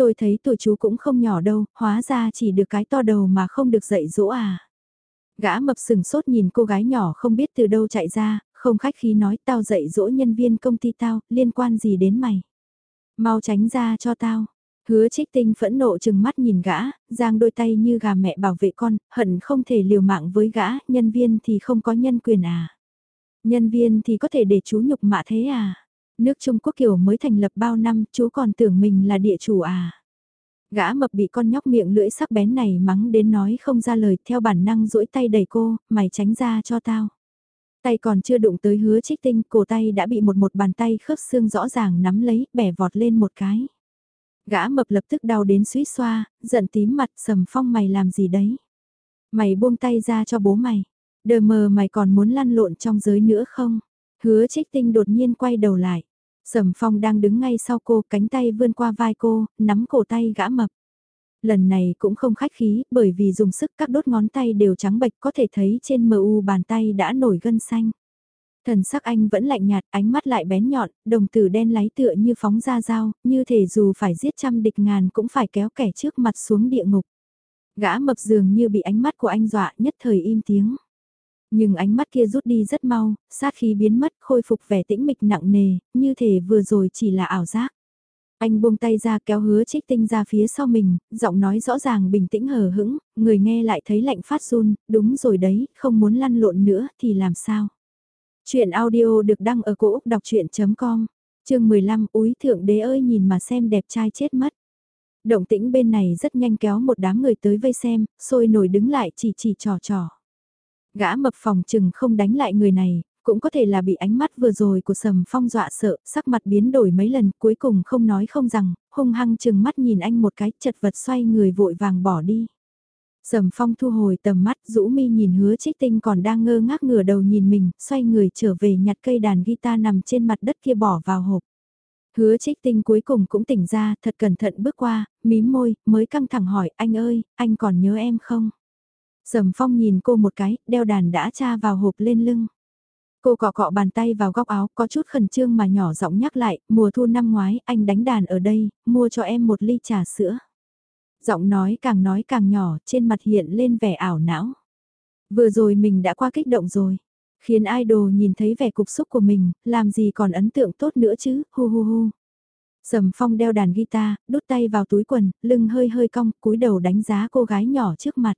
Tôi thấy tuổi chú cũng không nhỏ đâu, hóa ra chỉ được cái to đầu mà không được dạy dỗ à. Gã mập sừng sốt nhìn cô gái nhỏ không biết từ đâu chạy ra, không khách khí nói tao dạy dỗ nhân viên công ty tao, liên quan gì đến mày. Mau tránh ra cho tao. Hứa trích tinh phẫn nộ chừng mắt nhìn gã, giang đôi tay như gà mẹ bảo vệ con, hận không thể liều mạng với gã, nhân viên thì không có nhân quyền à. Nhân viên thì có thể để chú nhục mạ thế à. Nước Trung Quốc kiểu mới thành lập bao năm, chú còn tưởng mình là địa chủ à. Gã mập bị con nhóc miệng lưỡi sắc bén này mắng đến nói không ra lời theo bản năng duỗi tay đẩy cô, mày tránh ra cho tao. Tay còn chưa đụng tới hứa trích tinh, cổ tay đã bị một một bàn tay khớp xương rõ ràng nắm lấy, bẻ vọt lên một cái. Gã mập lập tức đau đến suýt xoa, giận tím mặt sầm phong mày làm gì đấy. Mày buông tay ra cho bố mày. Đờ mờ mày còn muốn lăn lộn trong giới nữa không? Hứa trích tinh đột nhiên quay đầu lại. Sầm phong đang đứng ngay sau cô, cánh tay vươn qua vai cô, nắm cổ tay gã mập. Lần này cũng không khách khí, bởi vì dùng sức các đốt ngón tay đều trắng bệch có thể thấy trên mờ u bàn tay đã nổi gân xanh. Thần sắc anh vẫn lạnh nhạt, ánh mắt lại bén nhọn, đồng tử đen láy tựa như phóng ra dao, như thể dù phải giết trăm địch ngàn cũng phải kéo kẻ trước mặt xuống địa ngục. Gã mập dường như bị ánh mắt của anh dọa nhất thời im tiếng. Nhưng ánh mắt kia rút đi rất mau, sát khí biến mất khôi phục vẻ tĩnh mịch nặng nề, như thể vừa rồi chỉ là ảo giác. Anh buông tay ra kéo hứa trích tinh ra phía sau mình, giọng nói rõ ràng bình tĩnh hờ hững, người nghe lại thấy lạnh phát run, đúng rồi đấy, không muốn lăn lộn nữa thì làm sao. Chuyện audio được đăng ở cổ Úc đọc chuyện.com, chương 15 úi thượng đế ơi nhìn mà xem đẹp trai chết mất. Động tĩnh bên này rất nhanh kéo một đám người tới vây xem, sôi nổi đứng lại chỉ chỉ trò trò. Gã mập phòng chừng không đánh lại người này, cũng có thể là bị ánh mắt vừa rồi của Sầm Phong dọa sợ, sắc mặt biến đổi mấy lần, cuối cùng không nói không rằng, hung hăng chừng mắt nhìn anh một cái, chật vật xoay người vội vàng bỏ đi. Sầm Phong thu hồi tầm mắt, rũ mi nhìn hứa trích tinh còn đang ngơ ngác ngửa đầu nhìn mình, xoay người trở về nhặt cây đàn guitar nằm trên mặt đất kia bỏ vào hộp. Hứa trích tinh cuối cùng cũng tỉnh ra, thật cẩn thận bước qua, mím môi, mới căng thẳng hỏi, anh ơi, anh còn nhớ em không? Sầm Phong nhìn cô một cái, đeo đàn đã tra vào hộp lên lưng. Cô cọ cọ bàn tay vào góc áo, có chút khẩn trương mà nhỏ giọng nhắc lại, mùa thu năm ngoái, anh đánh đàn ở đây, mua cho em một ly trà sữa. Giọng nói càng nói càng nhỏ, trên mặt hiện lên vẻ ảo não. Vừa rồi mình đã qua kích động rồi. Khiến idol nhìn thấy vẻ cục xúc của mình, làm gì còn ấn tượng tốt nữa chứ, hu hu hu. Sầm phong đeo đàn guitar, đút tay vào túi quần, lưng hơi hơi cong, cúi đầu đánh giá cô gái nhỏ trước mặt.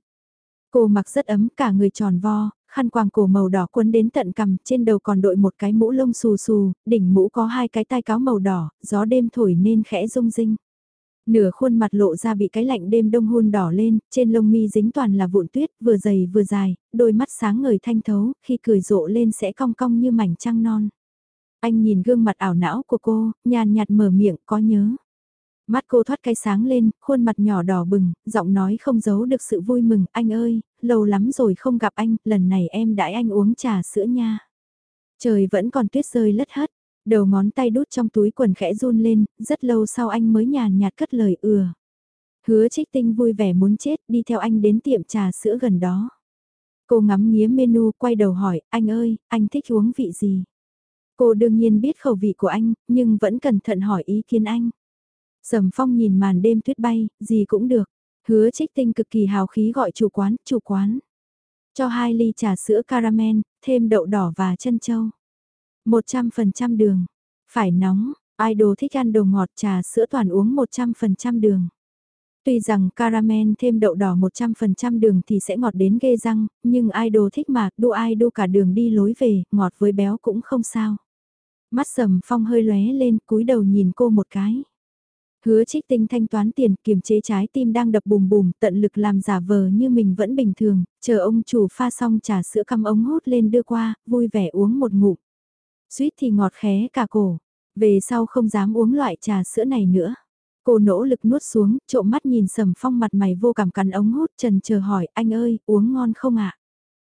Cô mặc rất ấm, cả người tròn vo, khăn quàng cổ màu đỏ quấn đến tận cằm, trên đầu còn đội một cái mũ lông xù xù, đỉnh mũ có hai cái tai cáo màu đỏ, gió đêm thổi nên khẽ rung rinh. Nửa khuôn mặt lộ ra bị cái lạnh đêm đông hôn đỏ lên, trên lông mi dính toàn là vụn tuyết, vừa dày vừa dài, đôi mắt sáng ngời thanh thấu, khi cười rộ lên sẽ cong cong như mảnh trăng non. Anh nhìn gương mặt ảo não của cô, nhàn nhạt mở miệng, có nhớ. Mắt cô thoát cái sáng lên, khuôn mặt nhỏ đỏ bừng, giọng nói không giấu được sự vui mừng, anh ơi, lâu lắm rồi không gặp anh, lần này em đãi anh uống trà sữa nha. Trời vẫn còn tuyết rơi lất hất, đầu ngón tay đút trong túi quần khẽ run lên, rất lâu sau anh mới nhàn nhạt cất lời ừa. Hứa trích tinh vui vẻ muốn chết đi theo anh đến tiệm trà sữa gần đó. Cô ngắm nghía menu quay đầu hỏi, anh ơi, anh thích uống vị gì? Cô đương nhiên biết khẩu vị của anh, nhưng vẫn cẩn thận hỏi ý kiến anh. Sầm phong nhìn màn đêm tuyết bay, gì cũng được. Hứa trích tinh cực kỳ hào khí gọi chủ quán, chủ quán. Cho hai ly trà sữa caramel, thêm đậu đỏ và chân châu. 100% đường. Phải nóng, idol thích ăn đồ ngọt trà sữa toàn uống 100% đường. Tuy rằng caramel thêm đậu đỏ 100% đường thì sẽ ngọt đến ghê răng, nhưng idol thích mà, đu ai đu cả đường đi lối về, ngọt với béo cũng không sao. Mắt sầm phong hơi lóe lên, cúi đầu nhìn cô một cái. Hứa trích tinh thanh toán tiền kiềm chế trái tim đang đập bùm bùm tận lực làm giả vờ như mình vẫn bình thường, chờ ông chủ pha xong trà sữa căm ống hút lên đưa qua, vui vẻ uống một ngụm. Suýt thì ngọt khé cả cổ, về sau không dám uống loại trà sữa này nữa. Cô nỗ lực nuốt xuống, trộm mắt nhìn Sầm Phong mặt mày vô cảm cắn ống hút trần chờ hỏi anh ơi, uống ngon không ạ?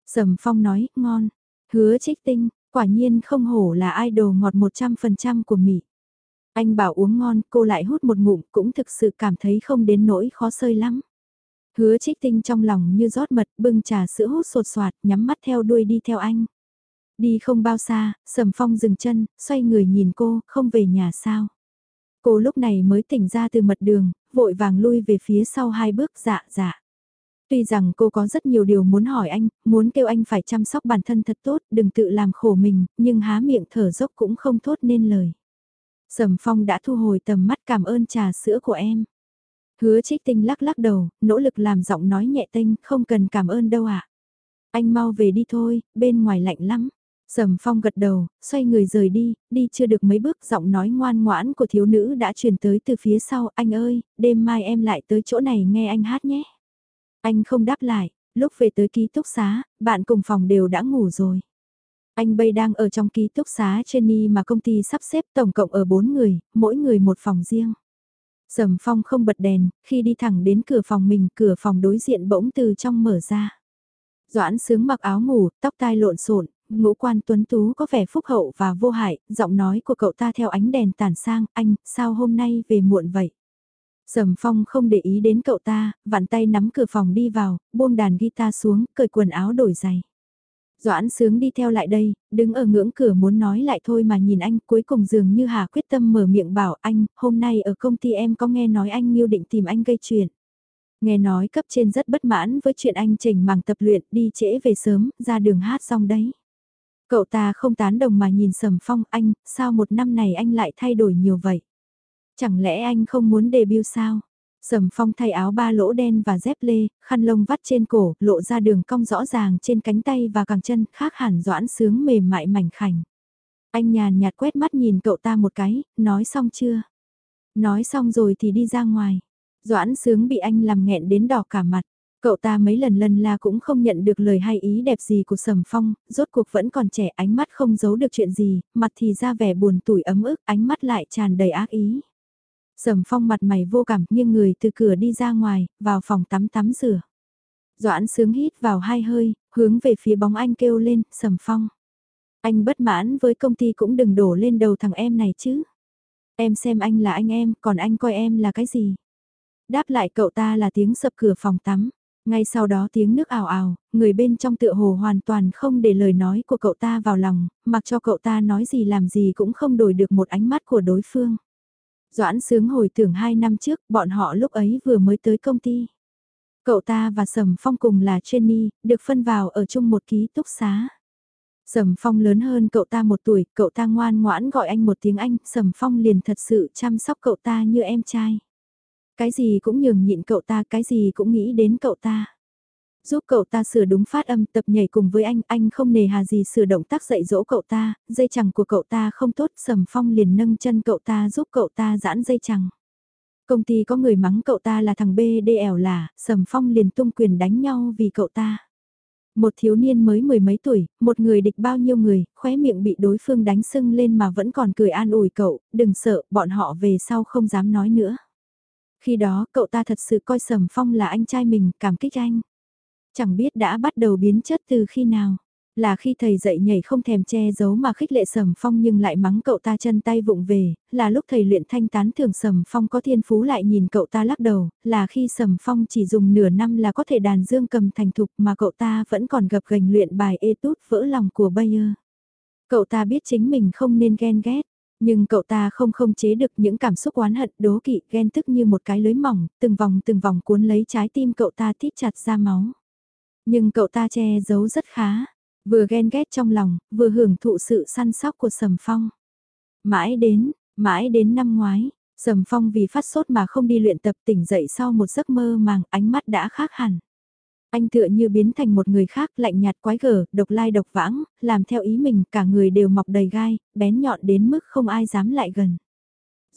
Sầm Phong nói, ngon. Hứa trích tinh, quả nhiên không hổ là idol ngọt 100% của Mỹ. Anh bảo uống ngon, cô lại hút một ngụm cũng thực sự cảm thấy không đến nỗi khó sơi lắm. Hứa trích tinh trong lòng như rót mật bưng trà sữa hút sột soạt nhắm mắt theo đuôi đi theo anh. Đi không bao xa, Sầm Phong dừng chân, xoay người nhìn cô, không về nhà sao. Cô lúc này mới tỉnh ra từ mật đường, vội vàng lui về phía sau hai bước dạ dạ. Tuy rằng cô có rất nhiều điều muốn hỏi anh, muốn kêu anh phải chăm sóc bản thân thật tốt, đừng tự làm khổ mình, nhưng há miệng thở dốc cũng không thốt nên lời. Sầm Phong đã thu hồi tầm mắt cảm ơn trà sữa của em. Hứa trích tinh lắc lắc đầu, nỗ lực làm giọng nói nhẹ tinh, không cần cảm ơn đâu ạ. À. Anh mau về đi thôi, bên ngoài lạnh lắm. Sầm Phong gật đầu, xoay người rời đi, đi chưa được mấy bước giọng nói ngoan ngoãn của thiếu nữ đã truyền tới từ phía sau, anh ơi, đêm mai em lại tới chỗ này nghe anh hát nhé. Anh không đáp lại, lúc về tới ký túc xá, bạn cùng phòng đều đã ngủ rồi. Anh bây đang ở trong ký túc xá Jenny mà công ty sắp xếp tổng cộng ở 4 người, mỗi người một phòng riêng. Sầm Phong không bật đèn, khi đi thẳng đến cửa phòng mình, cửa phòng đối diện bỗng từ trong mở ra. Doãn sướng mặc áo ngủ, tóc tai lộn xộn, ngũ quan tuấn tú có vẻ phúc hậu và vô hại, giọng nói của cậu ta theo ánh đèn tàn sang, anh, sao hôm nay về muộn vậy? Sầm Phong không để ý đến cậu ta, vặn tay nắm cửa phòng đi vào, buông đàn guitar xuống, cởi quần áo đổi giày. Doãn sướng đi theo lại đây, đứng ở ngưỡng cửa muốn nói lại thôi mà nhìn anh cuối cùng dường như Hà quyết tâm mở miệng bảo anh, hôm nay ở công ty em có nghe nói anh Nghiêu định tìm anh gây chuyện. Nghe nói cấp trên rất bất mãn với chuyện anh chỉnh màng tập luyện đi trễ về sớm, ra đường hát xong đấy. Cậu ta không tán đồng mà nhìn Sầm Phong anh, sao một năm này anh lại thay đổi nhiều vậy? Chẳng lẽ anh không muốn debut sao? Sầm Phong thay áo ba lỗ đen và dép lê, khăn lông vắt trên cổ, lộ ra đường cong rõ ràng trên cánh tay và cẳng chân, khác hẳn doãn sướng mềm mại mảnh khảnh. Anh nhàn nhạt quét mắt nhìn cậu ta một cái, nói xong chưa? Nói xong rồi thì đi ra ngoài. Doãn sướng bị anh làm nghẹn đến đỏ cả mặt. Cậu ta mấy lần lần la cũng không nhận được lời hay ý đẹp gì của Sầm Phong, rốt cuộc vẫn còn trẻ ánh mắt không giấu được chuyện gì, mặt thì ra vẻ buồn tủi ấm ức, ánh mắt lại tràn đầy ác ý. Sầm Phong mặt mày vô cảm nhưng người từ cửa đi ra ngoài, vào phòng tắm tắm rửa. Doãn sướng hít vào hai hơi, hướng về phía bóng anh kêu lên, Sầm Phong. Anh bất mãn với công ty cũng đừng đổ lên đầu thằng em này chứ. Em xem anh là anh em, còn anh coi em là cái gì? Đáp lại cậu ta là tiếng sập cửa phòng tắm. Ngay sau đó tiếng nước ảo ảo, người bên trong tựa hồ hoàn toàn không để lời nói của cậu ta vào lòng, mặc cho cậu ta nói gì làm gì cũng không đổi được một ánh mắt của đối phương. Doãn sướng hồi tưởng hai năm trước, bọn họ lúc ấy vừa mới tới công ty. Cậu ta và Sầm Phong cùng là trainee, được phân vào ở chung một ký túc xá. Sầm Phong lớn hơn cậu ta một tuổi, cậu ta ngoan ngoãn gọi anh một tiếng anh, Sầm Phong liền thật sự chăm sóc cậu ta như em trai. Cái gì cũng nhường nhịn cậu ta, cái gì cũng nghĩ đến cậu ta. Giúp cậu ta sửa đúng phát âm tập nhảy cùng với anh, anh không nề hà gì sửa động tác dạy dỗ cậu ta, dây chẳng của cậu ta không tốt, Sầm Phong liền nâng chân cậu ta giúp cậu ta giãn dây chẳng. Công ty có người mắng cậu ta là thằng BDL là, Sầm Phong liền tung quyền đánh nhau vì cậu ta. Một thiếu niên mới mười mấy tuổi, một người địch bao nhiêu người, khóe miệng bị đối phương đánh sưng lên mà vẫn còn cười an ủi cậu, đừng sợ, bọn họ về sau không dám nói nữa. Khi đó cậu ta thật sự coi Sầm Phong là anh trai mình, cảm kích anh. Chẳng biết đã bắt đầu biến chất từ khi nào. Là khi thầy dạy nhảy không thèm che giấu mà khích lệ Sầm Phong nhưng lại mắng cậu ta chân tay vụng về, là lúc thầy luyện thanh tán thường Sầm Phong có thiên phú lại nhìn cậu ta lắc đầu, là khi Sầm Phong chỉ dùng nửa năm là có thể đàn dương cầm thành thục mà cậu ta vẫn còn gập gành luyện bài ê tút vỡ lòng của Bayer. Cậu ta biết chính mình không nên ghen ghét, nhưng cậu ta không không chế được những cảm xúc oán hận đố kỵ ghen tức như một cái lưới mỏng, từng vòng từng vòng cuốn lấy trái tim cậu ta thít chặt ra máu. Nhưng cậu ta che giấu rất khá Vừa ghen ghét trong lòng, vừa hưởng thụ sự săn sóc của Sầm Phong. Mãi đến, mãi đến năm ngoái, Sầm Phong vì phát sốt mà không đi luyện tập tỉnh dậy sau một giấc mơ màng ánh mắt đã khác hẳn. Anh tựa như biến thành một người khác lạnh nhạt quái gở, độc lai độc vãng, làm theo ý mình cả người đều mọc đầy gai, bén nhọn đến mức không ai dám lại gần.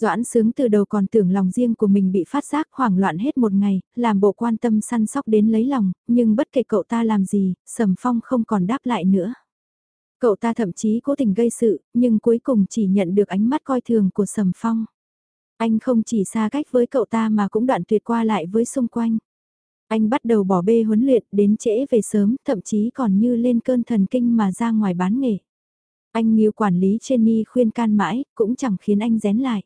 Doãn sướng từ đầu còn tưởng lòng riêng của mình bị phát giác hoảng loạn hết một ngày, làm bộ quan tâm săn sóc đến lấy lòng, nhưng bất kể cậu ta làm gì, Sầm Phong không còn đáp lại nữa. Cậu ta thậm chí cố tình gây sự, nhưng cuối cùng chỉ nhận được ánh mắt coi thường của Sầm Phong. Anh không chỉ xa cách với cậu ta mà cũng đoạn tuyệt qua lại với xung quanh. Anh bắt đầu bỏ bê huấn luyện đến trễ về sớm, thậm chí còn như lên cơn thần kinh mà ra ngoài bán nghề. Anh nhiều quản lý Jenny khuyên can mãi, cũng chẳng khiến anh rén lại.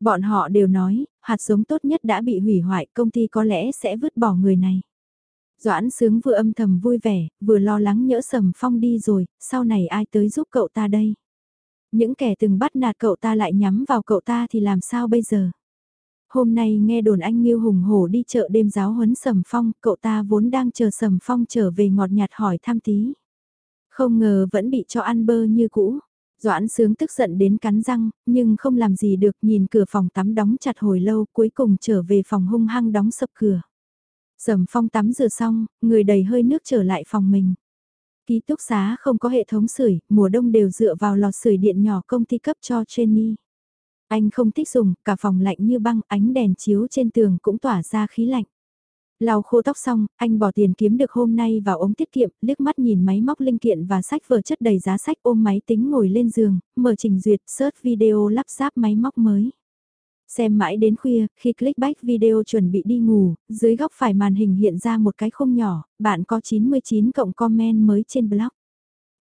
Bọn họ đều nói, hạt giống tốt nhất đã bị hủy hoại, công ty có lẽ sẽ vứt bỏ người này. Doãn sướng vừa âm thầm vui vẻ, vừa lo lắng nhỡ sầm phong đi rồi, sau này ai tới giúp cậu ta đây? Những kẻ từng bắt nạt cậu ta lại nhắm vào cậu ta thì làm sao bây giờ? Hôm nay nghe đồn anh Nghiêu hùng hổ đi chợ đêm giáo huấn sầm phong, cậu ta vốn đang chờ sầm phong trở về ngọt nhạt hỏi thăm tí. Không ngờ vẫn bị cho ăn bơ như cũ. Doãn sướng tức giận đến cắn răng, nhưng không làm gì được nhìn cửa phòng tắm đóng chặt hồi lâu cuối cùng trở về phòng hung hăng đóng sập cửa. Sầm phong tắm rửa xong, người đầy hơi nước trở lại phòng mình. Ký túc xá không có hệ thống sưởi, mùa đông đều dựa vào lò sưởi điện nhỏ công ty cấp cho Jenny. Anh không thích dùng, cả phòng lạnh như băng, ánh đèn chiếu trên tường cũng tỏa ra khí lạnh. Lau khô tóc xong, anh bỏ tiền kiếm được hôm nay vào ống tiết kiệm, liếc mắt nhìn máy móc linh kiện và sách vở chất đầy giá sách ôm máy tính ngồi lên giường, mở trình duyệt, search video lắp ráp máy móc mới. Xem mãi đến khuya, khi click back video chuẩn bị đi ngủ, dưới góc phải màn hình hiện ra một cái khung nhỏ, bạn có 99 cộng comment mới trên blog.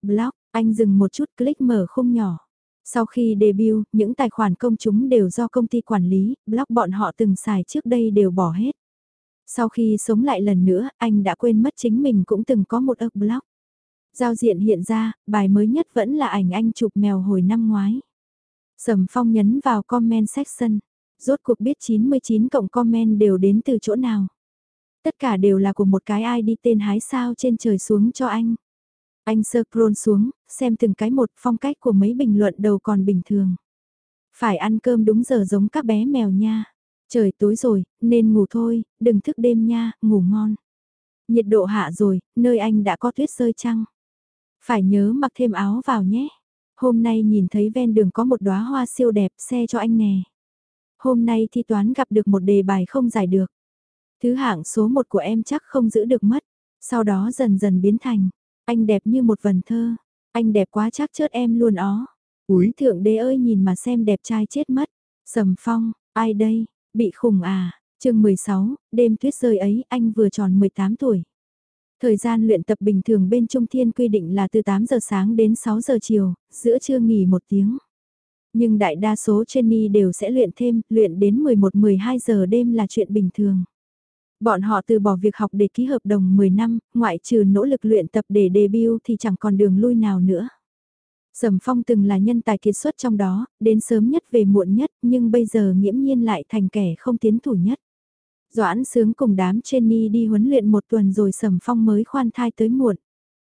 Blog, anh dừng một chút click mở khung nhỏ. Sau khi debut, những tài khoản công chúng đều do công ty quản lý, blog bọn họ từng xài trước đây đều bỏ hết. Sau khi sống lại lần nữa, anh đã quên mất chính mình cũng từng có một ức blog. Giao diện hiện ra, bài mới nhất vẫn là ảnh anh chụp mèo hồi năm ngoái. Sầm Phong nhấn vào comment section. Rốt cuộc biết 99 cộng comment đều đến từ chỗ nào. Tất cả đều là của một cái ai đi tên hái sao trên trời xuống cho anh. Anh scroll xuống, xem từng cái một phong cách của mấy bình luận đầu còn bình thường. Phải ăn cơm đúng giờ giống các bé mèo nha. Trời tối rồi, nên ngủ thôi, đừng thức đêm nha, ngủ ngon. Nhiệt độ hạ rồi, nơi anh đã có tuyết rơi chăng? Phải nhớ mặc thêm áo vào nhé. Hôm nay nhìn thấy ven đường có một đóa hoa siêu đẹp xe cho anh nè. Hôm nay thi toán gặp được một đề bài không giải được. Thứ hạng số một của em chắc không giữ được mất. Sau đó dần dần biến thành, anh đẹp như một vần thơ. Anh đẹp quá chắc chớt em luôn ó. Úi thượng đế ơi nhìn mà xem đẹp trai chết mất. Sầm phong, ai đây, Bị khủng à, chương 16, đêm tuyết rơi ấy anh vừa tròn 18 tuổi. Thời gian luyện tập bình thường bên Trung Thiên quy định là từ 8 giờ sáng đến 6 giờ chiều, giữa trưa nghỉ một tiếng. Nhưng đại đa số trainee đều sẽ luyện thêm, luyện đến 11-12 giờ đêm là chuyện bình thường. Bọn họ từ bỏ việc học để ký hợp đồng 10 năm, ngoại trừ nỗ lực luyện tập để debut thì chẳng còn đường lui nào nữa. Sầm Phong từng là nhân tài kiệt xuất trong đó, đến sớm nhất về muộn nhất, nhưng bây giờ nghiễm nhiên lại thành kẻ không tiến thủ nhất. Doãn sướng cùng đám Jenny đi huấn luyện một tuần rồi Sầm Phong mới khoan thai tới muộn.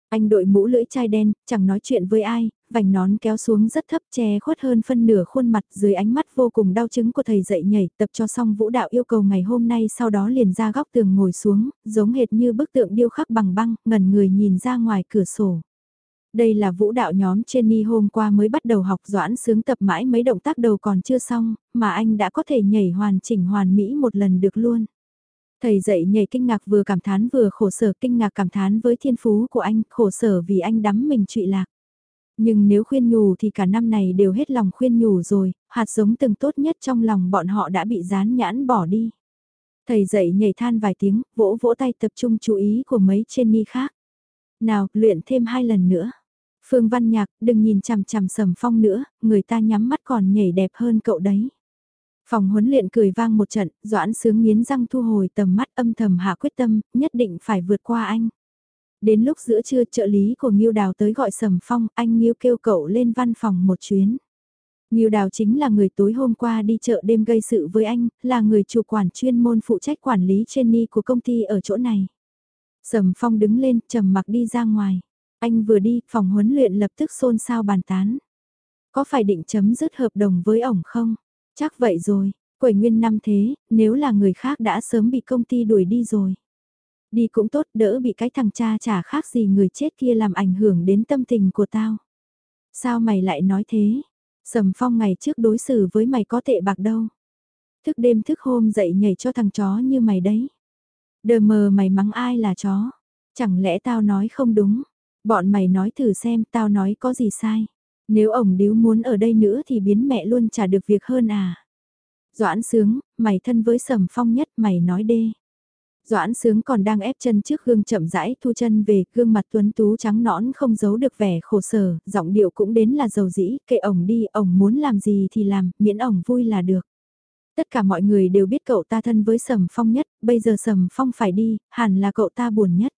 Anh đội mũ lưỡi chai đen, chẳng nói chuyện với ai, vành nón kéo xuống rất thấp che khuất hơn phân nửa khuôn mặt dưới ánh mắt vô cùng đau chứng của thầy dạy nhảy tập cho xong vũ đạo yêu cầu ngày hôm nay sau đó liền ra góc tường ngồi xuống, giống hệt như bức tượng điêu khắc bằng băng, ngẩn người nhìn ra ngoài cửa sổ. Đây là vũ đạo nhóm Jenny hôm qua mới bắt đầu học doãn sướng tập mãi mấy động tác đầu còn chưa xong, mà anh đã có thể nhảy hoàn chỉnh hoàn mỹ một lần được luôn. Thầy dạy nhảy kinh ngạc vừa cảm thán vừa khổ sở kinh ngạc cảm thán với thiên phú của anh, khổ sở vì anh đắm mình trụy lạc. Nhưng nếu khuyên nhủ thì cả năm này đều hết lòng khuyên nhủ rồi, hạt giống từng tốt nhất trong lòng bọn họ đã bị dán nhãn bỏ đi. Thầy dạy nhảy than vài tiếng, vỗ vỗ tay tập trung chú ý của mấy Jenny khác. Nào, luyện thêm hai lần nữa. Phương Văn Nhạc, đừng nhìn chằm chằm Sầm Phong nữa, người ta nhắm mắt còn nhảy đẹp hơn cậu đấy. Phòng huấn luyện cười vang một trận, Doãn Sướng nghiến răng thu hồi tầm mắt âm thầm hạ quyết tâm, nhất định phải vượt qua anh. Đến lúc giữa trưa trợ lý của Nghiêu Đào tới gọi Sầm Phong, anh Nghiêu kêu cậu lên văn phòng một chuyến. Nghiêu Đào chính là người tối hôm qua đi chợ đêm gây sự với anh, là người chủ quản chuyên môn phụ trách quản lý Jenny của công ty ở chỗ này. Sầm Phong đứng lên, trầm mặc đi ra ngoài. Anh vừa đi, phòng huấn luyện lập tức xôn xao bàn tán. Có phải định chấm dứt hợp đồng với ổng không? Chắc vậy rồi, quẩy nguyên năm thế, nếu là người khác đã sớm bị công ty đuổi đi rồi. Đi cũng tốt đỡ bị cái thằng cha chả khác gì người chết kia làm ảnh hưởng đến tâm tình của tao. Sao mày lại nói thế? Sầm phong ngày trước đối xử với mày có tệ bạc đâu. Thức đêm thức hôm dậy nhảy cho thằng chó như mày đấy. Đờ mờ mày mắng ai là chó? Chẳng lẽ tao nói không đúng? Bọn mày nói thử xem tao nói có gì sai. Nếu ổng điếu muốn ở đây nữa thì biến mẹ luôn trả được việc hơn à. Doãn sướng, mày thân với sầm phong nhất mày nói đê. Doãn sướng còn đang ép chân trước gương chậm rãi thu chân về, gương mặt tuấn tú trắng nõn không giấu được vẻ khổ sở, giọng điệu cũng đến là dầu dĩ, kệ ổng đi, ổng muốn làm gì thì làm, miễn ổng vui là được. Tất cả mọi người đều biết cậu ta thân với Sầm Phong nhất, bây giờ Sầm Phong phải đi, hẳn là cậu ta buồn nhất.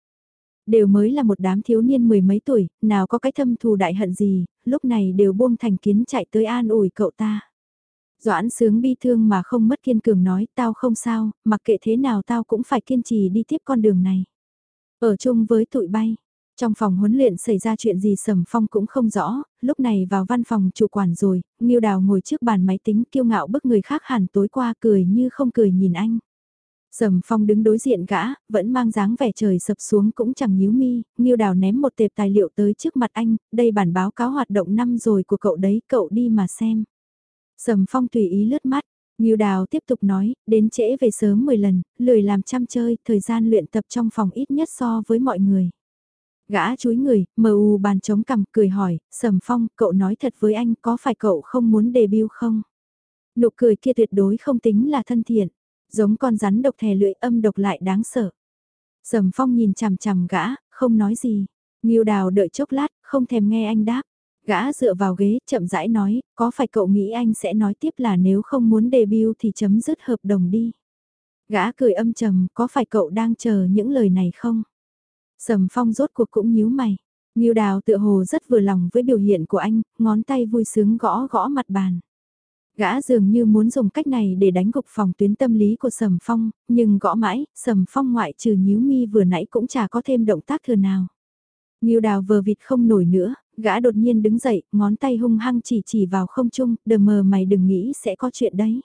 Đều mới là một đám thiếu niên mười mấy tuổi, nào có cái thâm thù đại hận gì, lúc này đều buông thành kiến chạy tới an ủi cậu ta. Doãn sướng bi thương mà không mất kiên cường nói tao không sao, mặc kệ thế nào tao cũng phải kiên trì đi tiếp con đường này. Ở chung với tụi bay, trong phòng huấn luyện xảy ra chuyện gì Sầm Phong cũng không rõ, lúc này vào văn phòng chủ quản rồi, Nghiêu Đào ngồi trước bàn máy tính kiêu ngạo bức người khác hẳn tối qua cười như không cười nhìn anh. Sầm Phong đứng đối diện gã, vẫn mang dáng vẻ trời sập xuống cũng chẳng nhíu mi, Nghiêu Đào ném một tệp tài liệu tới trước mặt anh, đây bản báo cáo hoạt động năm rồi của cậu đấy, cậu đi mà xem. Sầm Phong tùy ý lướt mắt, Nghiêu Đào tiếp tục nói, đến trễ về sớm 10 lần, lười làm chăm chơi, thời gian luyện tập trong phòng ít nhất so với mọi người. Gã chúi người, mờ u bàn chống cằm cười hỏi, Sầm Phong, cậu nói thật với anh có phải cậu không muốn debut không? Nụ cười kia tuyệt đối không tính là thân thiện, giống con rắn độc thè lưỡi âm độc lại đáng sợ. Sầm Phong nhìn chằm chằm gã, không nói gì. Nghiêu đào đợi chốc lát, không thèm nghe anh đáp. Gã dựa vào ghế, chậm rãi nói, có phải cậu nghĩ anh sẽ nói tiếp là nếu không muốn debut thì chấm dứt hợp đồng đi. Gã cười âm trầm, có phải cậu đang chờ những lời này không? Sầm phong rốt cuộc cũng nhíu mày. Nghiêu đào tự hồ rất vừa lòng với biểu hiện của anh, ngón tay vui sướng gõ gõ mặt bàn. Gã dường như muốn dùng cách này để đánh gục phòng tuyến tâm lý của Sầm Phong, nhưng gõ mãi, Sầm Phong ngoại trừ nhíu mi vừa nãy cũng chả có thêm động tác thừa nào. Nghiêu đào vờ vịt không nổi nữa, gã đột nhiên đứng dậy, ngón tay hung hăng chỉ chỉ vào không trung, đờ mờ mày đừng nghĩ sẽ có chuyện đấy.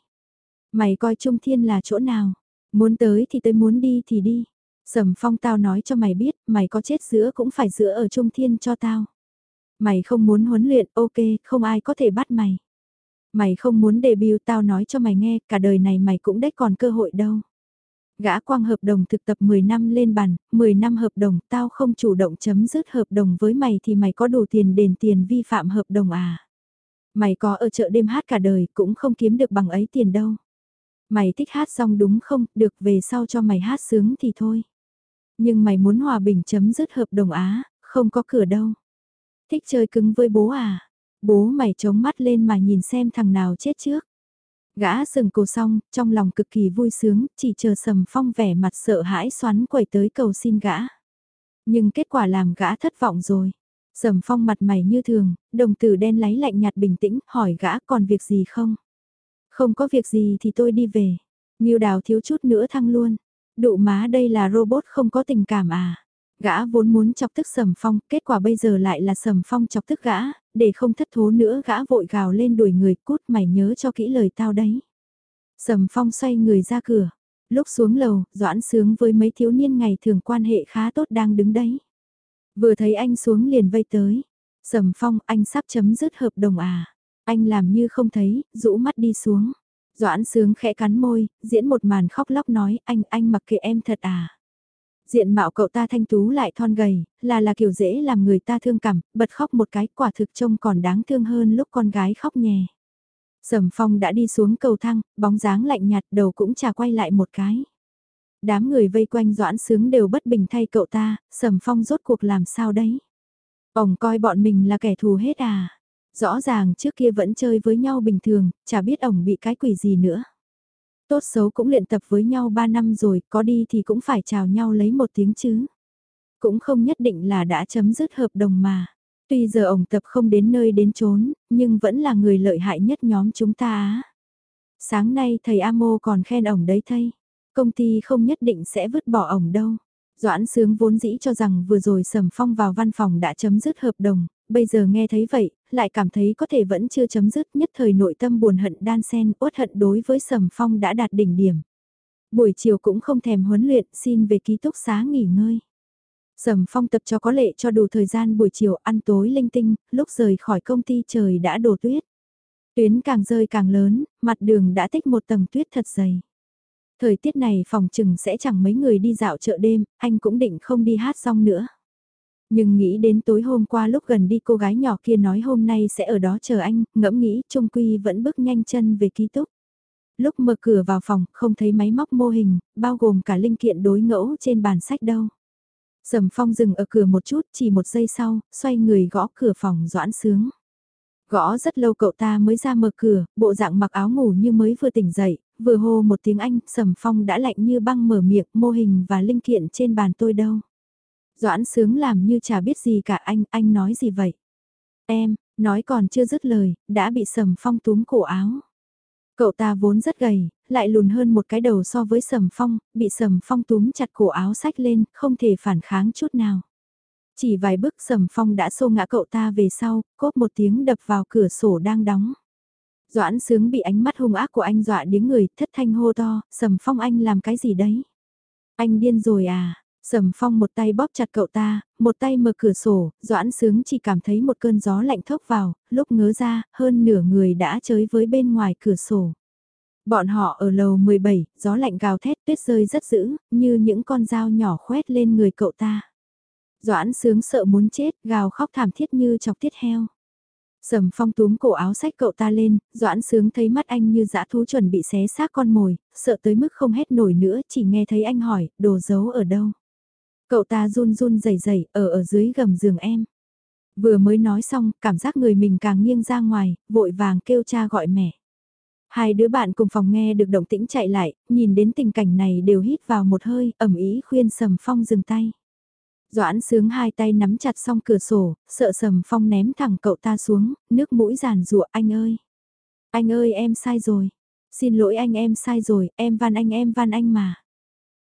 Mày coi Trung Thiên là chỗ nào, muốn tới thì tới muốn đi thì đi. Sầm phong tao nói cho mày biết, mày có chết giữa cũng phải giữa ở Trung Thiên cho tao. Mày không muốn huấn luyện, ok, không ai có thể bắt mày. Mày không muốn debut tao nói cho mày nghe, cả đời này mày cũng đếch còn cơ hội đâu. Gã quang hợp đồng thực tập 10 năm lên bàn, 10 năm hợp đồng, tao không chủ động chấm dứt hợp đồng với mày thì mày có đủ tiền đền tiền vi phạm hợp đồng à? Mày có ở chợ đêm hát cả đời cũng không kiếm được bằng ấy tiền đâu. Mày thích hát xong đúng không, được về sau cho mày hát sướng thì thôi. Nhưng mày muốn hòa bình chấm dứt hợp đồng á, không có cửa đâu. Thích chơi cứng với bố à? Bố mày chống mắt lên mà nhìn xem thằng nào chết trước. Gã sừng cổ xong, trong lòng cực kỳ vui sướng, chỉ chờ sầm phong vẻ mặt sợ hãi xoắn quẩy tới cầu xin gã. Nhưng kết quả làm gã thất vọng rồi. Sầm phong mặt mày như thường, đồng tử đen láy lạnh nhạt bình tĩnh, hỏi gã còn việc gì không? Không có việc gì thì tôi đi về. nhiêu đào thiếu chút nữa thăng luôn. Đụ má đây là robot không có tình cảm à? Gã vốn muốn chọc tức sầm phong, kết quả bây giờ lại là sầm phong chọc tức gã, để không thất thố nữa gã vội gào lên đuổi người cút mày nhớ cho kỹ lời tao đấy. Sầm phong xoay người ra cửa, lúc xuống lầu, doãn sướng với mấy thiếu niên ngày thường quan hệ khá tốt đang đứng đấy. Vừa thấy anh xuống liền vây tới. Sầm phong, anh sắp chấm dứt hợp đồng à? Anh làm như không thấy, rũ mắt đi xuống. Doãn sướng khẽ cắn môi, diễn một màn khóc lóc nói, anh, anh mặc kệ em thật à? Diện mạo cậu ta thanh tú lại thon gầy, là là kiểu dễ làm người ta thương cảm, bật khóc một cái quả thực trông còn đáng thương hơn lúc con gái khóc nhè. Sầm phong đã đi xuống cầu thang, bóng dáng lạnh nhạt đầu cũng chả quay lại một cái. Đám người vây quanh Doãn Sướng đều bất bình thay cậu ta, Sầm Phong rốt cuộc làm sao đấy? Ông coi bọn mình là kẻ thù hết à? Rõ ràng trước kia vẫn chơi với nhau bình thường, chả biết ổng bị cái quỷ gì nữa. Tốt xấu cũng luyện tập với nhau 3 năm rồi, có đi thì cũng phải chào nhau lấy một tiếng chứ. Cũng không nhất định là đã chấm dứt hợp đồng mà. Tuy giờ ổng tập không đến nơi đến chốn, nhưng vẫn là người lợi hại nhất nhóm chúng ta á. Sáng nay thầy Amo còn khen ổng đấy thây. Công ty không nhất định sẽ vứt bỏ ổng đâu. Doãn sướng vốn dĩ cho rằng vừa rồi Sầm Phong vào văn phòng đã chấm dứt hợp đồng, bây giờ nghe thấy vậy, lại cảm thấy có thể vẫn chưa chấm dứt nhất thời nội tâm buồn hận đan sen uất hận đối với Sầm Phong đã đạt đỉnh điểm. Buổi chiều cũng không thèm huấn luyện xin về ký túc xá nghỉ ngơi. Sầm Phong tập cho có lệ cho đủ thời gian buổi chiều ăn tối linh tinh, lúc rời khỏi công ty trời đã đổ tuyết. Tuyến càng rơi càng lớn, mặt đường đã tích một tầng tuyết thật dày. Thời tiết này phòng chừng sẽ chẳng mấy người đi dạo chợ đêm, anh cũng định không đi hát xong nữa. Nhưng nghĩ đến tối hôm qua lúc gần đi cô gái nhỏ kia nói hôm nay sẽ ở đó chờ anh, ngẫm nghĩ Trung Quy vẫn bước nhanh chân về ký túc. Lúc mở cửa vào phòng, không thấy máy móc mô hình, bao gồm cả linh kiện đối ngẫu trên bàn sách đâu. Sầm phong dừng ở cửa một chút, chỉ một giây sau, xoay người gõ cửa phòng doãn sướng. Gõ rất lâu cậu ta mới ra mở cửa, bộ dạng mặc áo ngủ như mới vừa tỉnh dậy, vừa hô một tiếng Anh, Sầm Phong đã lạnh như băng mở miệng, mô hình và linh kiện trên bàn tôi đâu. Doãn sướng làm như chả biết gì cả anh, anh nói gì vậy? Em, nói còn chưa dứt lời, đã bị Sầm Phong túm cổ áo. Cậu ta vốn rất gầy, lại lùn hơn một cái đầu so với Sầm Phong, bị Sầm Phong túm chặt cổ áo sách lên, không thể phản kháng chút nào. Chỉ vài bước Sầm Phong đã xô ngã cậu ta về sau, cốp một tiếng đập vào cửa sổ đang đóng. Doãn sướng bị ánh mắt hung ác của anh dọa đến người, thất thanh hô to, Sầm Phong anh làm cái gì đấy? Anh điên rồi à? Sầm Phong một tay bóp chặt cậu ta, một tay mở cửa sổ, Doãn sướng chỉ cảm thấy một cơn gió lạnh thốc vào, lúc ngớ ra, hơn nửa người đã chơi với bên ngoài cửa sổ. Bọn họ ở lầu 17, gió lạnh gào thét tuyết rơi rất dữ, như những con dao nhỏ khoét lên người cậu ta. Doãn sướng sợ muốn chết, gào khóc thảm thiết như chọc tiết heo. Sầm phong túm cổ áo sách cậu ta lên, doãn sướng thấy mắt anh như dã thú chuẩn bị xé xác con mồi, sợ tới mức không hét nổi nữa, chỉ nghe thấy anh hỏi, đồ giấu ở đâu. Cậu ta run run rẩy rẩy ở ở dưới gầm giường em. Vừa mới nói xong, cảm giác người mình càng nghiêng ra ngoài, vội vàng kêu cha gọi mẹ. Hai đứa bạn cùng phòng nghe được động tĩnh chạy lại, nhìn đến tình cảnh này đều hít vào một hơi, ẩm ý khuyên Sầm Phong dừng tay. Doãn sướng hai tay nắm chặt song cửa sổ, sợ Sầm Phong ném thẳng cậu ta xuống, nước mũi giàn rụa anh ơi. Anh ơi em sai rồi. Xin lỗi anh em sai rồi, em van anh em van anh mà.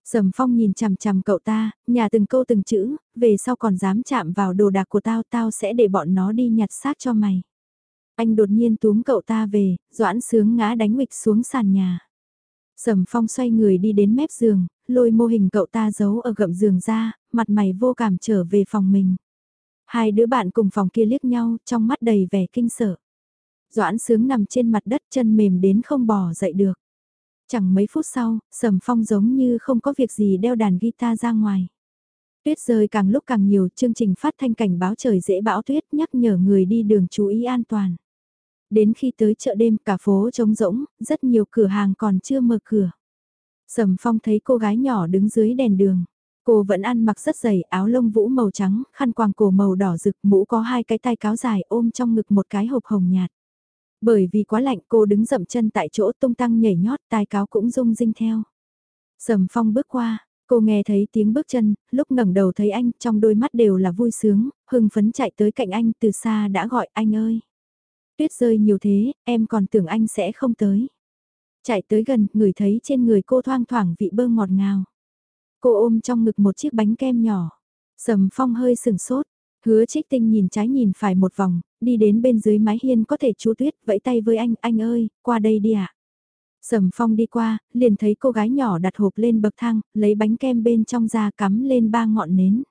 Sầm Phong nhìn chằm chằm cậu ta, nhà từng câu từng chữ, về sau còn dám chạm vào đồ đạc của tao tao sẽ để bọn nó đi nhặt xác cho mày. Anh đột nhiên túm cậu ta về, doãn sướng ngã đánh nghịch xuống sàn nhà. Sầm Phong xoay người đi đến mép giường, lôi mô hình cậu ta giấu ở gậm giường ra, mặt mày vô cảm trở về phòng mình. Hai đứa bạn cùng phòng kia liếc nhau, trong mắt đầy vẻ kinh sợ. Doãn sướng nằm trên mặt đất chân mềm đến không bò dậy được. Chẳng mấy phút sau, Sầm Phong giống như không có việc gì đeo đàn guitar ra ngoài. Tuyết rơi càng lúc càng nhiều, chương trình phát thanh cảnh báo trời dễ bão tuyết nhắc nhở người đi đường chú ý an toàn. Đến khi tới chợ đêm cả phố trống rỗng, rất nhiều cửa hàng còn chưa mở cửa. Sầm Phong thấy cô gái nhỏ đứng dưới đèn đường. Cô vẫn ăn mặc rất dày, áo lông vũ màu trắng, khăn quàng cổ màu đỏ rực, mũ có hai cái tay cáo dài ôm trong ngực một cái hộp hồng nhạt. Bởi vì quá lạnh cô đứng dậm chân tại chỗ tung tăng nhảy nhót tai cáo cũng rung rinh theo. Sầm phong bước qua, cô nghe thấy tiếng bước chân, lúc ngẩng đầu thấy anh trong đôi mắt đều là vui sướng, hưng phấn chạy tới cạnh anh từ xa đã gọi anh ơi. Tuyết rơi nhiều thế, em còn tưởng anh sẽ không tới. Chạy tới gần, ngửi thấy trên người cô thoang thoảng vị bơ ngọt ngào. Cô ôm trong ngực một chiếc bánh kem nhỏ. Sầm phong hơi sừng sốt, Hứa trích tinh nhìn trái nhìn phải một vòng, đi đến bên dưới mái hiên có thể chú tuyết vẫy tay với anh, anh ơi, qua đây đi ạ. À. Sầm phong đi qua, liền thấy cô gái nhỏ đặt hộp lên bậc thang, lấy bánh kem bên trong ra cắm lên ba ngọn nến.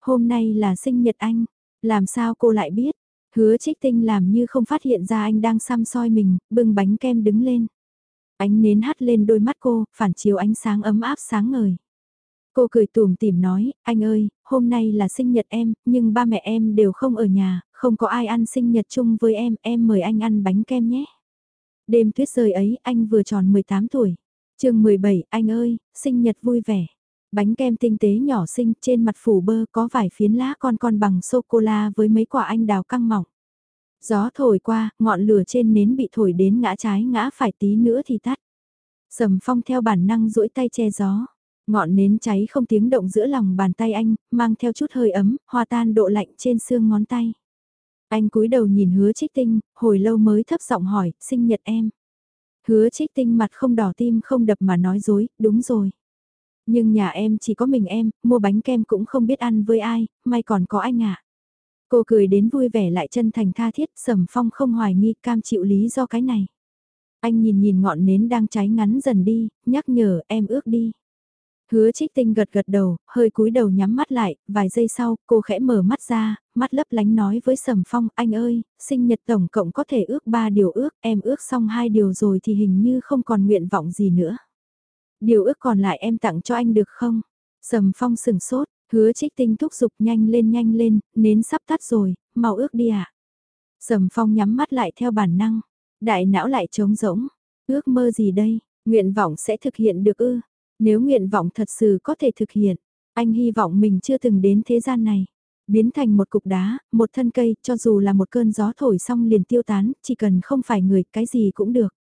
Hôm nay là sinh nhật anh, làm sao cô lại biết? Hứa trích tinh làm như không phát hiện ra anh đang xăm soi mình, bưng bánh kem đứng lên. Ánh nến hắt lên đôi mắt cô, phản chiếu ánh sáng ấm áp sáng ngời. Cô cười tùm tìm nói, anh ơi, hôm nay là sinh nhật em, nhưng ba mẹ em đều không ở nhà, không có ai ăn sinh nhật chung với em, em mời anh ăn bánh kem nhé. Đêm tuyết rơi ấy, anh vừa tròn 18 tuổi. chương 17, anh ơi, sinh nhật vui vẻ. Bánh kem tinh tế nhỏ xinh trên mặt phủ bơ có vài phiến lá con con bằng sô-cô-la với mấy quả anh đào căng mỏng. Gió thổi qua, ngọn lửa trên nến bị thổi đến ngã trái ngã phải tí nữa thì tắt. Sầm phong theo bản năng duỗi tay che gió. Ngọn nến cháy không tiếng động giữa lòng bàn tay anh, mang theo chút hơi ấm, hòa tan độ lạnh trên xương ngón tay. Anh cúi đầu nhìn hứa trích tinh, hồi lâu mới thấp giọng hỏi, sinh nhật em. Hứa trích tinh mặt không đỏ tim không đập mà nói dối, đúng rồi. Nhưng nhà em chỉ có mình em, mua bánh kem cũng không biết ăn với ai, may còn có anh ạ. Cô cười đến vui vẻ lại chân thành tha thiết, sầm phong không hoài nghi cam chịu lý do cái này. Anh nhìn nhìn ngọn nến đang cháy ngắn dần đi, nhắc nhở em ước đi. Hứa trích tinh gật gật đầu, hơi cúi đầu nhắm mắt lại, vài giây sau, cô khẽ mở mắt ra, mắt lấp lánh nói với Sầm Phong, anh ơi, sinh nhật tổng cộng có thể ước ba điều ước, em ước xong hai điều rồi thì hình như không còn nguyện vọng gì nữa. Điều ước còn lại em tặng cho anh được không? Sầm Phong sừng sốt, hứa trích tinh thúc giục nhanh lên nhanh lên, nến sắp tắt rồi, mau ước đi ạ. À? Sầm Phong nhắm mắt lại theo bản năng, đại não lại trống rỗng, ước mơ gì đây, nguyện vọng sẽ thực hiện được ư? Nếu nguyện vọng thật sự có thể thực hiện, anh hy vọng mình chưa từng đến thế gian này. Biến thành một cục đá, một thân cây, cho dù là một cơn gió thổi xong liền tiêu tán, chỉ cần không phải người, cái gì cũng được.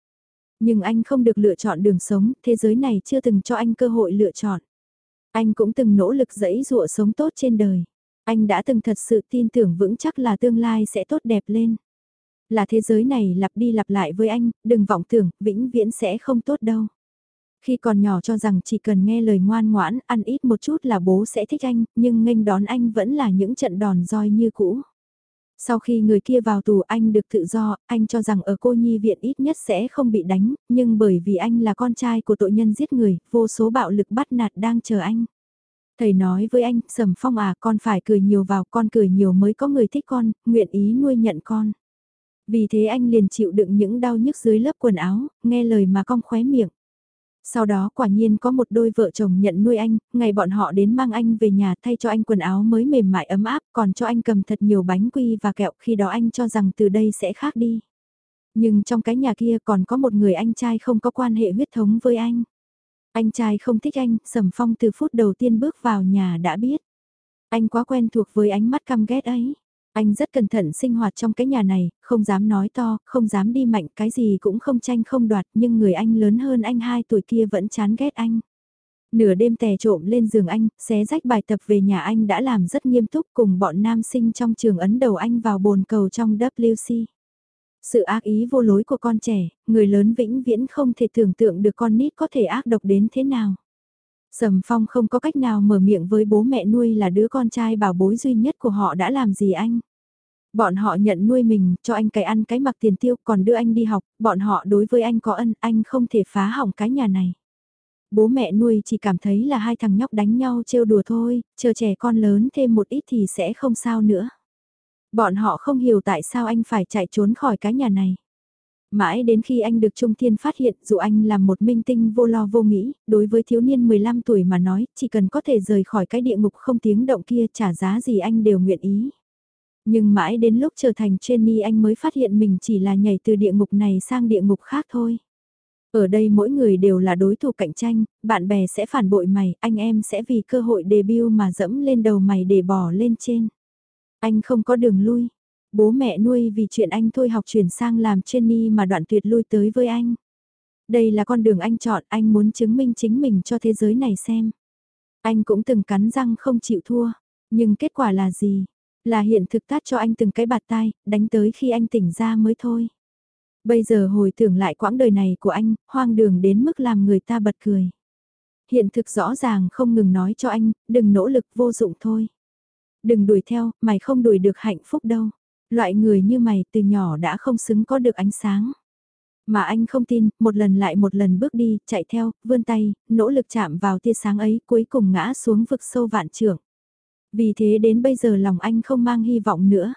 Nhưng anh không được lựa chọn đường sống, thế giới này chưa từng cho anh cơ hội lựa chọn. Anh cũng từng nỗ lực dẫy dụa sống tốt trên đời. Anh đã từng thật sự tin tưởng vững chắc là tương lai sẽ tốt đẹp lên. Là thế giới này lặp đi lặp lại với anh, đừng vọng tưởng, vĩnh viễn sẽ không tốt đâu. Khi còn nhỏ cho rằng chỉ cần nghe lời ngoan ngoãn, ăn ít một chút là bố sẽ thích anh, nhưng nghênh đón anh vẫn là những trận đòn roi như cũ. Sau khi người kia vào tù anh được tự do, anh cho rằng ở cô nhi viện ít nhất sẽ không bị đánh, nhưng bởi vì anh là con trai của tội nhân giết người, vô số bạo lực bắt nạt đang chờ anh. Thầy nói với anh, Sầm Phong à, con phải cười nhiều vào, con cười nhiều mới có người thích con, nguyện ý nuôi nhận con. Vì thế anh liền chịu đựng những đau nhức dưới lớp quần áo, nghe lời mà cong khóe miệng. Sau đó quả nhiên có một đôi vợ chồng nhận nuôi anh, ngày bọn họ đến mang anh về nhà thay cho anh quần áo mới mềm mại ấm áp, còn cho anh cầm thật nhiều bánh quy và kẹo khi đó anh cho rằng từ đây sẽ khác đi. Nhưng trong cái nhà kia còn có một người anh trai không có quan hệ huyết thống với anh. Anh trai không thích anh, Sầm Phong từ phút đầu tiên bước vào nhà đã biết. Anh quá quen thuộc với ánh mắt căm ghét ấy. Anh rất cẩn thận sinh hoạt trong cái nhà này, không dám nói to, không dám đi mạnh, cái gì cũng không tranh không đoạt, nhưng người anh lớn hơn anh 2 tuổi kia vẫn chán ghét anh. Nửa đêm tè trộm lên giường anh, xé rách bài tập về nhà anh đã làm rất nghiêm túc cùng bọn nam sinh trong trường ấn đầu anh vào bồn cầu trong WC. Sự ác ý vô lối của con trẻ, người lớn vĩnh viễn không thể tưởng tượng được con nít có thể ác độc đến thế nào. Sầm Phong không có cách nào mở miệng với bố mẹ nuôi là đứa con trai bảo bối duy nhất của họ đã làm gì anh. Bọn họ nhận nuôi mình, cho anh cái ăn cái mặc tiền tiêu, còn đưa anh đi học, bọn họ đối với anh có ân, anh không thể phá hỏng cái nhà này. Bố mẹ nuôi chỉ cảm thấy là hai thằng nhóc đánh nhau trêu đùa thôi, chờ trẻ con lớn thêm một ít thì sẽ không sao nữa. Bọn họ không hiểu tại sao anh phải chạy trốn khỏi cái nhà này. Mãi đến khi anh được Trung Thiên phát hiện dù anh là một minh tinh vô lo vô nghĩ, đối với thiếu niên 15 tuổi mà nói, chỉ cần có thể rời khỏi cái địa ngục không tiếng động kia trả giá gì anh đều nguyện ý. Nhưng mãi đến lúc trở thành trainee anh mới phát hiện mình chỉ là nhảy từ địa ngục này sang địa ngục khác thôi. Ở đây mỗi người đều là đối thủ cạnh tranh, bạn bè sẽ phản bội mày, anh em sẽ vì cơ hội debut mà dẫm lên đầu mày để bỏ lên trên. Anh không có đường lui, Bố mẹ nuôi vì chuyện anh thôi học chuyển sang làm Jenny mà đoạn tuyệt lui tới với anh. Đây là con đường anh chọn, anh muốn chứng minh chính mình cho thế giới này xem. Anh cũng từng cắn răng không chịu thua, nhưng kết quả là gì? Là hiện thực tát cho anh từng cái bạt tai, đánh tới khi anh tỉnh ra mới thôi. Bây giờ hồi tưởng lại quãng đời này của anh, hoang đường đến mức làm người ta bật cười. Hiện thực rõ ràng không ngừng nói cho anh, đừng nỗ lực vô dụng thôi. Đừng đuổi theo, mày không đuổi được hạnh phúc đâu. Loại người như mày từ nhỏ đã không xứng có được ánh sáng. Mà anh không tin, một lần lại một lần bước đi, chạy theo, vươn tay, nỗ lực chạm vào tia sáng ấy, cuối cùng ngã xuống vực sâu vạn trưởng. Vì thế đến bây giờ lòng anh không mang hy vọng nữa.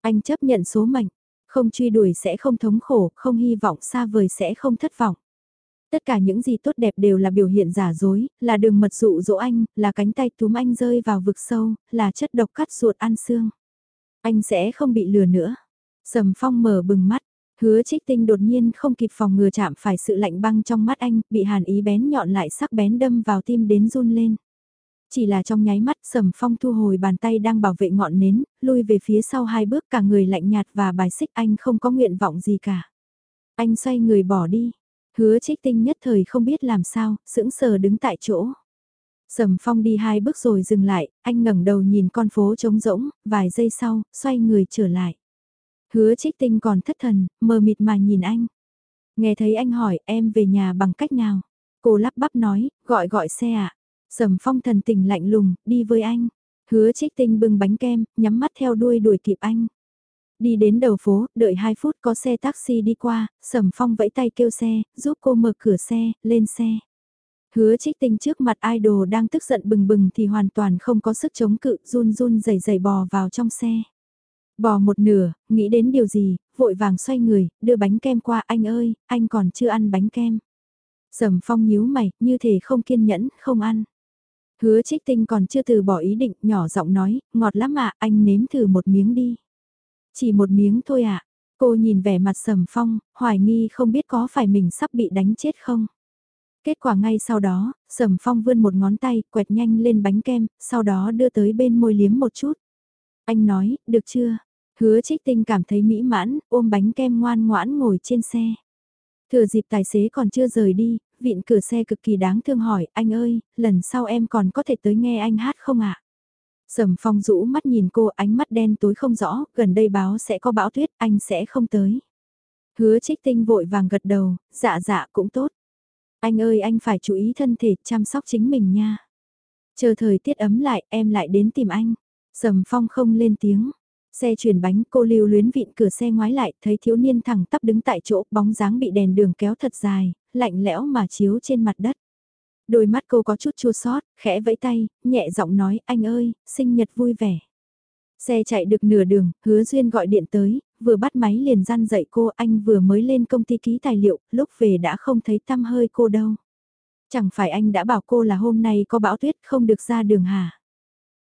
Anh chấp nhận số mệnh, không truy đuổi sẽ không thống khổ, không hy vọng xa vời sẽ không thất vọng. Tất cả những gì tốt đẹp đều là biểu hiện giả dối, là đường mật dụ dỗ anh, là cánh tay túm anh rơi vào vực sâu, là chất độc cắt ruột ăn xương. Anh sẽ không bị lừa nữa. Sầm phong mở bừng mắt, Hứa trích tinh đột nhiên không kịp phòng ngừa chạm phải sự lạnh băng trong mắt anh, bị hàn ý bén nhọn lại sắc bén đâm vào tim đến run lên. Chỉ là trong nháy mắt sầm phong thu hồi bàn tay đang bảo vệ ngọn nến, lui về phía sau hai bước cả người lạnh nhạt và bài xích anh không có nguyện vọng gì cả. Anh xoay người bỏ đi, hứa trích tinh nhất thời không biết làm sao, sững sờ đứng tại chỗ. Sầm phong đi hai bước rồi dừng lại, anh ngẩng đầu nhìn con phố trống rỗng, vài giây sau, xoay người trở lại. Hứa trích tinh còn thất thần, mờ mịt mà nhìn anh. Nghe thấy anh hỏi em về nhà bằng cách nào? Cô lắp bắp nói, gọi gọi xe ạ. À? Sầm phong thần tình lạnh lùng, đi với anh. Hứa trích tinh bưng bánh kem, nhắm mắt theo đuôi đuổi kịp anh. Đi đến đầu phố, đợi 2 phút có xe taxi đi qua, sầm phong vẫy tay kêu xe, giúp cô mở cửa xe, lên xe. Hứa trích tinh trước mặt idol đang tức giận bừng bừng thì hoàn toàn không có sức chống cự, run run rẩy rẩy bò vào trong xe. Bò một nửa, nghĩ đến điều gì, vội vàng xoay người, đưa bánh kem qua anh ơi, anh còn chưa ăn bánh kem. Sầm phong nhíu mày, như thể không kiên nhẫn, không ăn. Hứa trích tinh còn chưa từ bỏ ý định, nhỏ giọng nói, ngọt lắm ạ, anh nếm thử một miếng đi. Chỉ một miếng thôi ạ. Cô nhìn vẻ mặt sầm phong, hoài nghi không biết có phải mình sắp bị đánh chết không. Kết quả ngay sau đó, sầm phong vươn một ngón tay, quẹt nhanh lên bánh kem, sau đó đưa tới bên môi liếm một chút. Anh nói, được chưa? Hứa trích tinh cảm thấy mỹ mãn, ôm bánh kem ngoan ngoãn ngồi trên xe. Thừa dịp tài xế còn chưa rời đi, vịn cửa xe cực kỳ đáng thương hỏi, anh ơi, lần sau em còn có thể tới nghe anh hát không ạ? À? Sầm phong rũ mắt nhìn cô ánh mắt đen tối không rõ, gần đây báo sẽ có bão tuyết, anh sẽ không tới. Hứa trích tinh vội vàng gật đầu, dạ dạ cũng tốt. Anh ơi anh phải chú ý thân thể, chăm sóc chính mình nha. Chờ thời tiết ấm lại, em lại đến tìm anh. Sầm phong không lên tiếng. Xe chuyển bánh cô lưu luyến vịn cửa xe ngoái lại thấy thiếu niên thẳng tắp đứng tại chỗ bóng dáng bị đèn đường kéo thật dài, lạnh lẽo mà chiếu trên mặt đất. Đôi mắt cô có chút chua sót, khẽ vẫy tay, nhẹ giọng nói anh ơi, sinh nhật vui vẻ. Xe chạy được nửa đường, hứa duyên gọi điện tới, vừa bắt máy liền gian dậy cô anh vừa mới lên công ty ký tài liệu, lúc về đã không thấy tăm hơi cô đâu. Chẳng phải anh đã bảo cô là hôm nay có bão tuyết không được ra đường hả?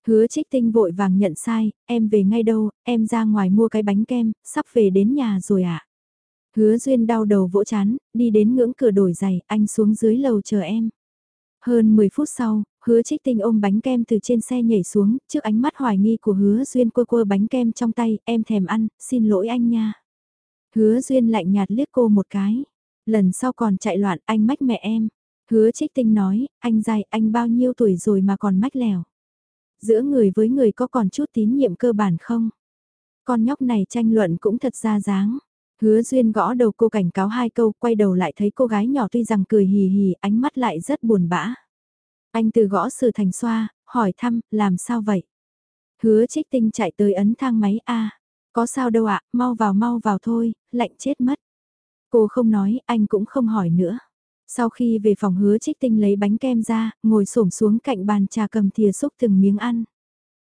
Hứa trích tinh vội vàng nhận sai, em về ngay đâu, em ra ngoài mua cái bánh kem, sắp về đến nhà rồi ạ. À? Hứa duyên đau đầu vỗ chán, đi đến ngưỡng cửa đổi giày, anh xuống dưới lầu chờ em. Hơn 10 phút sau, hứa trích tinh ôm bánh kem từ trên xe nhảy xuống, trước ánh mắt hoài nghi của hứa duyên quơ quơ bánh kem trong tay, em thèm ăn, xin lỗi anh nha. Hứa duyên lạnh nhạt liếc cô một cái, lần sau còn chạy loạn anh mách mẹ em. Hứa trích tinh nói, anh dài, anh bao nhiêu tuổi rồi mà còn mách lèo. Giữa người với người có còn chút tín nhiệm cơ bản không? Con nhóc này tranh luận cũng thật ra dáng. Hứa duyên gõ đầu cô cảnh cáo hai câu, quay đầu lại thấy cô gái nhỏ tuy rằng cười hì hì, ánh mắt lại rất buồn bã. Anh từ gõ sử thành xoa, hỏi thăm, làm sao vậy? Hứa trích tinh chạy tới ấn thang máy A. có sao đâu ạ, mau vào mau vào thôi, lạnh chết mất. Cô không nói, anh cũng không hỏi nữa. Sau khi về phòng hứa trích tinh lấy bánh kem ra, ngồi xổm xuống cạnh bàn trà cầm thìa xúc từng miếng ăn.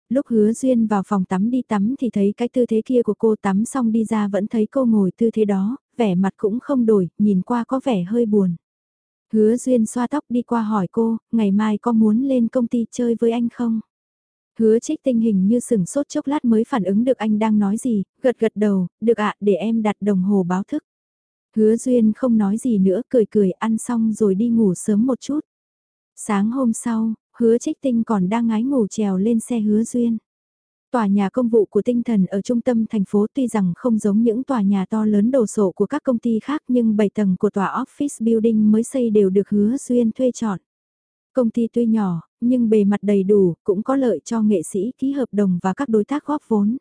Lúc hứa duyên vào phòng tắm đi tắm thì thấy cái tư thế kia của cô tắm xong đi ra vẫn thấy cô ngồi tư thế đó, vẻ mặt cũng không đổi, nhìn qua có vẻ hơi buồn. Hứa duyên xoa tóc đi qua hỏi cô, ngày mai có muốn lên công ty chơi với anh không? Hứa trích tình hình như sửng sốt chốc lát mới phản ứng được anh đang nói gì, gật gật đầu, được ạ để em đặt đồng hồ báo thức. Hứa Duyên không nói gì nữa cười cười ăn xong rồi đi ngủ sớm một chút. Sáng hôm sau, hứa trích tinh còn đang ngái ngủ trèo lên xe hứa Duyên. Tòa nhà công vụ của tinh thần ở trung tâm thành phố tuy rằng không giống những tòa nhà to lớn đồ sộ của các công ty khác nhưng 7 tầng của tòa office building mới xây đều được hứa Duyên thuê chọn. Công ty tuy nhỏ, nhưng bề mặt đầy đủ, cũng có lợi cho nghệ sĩ ký hợp đồng và các đối tác góp vốn.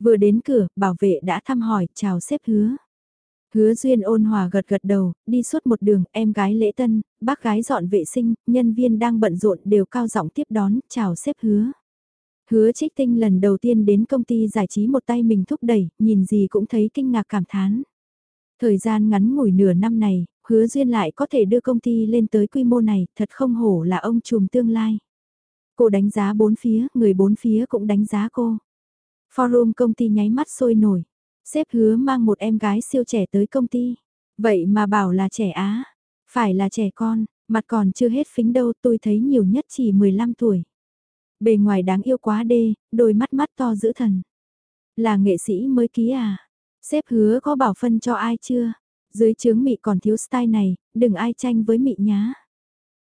Vừa đến cửa, bảo vệ đã thăm hỏi, chào xếp hứa. Hứa Duyên ôn hòa gật gật đầu, đi suốt một đường, em gái lễ tân, bác gái dọn vệ sinh, nhân viên đang bận rộn đều cao giọng tiếp đón, chào xếp hứa. Hứa trích tinh lần đầu tiên đến công ty giải trí một tay mình thúc đẩy, nhìn gì cũng thấy kinh ngạc cảm thán. Thời gian ngắn ngủi nửa năm này, hứa duyên lại có thể đưa công ty lên tới quy mô này, thật không hổ là ông trùm tương lai. Cô đánh giá bốn phía, người bốn phía cũng đánh giá cô. Forum công ty nháy mắt sôi nổi. Sếp hứa mang một em gái siêu trẻ tới công ty. Vậy mà bảo là trẻ Á. Phải là trẻ con, mặt còn chưa hết phính đâu tôi thấy nhiều nhất chỉ 15 tuổi. Bề ngoài đáng yêu quá đê, đôi mắt mắt to giữ thần. Là nghệ sĩ mới ký à? Sếp hứa có bảo phân cho ai chưa? Dưới chướng mị còn thiếu style này, đừng ai tranh với mị nhá.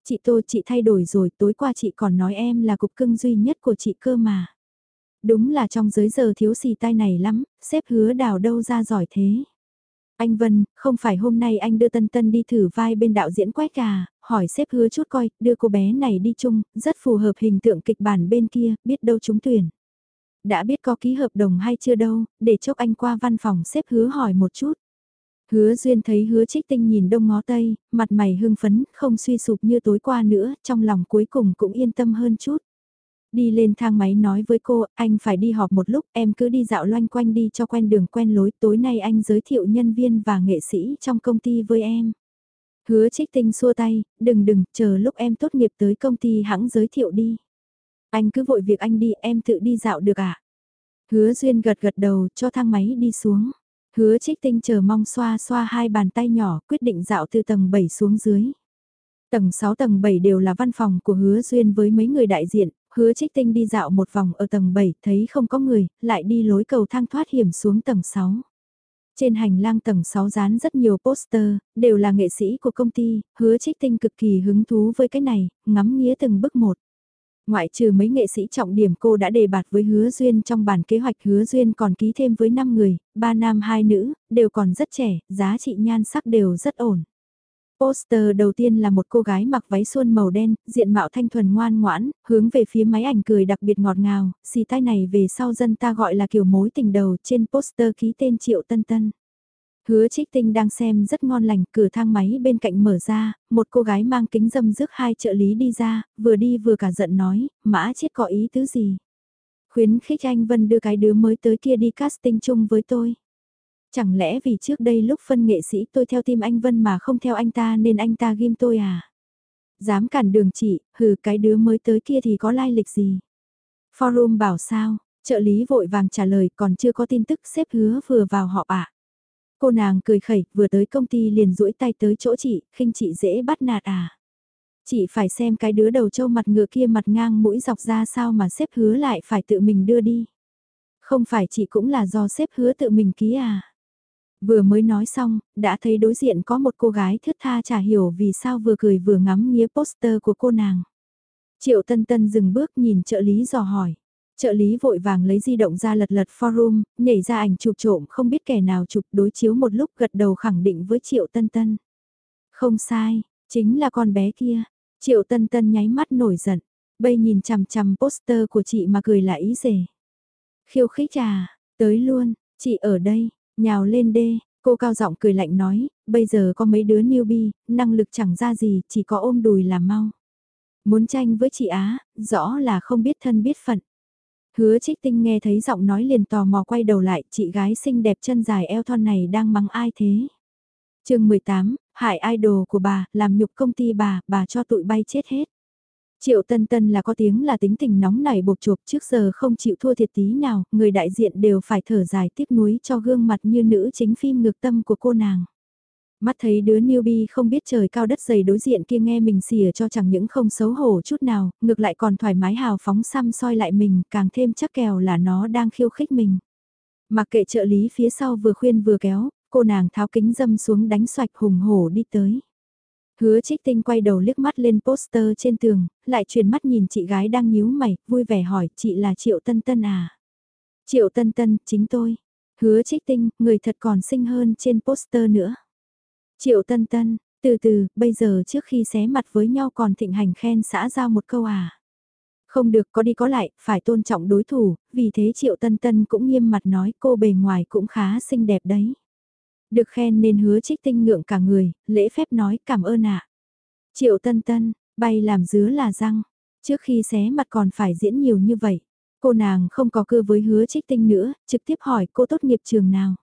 Chị Tô chị thay đổi rồi, tối qua chị còn nói em là cục cưng duy nhất của chị cơ mà. Đúng là trong giới giờ thiếu xì tai này lắm, xếp hứa đào đâu ra giỏi thế. Anh Vân, không phải hôm nay anh đưa Tân Tân đi thử vai bên đạo diễn quét cả, hỏi xếp hứa chút coi, đưa cô bé này đi chung, rất phù hợp hình tượng kịch bản bên kia, biết đâu chúng tuyển. Đã biết có ký hợp đồng hay chưa đâu, để chốc anh qua văn phòng xếp hứa hỏi một chút. Hứa Duyên thấy hứa trích tinh nhìn đông ngó tây, mặt mày hưng phấn, không suy sụp như tối qua nữa, trong lòng cuối cùng cũng yên tâm hơn chút. Đi lên thang máy nói với cô, anh phải đi họp một lúc, em cứ đi dạo loanh quanh đi cho quen đường quen lối, tối nay anh giới thiệu nhân viên và nghệ sĩ trong công ty với em. Hứa trích tinh xua tay, đừng đừng, chờ lúc em tốt nghiệp tới công ty hãng giới thiệu đi. Anh cứ vội việc anh đi, em tự đi dạo được. À? Hứa Duyên gật gật đầu cho thang máy đi xuống. Hứa trích tinh chờ mong xoa xoa hai bàn tay nhỏ quyết định dạo từ tầng 7 xuống dưới. Tầng 6 tầng 7 đều là văn phòng của hứa duyên với mấy người đại diện, hứa trích tinh đi dạo một vòng ở tầng 7 thấy không có người, lại đi lối cầu thang thoát hiểm xuống tầng 6. Trên hành lang tầng 6 dán rất nhiều poster, đều là nghệ sĩ của công ty, hứa trích tinh cực kỳ hứng thú với cái này, ngắm nghía từng bức một. Ngoại trừ mấy nghệ sĩ trọng điểm cô đã đề bạt với Hứa Duyên trong bản kế hoạch Hứa Duyên còn ký thêm với 5 người, 3 nam 2 nữ, đều còn rất trẻ, giá trị nhan sắc đều rất ổn. Poster đầu tiên là một cô gái mặc váy xuân màu đen, diện mạo thanh thuần ngoan ngoãn, hướng về phía máy ảnh cười đặc biệt ngọt ngào, xì tai này về sau dân ta gọi là kiểu mối tình đầu trên poster ký tên Triệu Tân Tân. Hứa trích tinh đang xem rất ngon lành, cửa thang máy bên cạnh mở ra, một cô gái mang kính dâm rước hai trợ lý đi ra, vừa đi vừa cả giận nói, mã chết có ý tứ gì. Khuyến khích anh Vân đưa cái đứa mới tới kia đi casting chung với tôi. Chẳng lẽ vì trước đây lúc phân nghệ sĩ tôi theo tim anh Vân mà không theo anh ta nên anh ta ghim tôi à? Dám cản đường chị, hừ cái đứa mới tới kia thì có lai lịch gì? Forum bảo sao, trợ lý vội vàng trả lời còn chưa có tin tức xếp hứa vừa vào họ ạ. À. Cô nàng cười khẩy, vừa tới công ty liền duỗi tay tới chỗ chị, khinh chị dễ bắt nạt à. Chị phải xem cái đứa đầu trâu mặt ngựa kia mặt ngang mũi dọc ra sao mà xếp hứa lại phải tự mình đưa đi. Không phải chị cũng là do xếp hứa tự mình ký à. Vừa mới nói xong, đã thấy đối diện có một cô gái thướt tha chả hiểu vì sao vừa cười vừa ngắm nghía poster của cô nàng. Triệu Tân Tân dừng bước nhìn trợ lý dò hỏi. Trợ lý vội vàng lấy di động ra lật lật forum, nhảy ra ảnh chụp trộm không biết kẻ nào chụp đối chiếu một lúc gật đầu khẳng định với Triệu Tân Tân. Không sai, chính là con bé kia. Triệu Tân Tân nháy mắt nổi giận, bây nhìn chằm chằm poster của chị mà cười là ý rể. Khiêu khích à, tới luôn, chị ở đây, nhào lên đê, cô cao giọng cười lạnh nói, bây giờ có mấy đứa newbie, năng lực chẳng ra gì, chỉ có ôm đùi là mau. Muốn tranh với chị Á, rõ là không biết thân biết phận. Hứa trích tinh nghe thấy giọng nói liền tò mò quay đầu lại, chị gái xinh đẹp chân dài eo thon này đang mắng ai thế? chương 18, hại idol của bà, làm nhục công ty bà, bà cho tụi bay chết hết. Triệu Tân Tân là có tiếng là tính tình nóng nảy bột chuộc trước giờ không chịu thua thiệt tí nào, người đại diện đều phải thở dài tiếc nuối cho gương mặt như nữ chính phim ngược tâm của cô nàng. Mắt thấy đứa newbie không biết trời cao đất dày đối diện kia nghe mình xỉa cho chẳng những không xấu hổ chút nào, ngược lại còn thoải mái hào phóng xăm soi lại mình, càng thêm chắc kèo là nó đang khiêu khích mình. Mặc kệ trợ lý phía sau vừa khuyên vừa kéo, cô nàng tháo kính dâm xuống đánh xoạch hùng hổ đi tới. Hứa trích tinh quay đầu liếc mắt lên poster trên tường, lại chuyển mắt nhìn chị gái đang nhíu mày, vui vẻ hỏi chị là Triệu Tân Tân à? Triệu Tân Tân, chính tôi. Hứa trích tinh, người thật còn xinh hơn trên poster nữa. Triệu Tân Tân, từ từ, bây giờ trước khi xé mặt với nhau còn thịnh hành khen xã giao một câu à. Không được có đi có lại, phải tôn trọng đối thủ, vì thế Triệu Tân Tân cũng nghiêm mặt nói cô bề ngoài cũng khá xinh đẹp đấy. Được khen nên hứa trích tinh ngượng cả người, lễ phép nói cảm ơn ạ. Triệu Tân Tân, bay làm dứa là răng, trước khi xé mặt còn phải diễn nhiều như vậy. Cô nàng không có cơ với hứa trích tinh nữa, trực tiếp hỏi cô tốt nghiệp trường nào.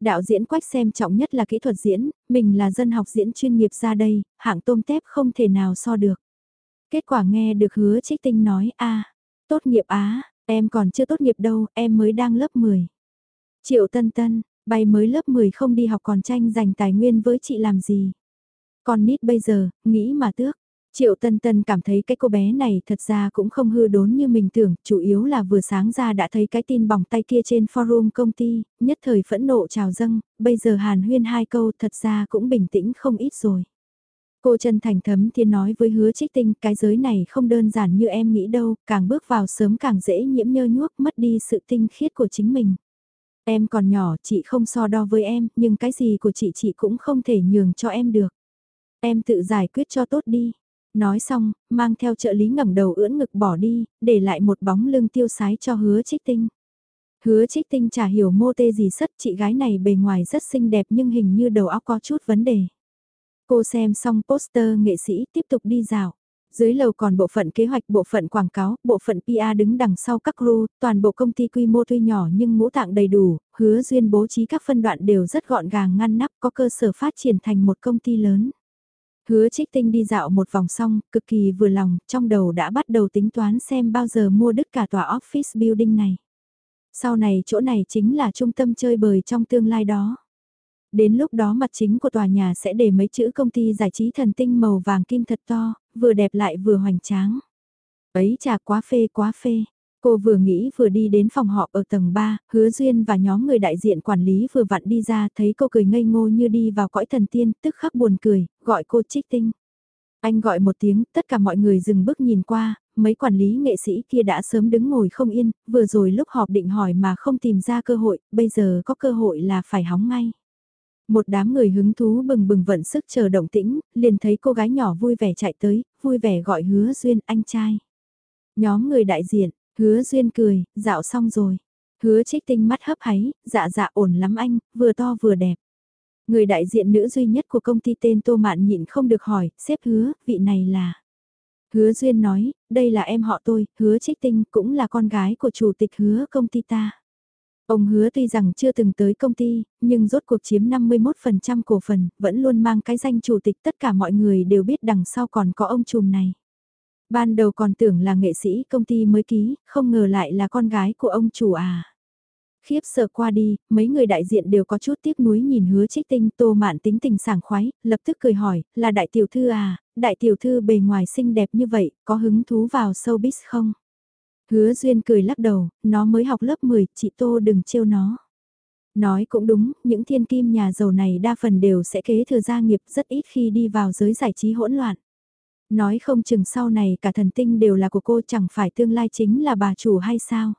Đạo diễn quách xem trọng nhất là kỹ thuật diễn, mình là dân học diễn chuyên nghiệp ra đây, hạng tôm tép không thể nào so được. Kết quả nghe được hứa trích tinh nói a tốt nghiệp Á, em còn chưa tốt nghiệp đâu, em mới đang lớp 10. Triệu Tân Tân, bay mới lớp 10 không đi học còn tranh giành tài nguyên với chị làm gì. Còn nít bây giờ, nghĩ mà tước. Triệu Tân Tân cảm thấy cái cô bé này thật ra cũng không hư đốn như mình tưởng, chủ yếu là vừa sáng ra đã thấy cái tin bỏng tay kia trên forum công ty, nhất thời phẫn nộ trào dâng, bây giờ hàn huyên hai câu thật ra cũng bình tĩnh không ít rồi. Cô chân thành thấm thiên nói với hứa trích tinh cái giới này không đơn giản như em nghĩ đâu, càng bước vào sớm càng dễ nhiễm nhơ nhuốc mất đi sự tinh khiết của chính mình. Em còn nhỏ chị không so đo với em, nhưng cái gì của chị chị cũng không thể nhường cho em được. Em tự giải quyết cho tốt đi. Nói xong, mang theo trợ lý ngẩng đầu ưỡn ngực bỏ đi, để lại một bóng lưng tiêu sái cho hứa trích tinh. Hứa trích tinh chả hiểu mô tê gì sất chị gái này bề ngoài rất xinh đẹp nhưng hình như đầu óc có chút vấn đề. Cô xem xong poster nghệ sĩ tiếp tục đi dạo. Dưới lầu còn bộ phận kế hoạch, bộ phận quảng cáo, bộ phận PR đứng đằng sau các crew, toàn bộ công ty quy mô tuy nhỏ nhưng ngũ tạng đầy đủ, hứa duyên bố trí các phân đoạn đều rất gọn gàng ngăn nắp có cơ sở phát triển thành một công ty lớn. Hứa trích tinh đi dạo một vòng xong, cực kỳ vừa lòng, trong đầu đã bắt đầu tính toán xem bao giờ mua đứt cả tòa office building này. Sau này chỗ này chính là trung tâm chơi bời trong tương lai đó. Đến lúc đó mặt chính của tòa nhà sẽ để mấy chữ công ty giải trí thần tinh màu vàng kim thật to, vừa đẹp lại vừa hoành tráng. Ấy chà quá phê quá phê. Cô vừa nghĩ vừa đi đến phòng họp ở tầng 3, hứa duyên và nhóm người đại diện quản lý vừa vặn đi ra thấy cô cười ngây ngô như đi vào cõi thần tiên, tức khắc buồn cười, gọi cô trích tinh. Anh gọi một tiếng, tất cả mọi người dừng bước nhìn qua, mấy quản lý nghệ sĩ kia đã sớm đứng ngồi không yên, vừa rồi lúc họp định hỏi mà không tìm ra cơ hội, bây giờ có cơ hội là phải hóng ngay. Một đám người hứng thú bừng bừng vận sức chờ động tĩnh, liền thấy cô gái nhỏ vui vẻ chạy tới, vui vẻ gọi hứa duyên anh trai. Nhóm người đại diện, hứa duyên cười, dạo xong rồi. Hứa trích tinh mắt hấp háy, dạ dạ ổn lắm anh, vừa to vừa đẹp. Người đại diện nữ duy nhất của công ty tên Tô Mạn nhịn không được hỏi, xếp hứa, vị này là... Hứa Duyên nói, đây là em họ tôi, hứa trích tinh cũng là con gái của chủ tịch hứa công ty ta. Ông hứa tuy rằng chưa từng tới công ty, nhưng rốt cuộc chiếm 51% cổ phần, vẫn luôn mang cái danh chủ tịch tất cả mọi người đều biết đằng sau còn có ông trùm này. Ban đầu còn tưởng là nghệ sĩ công ty mới ký, không ngờ lại là con gái của ông chủ à. Khiếp sợ qua đi, mấy người đại diện đều có chút tiếc nuối nhìn hứa trích tinh tô mạn tính tình sảng khoái, lập tức cười hỏi, là đại tiểu thư à, đại tiểu thư bề ngoài xinh đẹp như vậy, có hứng thú vào showbiz không? Hứa Duyên cười lắc đầu, nó mới học lớp 10, chị Tô đừng trêu nó. Nói cũng đúng, những thiên kim nhà giàu này đa phần đều sẽ kế thừa gia nghiệp rất ít khi đi vào giới giải trí hỗn loạn. Nói không chừng sau này cả thần tinh đều là của cô chẳng phải tương lai chính là bà chủ hay sao.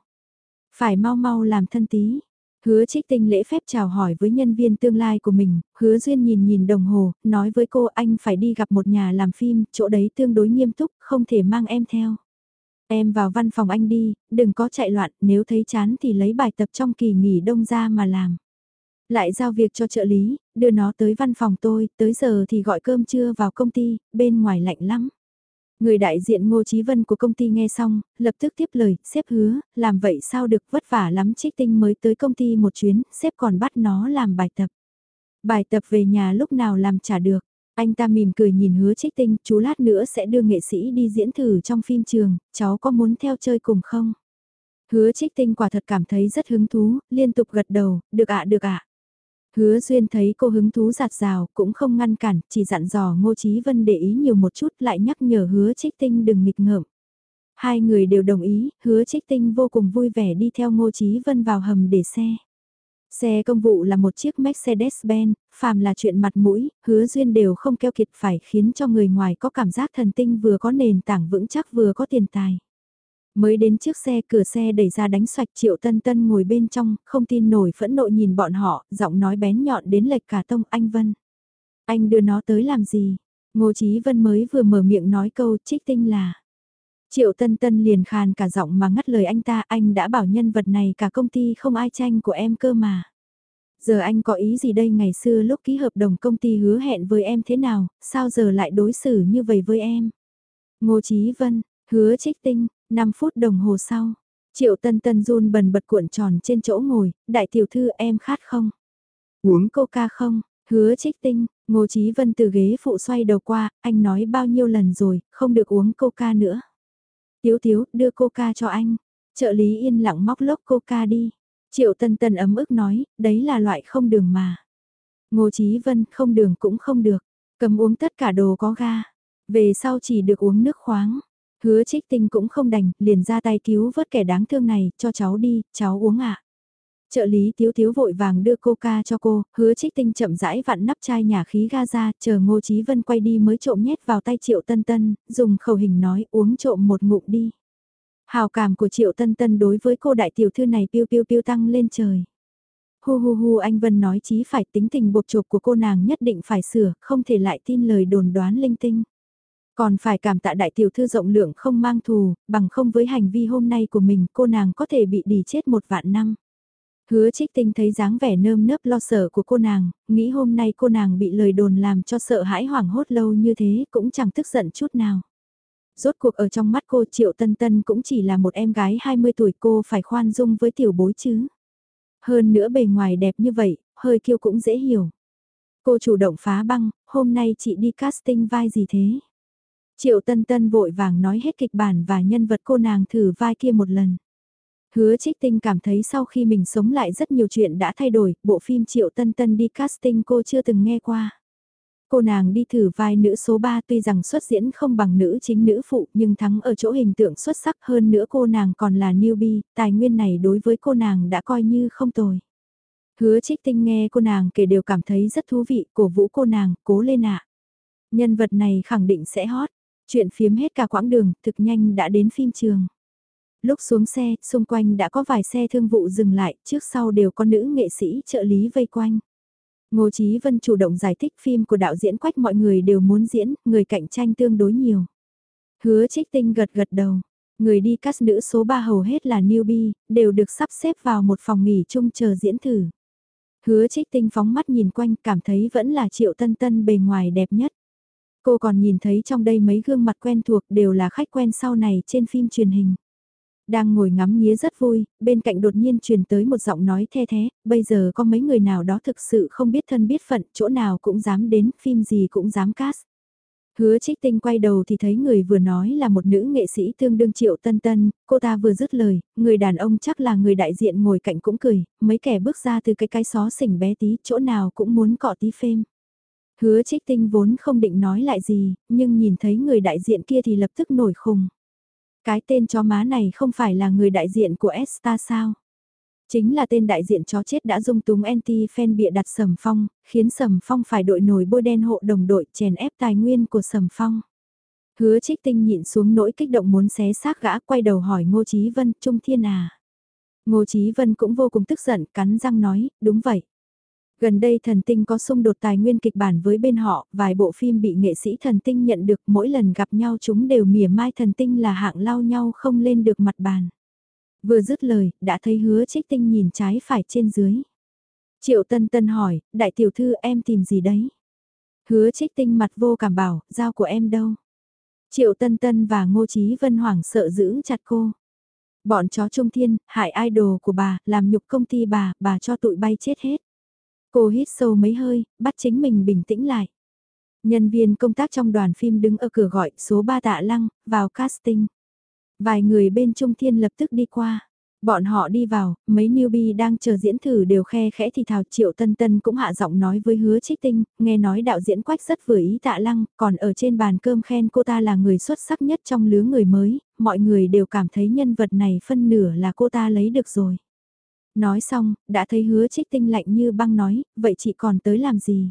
Phải mau mau làm thân tí. Hứa trích tinh lễ phép chào hỏi với nhân viên tương lai của mình, hứa duyên nhìn nhìn đồng hồ, nói với cô anh phải đi gặp một nhà làm phim, chỗ đấy tương đối nghiêm túc, không thể mang em theo. Em vào văn phòng anh đi, đừng có chạy loạn, nếu thấy chán thì lấy bài tập trong kỳ nghỉ đông ra mà làm. Lại giao việc cho trợ lý, đưa nó tới văn phòng tôi, tới giờ thì gọi cơm trưa vào công ty, bên ngoài lạnh lắm. Người đại diện Ngô Chí Vân của công ty nghe xong, lập tức tiếp lời, xếp hứa, làm vậy sao được vất vả lắm trích tinh mới tới công ty một chuyến, xếp còn bắt nó làm bài tập. Bài tập về nhà lúc nào làm trả được. Anh ta mỉm cười nhìn hứa trích tinh, chú lát nữa sẽ đưa nghệ sĩ đi diễn thử trong phim trường, cháu có muốn theo chơi cùng không? Hứa trích tinh quả thật cảm thấy rất hứng thú, liên tục gật đầu, được ạ được ạ. Hứa Duyên thấy cô hứng thú giạt rào, cũng không ngăn cản, chỉ dặn dò Ngô Chí Vân để ý nhiều một chút lại nhắc nhở hứa trích tinh đừng nghịch ngợm. Hai người đều đồng ý, hứa trích tinh vô cùng vui vẻ đi theo Ngô Chí Vân vào hầm để xe. Xe công vụ là một chiếc Mercedes-Benz, phàm là chuyện mặt mũi, hứa duyên đều không keo kiệt phải khiến cho người ngoài có cảm giác thần tinh vừa có nền tảng vững chắc vừa có tiền tài. Mới đến chiếc xe cửa xe đẩy ra đánh xoạch triệu tân tân ngồi bên trong, không tin nổi phẫn nộ nhìn bọn họ, giọng nói bén nhọn đến lệch cả tông anh Vân. Anh đưa nó tới làm gì? Ngô Chí Vân mới vừa mở miệng nói câu trích tinh là. Triệu Tân Tân liền khàn cả giọng mà ngắt lời anh ta, anh đã bảo nhân vật này cả công ty không ai tranh của em cơ mà. Giờ anh có ý gì đây ngày xưa lúc ký hợp đồng công ty hứa hẹn với em thế nào, sao giờ lại đối xử như vậy với em? Ngô Chí Vân, hứa trích tinh, 5 phút đồng hồ sau. Triệu Tân Tân run bần bật cuộn tròn trên chỗ ngồi, đại tiểu thư em khát không? Uống coca không? Hứa trích tinh, Ngô Chí Vân từ ghế phụ xoay đầu qua, anh nói bao nhiêu lần rồi, không được uống coca nữa. Tiếu Tiếu, đưa coca cho anh. Trợ lý yên lặng móc lốc coca đi. Triệu Tân Tân ấm ức nói, đấy là loại không đường mà. Ngô Chí Vân, không đường cũng không được. Cầm uống tất cả đồ có ga. Về sau chỉ được uống nước khoáng. Hứa trích tinh cũng không đành, liền ra tay cứu vớt kẻ đáng thương này, cho cháu đi, cháu uống ạ. Trợ lý tiếu tiếu vội vàng đưa coca cho cô, hứa trích tinh chậm rãi vặn nắp chai nhà khí ga ra, chờ ngô chí vân quay đi mới trộm nhét vào tay triệu tân tân, dùng khẩu hình nói uống trộm một ngụm đi. Hào cảm của triệu tân tân đối với cô đại tiểu thư này piêu piêu piêu tăng lên trời. Hu hu hu anh Vân nói chí phải tính tình bột chộp của cô nàng nhất định phải sửa, không thể lại tin lời đồn đoán linh tinh. Còn phải cảm tạ đại tiểu thư rộng lượng không mang thù, bằng không với hành vi hôm nay của mình cô nàng có thể bị đì chết một vạn năm. Hứa trích tinh thấy dáng vẻ nơm nớp lo sợ của cô nàng, nghĩ hôm nay cô nàng bị lời đồn làm cho sợ hãi hoảng hốt lâu như thế cũng chẳng tức giận chút nào. Rốt cuộc ở trong mắt cô Triệu Tân Tân cũng chỉ là một em gái 20 tuổi cô phải khoan dung với tiểu bối chứ. Hơn nữa bề ngoài đẹp như vậy, hơi kiêu cũng dễ hiểu. Cô chủ động phá băng, hôm nay chị đi casting vai gì thế? Triệu Tân Tân vội vàng nói hết kịch bản và nhân vật cô nàng thử vai kia một lần. Hứa trích tinh cảm thấy sau khi mình sống lại rất nhiều chuyện đã thay đổi, bộ phim Triệu Tân Tân đi casting cô chưa từng nghe qua. Cô nàng đi thử vai nữ số 3 tuy rằng xuất diễn không bằng nữ chính nữ phụ nhưng thắng ở chỗ hình tượng xuất sắc hơn nữa cô nàng còn là newbie, tài nguyên này đối với cô nàng đã coi như không tồi. Hứa trích tinh nghe cô nàng kể đều cảm thấy rất thú vị, cổ vũ cô nàng, cố lên ạ. Nhân vật này khẳng định sẽ hot, chuyện phiếm hết cả quãng đường, thực nhanh đã đến phim trường. Lúc xuống xe, xung quanh đã có vài xe thương vụ dừng lại, trước sau đều có nữ nghệ sĩ trợ lý vây quanh. Ngô Chí Vân chủ động giải thích phim của đạo diễn quách mọi người đều muốn diễn, người cạnh tranh tương đối nhiều. Hứa trích tinh gật gật đầu. Người đi cast nữ số 3 hầu hết là newbie, đều được sắp xếp vào một phòng nghỉ chung chờ diễn thử. Hứa trích tinh phóng mắt nhìn quanh cảm thấy vẫn là triệu tân tân bề ngoài đẹp nhất. Cô còn nhìn thấy trong đây mấy gương mặt quen thuộc đều là khách quen sau này trên phim truyền hình. Đang ngồi ngắm nghía rất vui, bên cạnh đột nhiên truyền tới một giọng nói the thế, bây giờ có mấy người nào đó thực sự không biết thân biết phận, chỗ nào cũng dám đến, phim gì cũng dám cast. Hứa trích tinh quay đầu thì thấy người vừa nói là một nữ nghệ sĩ tương đương triệu tân tân, cô ta vừa dứt lời, người đàn ông chắc là người đại diện ngồi cạnh cũng cười, mấy kẻ bước ra từ cái cái xó xỉnh bé tí, chỗ nào cũng muốn cọ tí phim. Hứa trích tinh vốn không định nói lại gì, nhưng nhìn thấy người đại diện kia thì lập tức nổi khùng. Cái tên chó má này không phải là người đại diện của Esta sao? Chính là tên đại diện chó chết đã dung túng anti-fan bịa đặt Sầm Phong, khiến Sầm Phong phải đội nổi bôi đen hộ đồng đội chèn ép tài nguyên của Sầm Phong. Hứa trích tinh nhịn xuống nỗi kích động muốn xé xác gã quay đầu hỏi Ngô Chí Vân, Trung Thiên à. Ngô Chí Vân cũng vô cùng tức giận, cắn răng nói, đúng vậy. Gần đây thần tinh có xung đột tài nguyên kịch bản với bên họ, vài bộ phim bị nghệ sĩ thần tinh nhận được mỗi lần gặp nhau chúng đều mỉa mai thần tinh là hạng lao nhau không lên được mặt bàn. Vừa dứt lời, đã thấy hứa trích tinh nhìn trái phải trên dưới. Triệu tân tân hỏi, đại tiểu thư em tìm gì đấy? Hứa trích tinh mặt vô cảm bảo, dao của em đâu? Triệu tân tân và ngô trí vân hoảng sợ giữ chặt cô. Bọn chó trung thiên, hại idol của bà, làm nhục công ty bà, bà cho tụi bay chết hết. Cô hít sâu mấy hơi, bắt chính mình bình tĩnh lại. Nhân viên công tác trong đoàn phim đứng ở cửa gọi số 3 tạ lăng, vào casting. Vài người bên Trung Thiên lập tức đi qua. Bọn họ đi vào, mấy newbie đang chờ diễn thử đều khe khẽ thì thào triệu tân tân cũng hạ giọng nói với hứa trích tinh, nghe nói đạo diễn quách rất vừa ý tạ lăng, còn ở trên bàn cơm khen cô ta là người xuất sắc nhất trong lứa người mới, mọi người đều cảm thấy nhân vật này phân nửa là cô ta lấy được rồi. Nói xong, đã thấy hứa trích tinh lạnh như băng nói, vậy chị còn tới làm gì?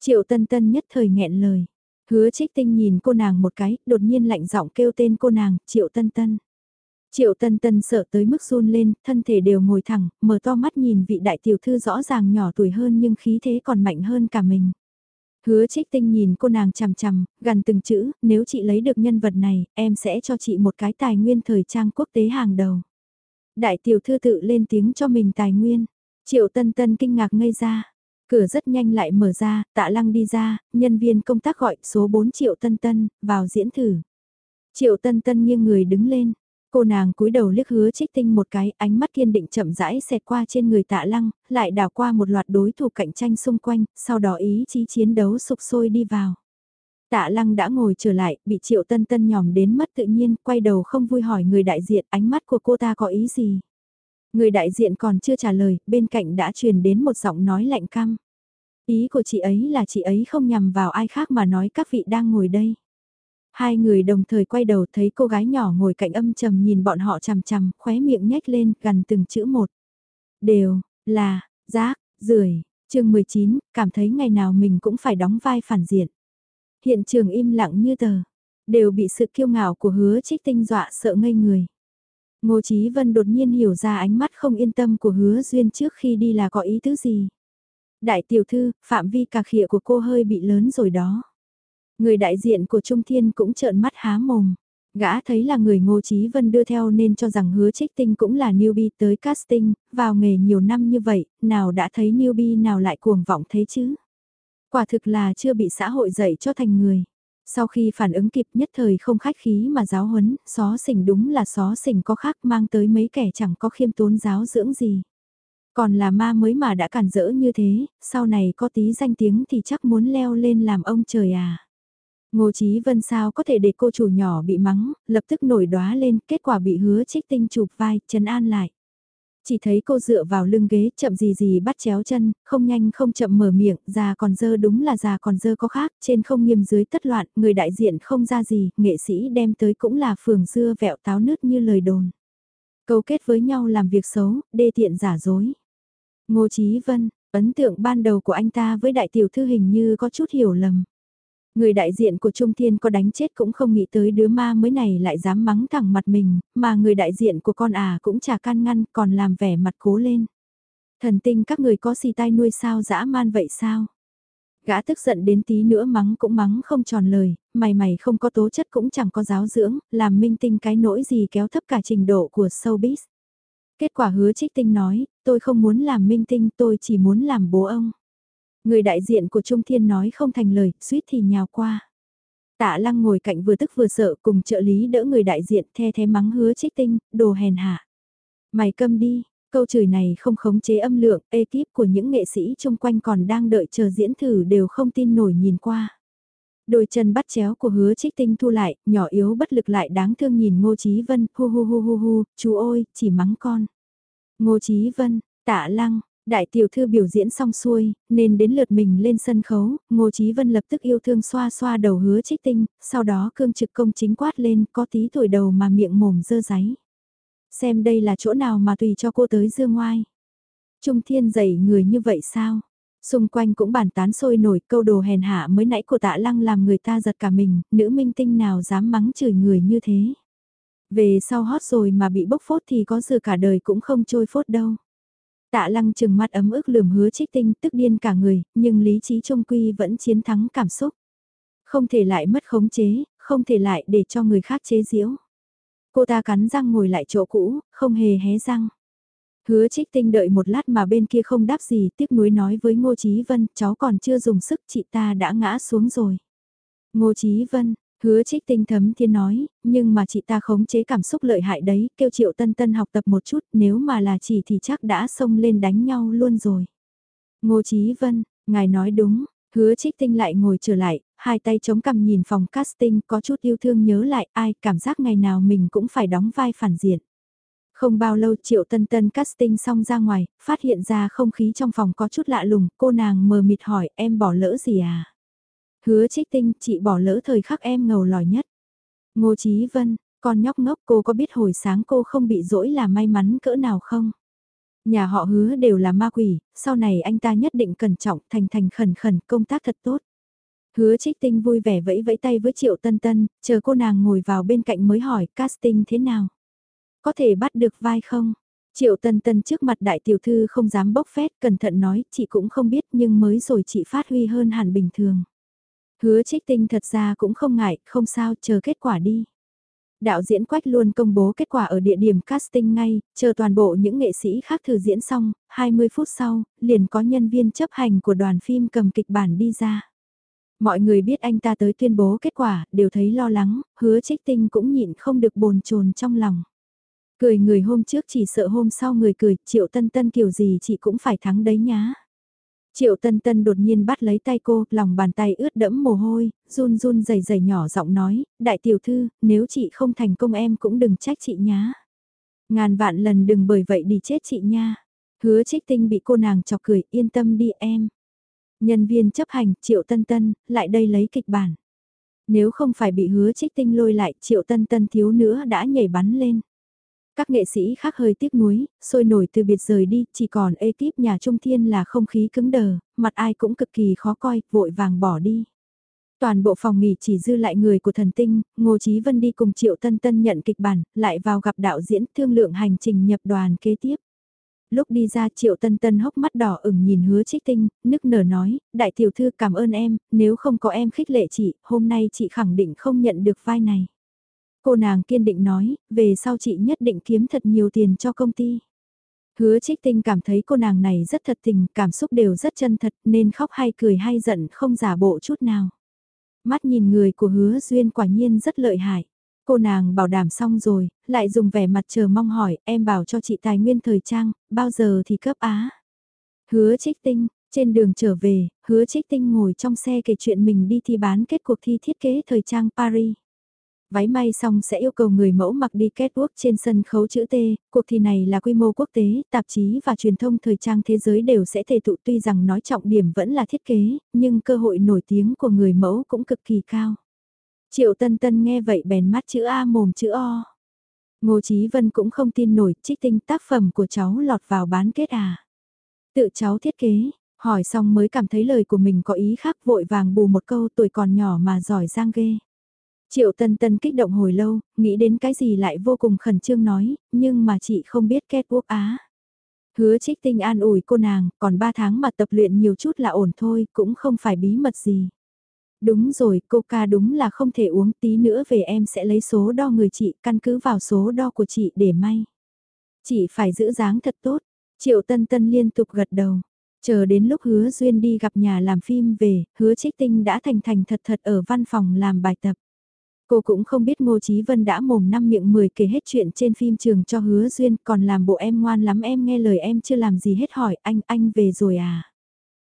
Triệu tân tân nhất thời nghẹn lời. Hứa trích tinh nhìn cô nàng một cái, đột nhiên lạnh giọng kêu tên cô nàng, Triệu tân tân. Triệu tân tân sợ tới mức run lên, thân thể đều ngồi thẳng, mở to mắt nhìn vị đại tiểu thư rõ ràng nhỏ tuổi hơn nhưng khí thế còn mạnh hơn cả mình. Hứa trích tinh nhìn cô nàng chằm chằm, gần từng chữ, nếu chị lấy được nhân vật này, em sẽ cho chị một cái tài nguyên thời trang quốc tế hàng đầu. Đại tiểu thư tự lên tiếng cho mình tài nguyên. Triệu tân tân kinh ngạc ngây ra. Cửa rất nhanh lại mở ra, tạ lăng đi ra, nhân viên công tác gọi số 4 triệu tân tân, vào diễn thử. Triệu tân tân nghiêng người đứng lên. Cô nàng cúi đầu liếc hứa trích tinh một cái, ánh mắt kiên định chậm rãi xẹt qua trên người tạ lăng, lại đảo qua một loạt đối thủ cạnh tranh xung quanh, sau đó ý chí chiến đấu sục sôi đi vào. Tạ lăng đã ngồi trở lại, bị triệu tân tân nhòm đến mất tự nhiên, quay đầu không vui hỏi người đại diện ánh mắt của cô ta có ý gì. Người đại diện còn chưa trả lời, bên cạnh đã truyền đến một giọng nói lạnh căm. Ý của chị ấy là chị ấy không nhằm vào ai khác mà nói các vị đang ngồi đây. Hai người đồng thời quay đầu thấy cô gái nhỏ ngồi cạnh âm trầm nhìn bọn họ chằm chằm, khóe miệng nhếch lên, gần từng chữ một. Đều, là, giác, rưởi chương 19, cảm thấy ngày nào mình cũng phải đóng vai phản diện. Hiện trường im lặng như tờ, đều bị sự kiêu ngạo của hứa trích tinh dọa sợ ngây người. Ngô Chí Vân đột nhiên hiểu ra ánh mắt không yên tâm của hứa duyên trước khi đi là có ý tứ gì. Đại tiểu thư, phạm vi cà khịa của cô hơi bị lớn rồi đó. Người đại diện của Trung Thiên cũng trợn mắt há mồm. Gã thấy là người Ngô Chí Vân đưa theo nên cho rằng hứa trích tinh cũng là newbie tới casting, vào nghề nhiều năm như vậy, nào đã thấy newbie nào lại cuồng vọng thế chứ. Quả thực là chưa bị xã hội dạy cho thành người. Sau khi phản ứng kịp nhất thời không khách khí mà giáo huấn, xó xỉnh đúng là xó xỉnh có khác mang tới mấy kẻ chẳng có khiêm tốn giáo dưỡng gì. Còn là ma mới mà đã cản rỡ như thế, sau này có tí danh tiếng thì chắc muốn leo lên làm ông trời à. Ngô Chí Vân sao có thể để cô chủ nhỏ bị mắng, lập tức nổi đóa lên, kết quả bị hứa trích tinh chụp vai, trấn an lại. Chỉ thấy cô dựa vào lưng ghế chậm gì gì bắt chéo chân, không nhanh không chậm mở miệng, già còn dơ đúng là già còn dơ có khác, trên không nghiêm dưới tất loạn, người đại diện không ra gì, nghệ sĩ đem tới cũng là phường dưa vẹo táo nứt như lời đồn. Câu kết với nhau làm việc xấu, đê tiện giả dối. Ngô Chí Vân, ấn tượng ban đầu của anh ta với đại tiểu thư hình như có chút hiểu lầm. Người đại diện của Trung Thiên có đánh chết cũng không nghĩ tới đứa ma mới này lại dám mắng thẳng mặt mình, mà người đại diện của con à cũng chả can ngăn còn làm vẻ mặt cố lên. Thần tinh các người có xì tai nuôi sao dã man vậy sao? Gã tức giận đến tí nữa mắng cũng mắng không tròn lời, mày mày không có tố chất cũng chẳng có giáo dưỡng, làm minh tinh cái nỗi gì kéo thấp cả trình độ của showbiz. Kết quả hứa trích tinh nói, tôi không muốn làm minh tinh tôi chỉ muốn làm bố ông. Người đại diện của Trung Thiên nói không thành lời, suýt thì nhào qua. Tạ lăng ngồi cạnh vừa tức vừa sợ cùng trợ lý đỡ người đại diện the thế mắng hứa trích tinh, đồ hèn hạ. Mày câm đi, câu chửi này không khống chế âm lượng, ekip của những nghệ sĩ chung quanh còn đang đợi chờ diễn thử đều không tin nổi nhìn qua. Đôi chân bắt chéo của hứa trích tinh thu lại, nhỏ yếu bất lực lại đáng thương nhìn Ngô Chí Vân, hu hu hu hu hu, chú ôi, chỉ mắng con. Ngô Chí Vân, tạ lăng, Đại tiểu thư biểu diễn xong xuôi, nên đến lượt mình lên sân khấu, Ngô Chí Vân lập tức yêu thương xoa xoa đầu hứa trích tinh, sau đó cương trực công chính quát lên có tí tuổi đầu mà miệng mồm dơ giấy. Xem đây là chỗ nào mà tùy cho cô tới dương ngoai. Trung thiên dạy người như vậy sao? Xung quanh cũng bàn tán sôi nổi câu đồ hèn hạ mới nãy của tạ lăng làm người ta giật cả mình, nữ minh tinh nào dám mắng chửi người như thế. Về sau hót rồi mà bị bốc phốt thì có dừa cả đời cũng không trôi phốt đâu. Tạ lăng chừng mắt ấm ức lườm hứa trích tinh tức điên cả người, nhưng lý trí trung quy vẫn chiến thắng cảm xúc. Không thể lại mất khống chế, không thể lại để cho người khác chế giễu. Cô ta cắn răng ngồi lại chỗ cũ, không hề hé răng. Hứa trích tinh đợi một lát mà bên kia không đáp gì, tiếc nuối nói với Ngô Chí Vân, cháu còn chưa dùng sức chị ta đã ngã xuống rồi. Ngô Chí Vân, Hứa trích tinh thấm thiên nói, nhưng mà chị ta khống chế cảm xúc lợi hại đấy, kêu triệu tân tân học tập một chút, nếu mà là chỉ thì chắc đã xông lên đánh nhau luôn rồi. Ngô Chí Vân, ngài nói đúng, hứa trích tinh lại ngồi trở lại, hai tay chống cằm nhìn phòng casting có chút yêu thương nhớ lại ai cảm giác ngày nào mình cũng phải đóng vai phản diện. Không bao lâu triệu tân tân casting xong ra ngoài, phát hiện ra không khí trong phòng có chút lạ lùng, cô nàng mờ mịt hỏi em bỏ lỡ gì à? Hứa trích tinh, chị bỏ lỡ thời khắc em ngầu lòi nhất. Ngô Chí Vân, con nhóc ngốc cô có biết hồi sáng cô không bị dỗi là may mắn cỡ nào không? Nhà họ hứa đều là ma quỷ, sau này anh ta nhất định cẩn trọng thành thành khẩn khẩn công tác thật tốt. Hứa trích tinh vui vẻ vẫy vẫy tay với Triệu Tân Tân, chờ cô nàng ngồi vào bên cạnh mới hỏi casting thế nào? Có thể bắt được vai không? Triệu Tân Tân trước mặt đại tiểu thư không dám bốc phét, cẩn thận nói, chị cũng không biết nhưng mới rồi chị phát huy hơn hẳn bình thường. Hứa trích tinh thật ra cũng không ngại, không sao, chờ kết quả đi. Đạo diễn Quách luôn công bố kết quả ở địa điểm casting ngay, chờ toàn bộ những nghệ sĩ khác thử diễn xong, 20 phút sau, liền có nhân viên chấp hành của đoàn phim cầm kịch bản đi ra. Mọi người biết anh ta tới tuyên bố kết quả, đều thấy lo lắng, hứa trích tinh cũng nhịn không được bồn chồn trong lòng. Cười người hôm trước chỉ sợ hôm sau người cười, triệu tân tân kiểu gì chị cũng phải thắng đấy nhá. Triệu Tân Tân đột nhiên bắt lấy tay cô, lòng bàn tay ướt đẫm mồ hôi, run run rẩy rẩy nhỏ giọng nói, đại tiểu thư, nếu chị không thành công em cũng đừng trách chị nhá. Ngàn vạn lần đừng bởi vậy đi chết chị nha. Hứa trích tinh bị cô nàng chọc cười, yên tâm đi em. Nhân viên chấp hành, Triệu Tân Tân, lại đây lấy kịch bản. Nếu không phải bị hứa trích tinh lôi lại, triệu tân tân thiếu nữa đã nhảy bắn lên. Các nghệ sĩ khác hơi tiếc nuối, sôi nổi từ biệt rời đi, chỉ còn ekip nhà Trung Thiên là không khí cứng đờ, mặt ai cũng cực kỳ khó coi, vội vàng bỏ đi. Toàn bộ phòng nghỉ chỉ dư lại người của thần tinh, Ngô Chí Vân đi cùng Triệu Tân Tân nhận kịch bản, lại vào gặp đạo diễn thương lượng hành trình nhập đoàn kế tiếp. Lúc đi ra Triệu Tân Tân hốc mắt đỏ ửng nhìn hứa trích tinh, nức nở nói, đại tiểu thư cảm ơn em, nếu không có em khích lệ chị, hôm nay chị khẳng định không nhận được vai này. Cô nàng kiên định nói, về sau chị nhất định kiếm thật nhiều tiền cho công ty. Hứa trích tinh cảm thấy cô nàng này rất thật tình, cảm xúc đều rất chân thật nên khóc hay cười hay giận không giả bộ chút nào. Mắt nhìn người của hứa duyên quả nhiên rất lợi hại. Cô nàng bảo đảm xong rồi, lại dùng vẻ mặt chờ mong hỏi, em bảo cho chị tài nguyên thời trang, bao giờ thì cấp á. Hứa trích tinh, trên đường trở về, hứa trích tinh ngồi trong xe kể chuyện mình đi thi bán kết cuộc thi thiết kế thời trang Paris. Váy may xong sẽ yêu cầu người mẫu mặc đi catwalk trên sân khấu chữ T, cuộc thi này là quy mô quốc tế, tạp chí và truyền thông thời trang thế giới đều sẽ thể tụ tuy rằng nói trọng điểm vẫn là thiết kế, nhưng cơ hội nổi tiếng của người mẫu cũng cực kỳ cao. Triệu Tân Tân nghe vậy bèn mắt chữ A mồm chữ O. Ngô Chí Vân cũng không tin nổi trích tinh tác phẩm của cháu lọt vào bán kết à. Tự cháu thiết kế, hỏi xong mới cảm thấy lời của mình có ý khác vội vàng bù một câu tuổi còn nhỏ mà giỏi giang ghê. Triệu Tân Tân kích động hồi lâu, nghĩ đến cái gì lại vô cùng khẩn trương nói, nhưng mà chị không biết kết quốc á. Hứa trích tinh an ủi cô nàng, còn 3 tháng mà tập luyện nhiều chút là ổn thôi, cũng không phải bí mật gì. Đúng rồi, coca đúng là không thể uống tí nữa về em sẽ lấy số đo người chị, căn cứ vào số đo của chị để may. Chị phải giữ dáng thật tốt, Triệu Tân Tân liên tục gật đầu. Chờ đến lúc hứa Duyên đi gặp nhà làm phim về, hứa trích tinh đã thành thành thật thật ở văn phòng làm bài tập. Cô cũng không biết Ngô Chí Vân đã mồm năm miệng 10 kể hết chuyện trên phim trường cho hứa Duyên còn làm bộ em ngoan lắm em nghe lời em chưa làm gì hết hỏi anh, anh về rồi à?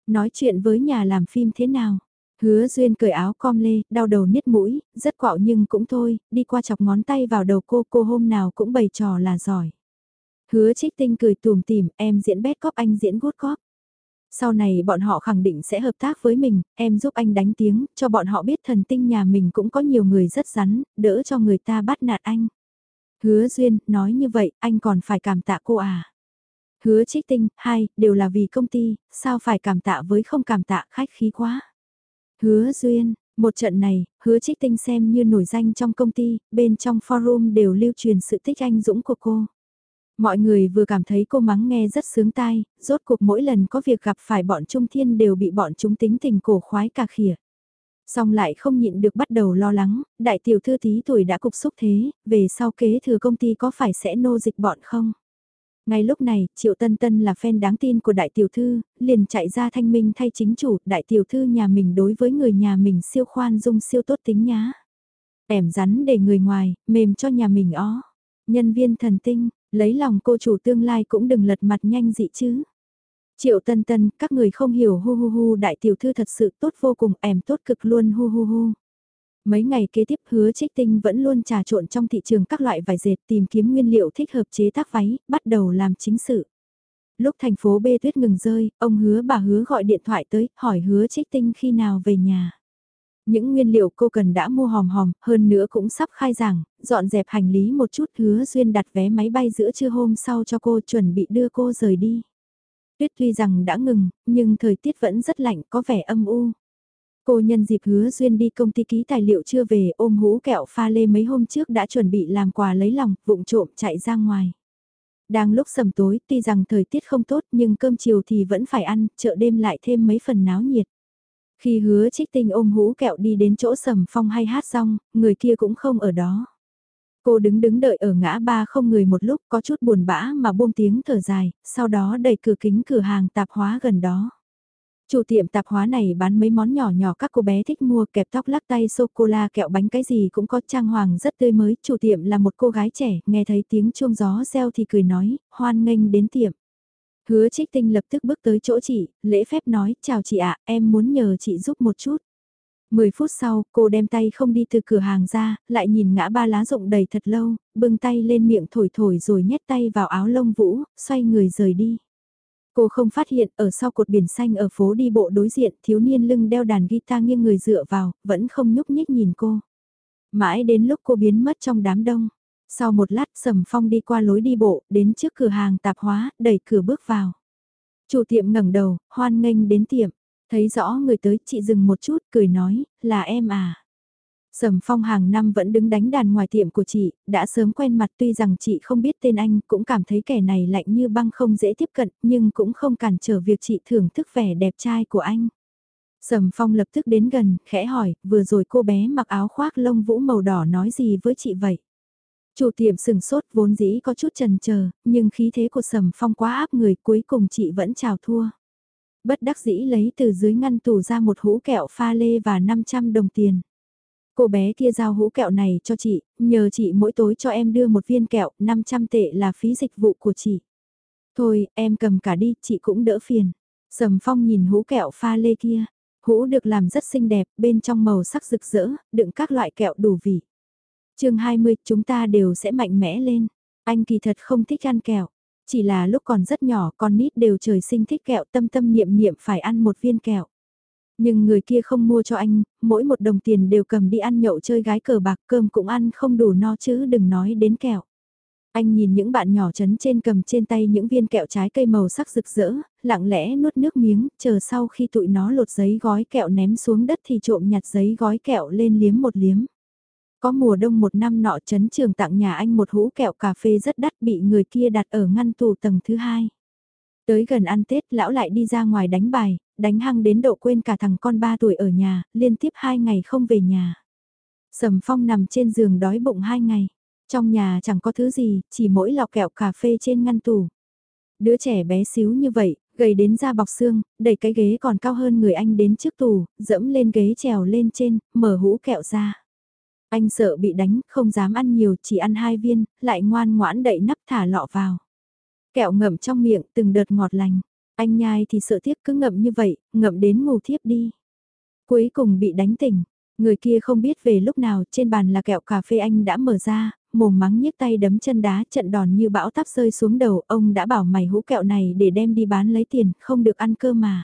Nói chuyện với nhà làm phim thế nào? Hứa Duyên cởi áo com lê, đau đầu niết mũi, rất quạo nhưng cũng thôi, đi qua chọc ngón tay vào đầu cô, cô hôm nào cũng bày trò là giỏi. Hứa trích tinh cười tùm tìm, em diễn bét cóp anh diễn gút cóp. Sau này bọn họ khẳng định sẽ hợp tác với mình, em giúp anh đánh tiếng, cho bọn họ biết thần tinh nhà mình cũng có nhiều người rất rắn, đỡ cho người ta bắt nạt anh. Hứa Duyên, nói như vậy, anh còn phải cảm tạ cô à? Hứa trích tinh, hai, đều là vì công ty, sao phải cảm tạ với không cảm tạ khách khí quá. Hứa Duyên, một trận này, hứa trích tinh xem như nổi danh trong công ty, bên trong forum đều lưu truyền sự thích anh dũng của cô. Mọi người vừa cảm thấy cô mắng nghe rất sướng tai, rốt cuộc mỗi lần có việc gặp phải bọn Trung Thiên đều bị bọn chúng tính tình cổ khoái cà khỉa. Xong lại không nhịn được bắt đầu lo lắng, đại tiểu thư tí tuổi đã cục xúc thế, về sau kế thừa công ty có phải sẽ nô dịch bọn không? Ngay lúc này, Triệu Tân Tân là fan đáng tin của đại tiểu thư, liền chạy ra thanh minh thay chính chủ, đại tiểu thư nhà mình đối với người nhà mình siêu khoan dung siêu tốt tính nhá. Ẻm rắn để người ngoài, mềm cho nhà mình ó. Nhân viên thần tinh, lấy lòng cô chủ tương lai cũng đừng lật mặt nhanh dị chứ. Triệu Tân Tân, các người không hiểu hu hu hu đại tiểu thư thật sự tốt vô cùng, ẻm tốt cực luôn hu hu hu. Mấy ngày kế tiếp hứa trích tinh vẫn luôn trà trộn trong thị trường các loại vải dệt tìm kiếm nguyên liệu thích hợp chế tác váy, bắt đầu làm chính sự. Lúc thành phố bê tuyết ngừng rơi, ông hứa bà hứa gọi điện thoại tới, hỏi hứa trích tinh khi nào về nhà. Những nguyên liệu cô cần đã mua hòm hòm, hơn nữa cũng sắp khai giảng, dọn dẹp hành lý một chút hứa duyên đặt vé máy bay giữa trưa hôm sau cho cô chuẩn bị đưa cô rời đi. Tuyết tuy rằng đã ngừng, nhưng thời tiết vẫn rất lạnh có vẻ âm u. Cô nhân dịp hứa duyên đi công ty ký tài liệu chưa về ôm hũ kẹo pha lê mấy hôm trước đã chuẩn bị làm quà lấy lòng, vụng trộm chạy ra ngoài. Đang lúc sầm tối, tuy rằng thời tiết không tốt nhưng cơm chiều thì vẫn phải ăn, chợ đêm lại thêm mấy phần náo nhiệt. Khi hứa trích tinh ôm hũ kẹo đi đến chỗ sầm phong hay hát xong, người kia cũng không ở đó. Cô đứng đứng đợi ở ngã ba không người một lúc có chút buồn bã mà buông tiếng thở dài, sau đó đẩy cửa kính cửa hàng tạp hóa gần đó. Chủ tiệm tạp hóa này bán mấy món nhỏ nhỏ các cô bé thích mua kẹp tóc lắc tay sô-cô-la kẹo bánh cái gì cũng có trang hoàng rất tươi mới. Chủ tiệm là một cô gái trẻ, nghe thấy tiếng chuông gió reo thì cười nói, hoan nghênh đến tiệm. Hứa trích tinh lập tức bước tới chỗ chị, lễ phép nói, chào chị ạ, em muốn nhờ chị giúp một chút. Mười phút sau, cô đem tay không đi từ cửa hàng ra, lại nhìn ngã ba lá rộng đầy thật lâu, bưng tay lên miệng thổi thổi rồi nhét tay vào áo lông vũ, xoay người rời đi. Cô không phát hiện ở sau cột biển xanh ở phố đi bộ đối diện thiếu niên lưng đeo đàn guitar nghiêng người dựa vào, vẫn không nhúc nhích nhìn cô. Mãi đến lúc cô biến mất trong đám đông. Sau một lát Sầm Phong đi qua lối đi bộ, đến trước cửa hàng tạp hóa, đẩy cửa bước vào. Chủ tiệm ngẩng đầu, hoan nghênh đến tiệm. Thấy rõ người tới, chị dừng một chút, cười nói, là em à. Sầm Phong hàng năm vẫn đứng đánh đàn ngoài tiệm của chị, đã sớm quen mặt tuy rằng chị không biết tên anh, cũng cảm thấy kẻ này lạnh như băng không dễ tiếp cận, nhưng cũng không cản trở việc chị thưởng thức vẻ đẹp trai của anh. Sầm Phong lập tức đến gần, khẽ hỏi, vừa rồi cô bé mặc áo khoác lông vũ màu đỏ nói gì với chị vậy? Chủ tiệm sừng sốt vốn dĩ có chút trần chờ nhưng khí thế của Sầm Phong quá áp người cuối cùng chị vẫn chào thua. Bất đắc dĩ lấy từ dưới ngăn tủ ra một hũ kẹo pha lê và 500 đồng tiền. Cô bé kia giao hũ kẹo này cho chị, nhờ chị mỗi tối cho em đưa một viên kẹo, 500 tệ là phí dịch vụ của chị. Thôi, em cầm cả đi, chị cũng đỡ phiền. Sầm Phong nhìn hũ kẹo pha lê kia. Hũ được làm rất xinh đẹp, bên trong màu sắc rực rỡ, đựng các loại kẹo đủ vị. chương 20, chúng ta đều sẽ mạnh mẽ lên. Anh kỳ thật không thích ăn kẹo. Chỉ là lúc còn rất nhỏ con nít đều trời sinh thích kẹo tâm tâm niệm niệm phải ăn một viên kẹo. Nhưng người kia không mua cho anh, mỗi một đồng tiền đều cầm đi ăn nhậu chơi gái cờ bạc cơm cũng ăn không đủ no chứ đừng nói đến kẹo. Anh nhìn những bạn nhỏ chấn trên cầm trên tay những viên kẹo trái cây màu sắc rực rỡ, lặng lẽ nuốt nước miếng, chờ sau khi tụi nó lột giấy gói kẹo ném xuống đất thì trộm nhặt giấy gói kẹo lên liếm một liếm. Có mùa đông một năm nọ chấn trường tặng nhà anh một hũ kẹo cà phê rất đắt bị người kia đặt ở ngăn tủ tầng thứ hai. Tới gần ăn Tết lão lại đi ra ngoài đánh bài, đánh hăng đến độ quên cả thằng con 3 tuổi ở nhà, liên tiếp 2 ngày không về nhà. Sầm phong nằm trên giường đói bụng 2 ngày. Trong nhà chẳng có thứ gì, chỉ mỗi lọ kẹo cà phê trên ngăn tủ. Đứa trẻ bé xíu như vậy, gầy đến da bọc xương, đẩy cái ghế còn cao hơn người anh đến trước tủ, dẫm lên ghế trèo lên trên, mở hũ kẹo ra. Anh sợ bị đánh, không dám ăn nhiều, chỉ ăn hai viên, lại ngoan ngoãn đậy nắp thả lọ vào. Kẹo ngậm trong miệng, từng đợt ngọt lành. Anh nhai thì sợ thiếp cứ ngậm như vậy, ngậm đến ngủ thiếp đi. Cuối cùng bị đánh tỉnh. Người kia không biết về lúc nào trên bàn là kẹo cà phê anh đã mở ra, mồm mắng nhếch tay đấm chân đá trận đòn như bão táp rơi xuống đầu. Ông đã bảo mày hũ kẹo này để đem đi bán lấy tiền, không được ăn cơ mà.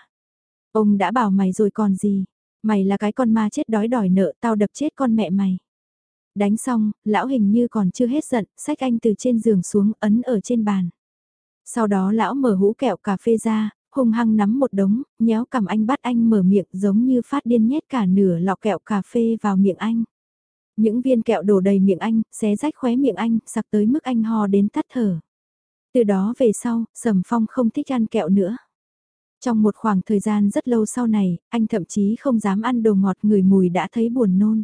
Ông đã bảo mày rồi còn gì, mày là cái con ma chết đói đòi nợ tao đập chết con mẹ mày. Đánh xong, lão hình như còn chưa hết giận, sách anh từ trên giường xuống ấn ở trên bàn. Sau đó lão mở hũ kẹo cà phê ra, hung hăng nắm một đống, nhéo cầm anh bắt anh mở miệng giống như phát điên nhét cả nửa lọ kẹo cà phê vào miệng anh. Những viên kẹo đổ đầy miệng anh, xé rách khóe miệng anh, sặc tới mức anh ho đến tắt thở. Từ đó về sau, Sầm Phong không thích ăn kẹo nữa. Trong một khoảng thời gian rất lâu sau này, anh thậm chí không dám ăn đồ ngọt người mùi đã thấy buồn nôn.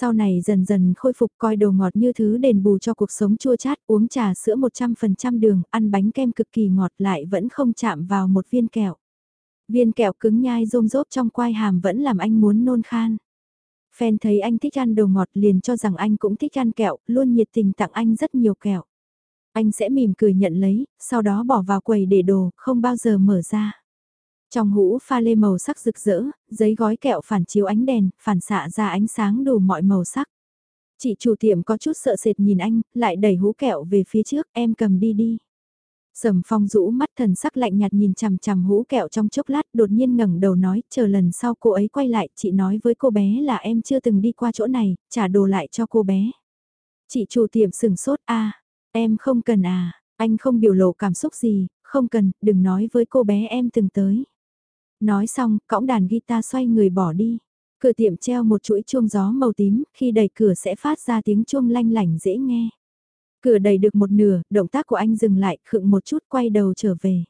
Sau này dần dần khôi phục coi đồ ngọt như thứ đền bù cho cuộc sống chua chát, uống trà sữa 100% đường, ăn bánh kem cực kỳ ngọt lại vẫn không chạm vào một viên kẹo. Viên kẹo cứng nhai rôm rốp trong quai hàm vẫn làm anh muốn nôn khan. phen thấy anh thích ăn đồ ngọt liền cho rằng anh cũng thích ăn kẹo, luôn nhiệt tình tặng anh rất nhiều kẹo. Anh sẽ mỉm cười nhận lấy, sau đó bỏ vào quầy để đồ, không bao giờ mở ra. Trong hũ pha lê màu sắc rực rỡ, giấy gói kẹo phản chiếu ánh đèn, phản xạ ra ánh sáng đủ mọi màu sắc. Chị chủ tiệm có chút sợ sệt nhìn anh, lại đẩy hũ kẹo về phía trước, em cầm đi đi. Sầm phong rũ mắt thần sắc lạnh nhạt nhìn chằm chằm hũ kẹo trong chốc lát đột nhiên ngẩng đầu nói chờ lần sau cô ấy quay lại chị nói với cô bé là em chưa từng đi qua chỗ này, trả đồ lại cho cô bé. Chị chủ tiệm sừng sốt a em không cần à, anh không biểu lộ cảm xúc gì, không cần, đừng nói với cô bé em từng tới. Nói xong, cõng đàn guitar xoay người bỏ đi. Cửa tiệm treo một chuỗi chuông gió màu tím, khi đẩy cửa sẽ phát ra tiếng chuông lanh lảnh dễ nghe. Cửa đẩy được một nửa, động tác của anh dừng lại, khựng một chút quay đầu trở về.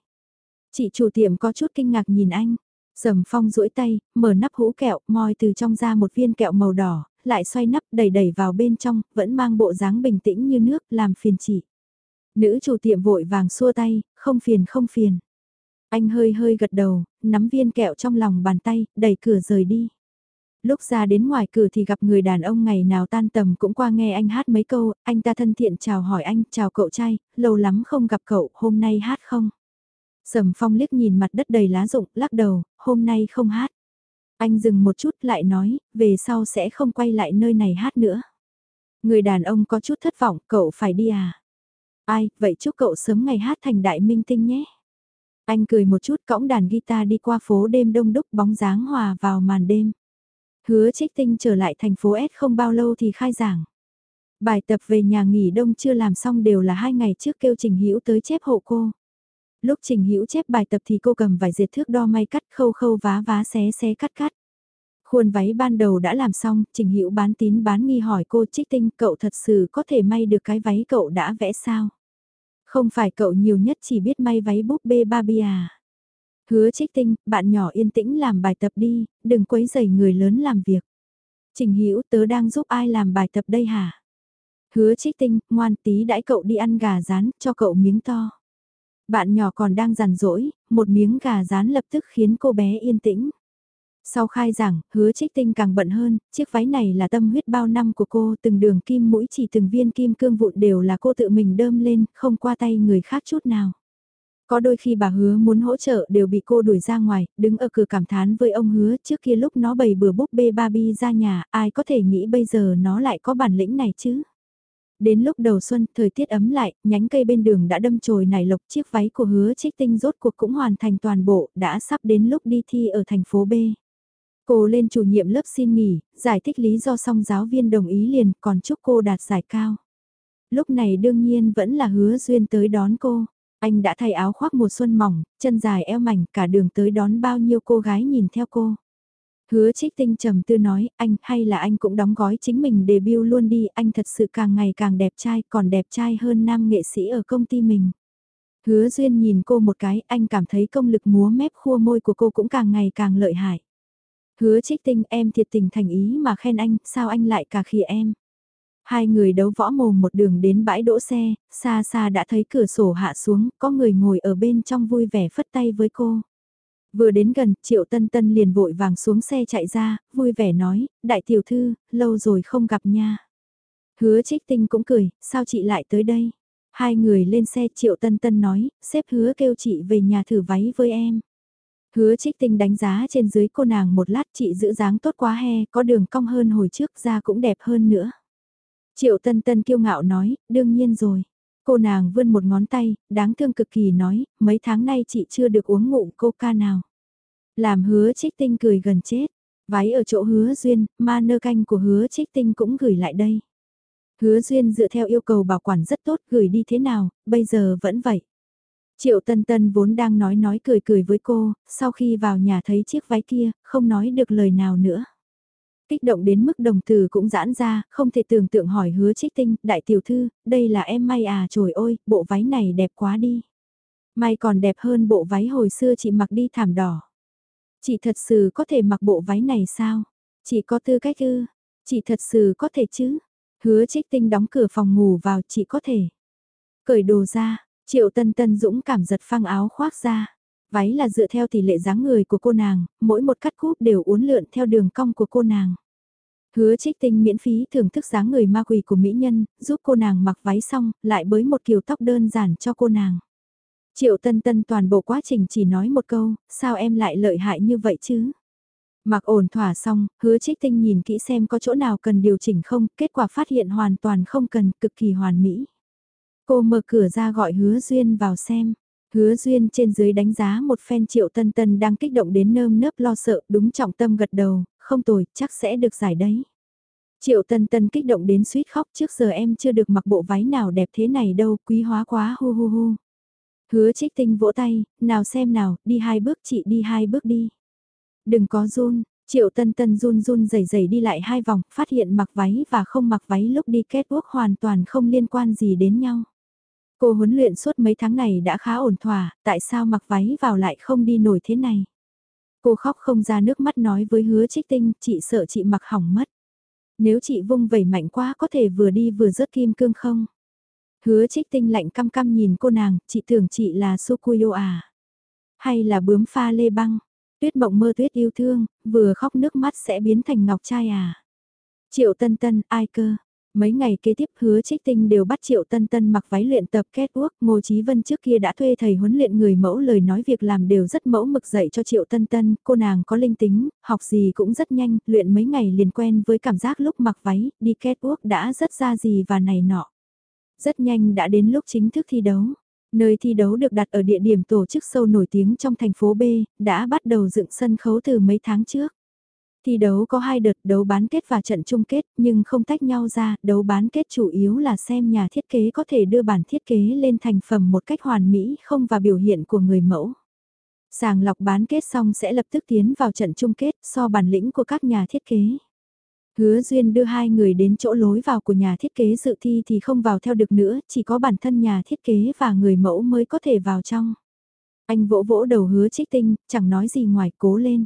Chị chủ tiệm có chút kinh ngạc nhìn anh. Sầm phong duỗi tay, mở nắp hũ kẹo, moi từ trong ra một viên kẹo màu đỏ, lại xoay nắp đẩy đẩy vào bên trong, vẫn mang bộ dáng bình tĩnh như nước, làm phiền chị. Nữ chủ tiệm vội vàng xua tay, không phiền không phiền. Anh hơi hơi gật đầu, nắm viên kẹo trong lòng bàn tay, đẩy cửa rời đi. Lúc ra đến ngoài cửa thì gặp người đàn ông ngày nào tan tầm cũng qua nghe anh hát mấy câu, anh ta thân thiện chào hỏi anh, chào cậu trai, lâu lắm không gặp cậu, hôm nay hát không? Sầm phong liếc nhìn mặt đất đầy lá rụng, lắc đầu, hôm nay không hát. Anh dừng một chút lại nói, về sau sẽ không quay lại nơi này hát nữa. Người đàn ông có chút thất vọng, cậu phải đi à? Ai, vậy chúc cậu sớm ngày hát thành đại minh tinh nhé. Anh cười một chút cõng đàn guitar đi qua phố đêm đông đúc bóng dáng hòa vào màn đêm. Hứa trích tinh trở lại thành phố S không bao lâu thì khai giảng. Bài tập về nhà nghỉ đông chưa làm xong đều là hai ngày trước kêu Trình Hữu tới chép hộ cô. Lúc Trình Hữu chép bài tập thì cô cầm vài diệt thước đo may cắt khâu khâu vá vá xé xé cắt cắt. Khuôn váy ban đầu đã làm xong, Trình Hữu bán tín bán nghi hỏi cô Trích Tinh cậu thật sự có thể may được cái váy cậu đã vẽ sao? Không phải cậu nhiều nhất chỉ biết may váy búp bê Barbie à? Hứa Trích Tinh, bạn nhỏ yên tĩnh làm bài tập đi, đừng quấy rầy người lớn làm việc. Trình Hữu tớ đang giúp ai làm bài tập đây hả? Hứa Trích Tinh, ngoan tí đãi cậu đi ăn gà rán, cho cậu miếng to. Bạn nhỏ còn đang rằn rỗi, một miếng gà rán lập tức khiến cô bé yên tĩnh. Sau khai giảng, hứa trích tinh càng bận hơn, chiếc váy này là tâm huyết bao năm của cô, từng đường kim mũi chỉ từng viên kim cương vụn đều là cô tự mình đơm lên, không qua tay người khác chút nào. Có đôi khi bà hứa muốn hỗ trợ đều bị cô đuổi ra ngoài, đứng ở cửa cảm thán với ông hứa trước kia lúc nó bày bừa búp bê Barbie ra nhà, ai có thể nghĩ bây giờ nó lại có bản lĩnh này chứ. Đến lúc đầu xuân, thời tiết ấm lại, nhánh cây bên đường đã đâm chồi nảy lộc chiếc váy của hứa trích tinh rốt cuộc cũng hoàn thành toàn bộ, đã sắp đến lúc đi thi ở thành phố B. Cô lên chủ nhiệm lớp xin nghỉ, giải thích lý do xong giáo viên đồng ý liền, còn chúc cô đạt giải cao. Lúc này đương nhiên vẫn là hứa duyên tới đón cô. Anh đã thay áo khoác mùa xuân mỏng, chân dài eo mảnh, cả đường tới đón bao nhiêu cô gái nhìn theo cô. Hứa trích tinh trầm tư nói, anh hay là anh cũng đóng gói chính mình debut luôn đi, anh thật sự càng ngày càng đẹp trai, còn đẹp trai hơn nam nghệ sĩ ở công ty mình. Hứa duyên nhìn cô một cái, anh cảm thấy công lực múa mép khua môi của cô cũng càng ngày càng lợi hại. Hứa trích tinh em thiệt tình thành ý mà khen anh, sao anh lại cả khịa em. Hai người đấu võ mồm một đường đến bãi đỗ xe, xa xa đã thấy cửa sổ hạ xuống, có người ngồi ở bên trong vui vẻ phất tay với cô. Vừa đến gần, Triệu Tân Tân liền vội vàng xuống xe chạy ra, vui vẻ nói, đại tiểu thư, lâu rồi không gặp nha. Hứa trích tinh cũng cười, sao chị lại tới đây? Hai người lên xe Triệu Tân Tân nói, xếp hứa kêu chị về nhà thử váy với em. Hứa trích tinh đánh giá trên dưới cô nàng một lát chị giữ dáng tốt quá he, có đường cong hơn hồi trước da cũng đẹp hơn nữa. Triệu tân tân kiêu ngạo nói, đương nhiên rồi. Cô nàng vươn một ngón tay, đáng thương cực kỳ nói, mấy tháng nay chị chưa được uống ngụm coca nào. Làm hứa trích tinh cười gần chết, váy ở chỗ hứa duyên, ma nơ canh của hứa trích tinh cũng gửi lại đây. Hứa duyên dựa theo yêu cầu bảo quản rất tốt gửi đi thế nào, bây giờ vẫn vậy. Triệu Tân Tân vốn đang nói nói cười cười với cô, sau khi vào nhà thấy chiếc váy kia, không nói được lời nào nữa. Kích động đến mức đồng từ cũng giãn ra, không thể tưởng tượng hỏi hứa trích tinh, đại tiểu thư, đây là em may à trời ơi, bộ váy này đẹp quá đi. May còn đẹp hơn bộ váy hồi xưa chị mặc đi thảm đỏ. Chị thật sự có thể mặc bộ váy này sao? Chị có tư cách ư? Chị thật sự có thể chứ? Hứa trích tinh đóng cửa phòng ngủ vào chị có thể. Cởi đồ ra, Triệu Tân Tân Dũng cảm giật phăng áo khoác ra. Váy là dựa theo tỷ lệ dáng người của cô nàng, mỗi một cắt cúp đều uốn lượn theo đường cong của cô nàng. Hứa trích tinh miễn phí thưởng thức dáng người ma quỷ của mỹ nhân, giúp cô nàng mặc váy xong, lại bới một kiểu tóc đơn giản cho cô nàng. Triệu Tân Tân toàn bộ quá trình chỉ nói một câu, sao em lại lợi hại như vậy chứ? Mặc ổn thỏa xong, hứa trích tinh nhìn kỹ xem có chỗ nào cần điều chỉnh không, kết quả phát hiện hoàn toàn không cần, cực kỳ hoàn mỹ. Cô mở cửa ra gọi hứa duyên vào xem. Hứa duyên trên dưới đánh giá một phen triệu tân tân đang kích động đến nơm nớp lo sợ, đúng trọng tâm gật đầu, không tồi, chắc sẽ được giải đấy. Triệu tân tân kích động đến suýt khóc trước giờ em chưa được mặc bộ váy nào đẹp thế này đâu, quý hóa quá hu hu hu. Hứa trích tinh vỗ tay, nào xem nào, đi hai bước chị đi hai bước đi. Đừng có run, triệu tân tân run run rẩy rẩy đi lại hai vòng, phát hiện mặc váy và không mặc váy lúc đi kết quốc hoàn toàn không liên quan gì đến nhau. Cô huấn luyện suốt mấy tháng này đã khá ổn thỏa, tại sao mặc váy vào lại không đi nổi thế này? Cô khóc không ra nước mắt nói với hứa trích tinh, chị sợ chị mặc hỏng mất. Nếu chị vung vẩy mạnh quá có thể vừa đi vừa rớt kim cương không? Hứa trích tinh lạnh căm căm nhìn cô nàng, chị tưởng chị là Sukuyo à? Hay là bướm pha lê băng? Tuyết mộng mơ tuyết yêu thương, vừa khóc nước mắt sẽ biến thành ngọc trai à? Triệu tân tân, ai cơ? Mấy ngày kế tiếp hứa trích tinh đều bắt Triệu Tân Tân mặc váy luyện tập catwalk, Ngô Chí Vân trước kia đã thuê thầy huấn luyện người mẫu lời nói việc làm đều rất mẫu mực dạy cho Triệu Tân Tân, cô nàng có linh tính, học gì cũng rất nhanh, luyện mấy ngày liền quen với cảm giác lúc mặc váy, đi catwalk đã rất ra gì và này nọ. Rất nhanh đã đến lúc chính thức thi đấu. Nơi thi đấu được đặt ở địa điểm tổ chức sâu nổi tiếng trong thành phố B, đã bắt đầu dựng sân khấu từ mấy tháng trước. Thi đấu có hai đợt đấu bán kết và trận chung kết nhưng không tách nhau ra, đấu bán kết chủ yếu là xem nhà thiết kế có thể đưa bản thiết kế lên thành phẩm một cách hoàn mỹ không và biểu hiện của người mẫu. Sàng lọc bán kết xong sẽ lập tức tiến vào trận chung kết so bản lĩnh của các nhà thiết kế. Hứa Duyên đưa hai người đến chỗ lối vào của nhà thiết kế dự thi thì không vào theo được nữa, chỉ có bản thân nhà thiết kế và người mẫu mới có thể vào trong. Anh vỗ vỗ đầu hứa trích tinh, chẳng nói gì ngoài cố lên.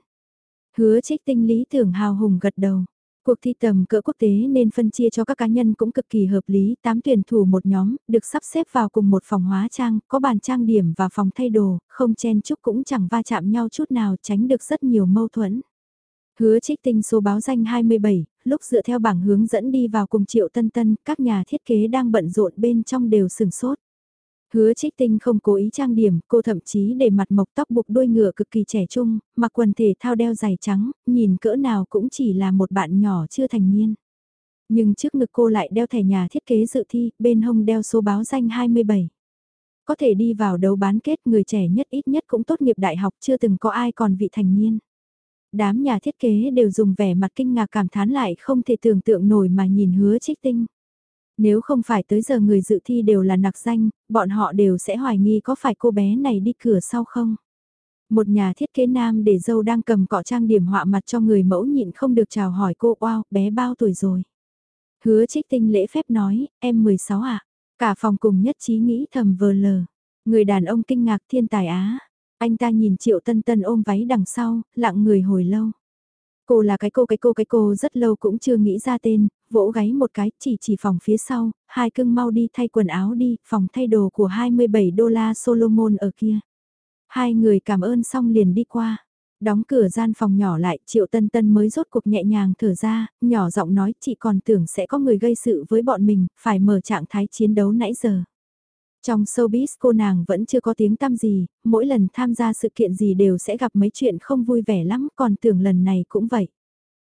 Hứa trích tinh lý tưởng hào hùng gật đầu. Cuộc thi tầm cỡ quốc tế nên phân chia cho các cá nhân cũng cực kỳ hợp lý, 8 tuyển thủ một nhóm, được sắp xếp vào cùng một phòng hóa trang, có bàn trang điểm và phòng thay đồ, không chen chúc cũng chẳng va chạm nhau chút nào tránh được rất nhiều mâu thuẫn. Hứa trích tinh số báo danh 27, lúc dựa theo bảng hướng dẫn đi vào cùng triệu tân tân, các nhà thiết kế đang bận rộn bên trong đều sừng sốt. Hứa trích tinh không cố ý trang điểm, cô thậm chí để mặt mộc tóc buộc đuôi ngựa cực kỳ trẻ trung, mặc quần thể thao đeo giày trắng, nhìn cỡ nào cũng chỉ là một bạn nhỏ chưa thành niên. Nhưng trước ngực cô lại đeo thẻ nhà thiết kế dự thi, bên hông đeo số báo danh 27. Có thể đi vào đấu bán kết người trẻ nhất ít nhất cũng tốt nghiệp đại học chưa từng có ai còn vị thành niên. Đám nhà thiết kế đều dùng vẻ mặt kinh ngạc cảm thán lại không thể tưởng tượng nổi mà nhìn hứa trích tinh. Nếu không phải tới giờ người dự thi đều là nặc danh, bọn họ đều sẽ hoài nghi có phải cô bé này đi cửa sau không. Một nhà thiết kế nam để dâu đang cầm cọ trang điểm họa mặt cho người mẫu nhịn không được chào hỏi cô wow, bé bao tuổi rồi. Hứa trích tinh lễ phép nói, em 16 ạ. À? Cả phòng cùng nhất trí nghĩ thầm vờ lờ. Người đàn ông kinh ngạc thiên tài á. Anh ta nhìn Triệu Tân Tân ôm váy đằng sau, lặng người hồi lâu. Cô là cái cô cái cô cái cô rất lâu cũng chưa nghĩ ra tên, vỗ gáy một cái, chỉ chỉ phòng phía sau, hai cưng mau đi thay quần áo đi, phòng thay đồ của 27 đô la Solomon ở kia. Hai người cảm ơn xong liền đi qua. Đóng cửa gian phòng nhỏ lại, Triệu Tân Tân mới rốt cuộc nhẹ nhàng thở ra, nhỏ giọng nói chị còn tưởng sẽ có người gây sự với bọn mình, phải mở trạng thái chiến đấu nãy giờ. Trong showbiz cô nàng vẫn chưa có tiếng tăm gì, mỗi lần tham gia sự kiện gì đều sẽ gặp mấy chuyện không vui vẻ lắm, còn tưởng lần này cũng vậy.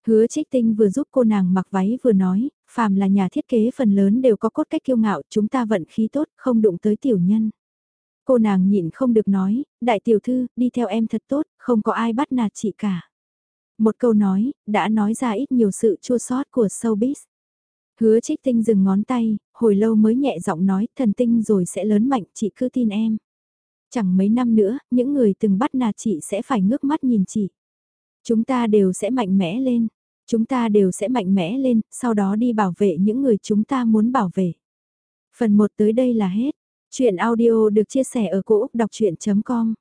Hứa trích tinh vừa giúp cô nàng mặc váy vừa nói, phàm là nhà thiết kế phần lớn đều có cốt cách kiêu ngạo, chúng ta vận khí tốt, không đụng tới tiểu nhân. Cô nàng nhịn không được nói, đại tiểu thư, đi theo em thật tốt, không có ai bắt nạt chị cả. Một câu nói, đã nói ra ít nhiều sự chua sót của showbiz. Hứa trích tinh dừng ngón tay, hồi lâu mới nhẹ giọng nói thần tinh rồi sẽ lớn mạnh chị cứ tin em. Chẳng mấy năm nữa, những người từng bắt nạt chị sẽ phải ngước mắt nhìn chị. Chúng ta đều sẽ mạnh mẽ lên. Chúng ta đều sẽ mạnh mẽ lên, sau đó đi bảo vệ những người chúng ta muốn bảo vệ. Phần 1 tới đây là hết. Chuyện audio được chia sẻ ở cỗ đọc chuyện.com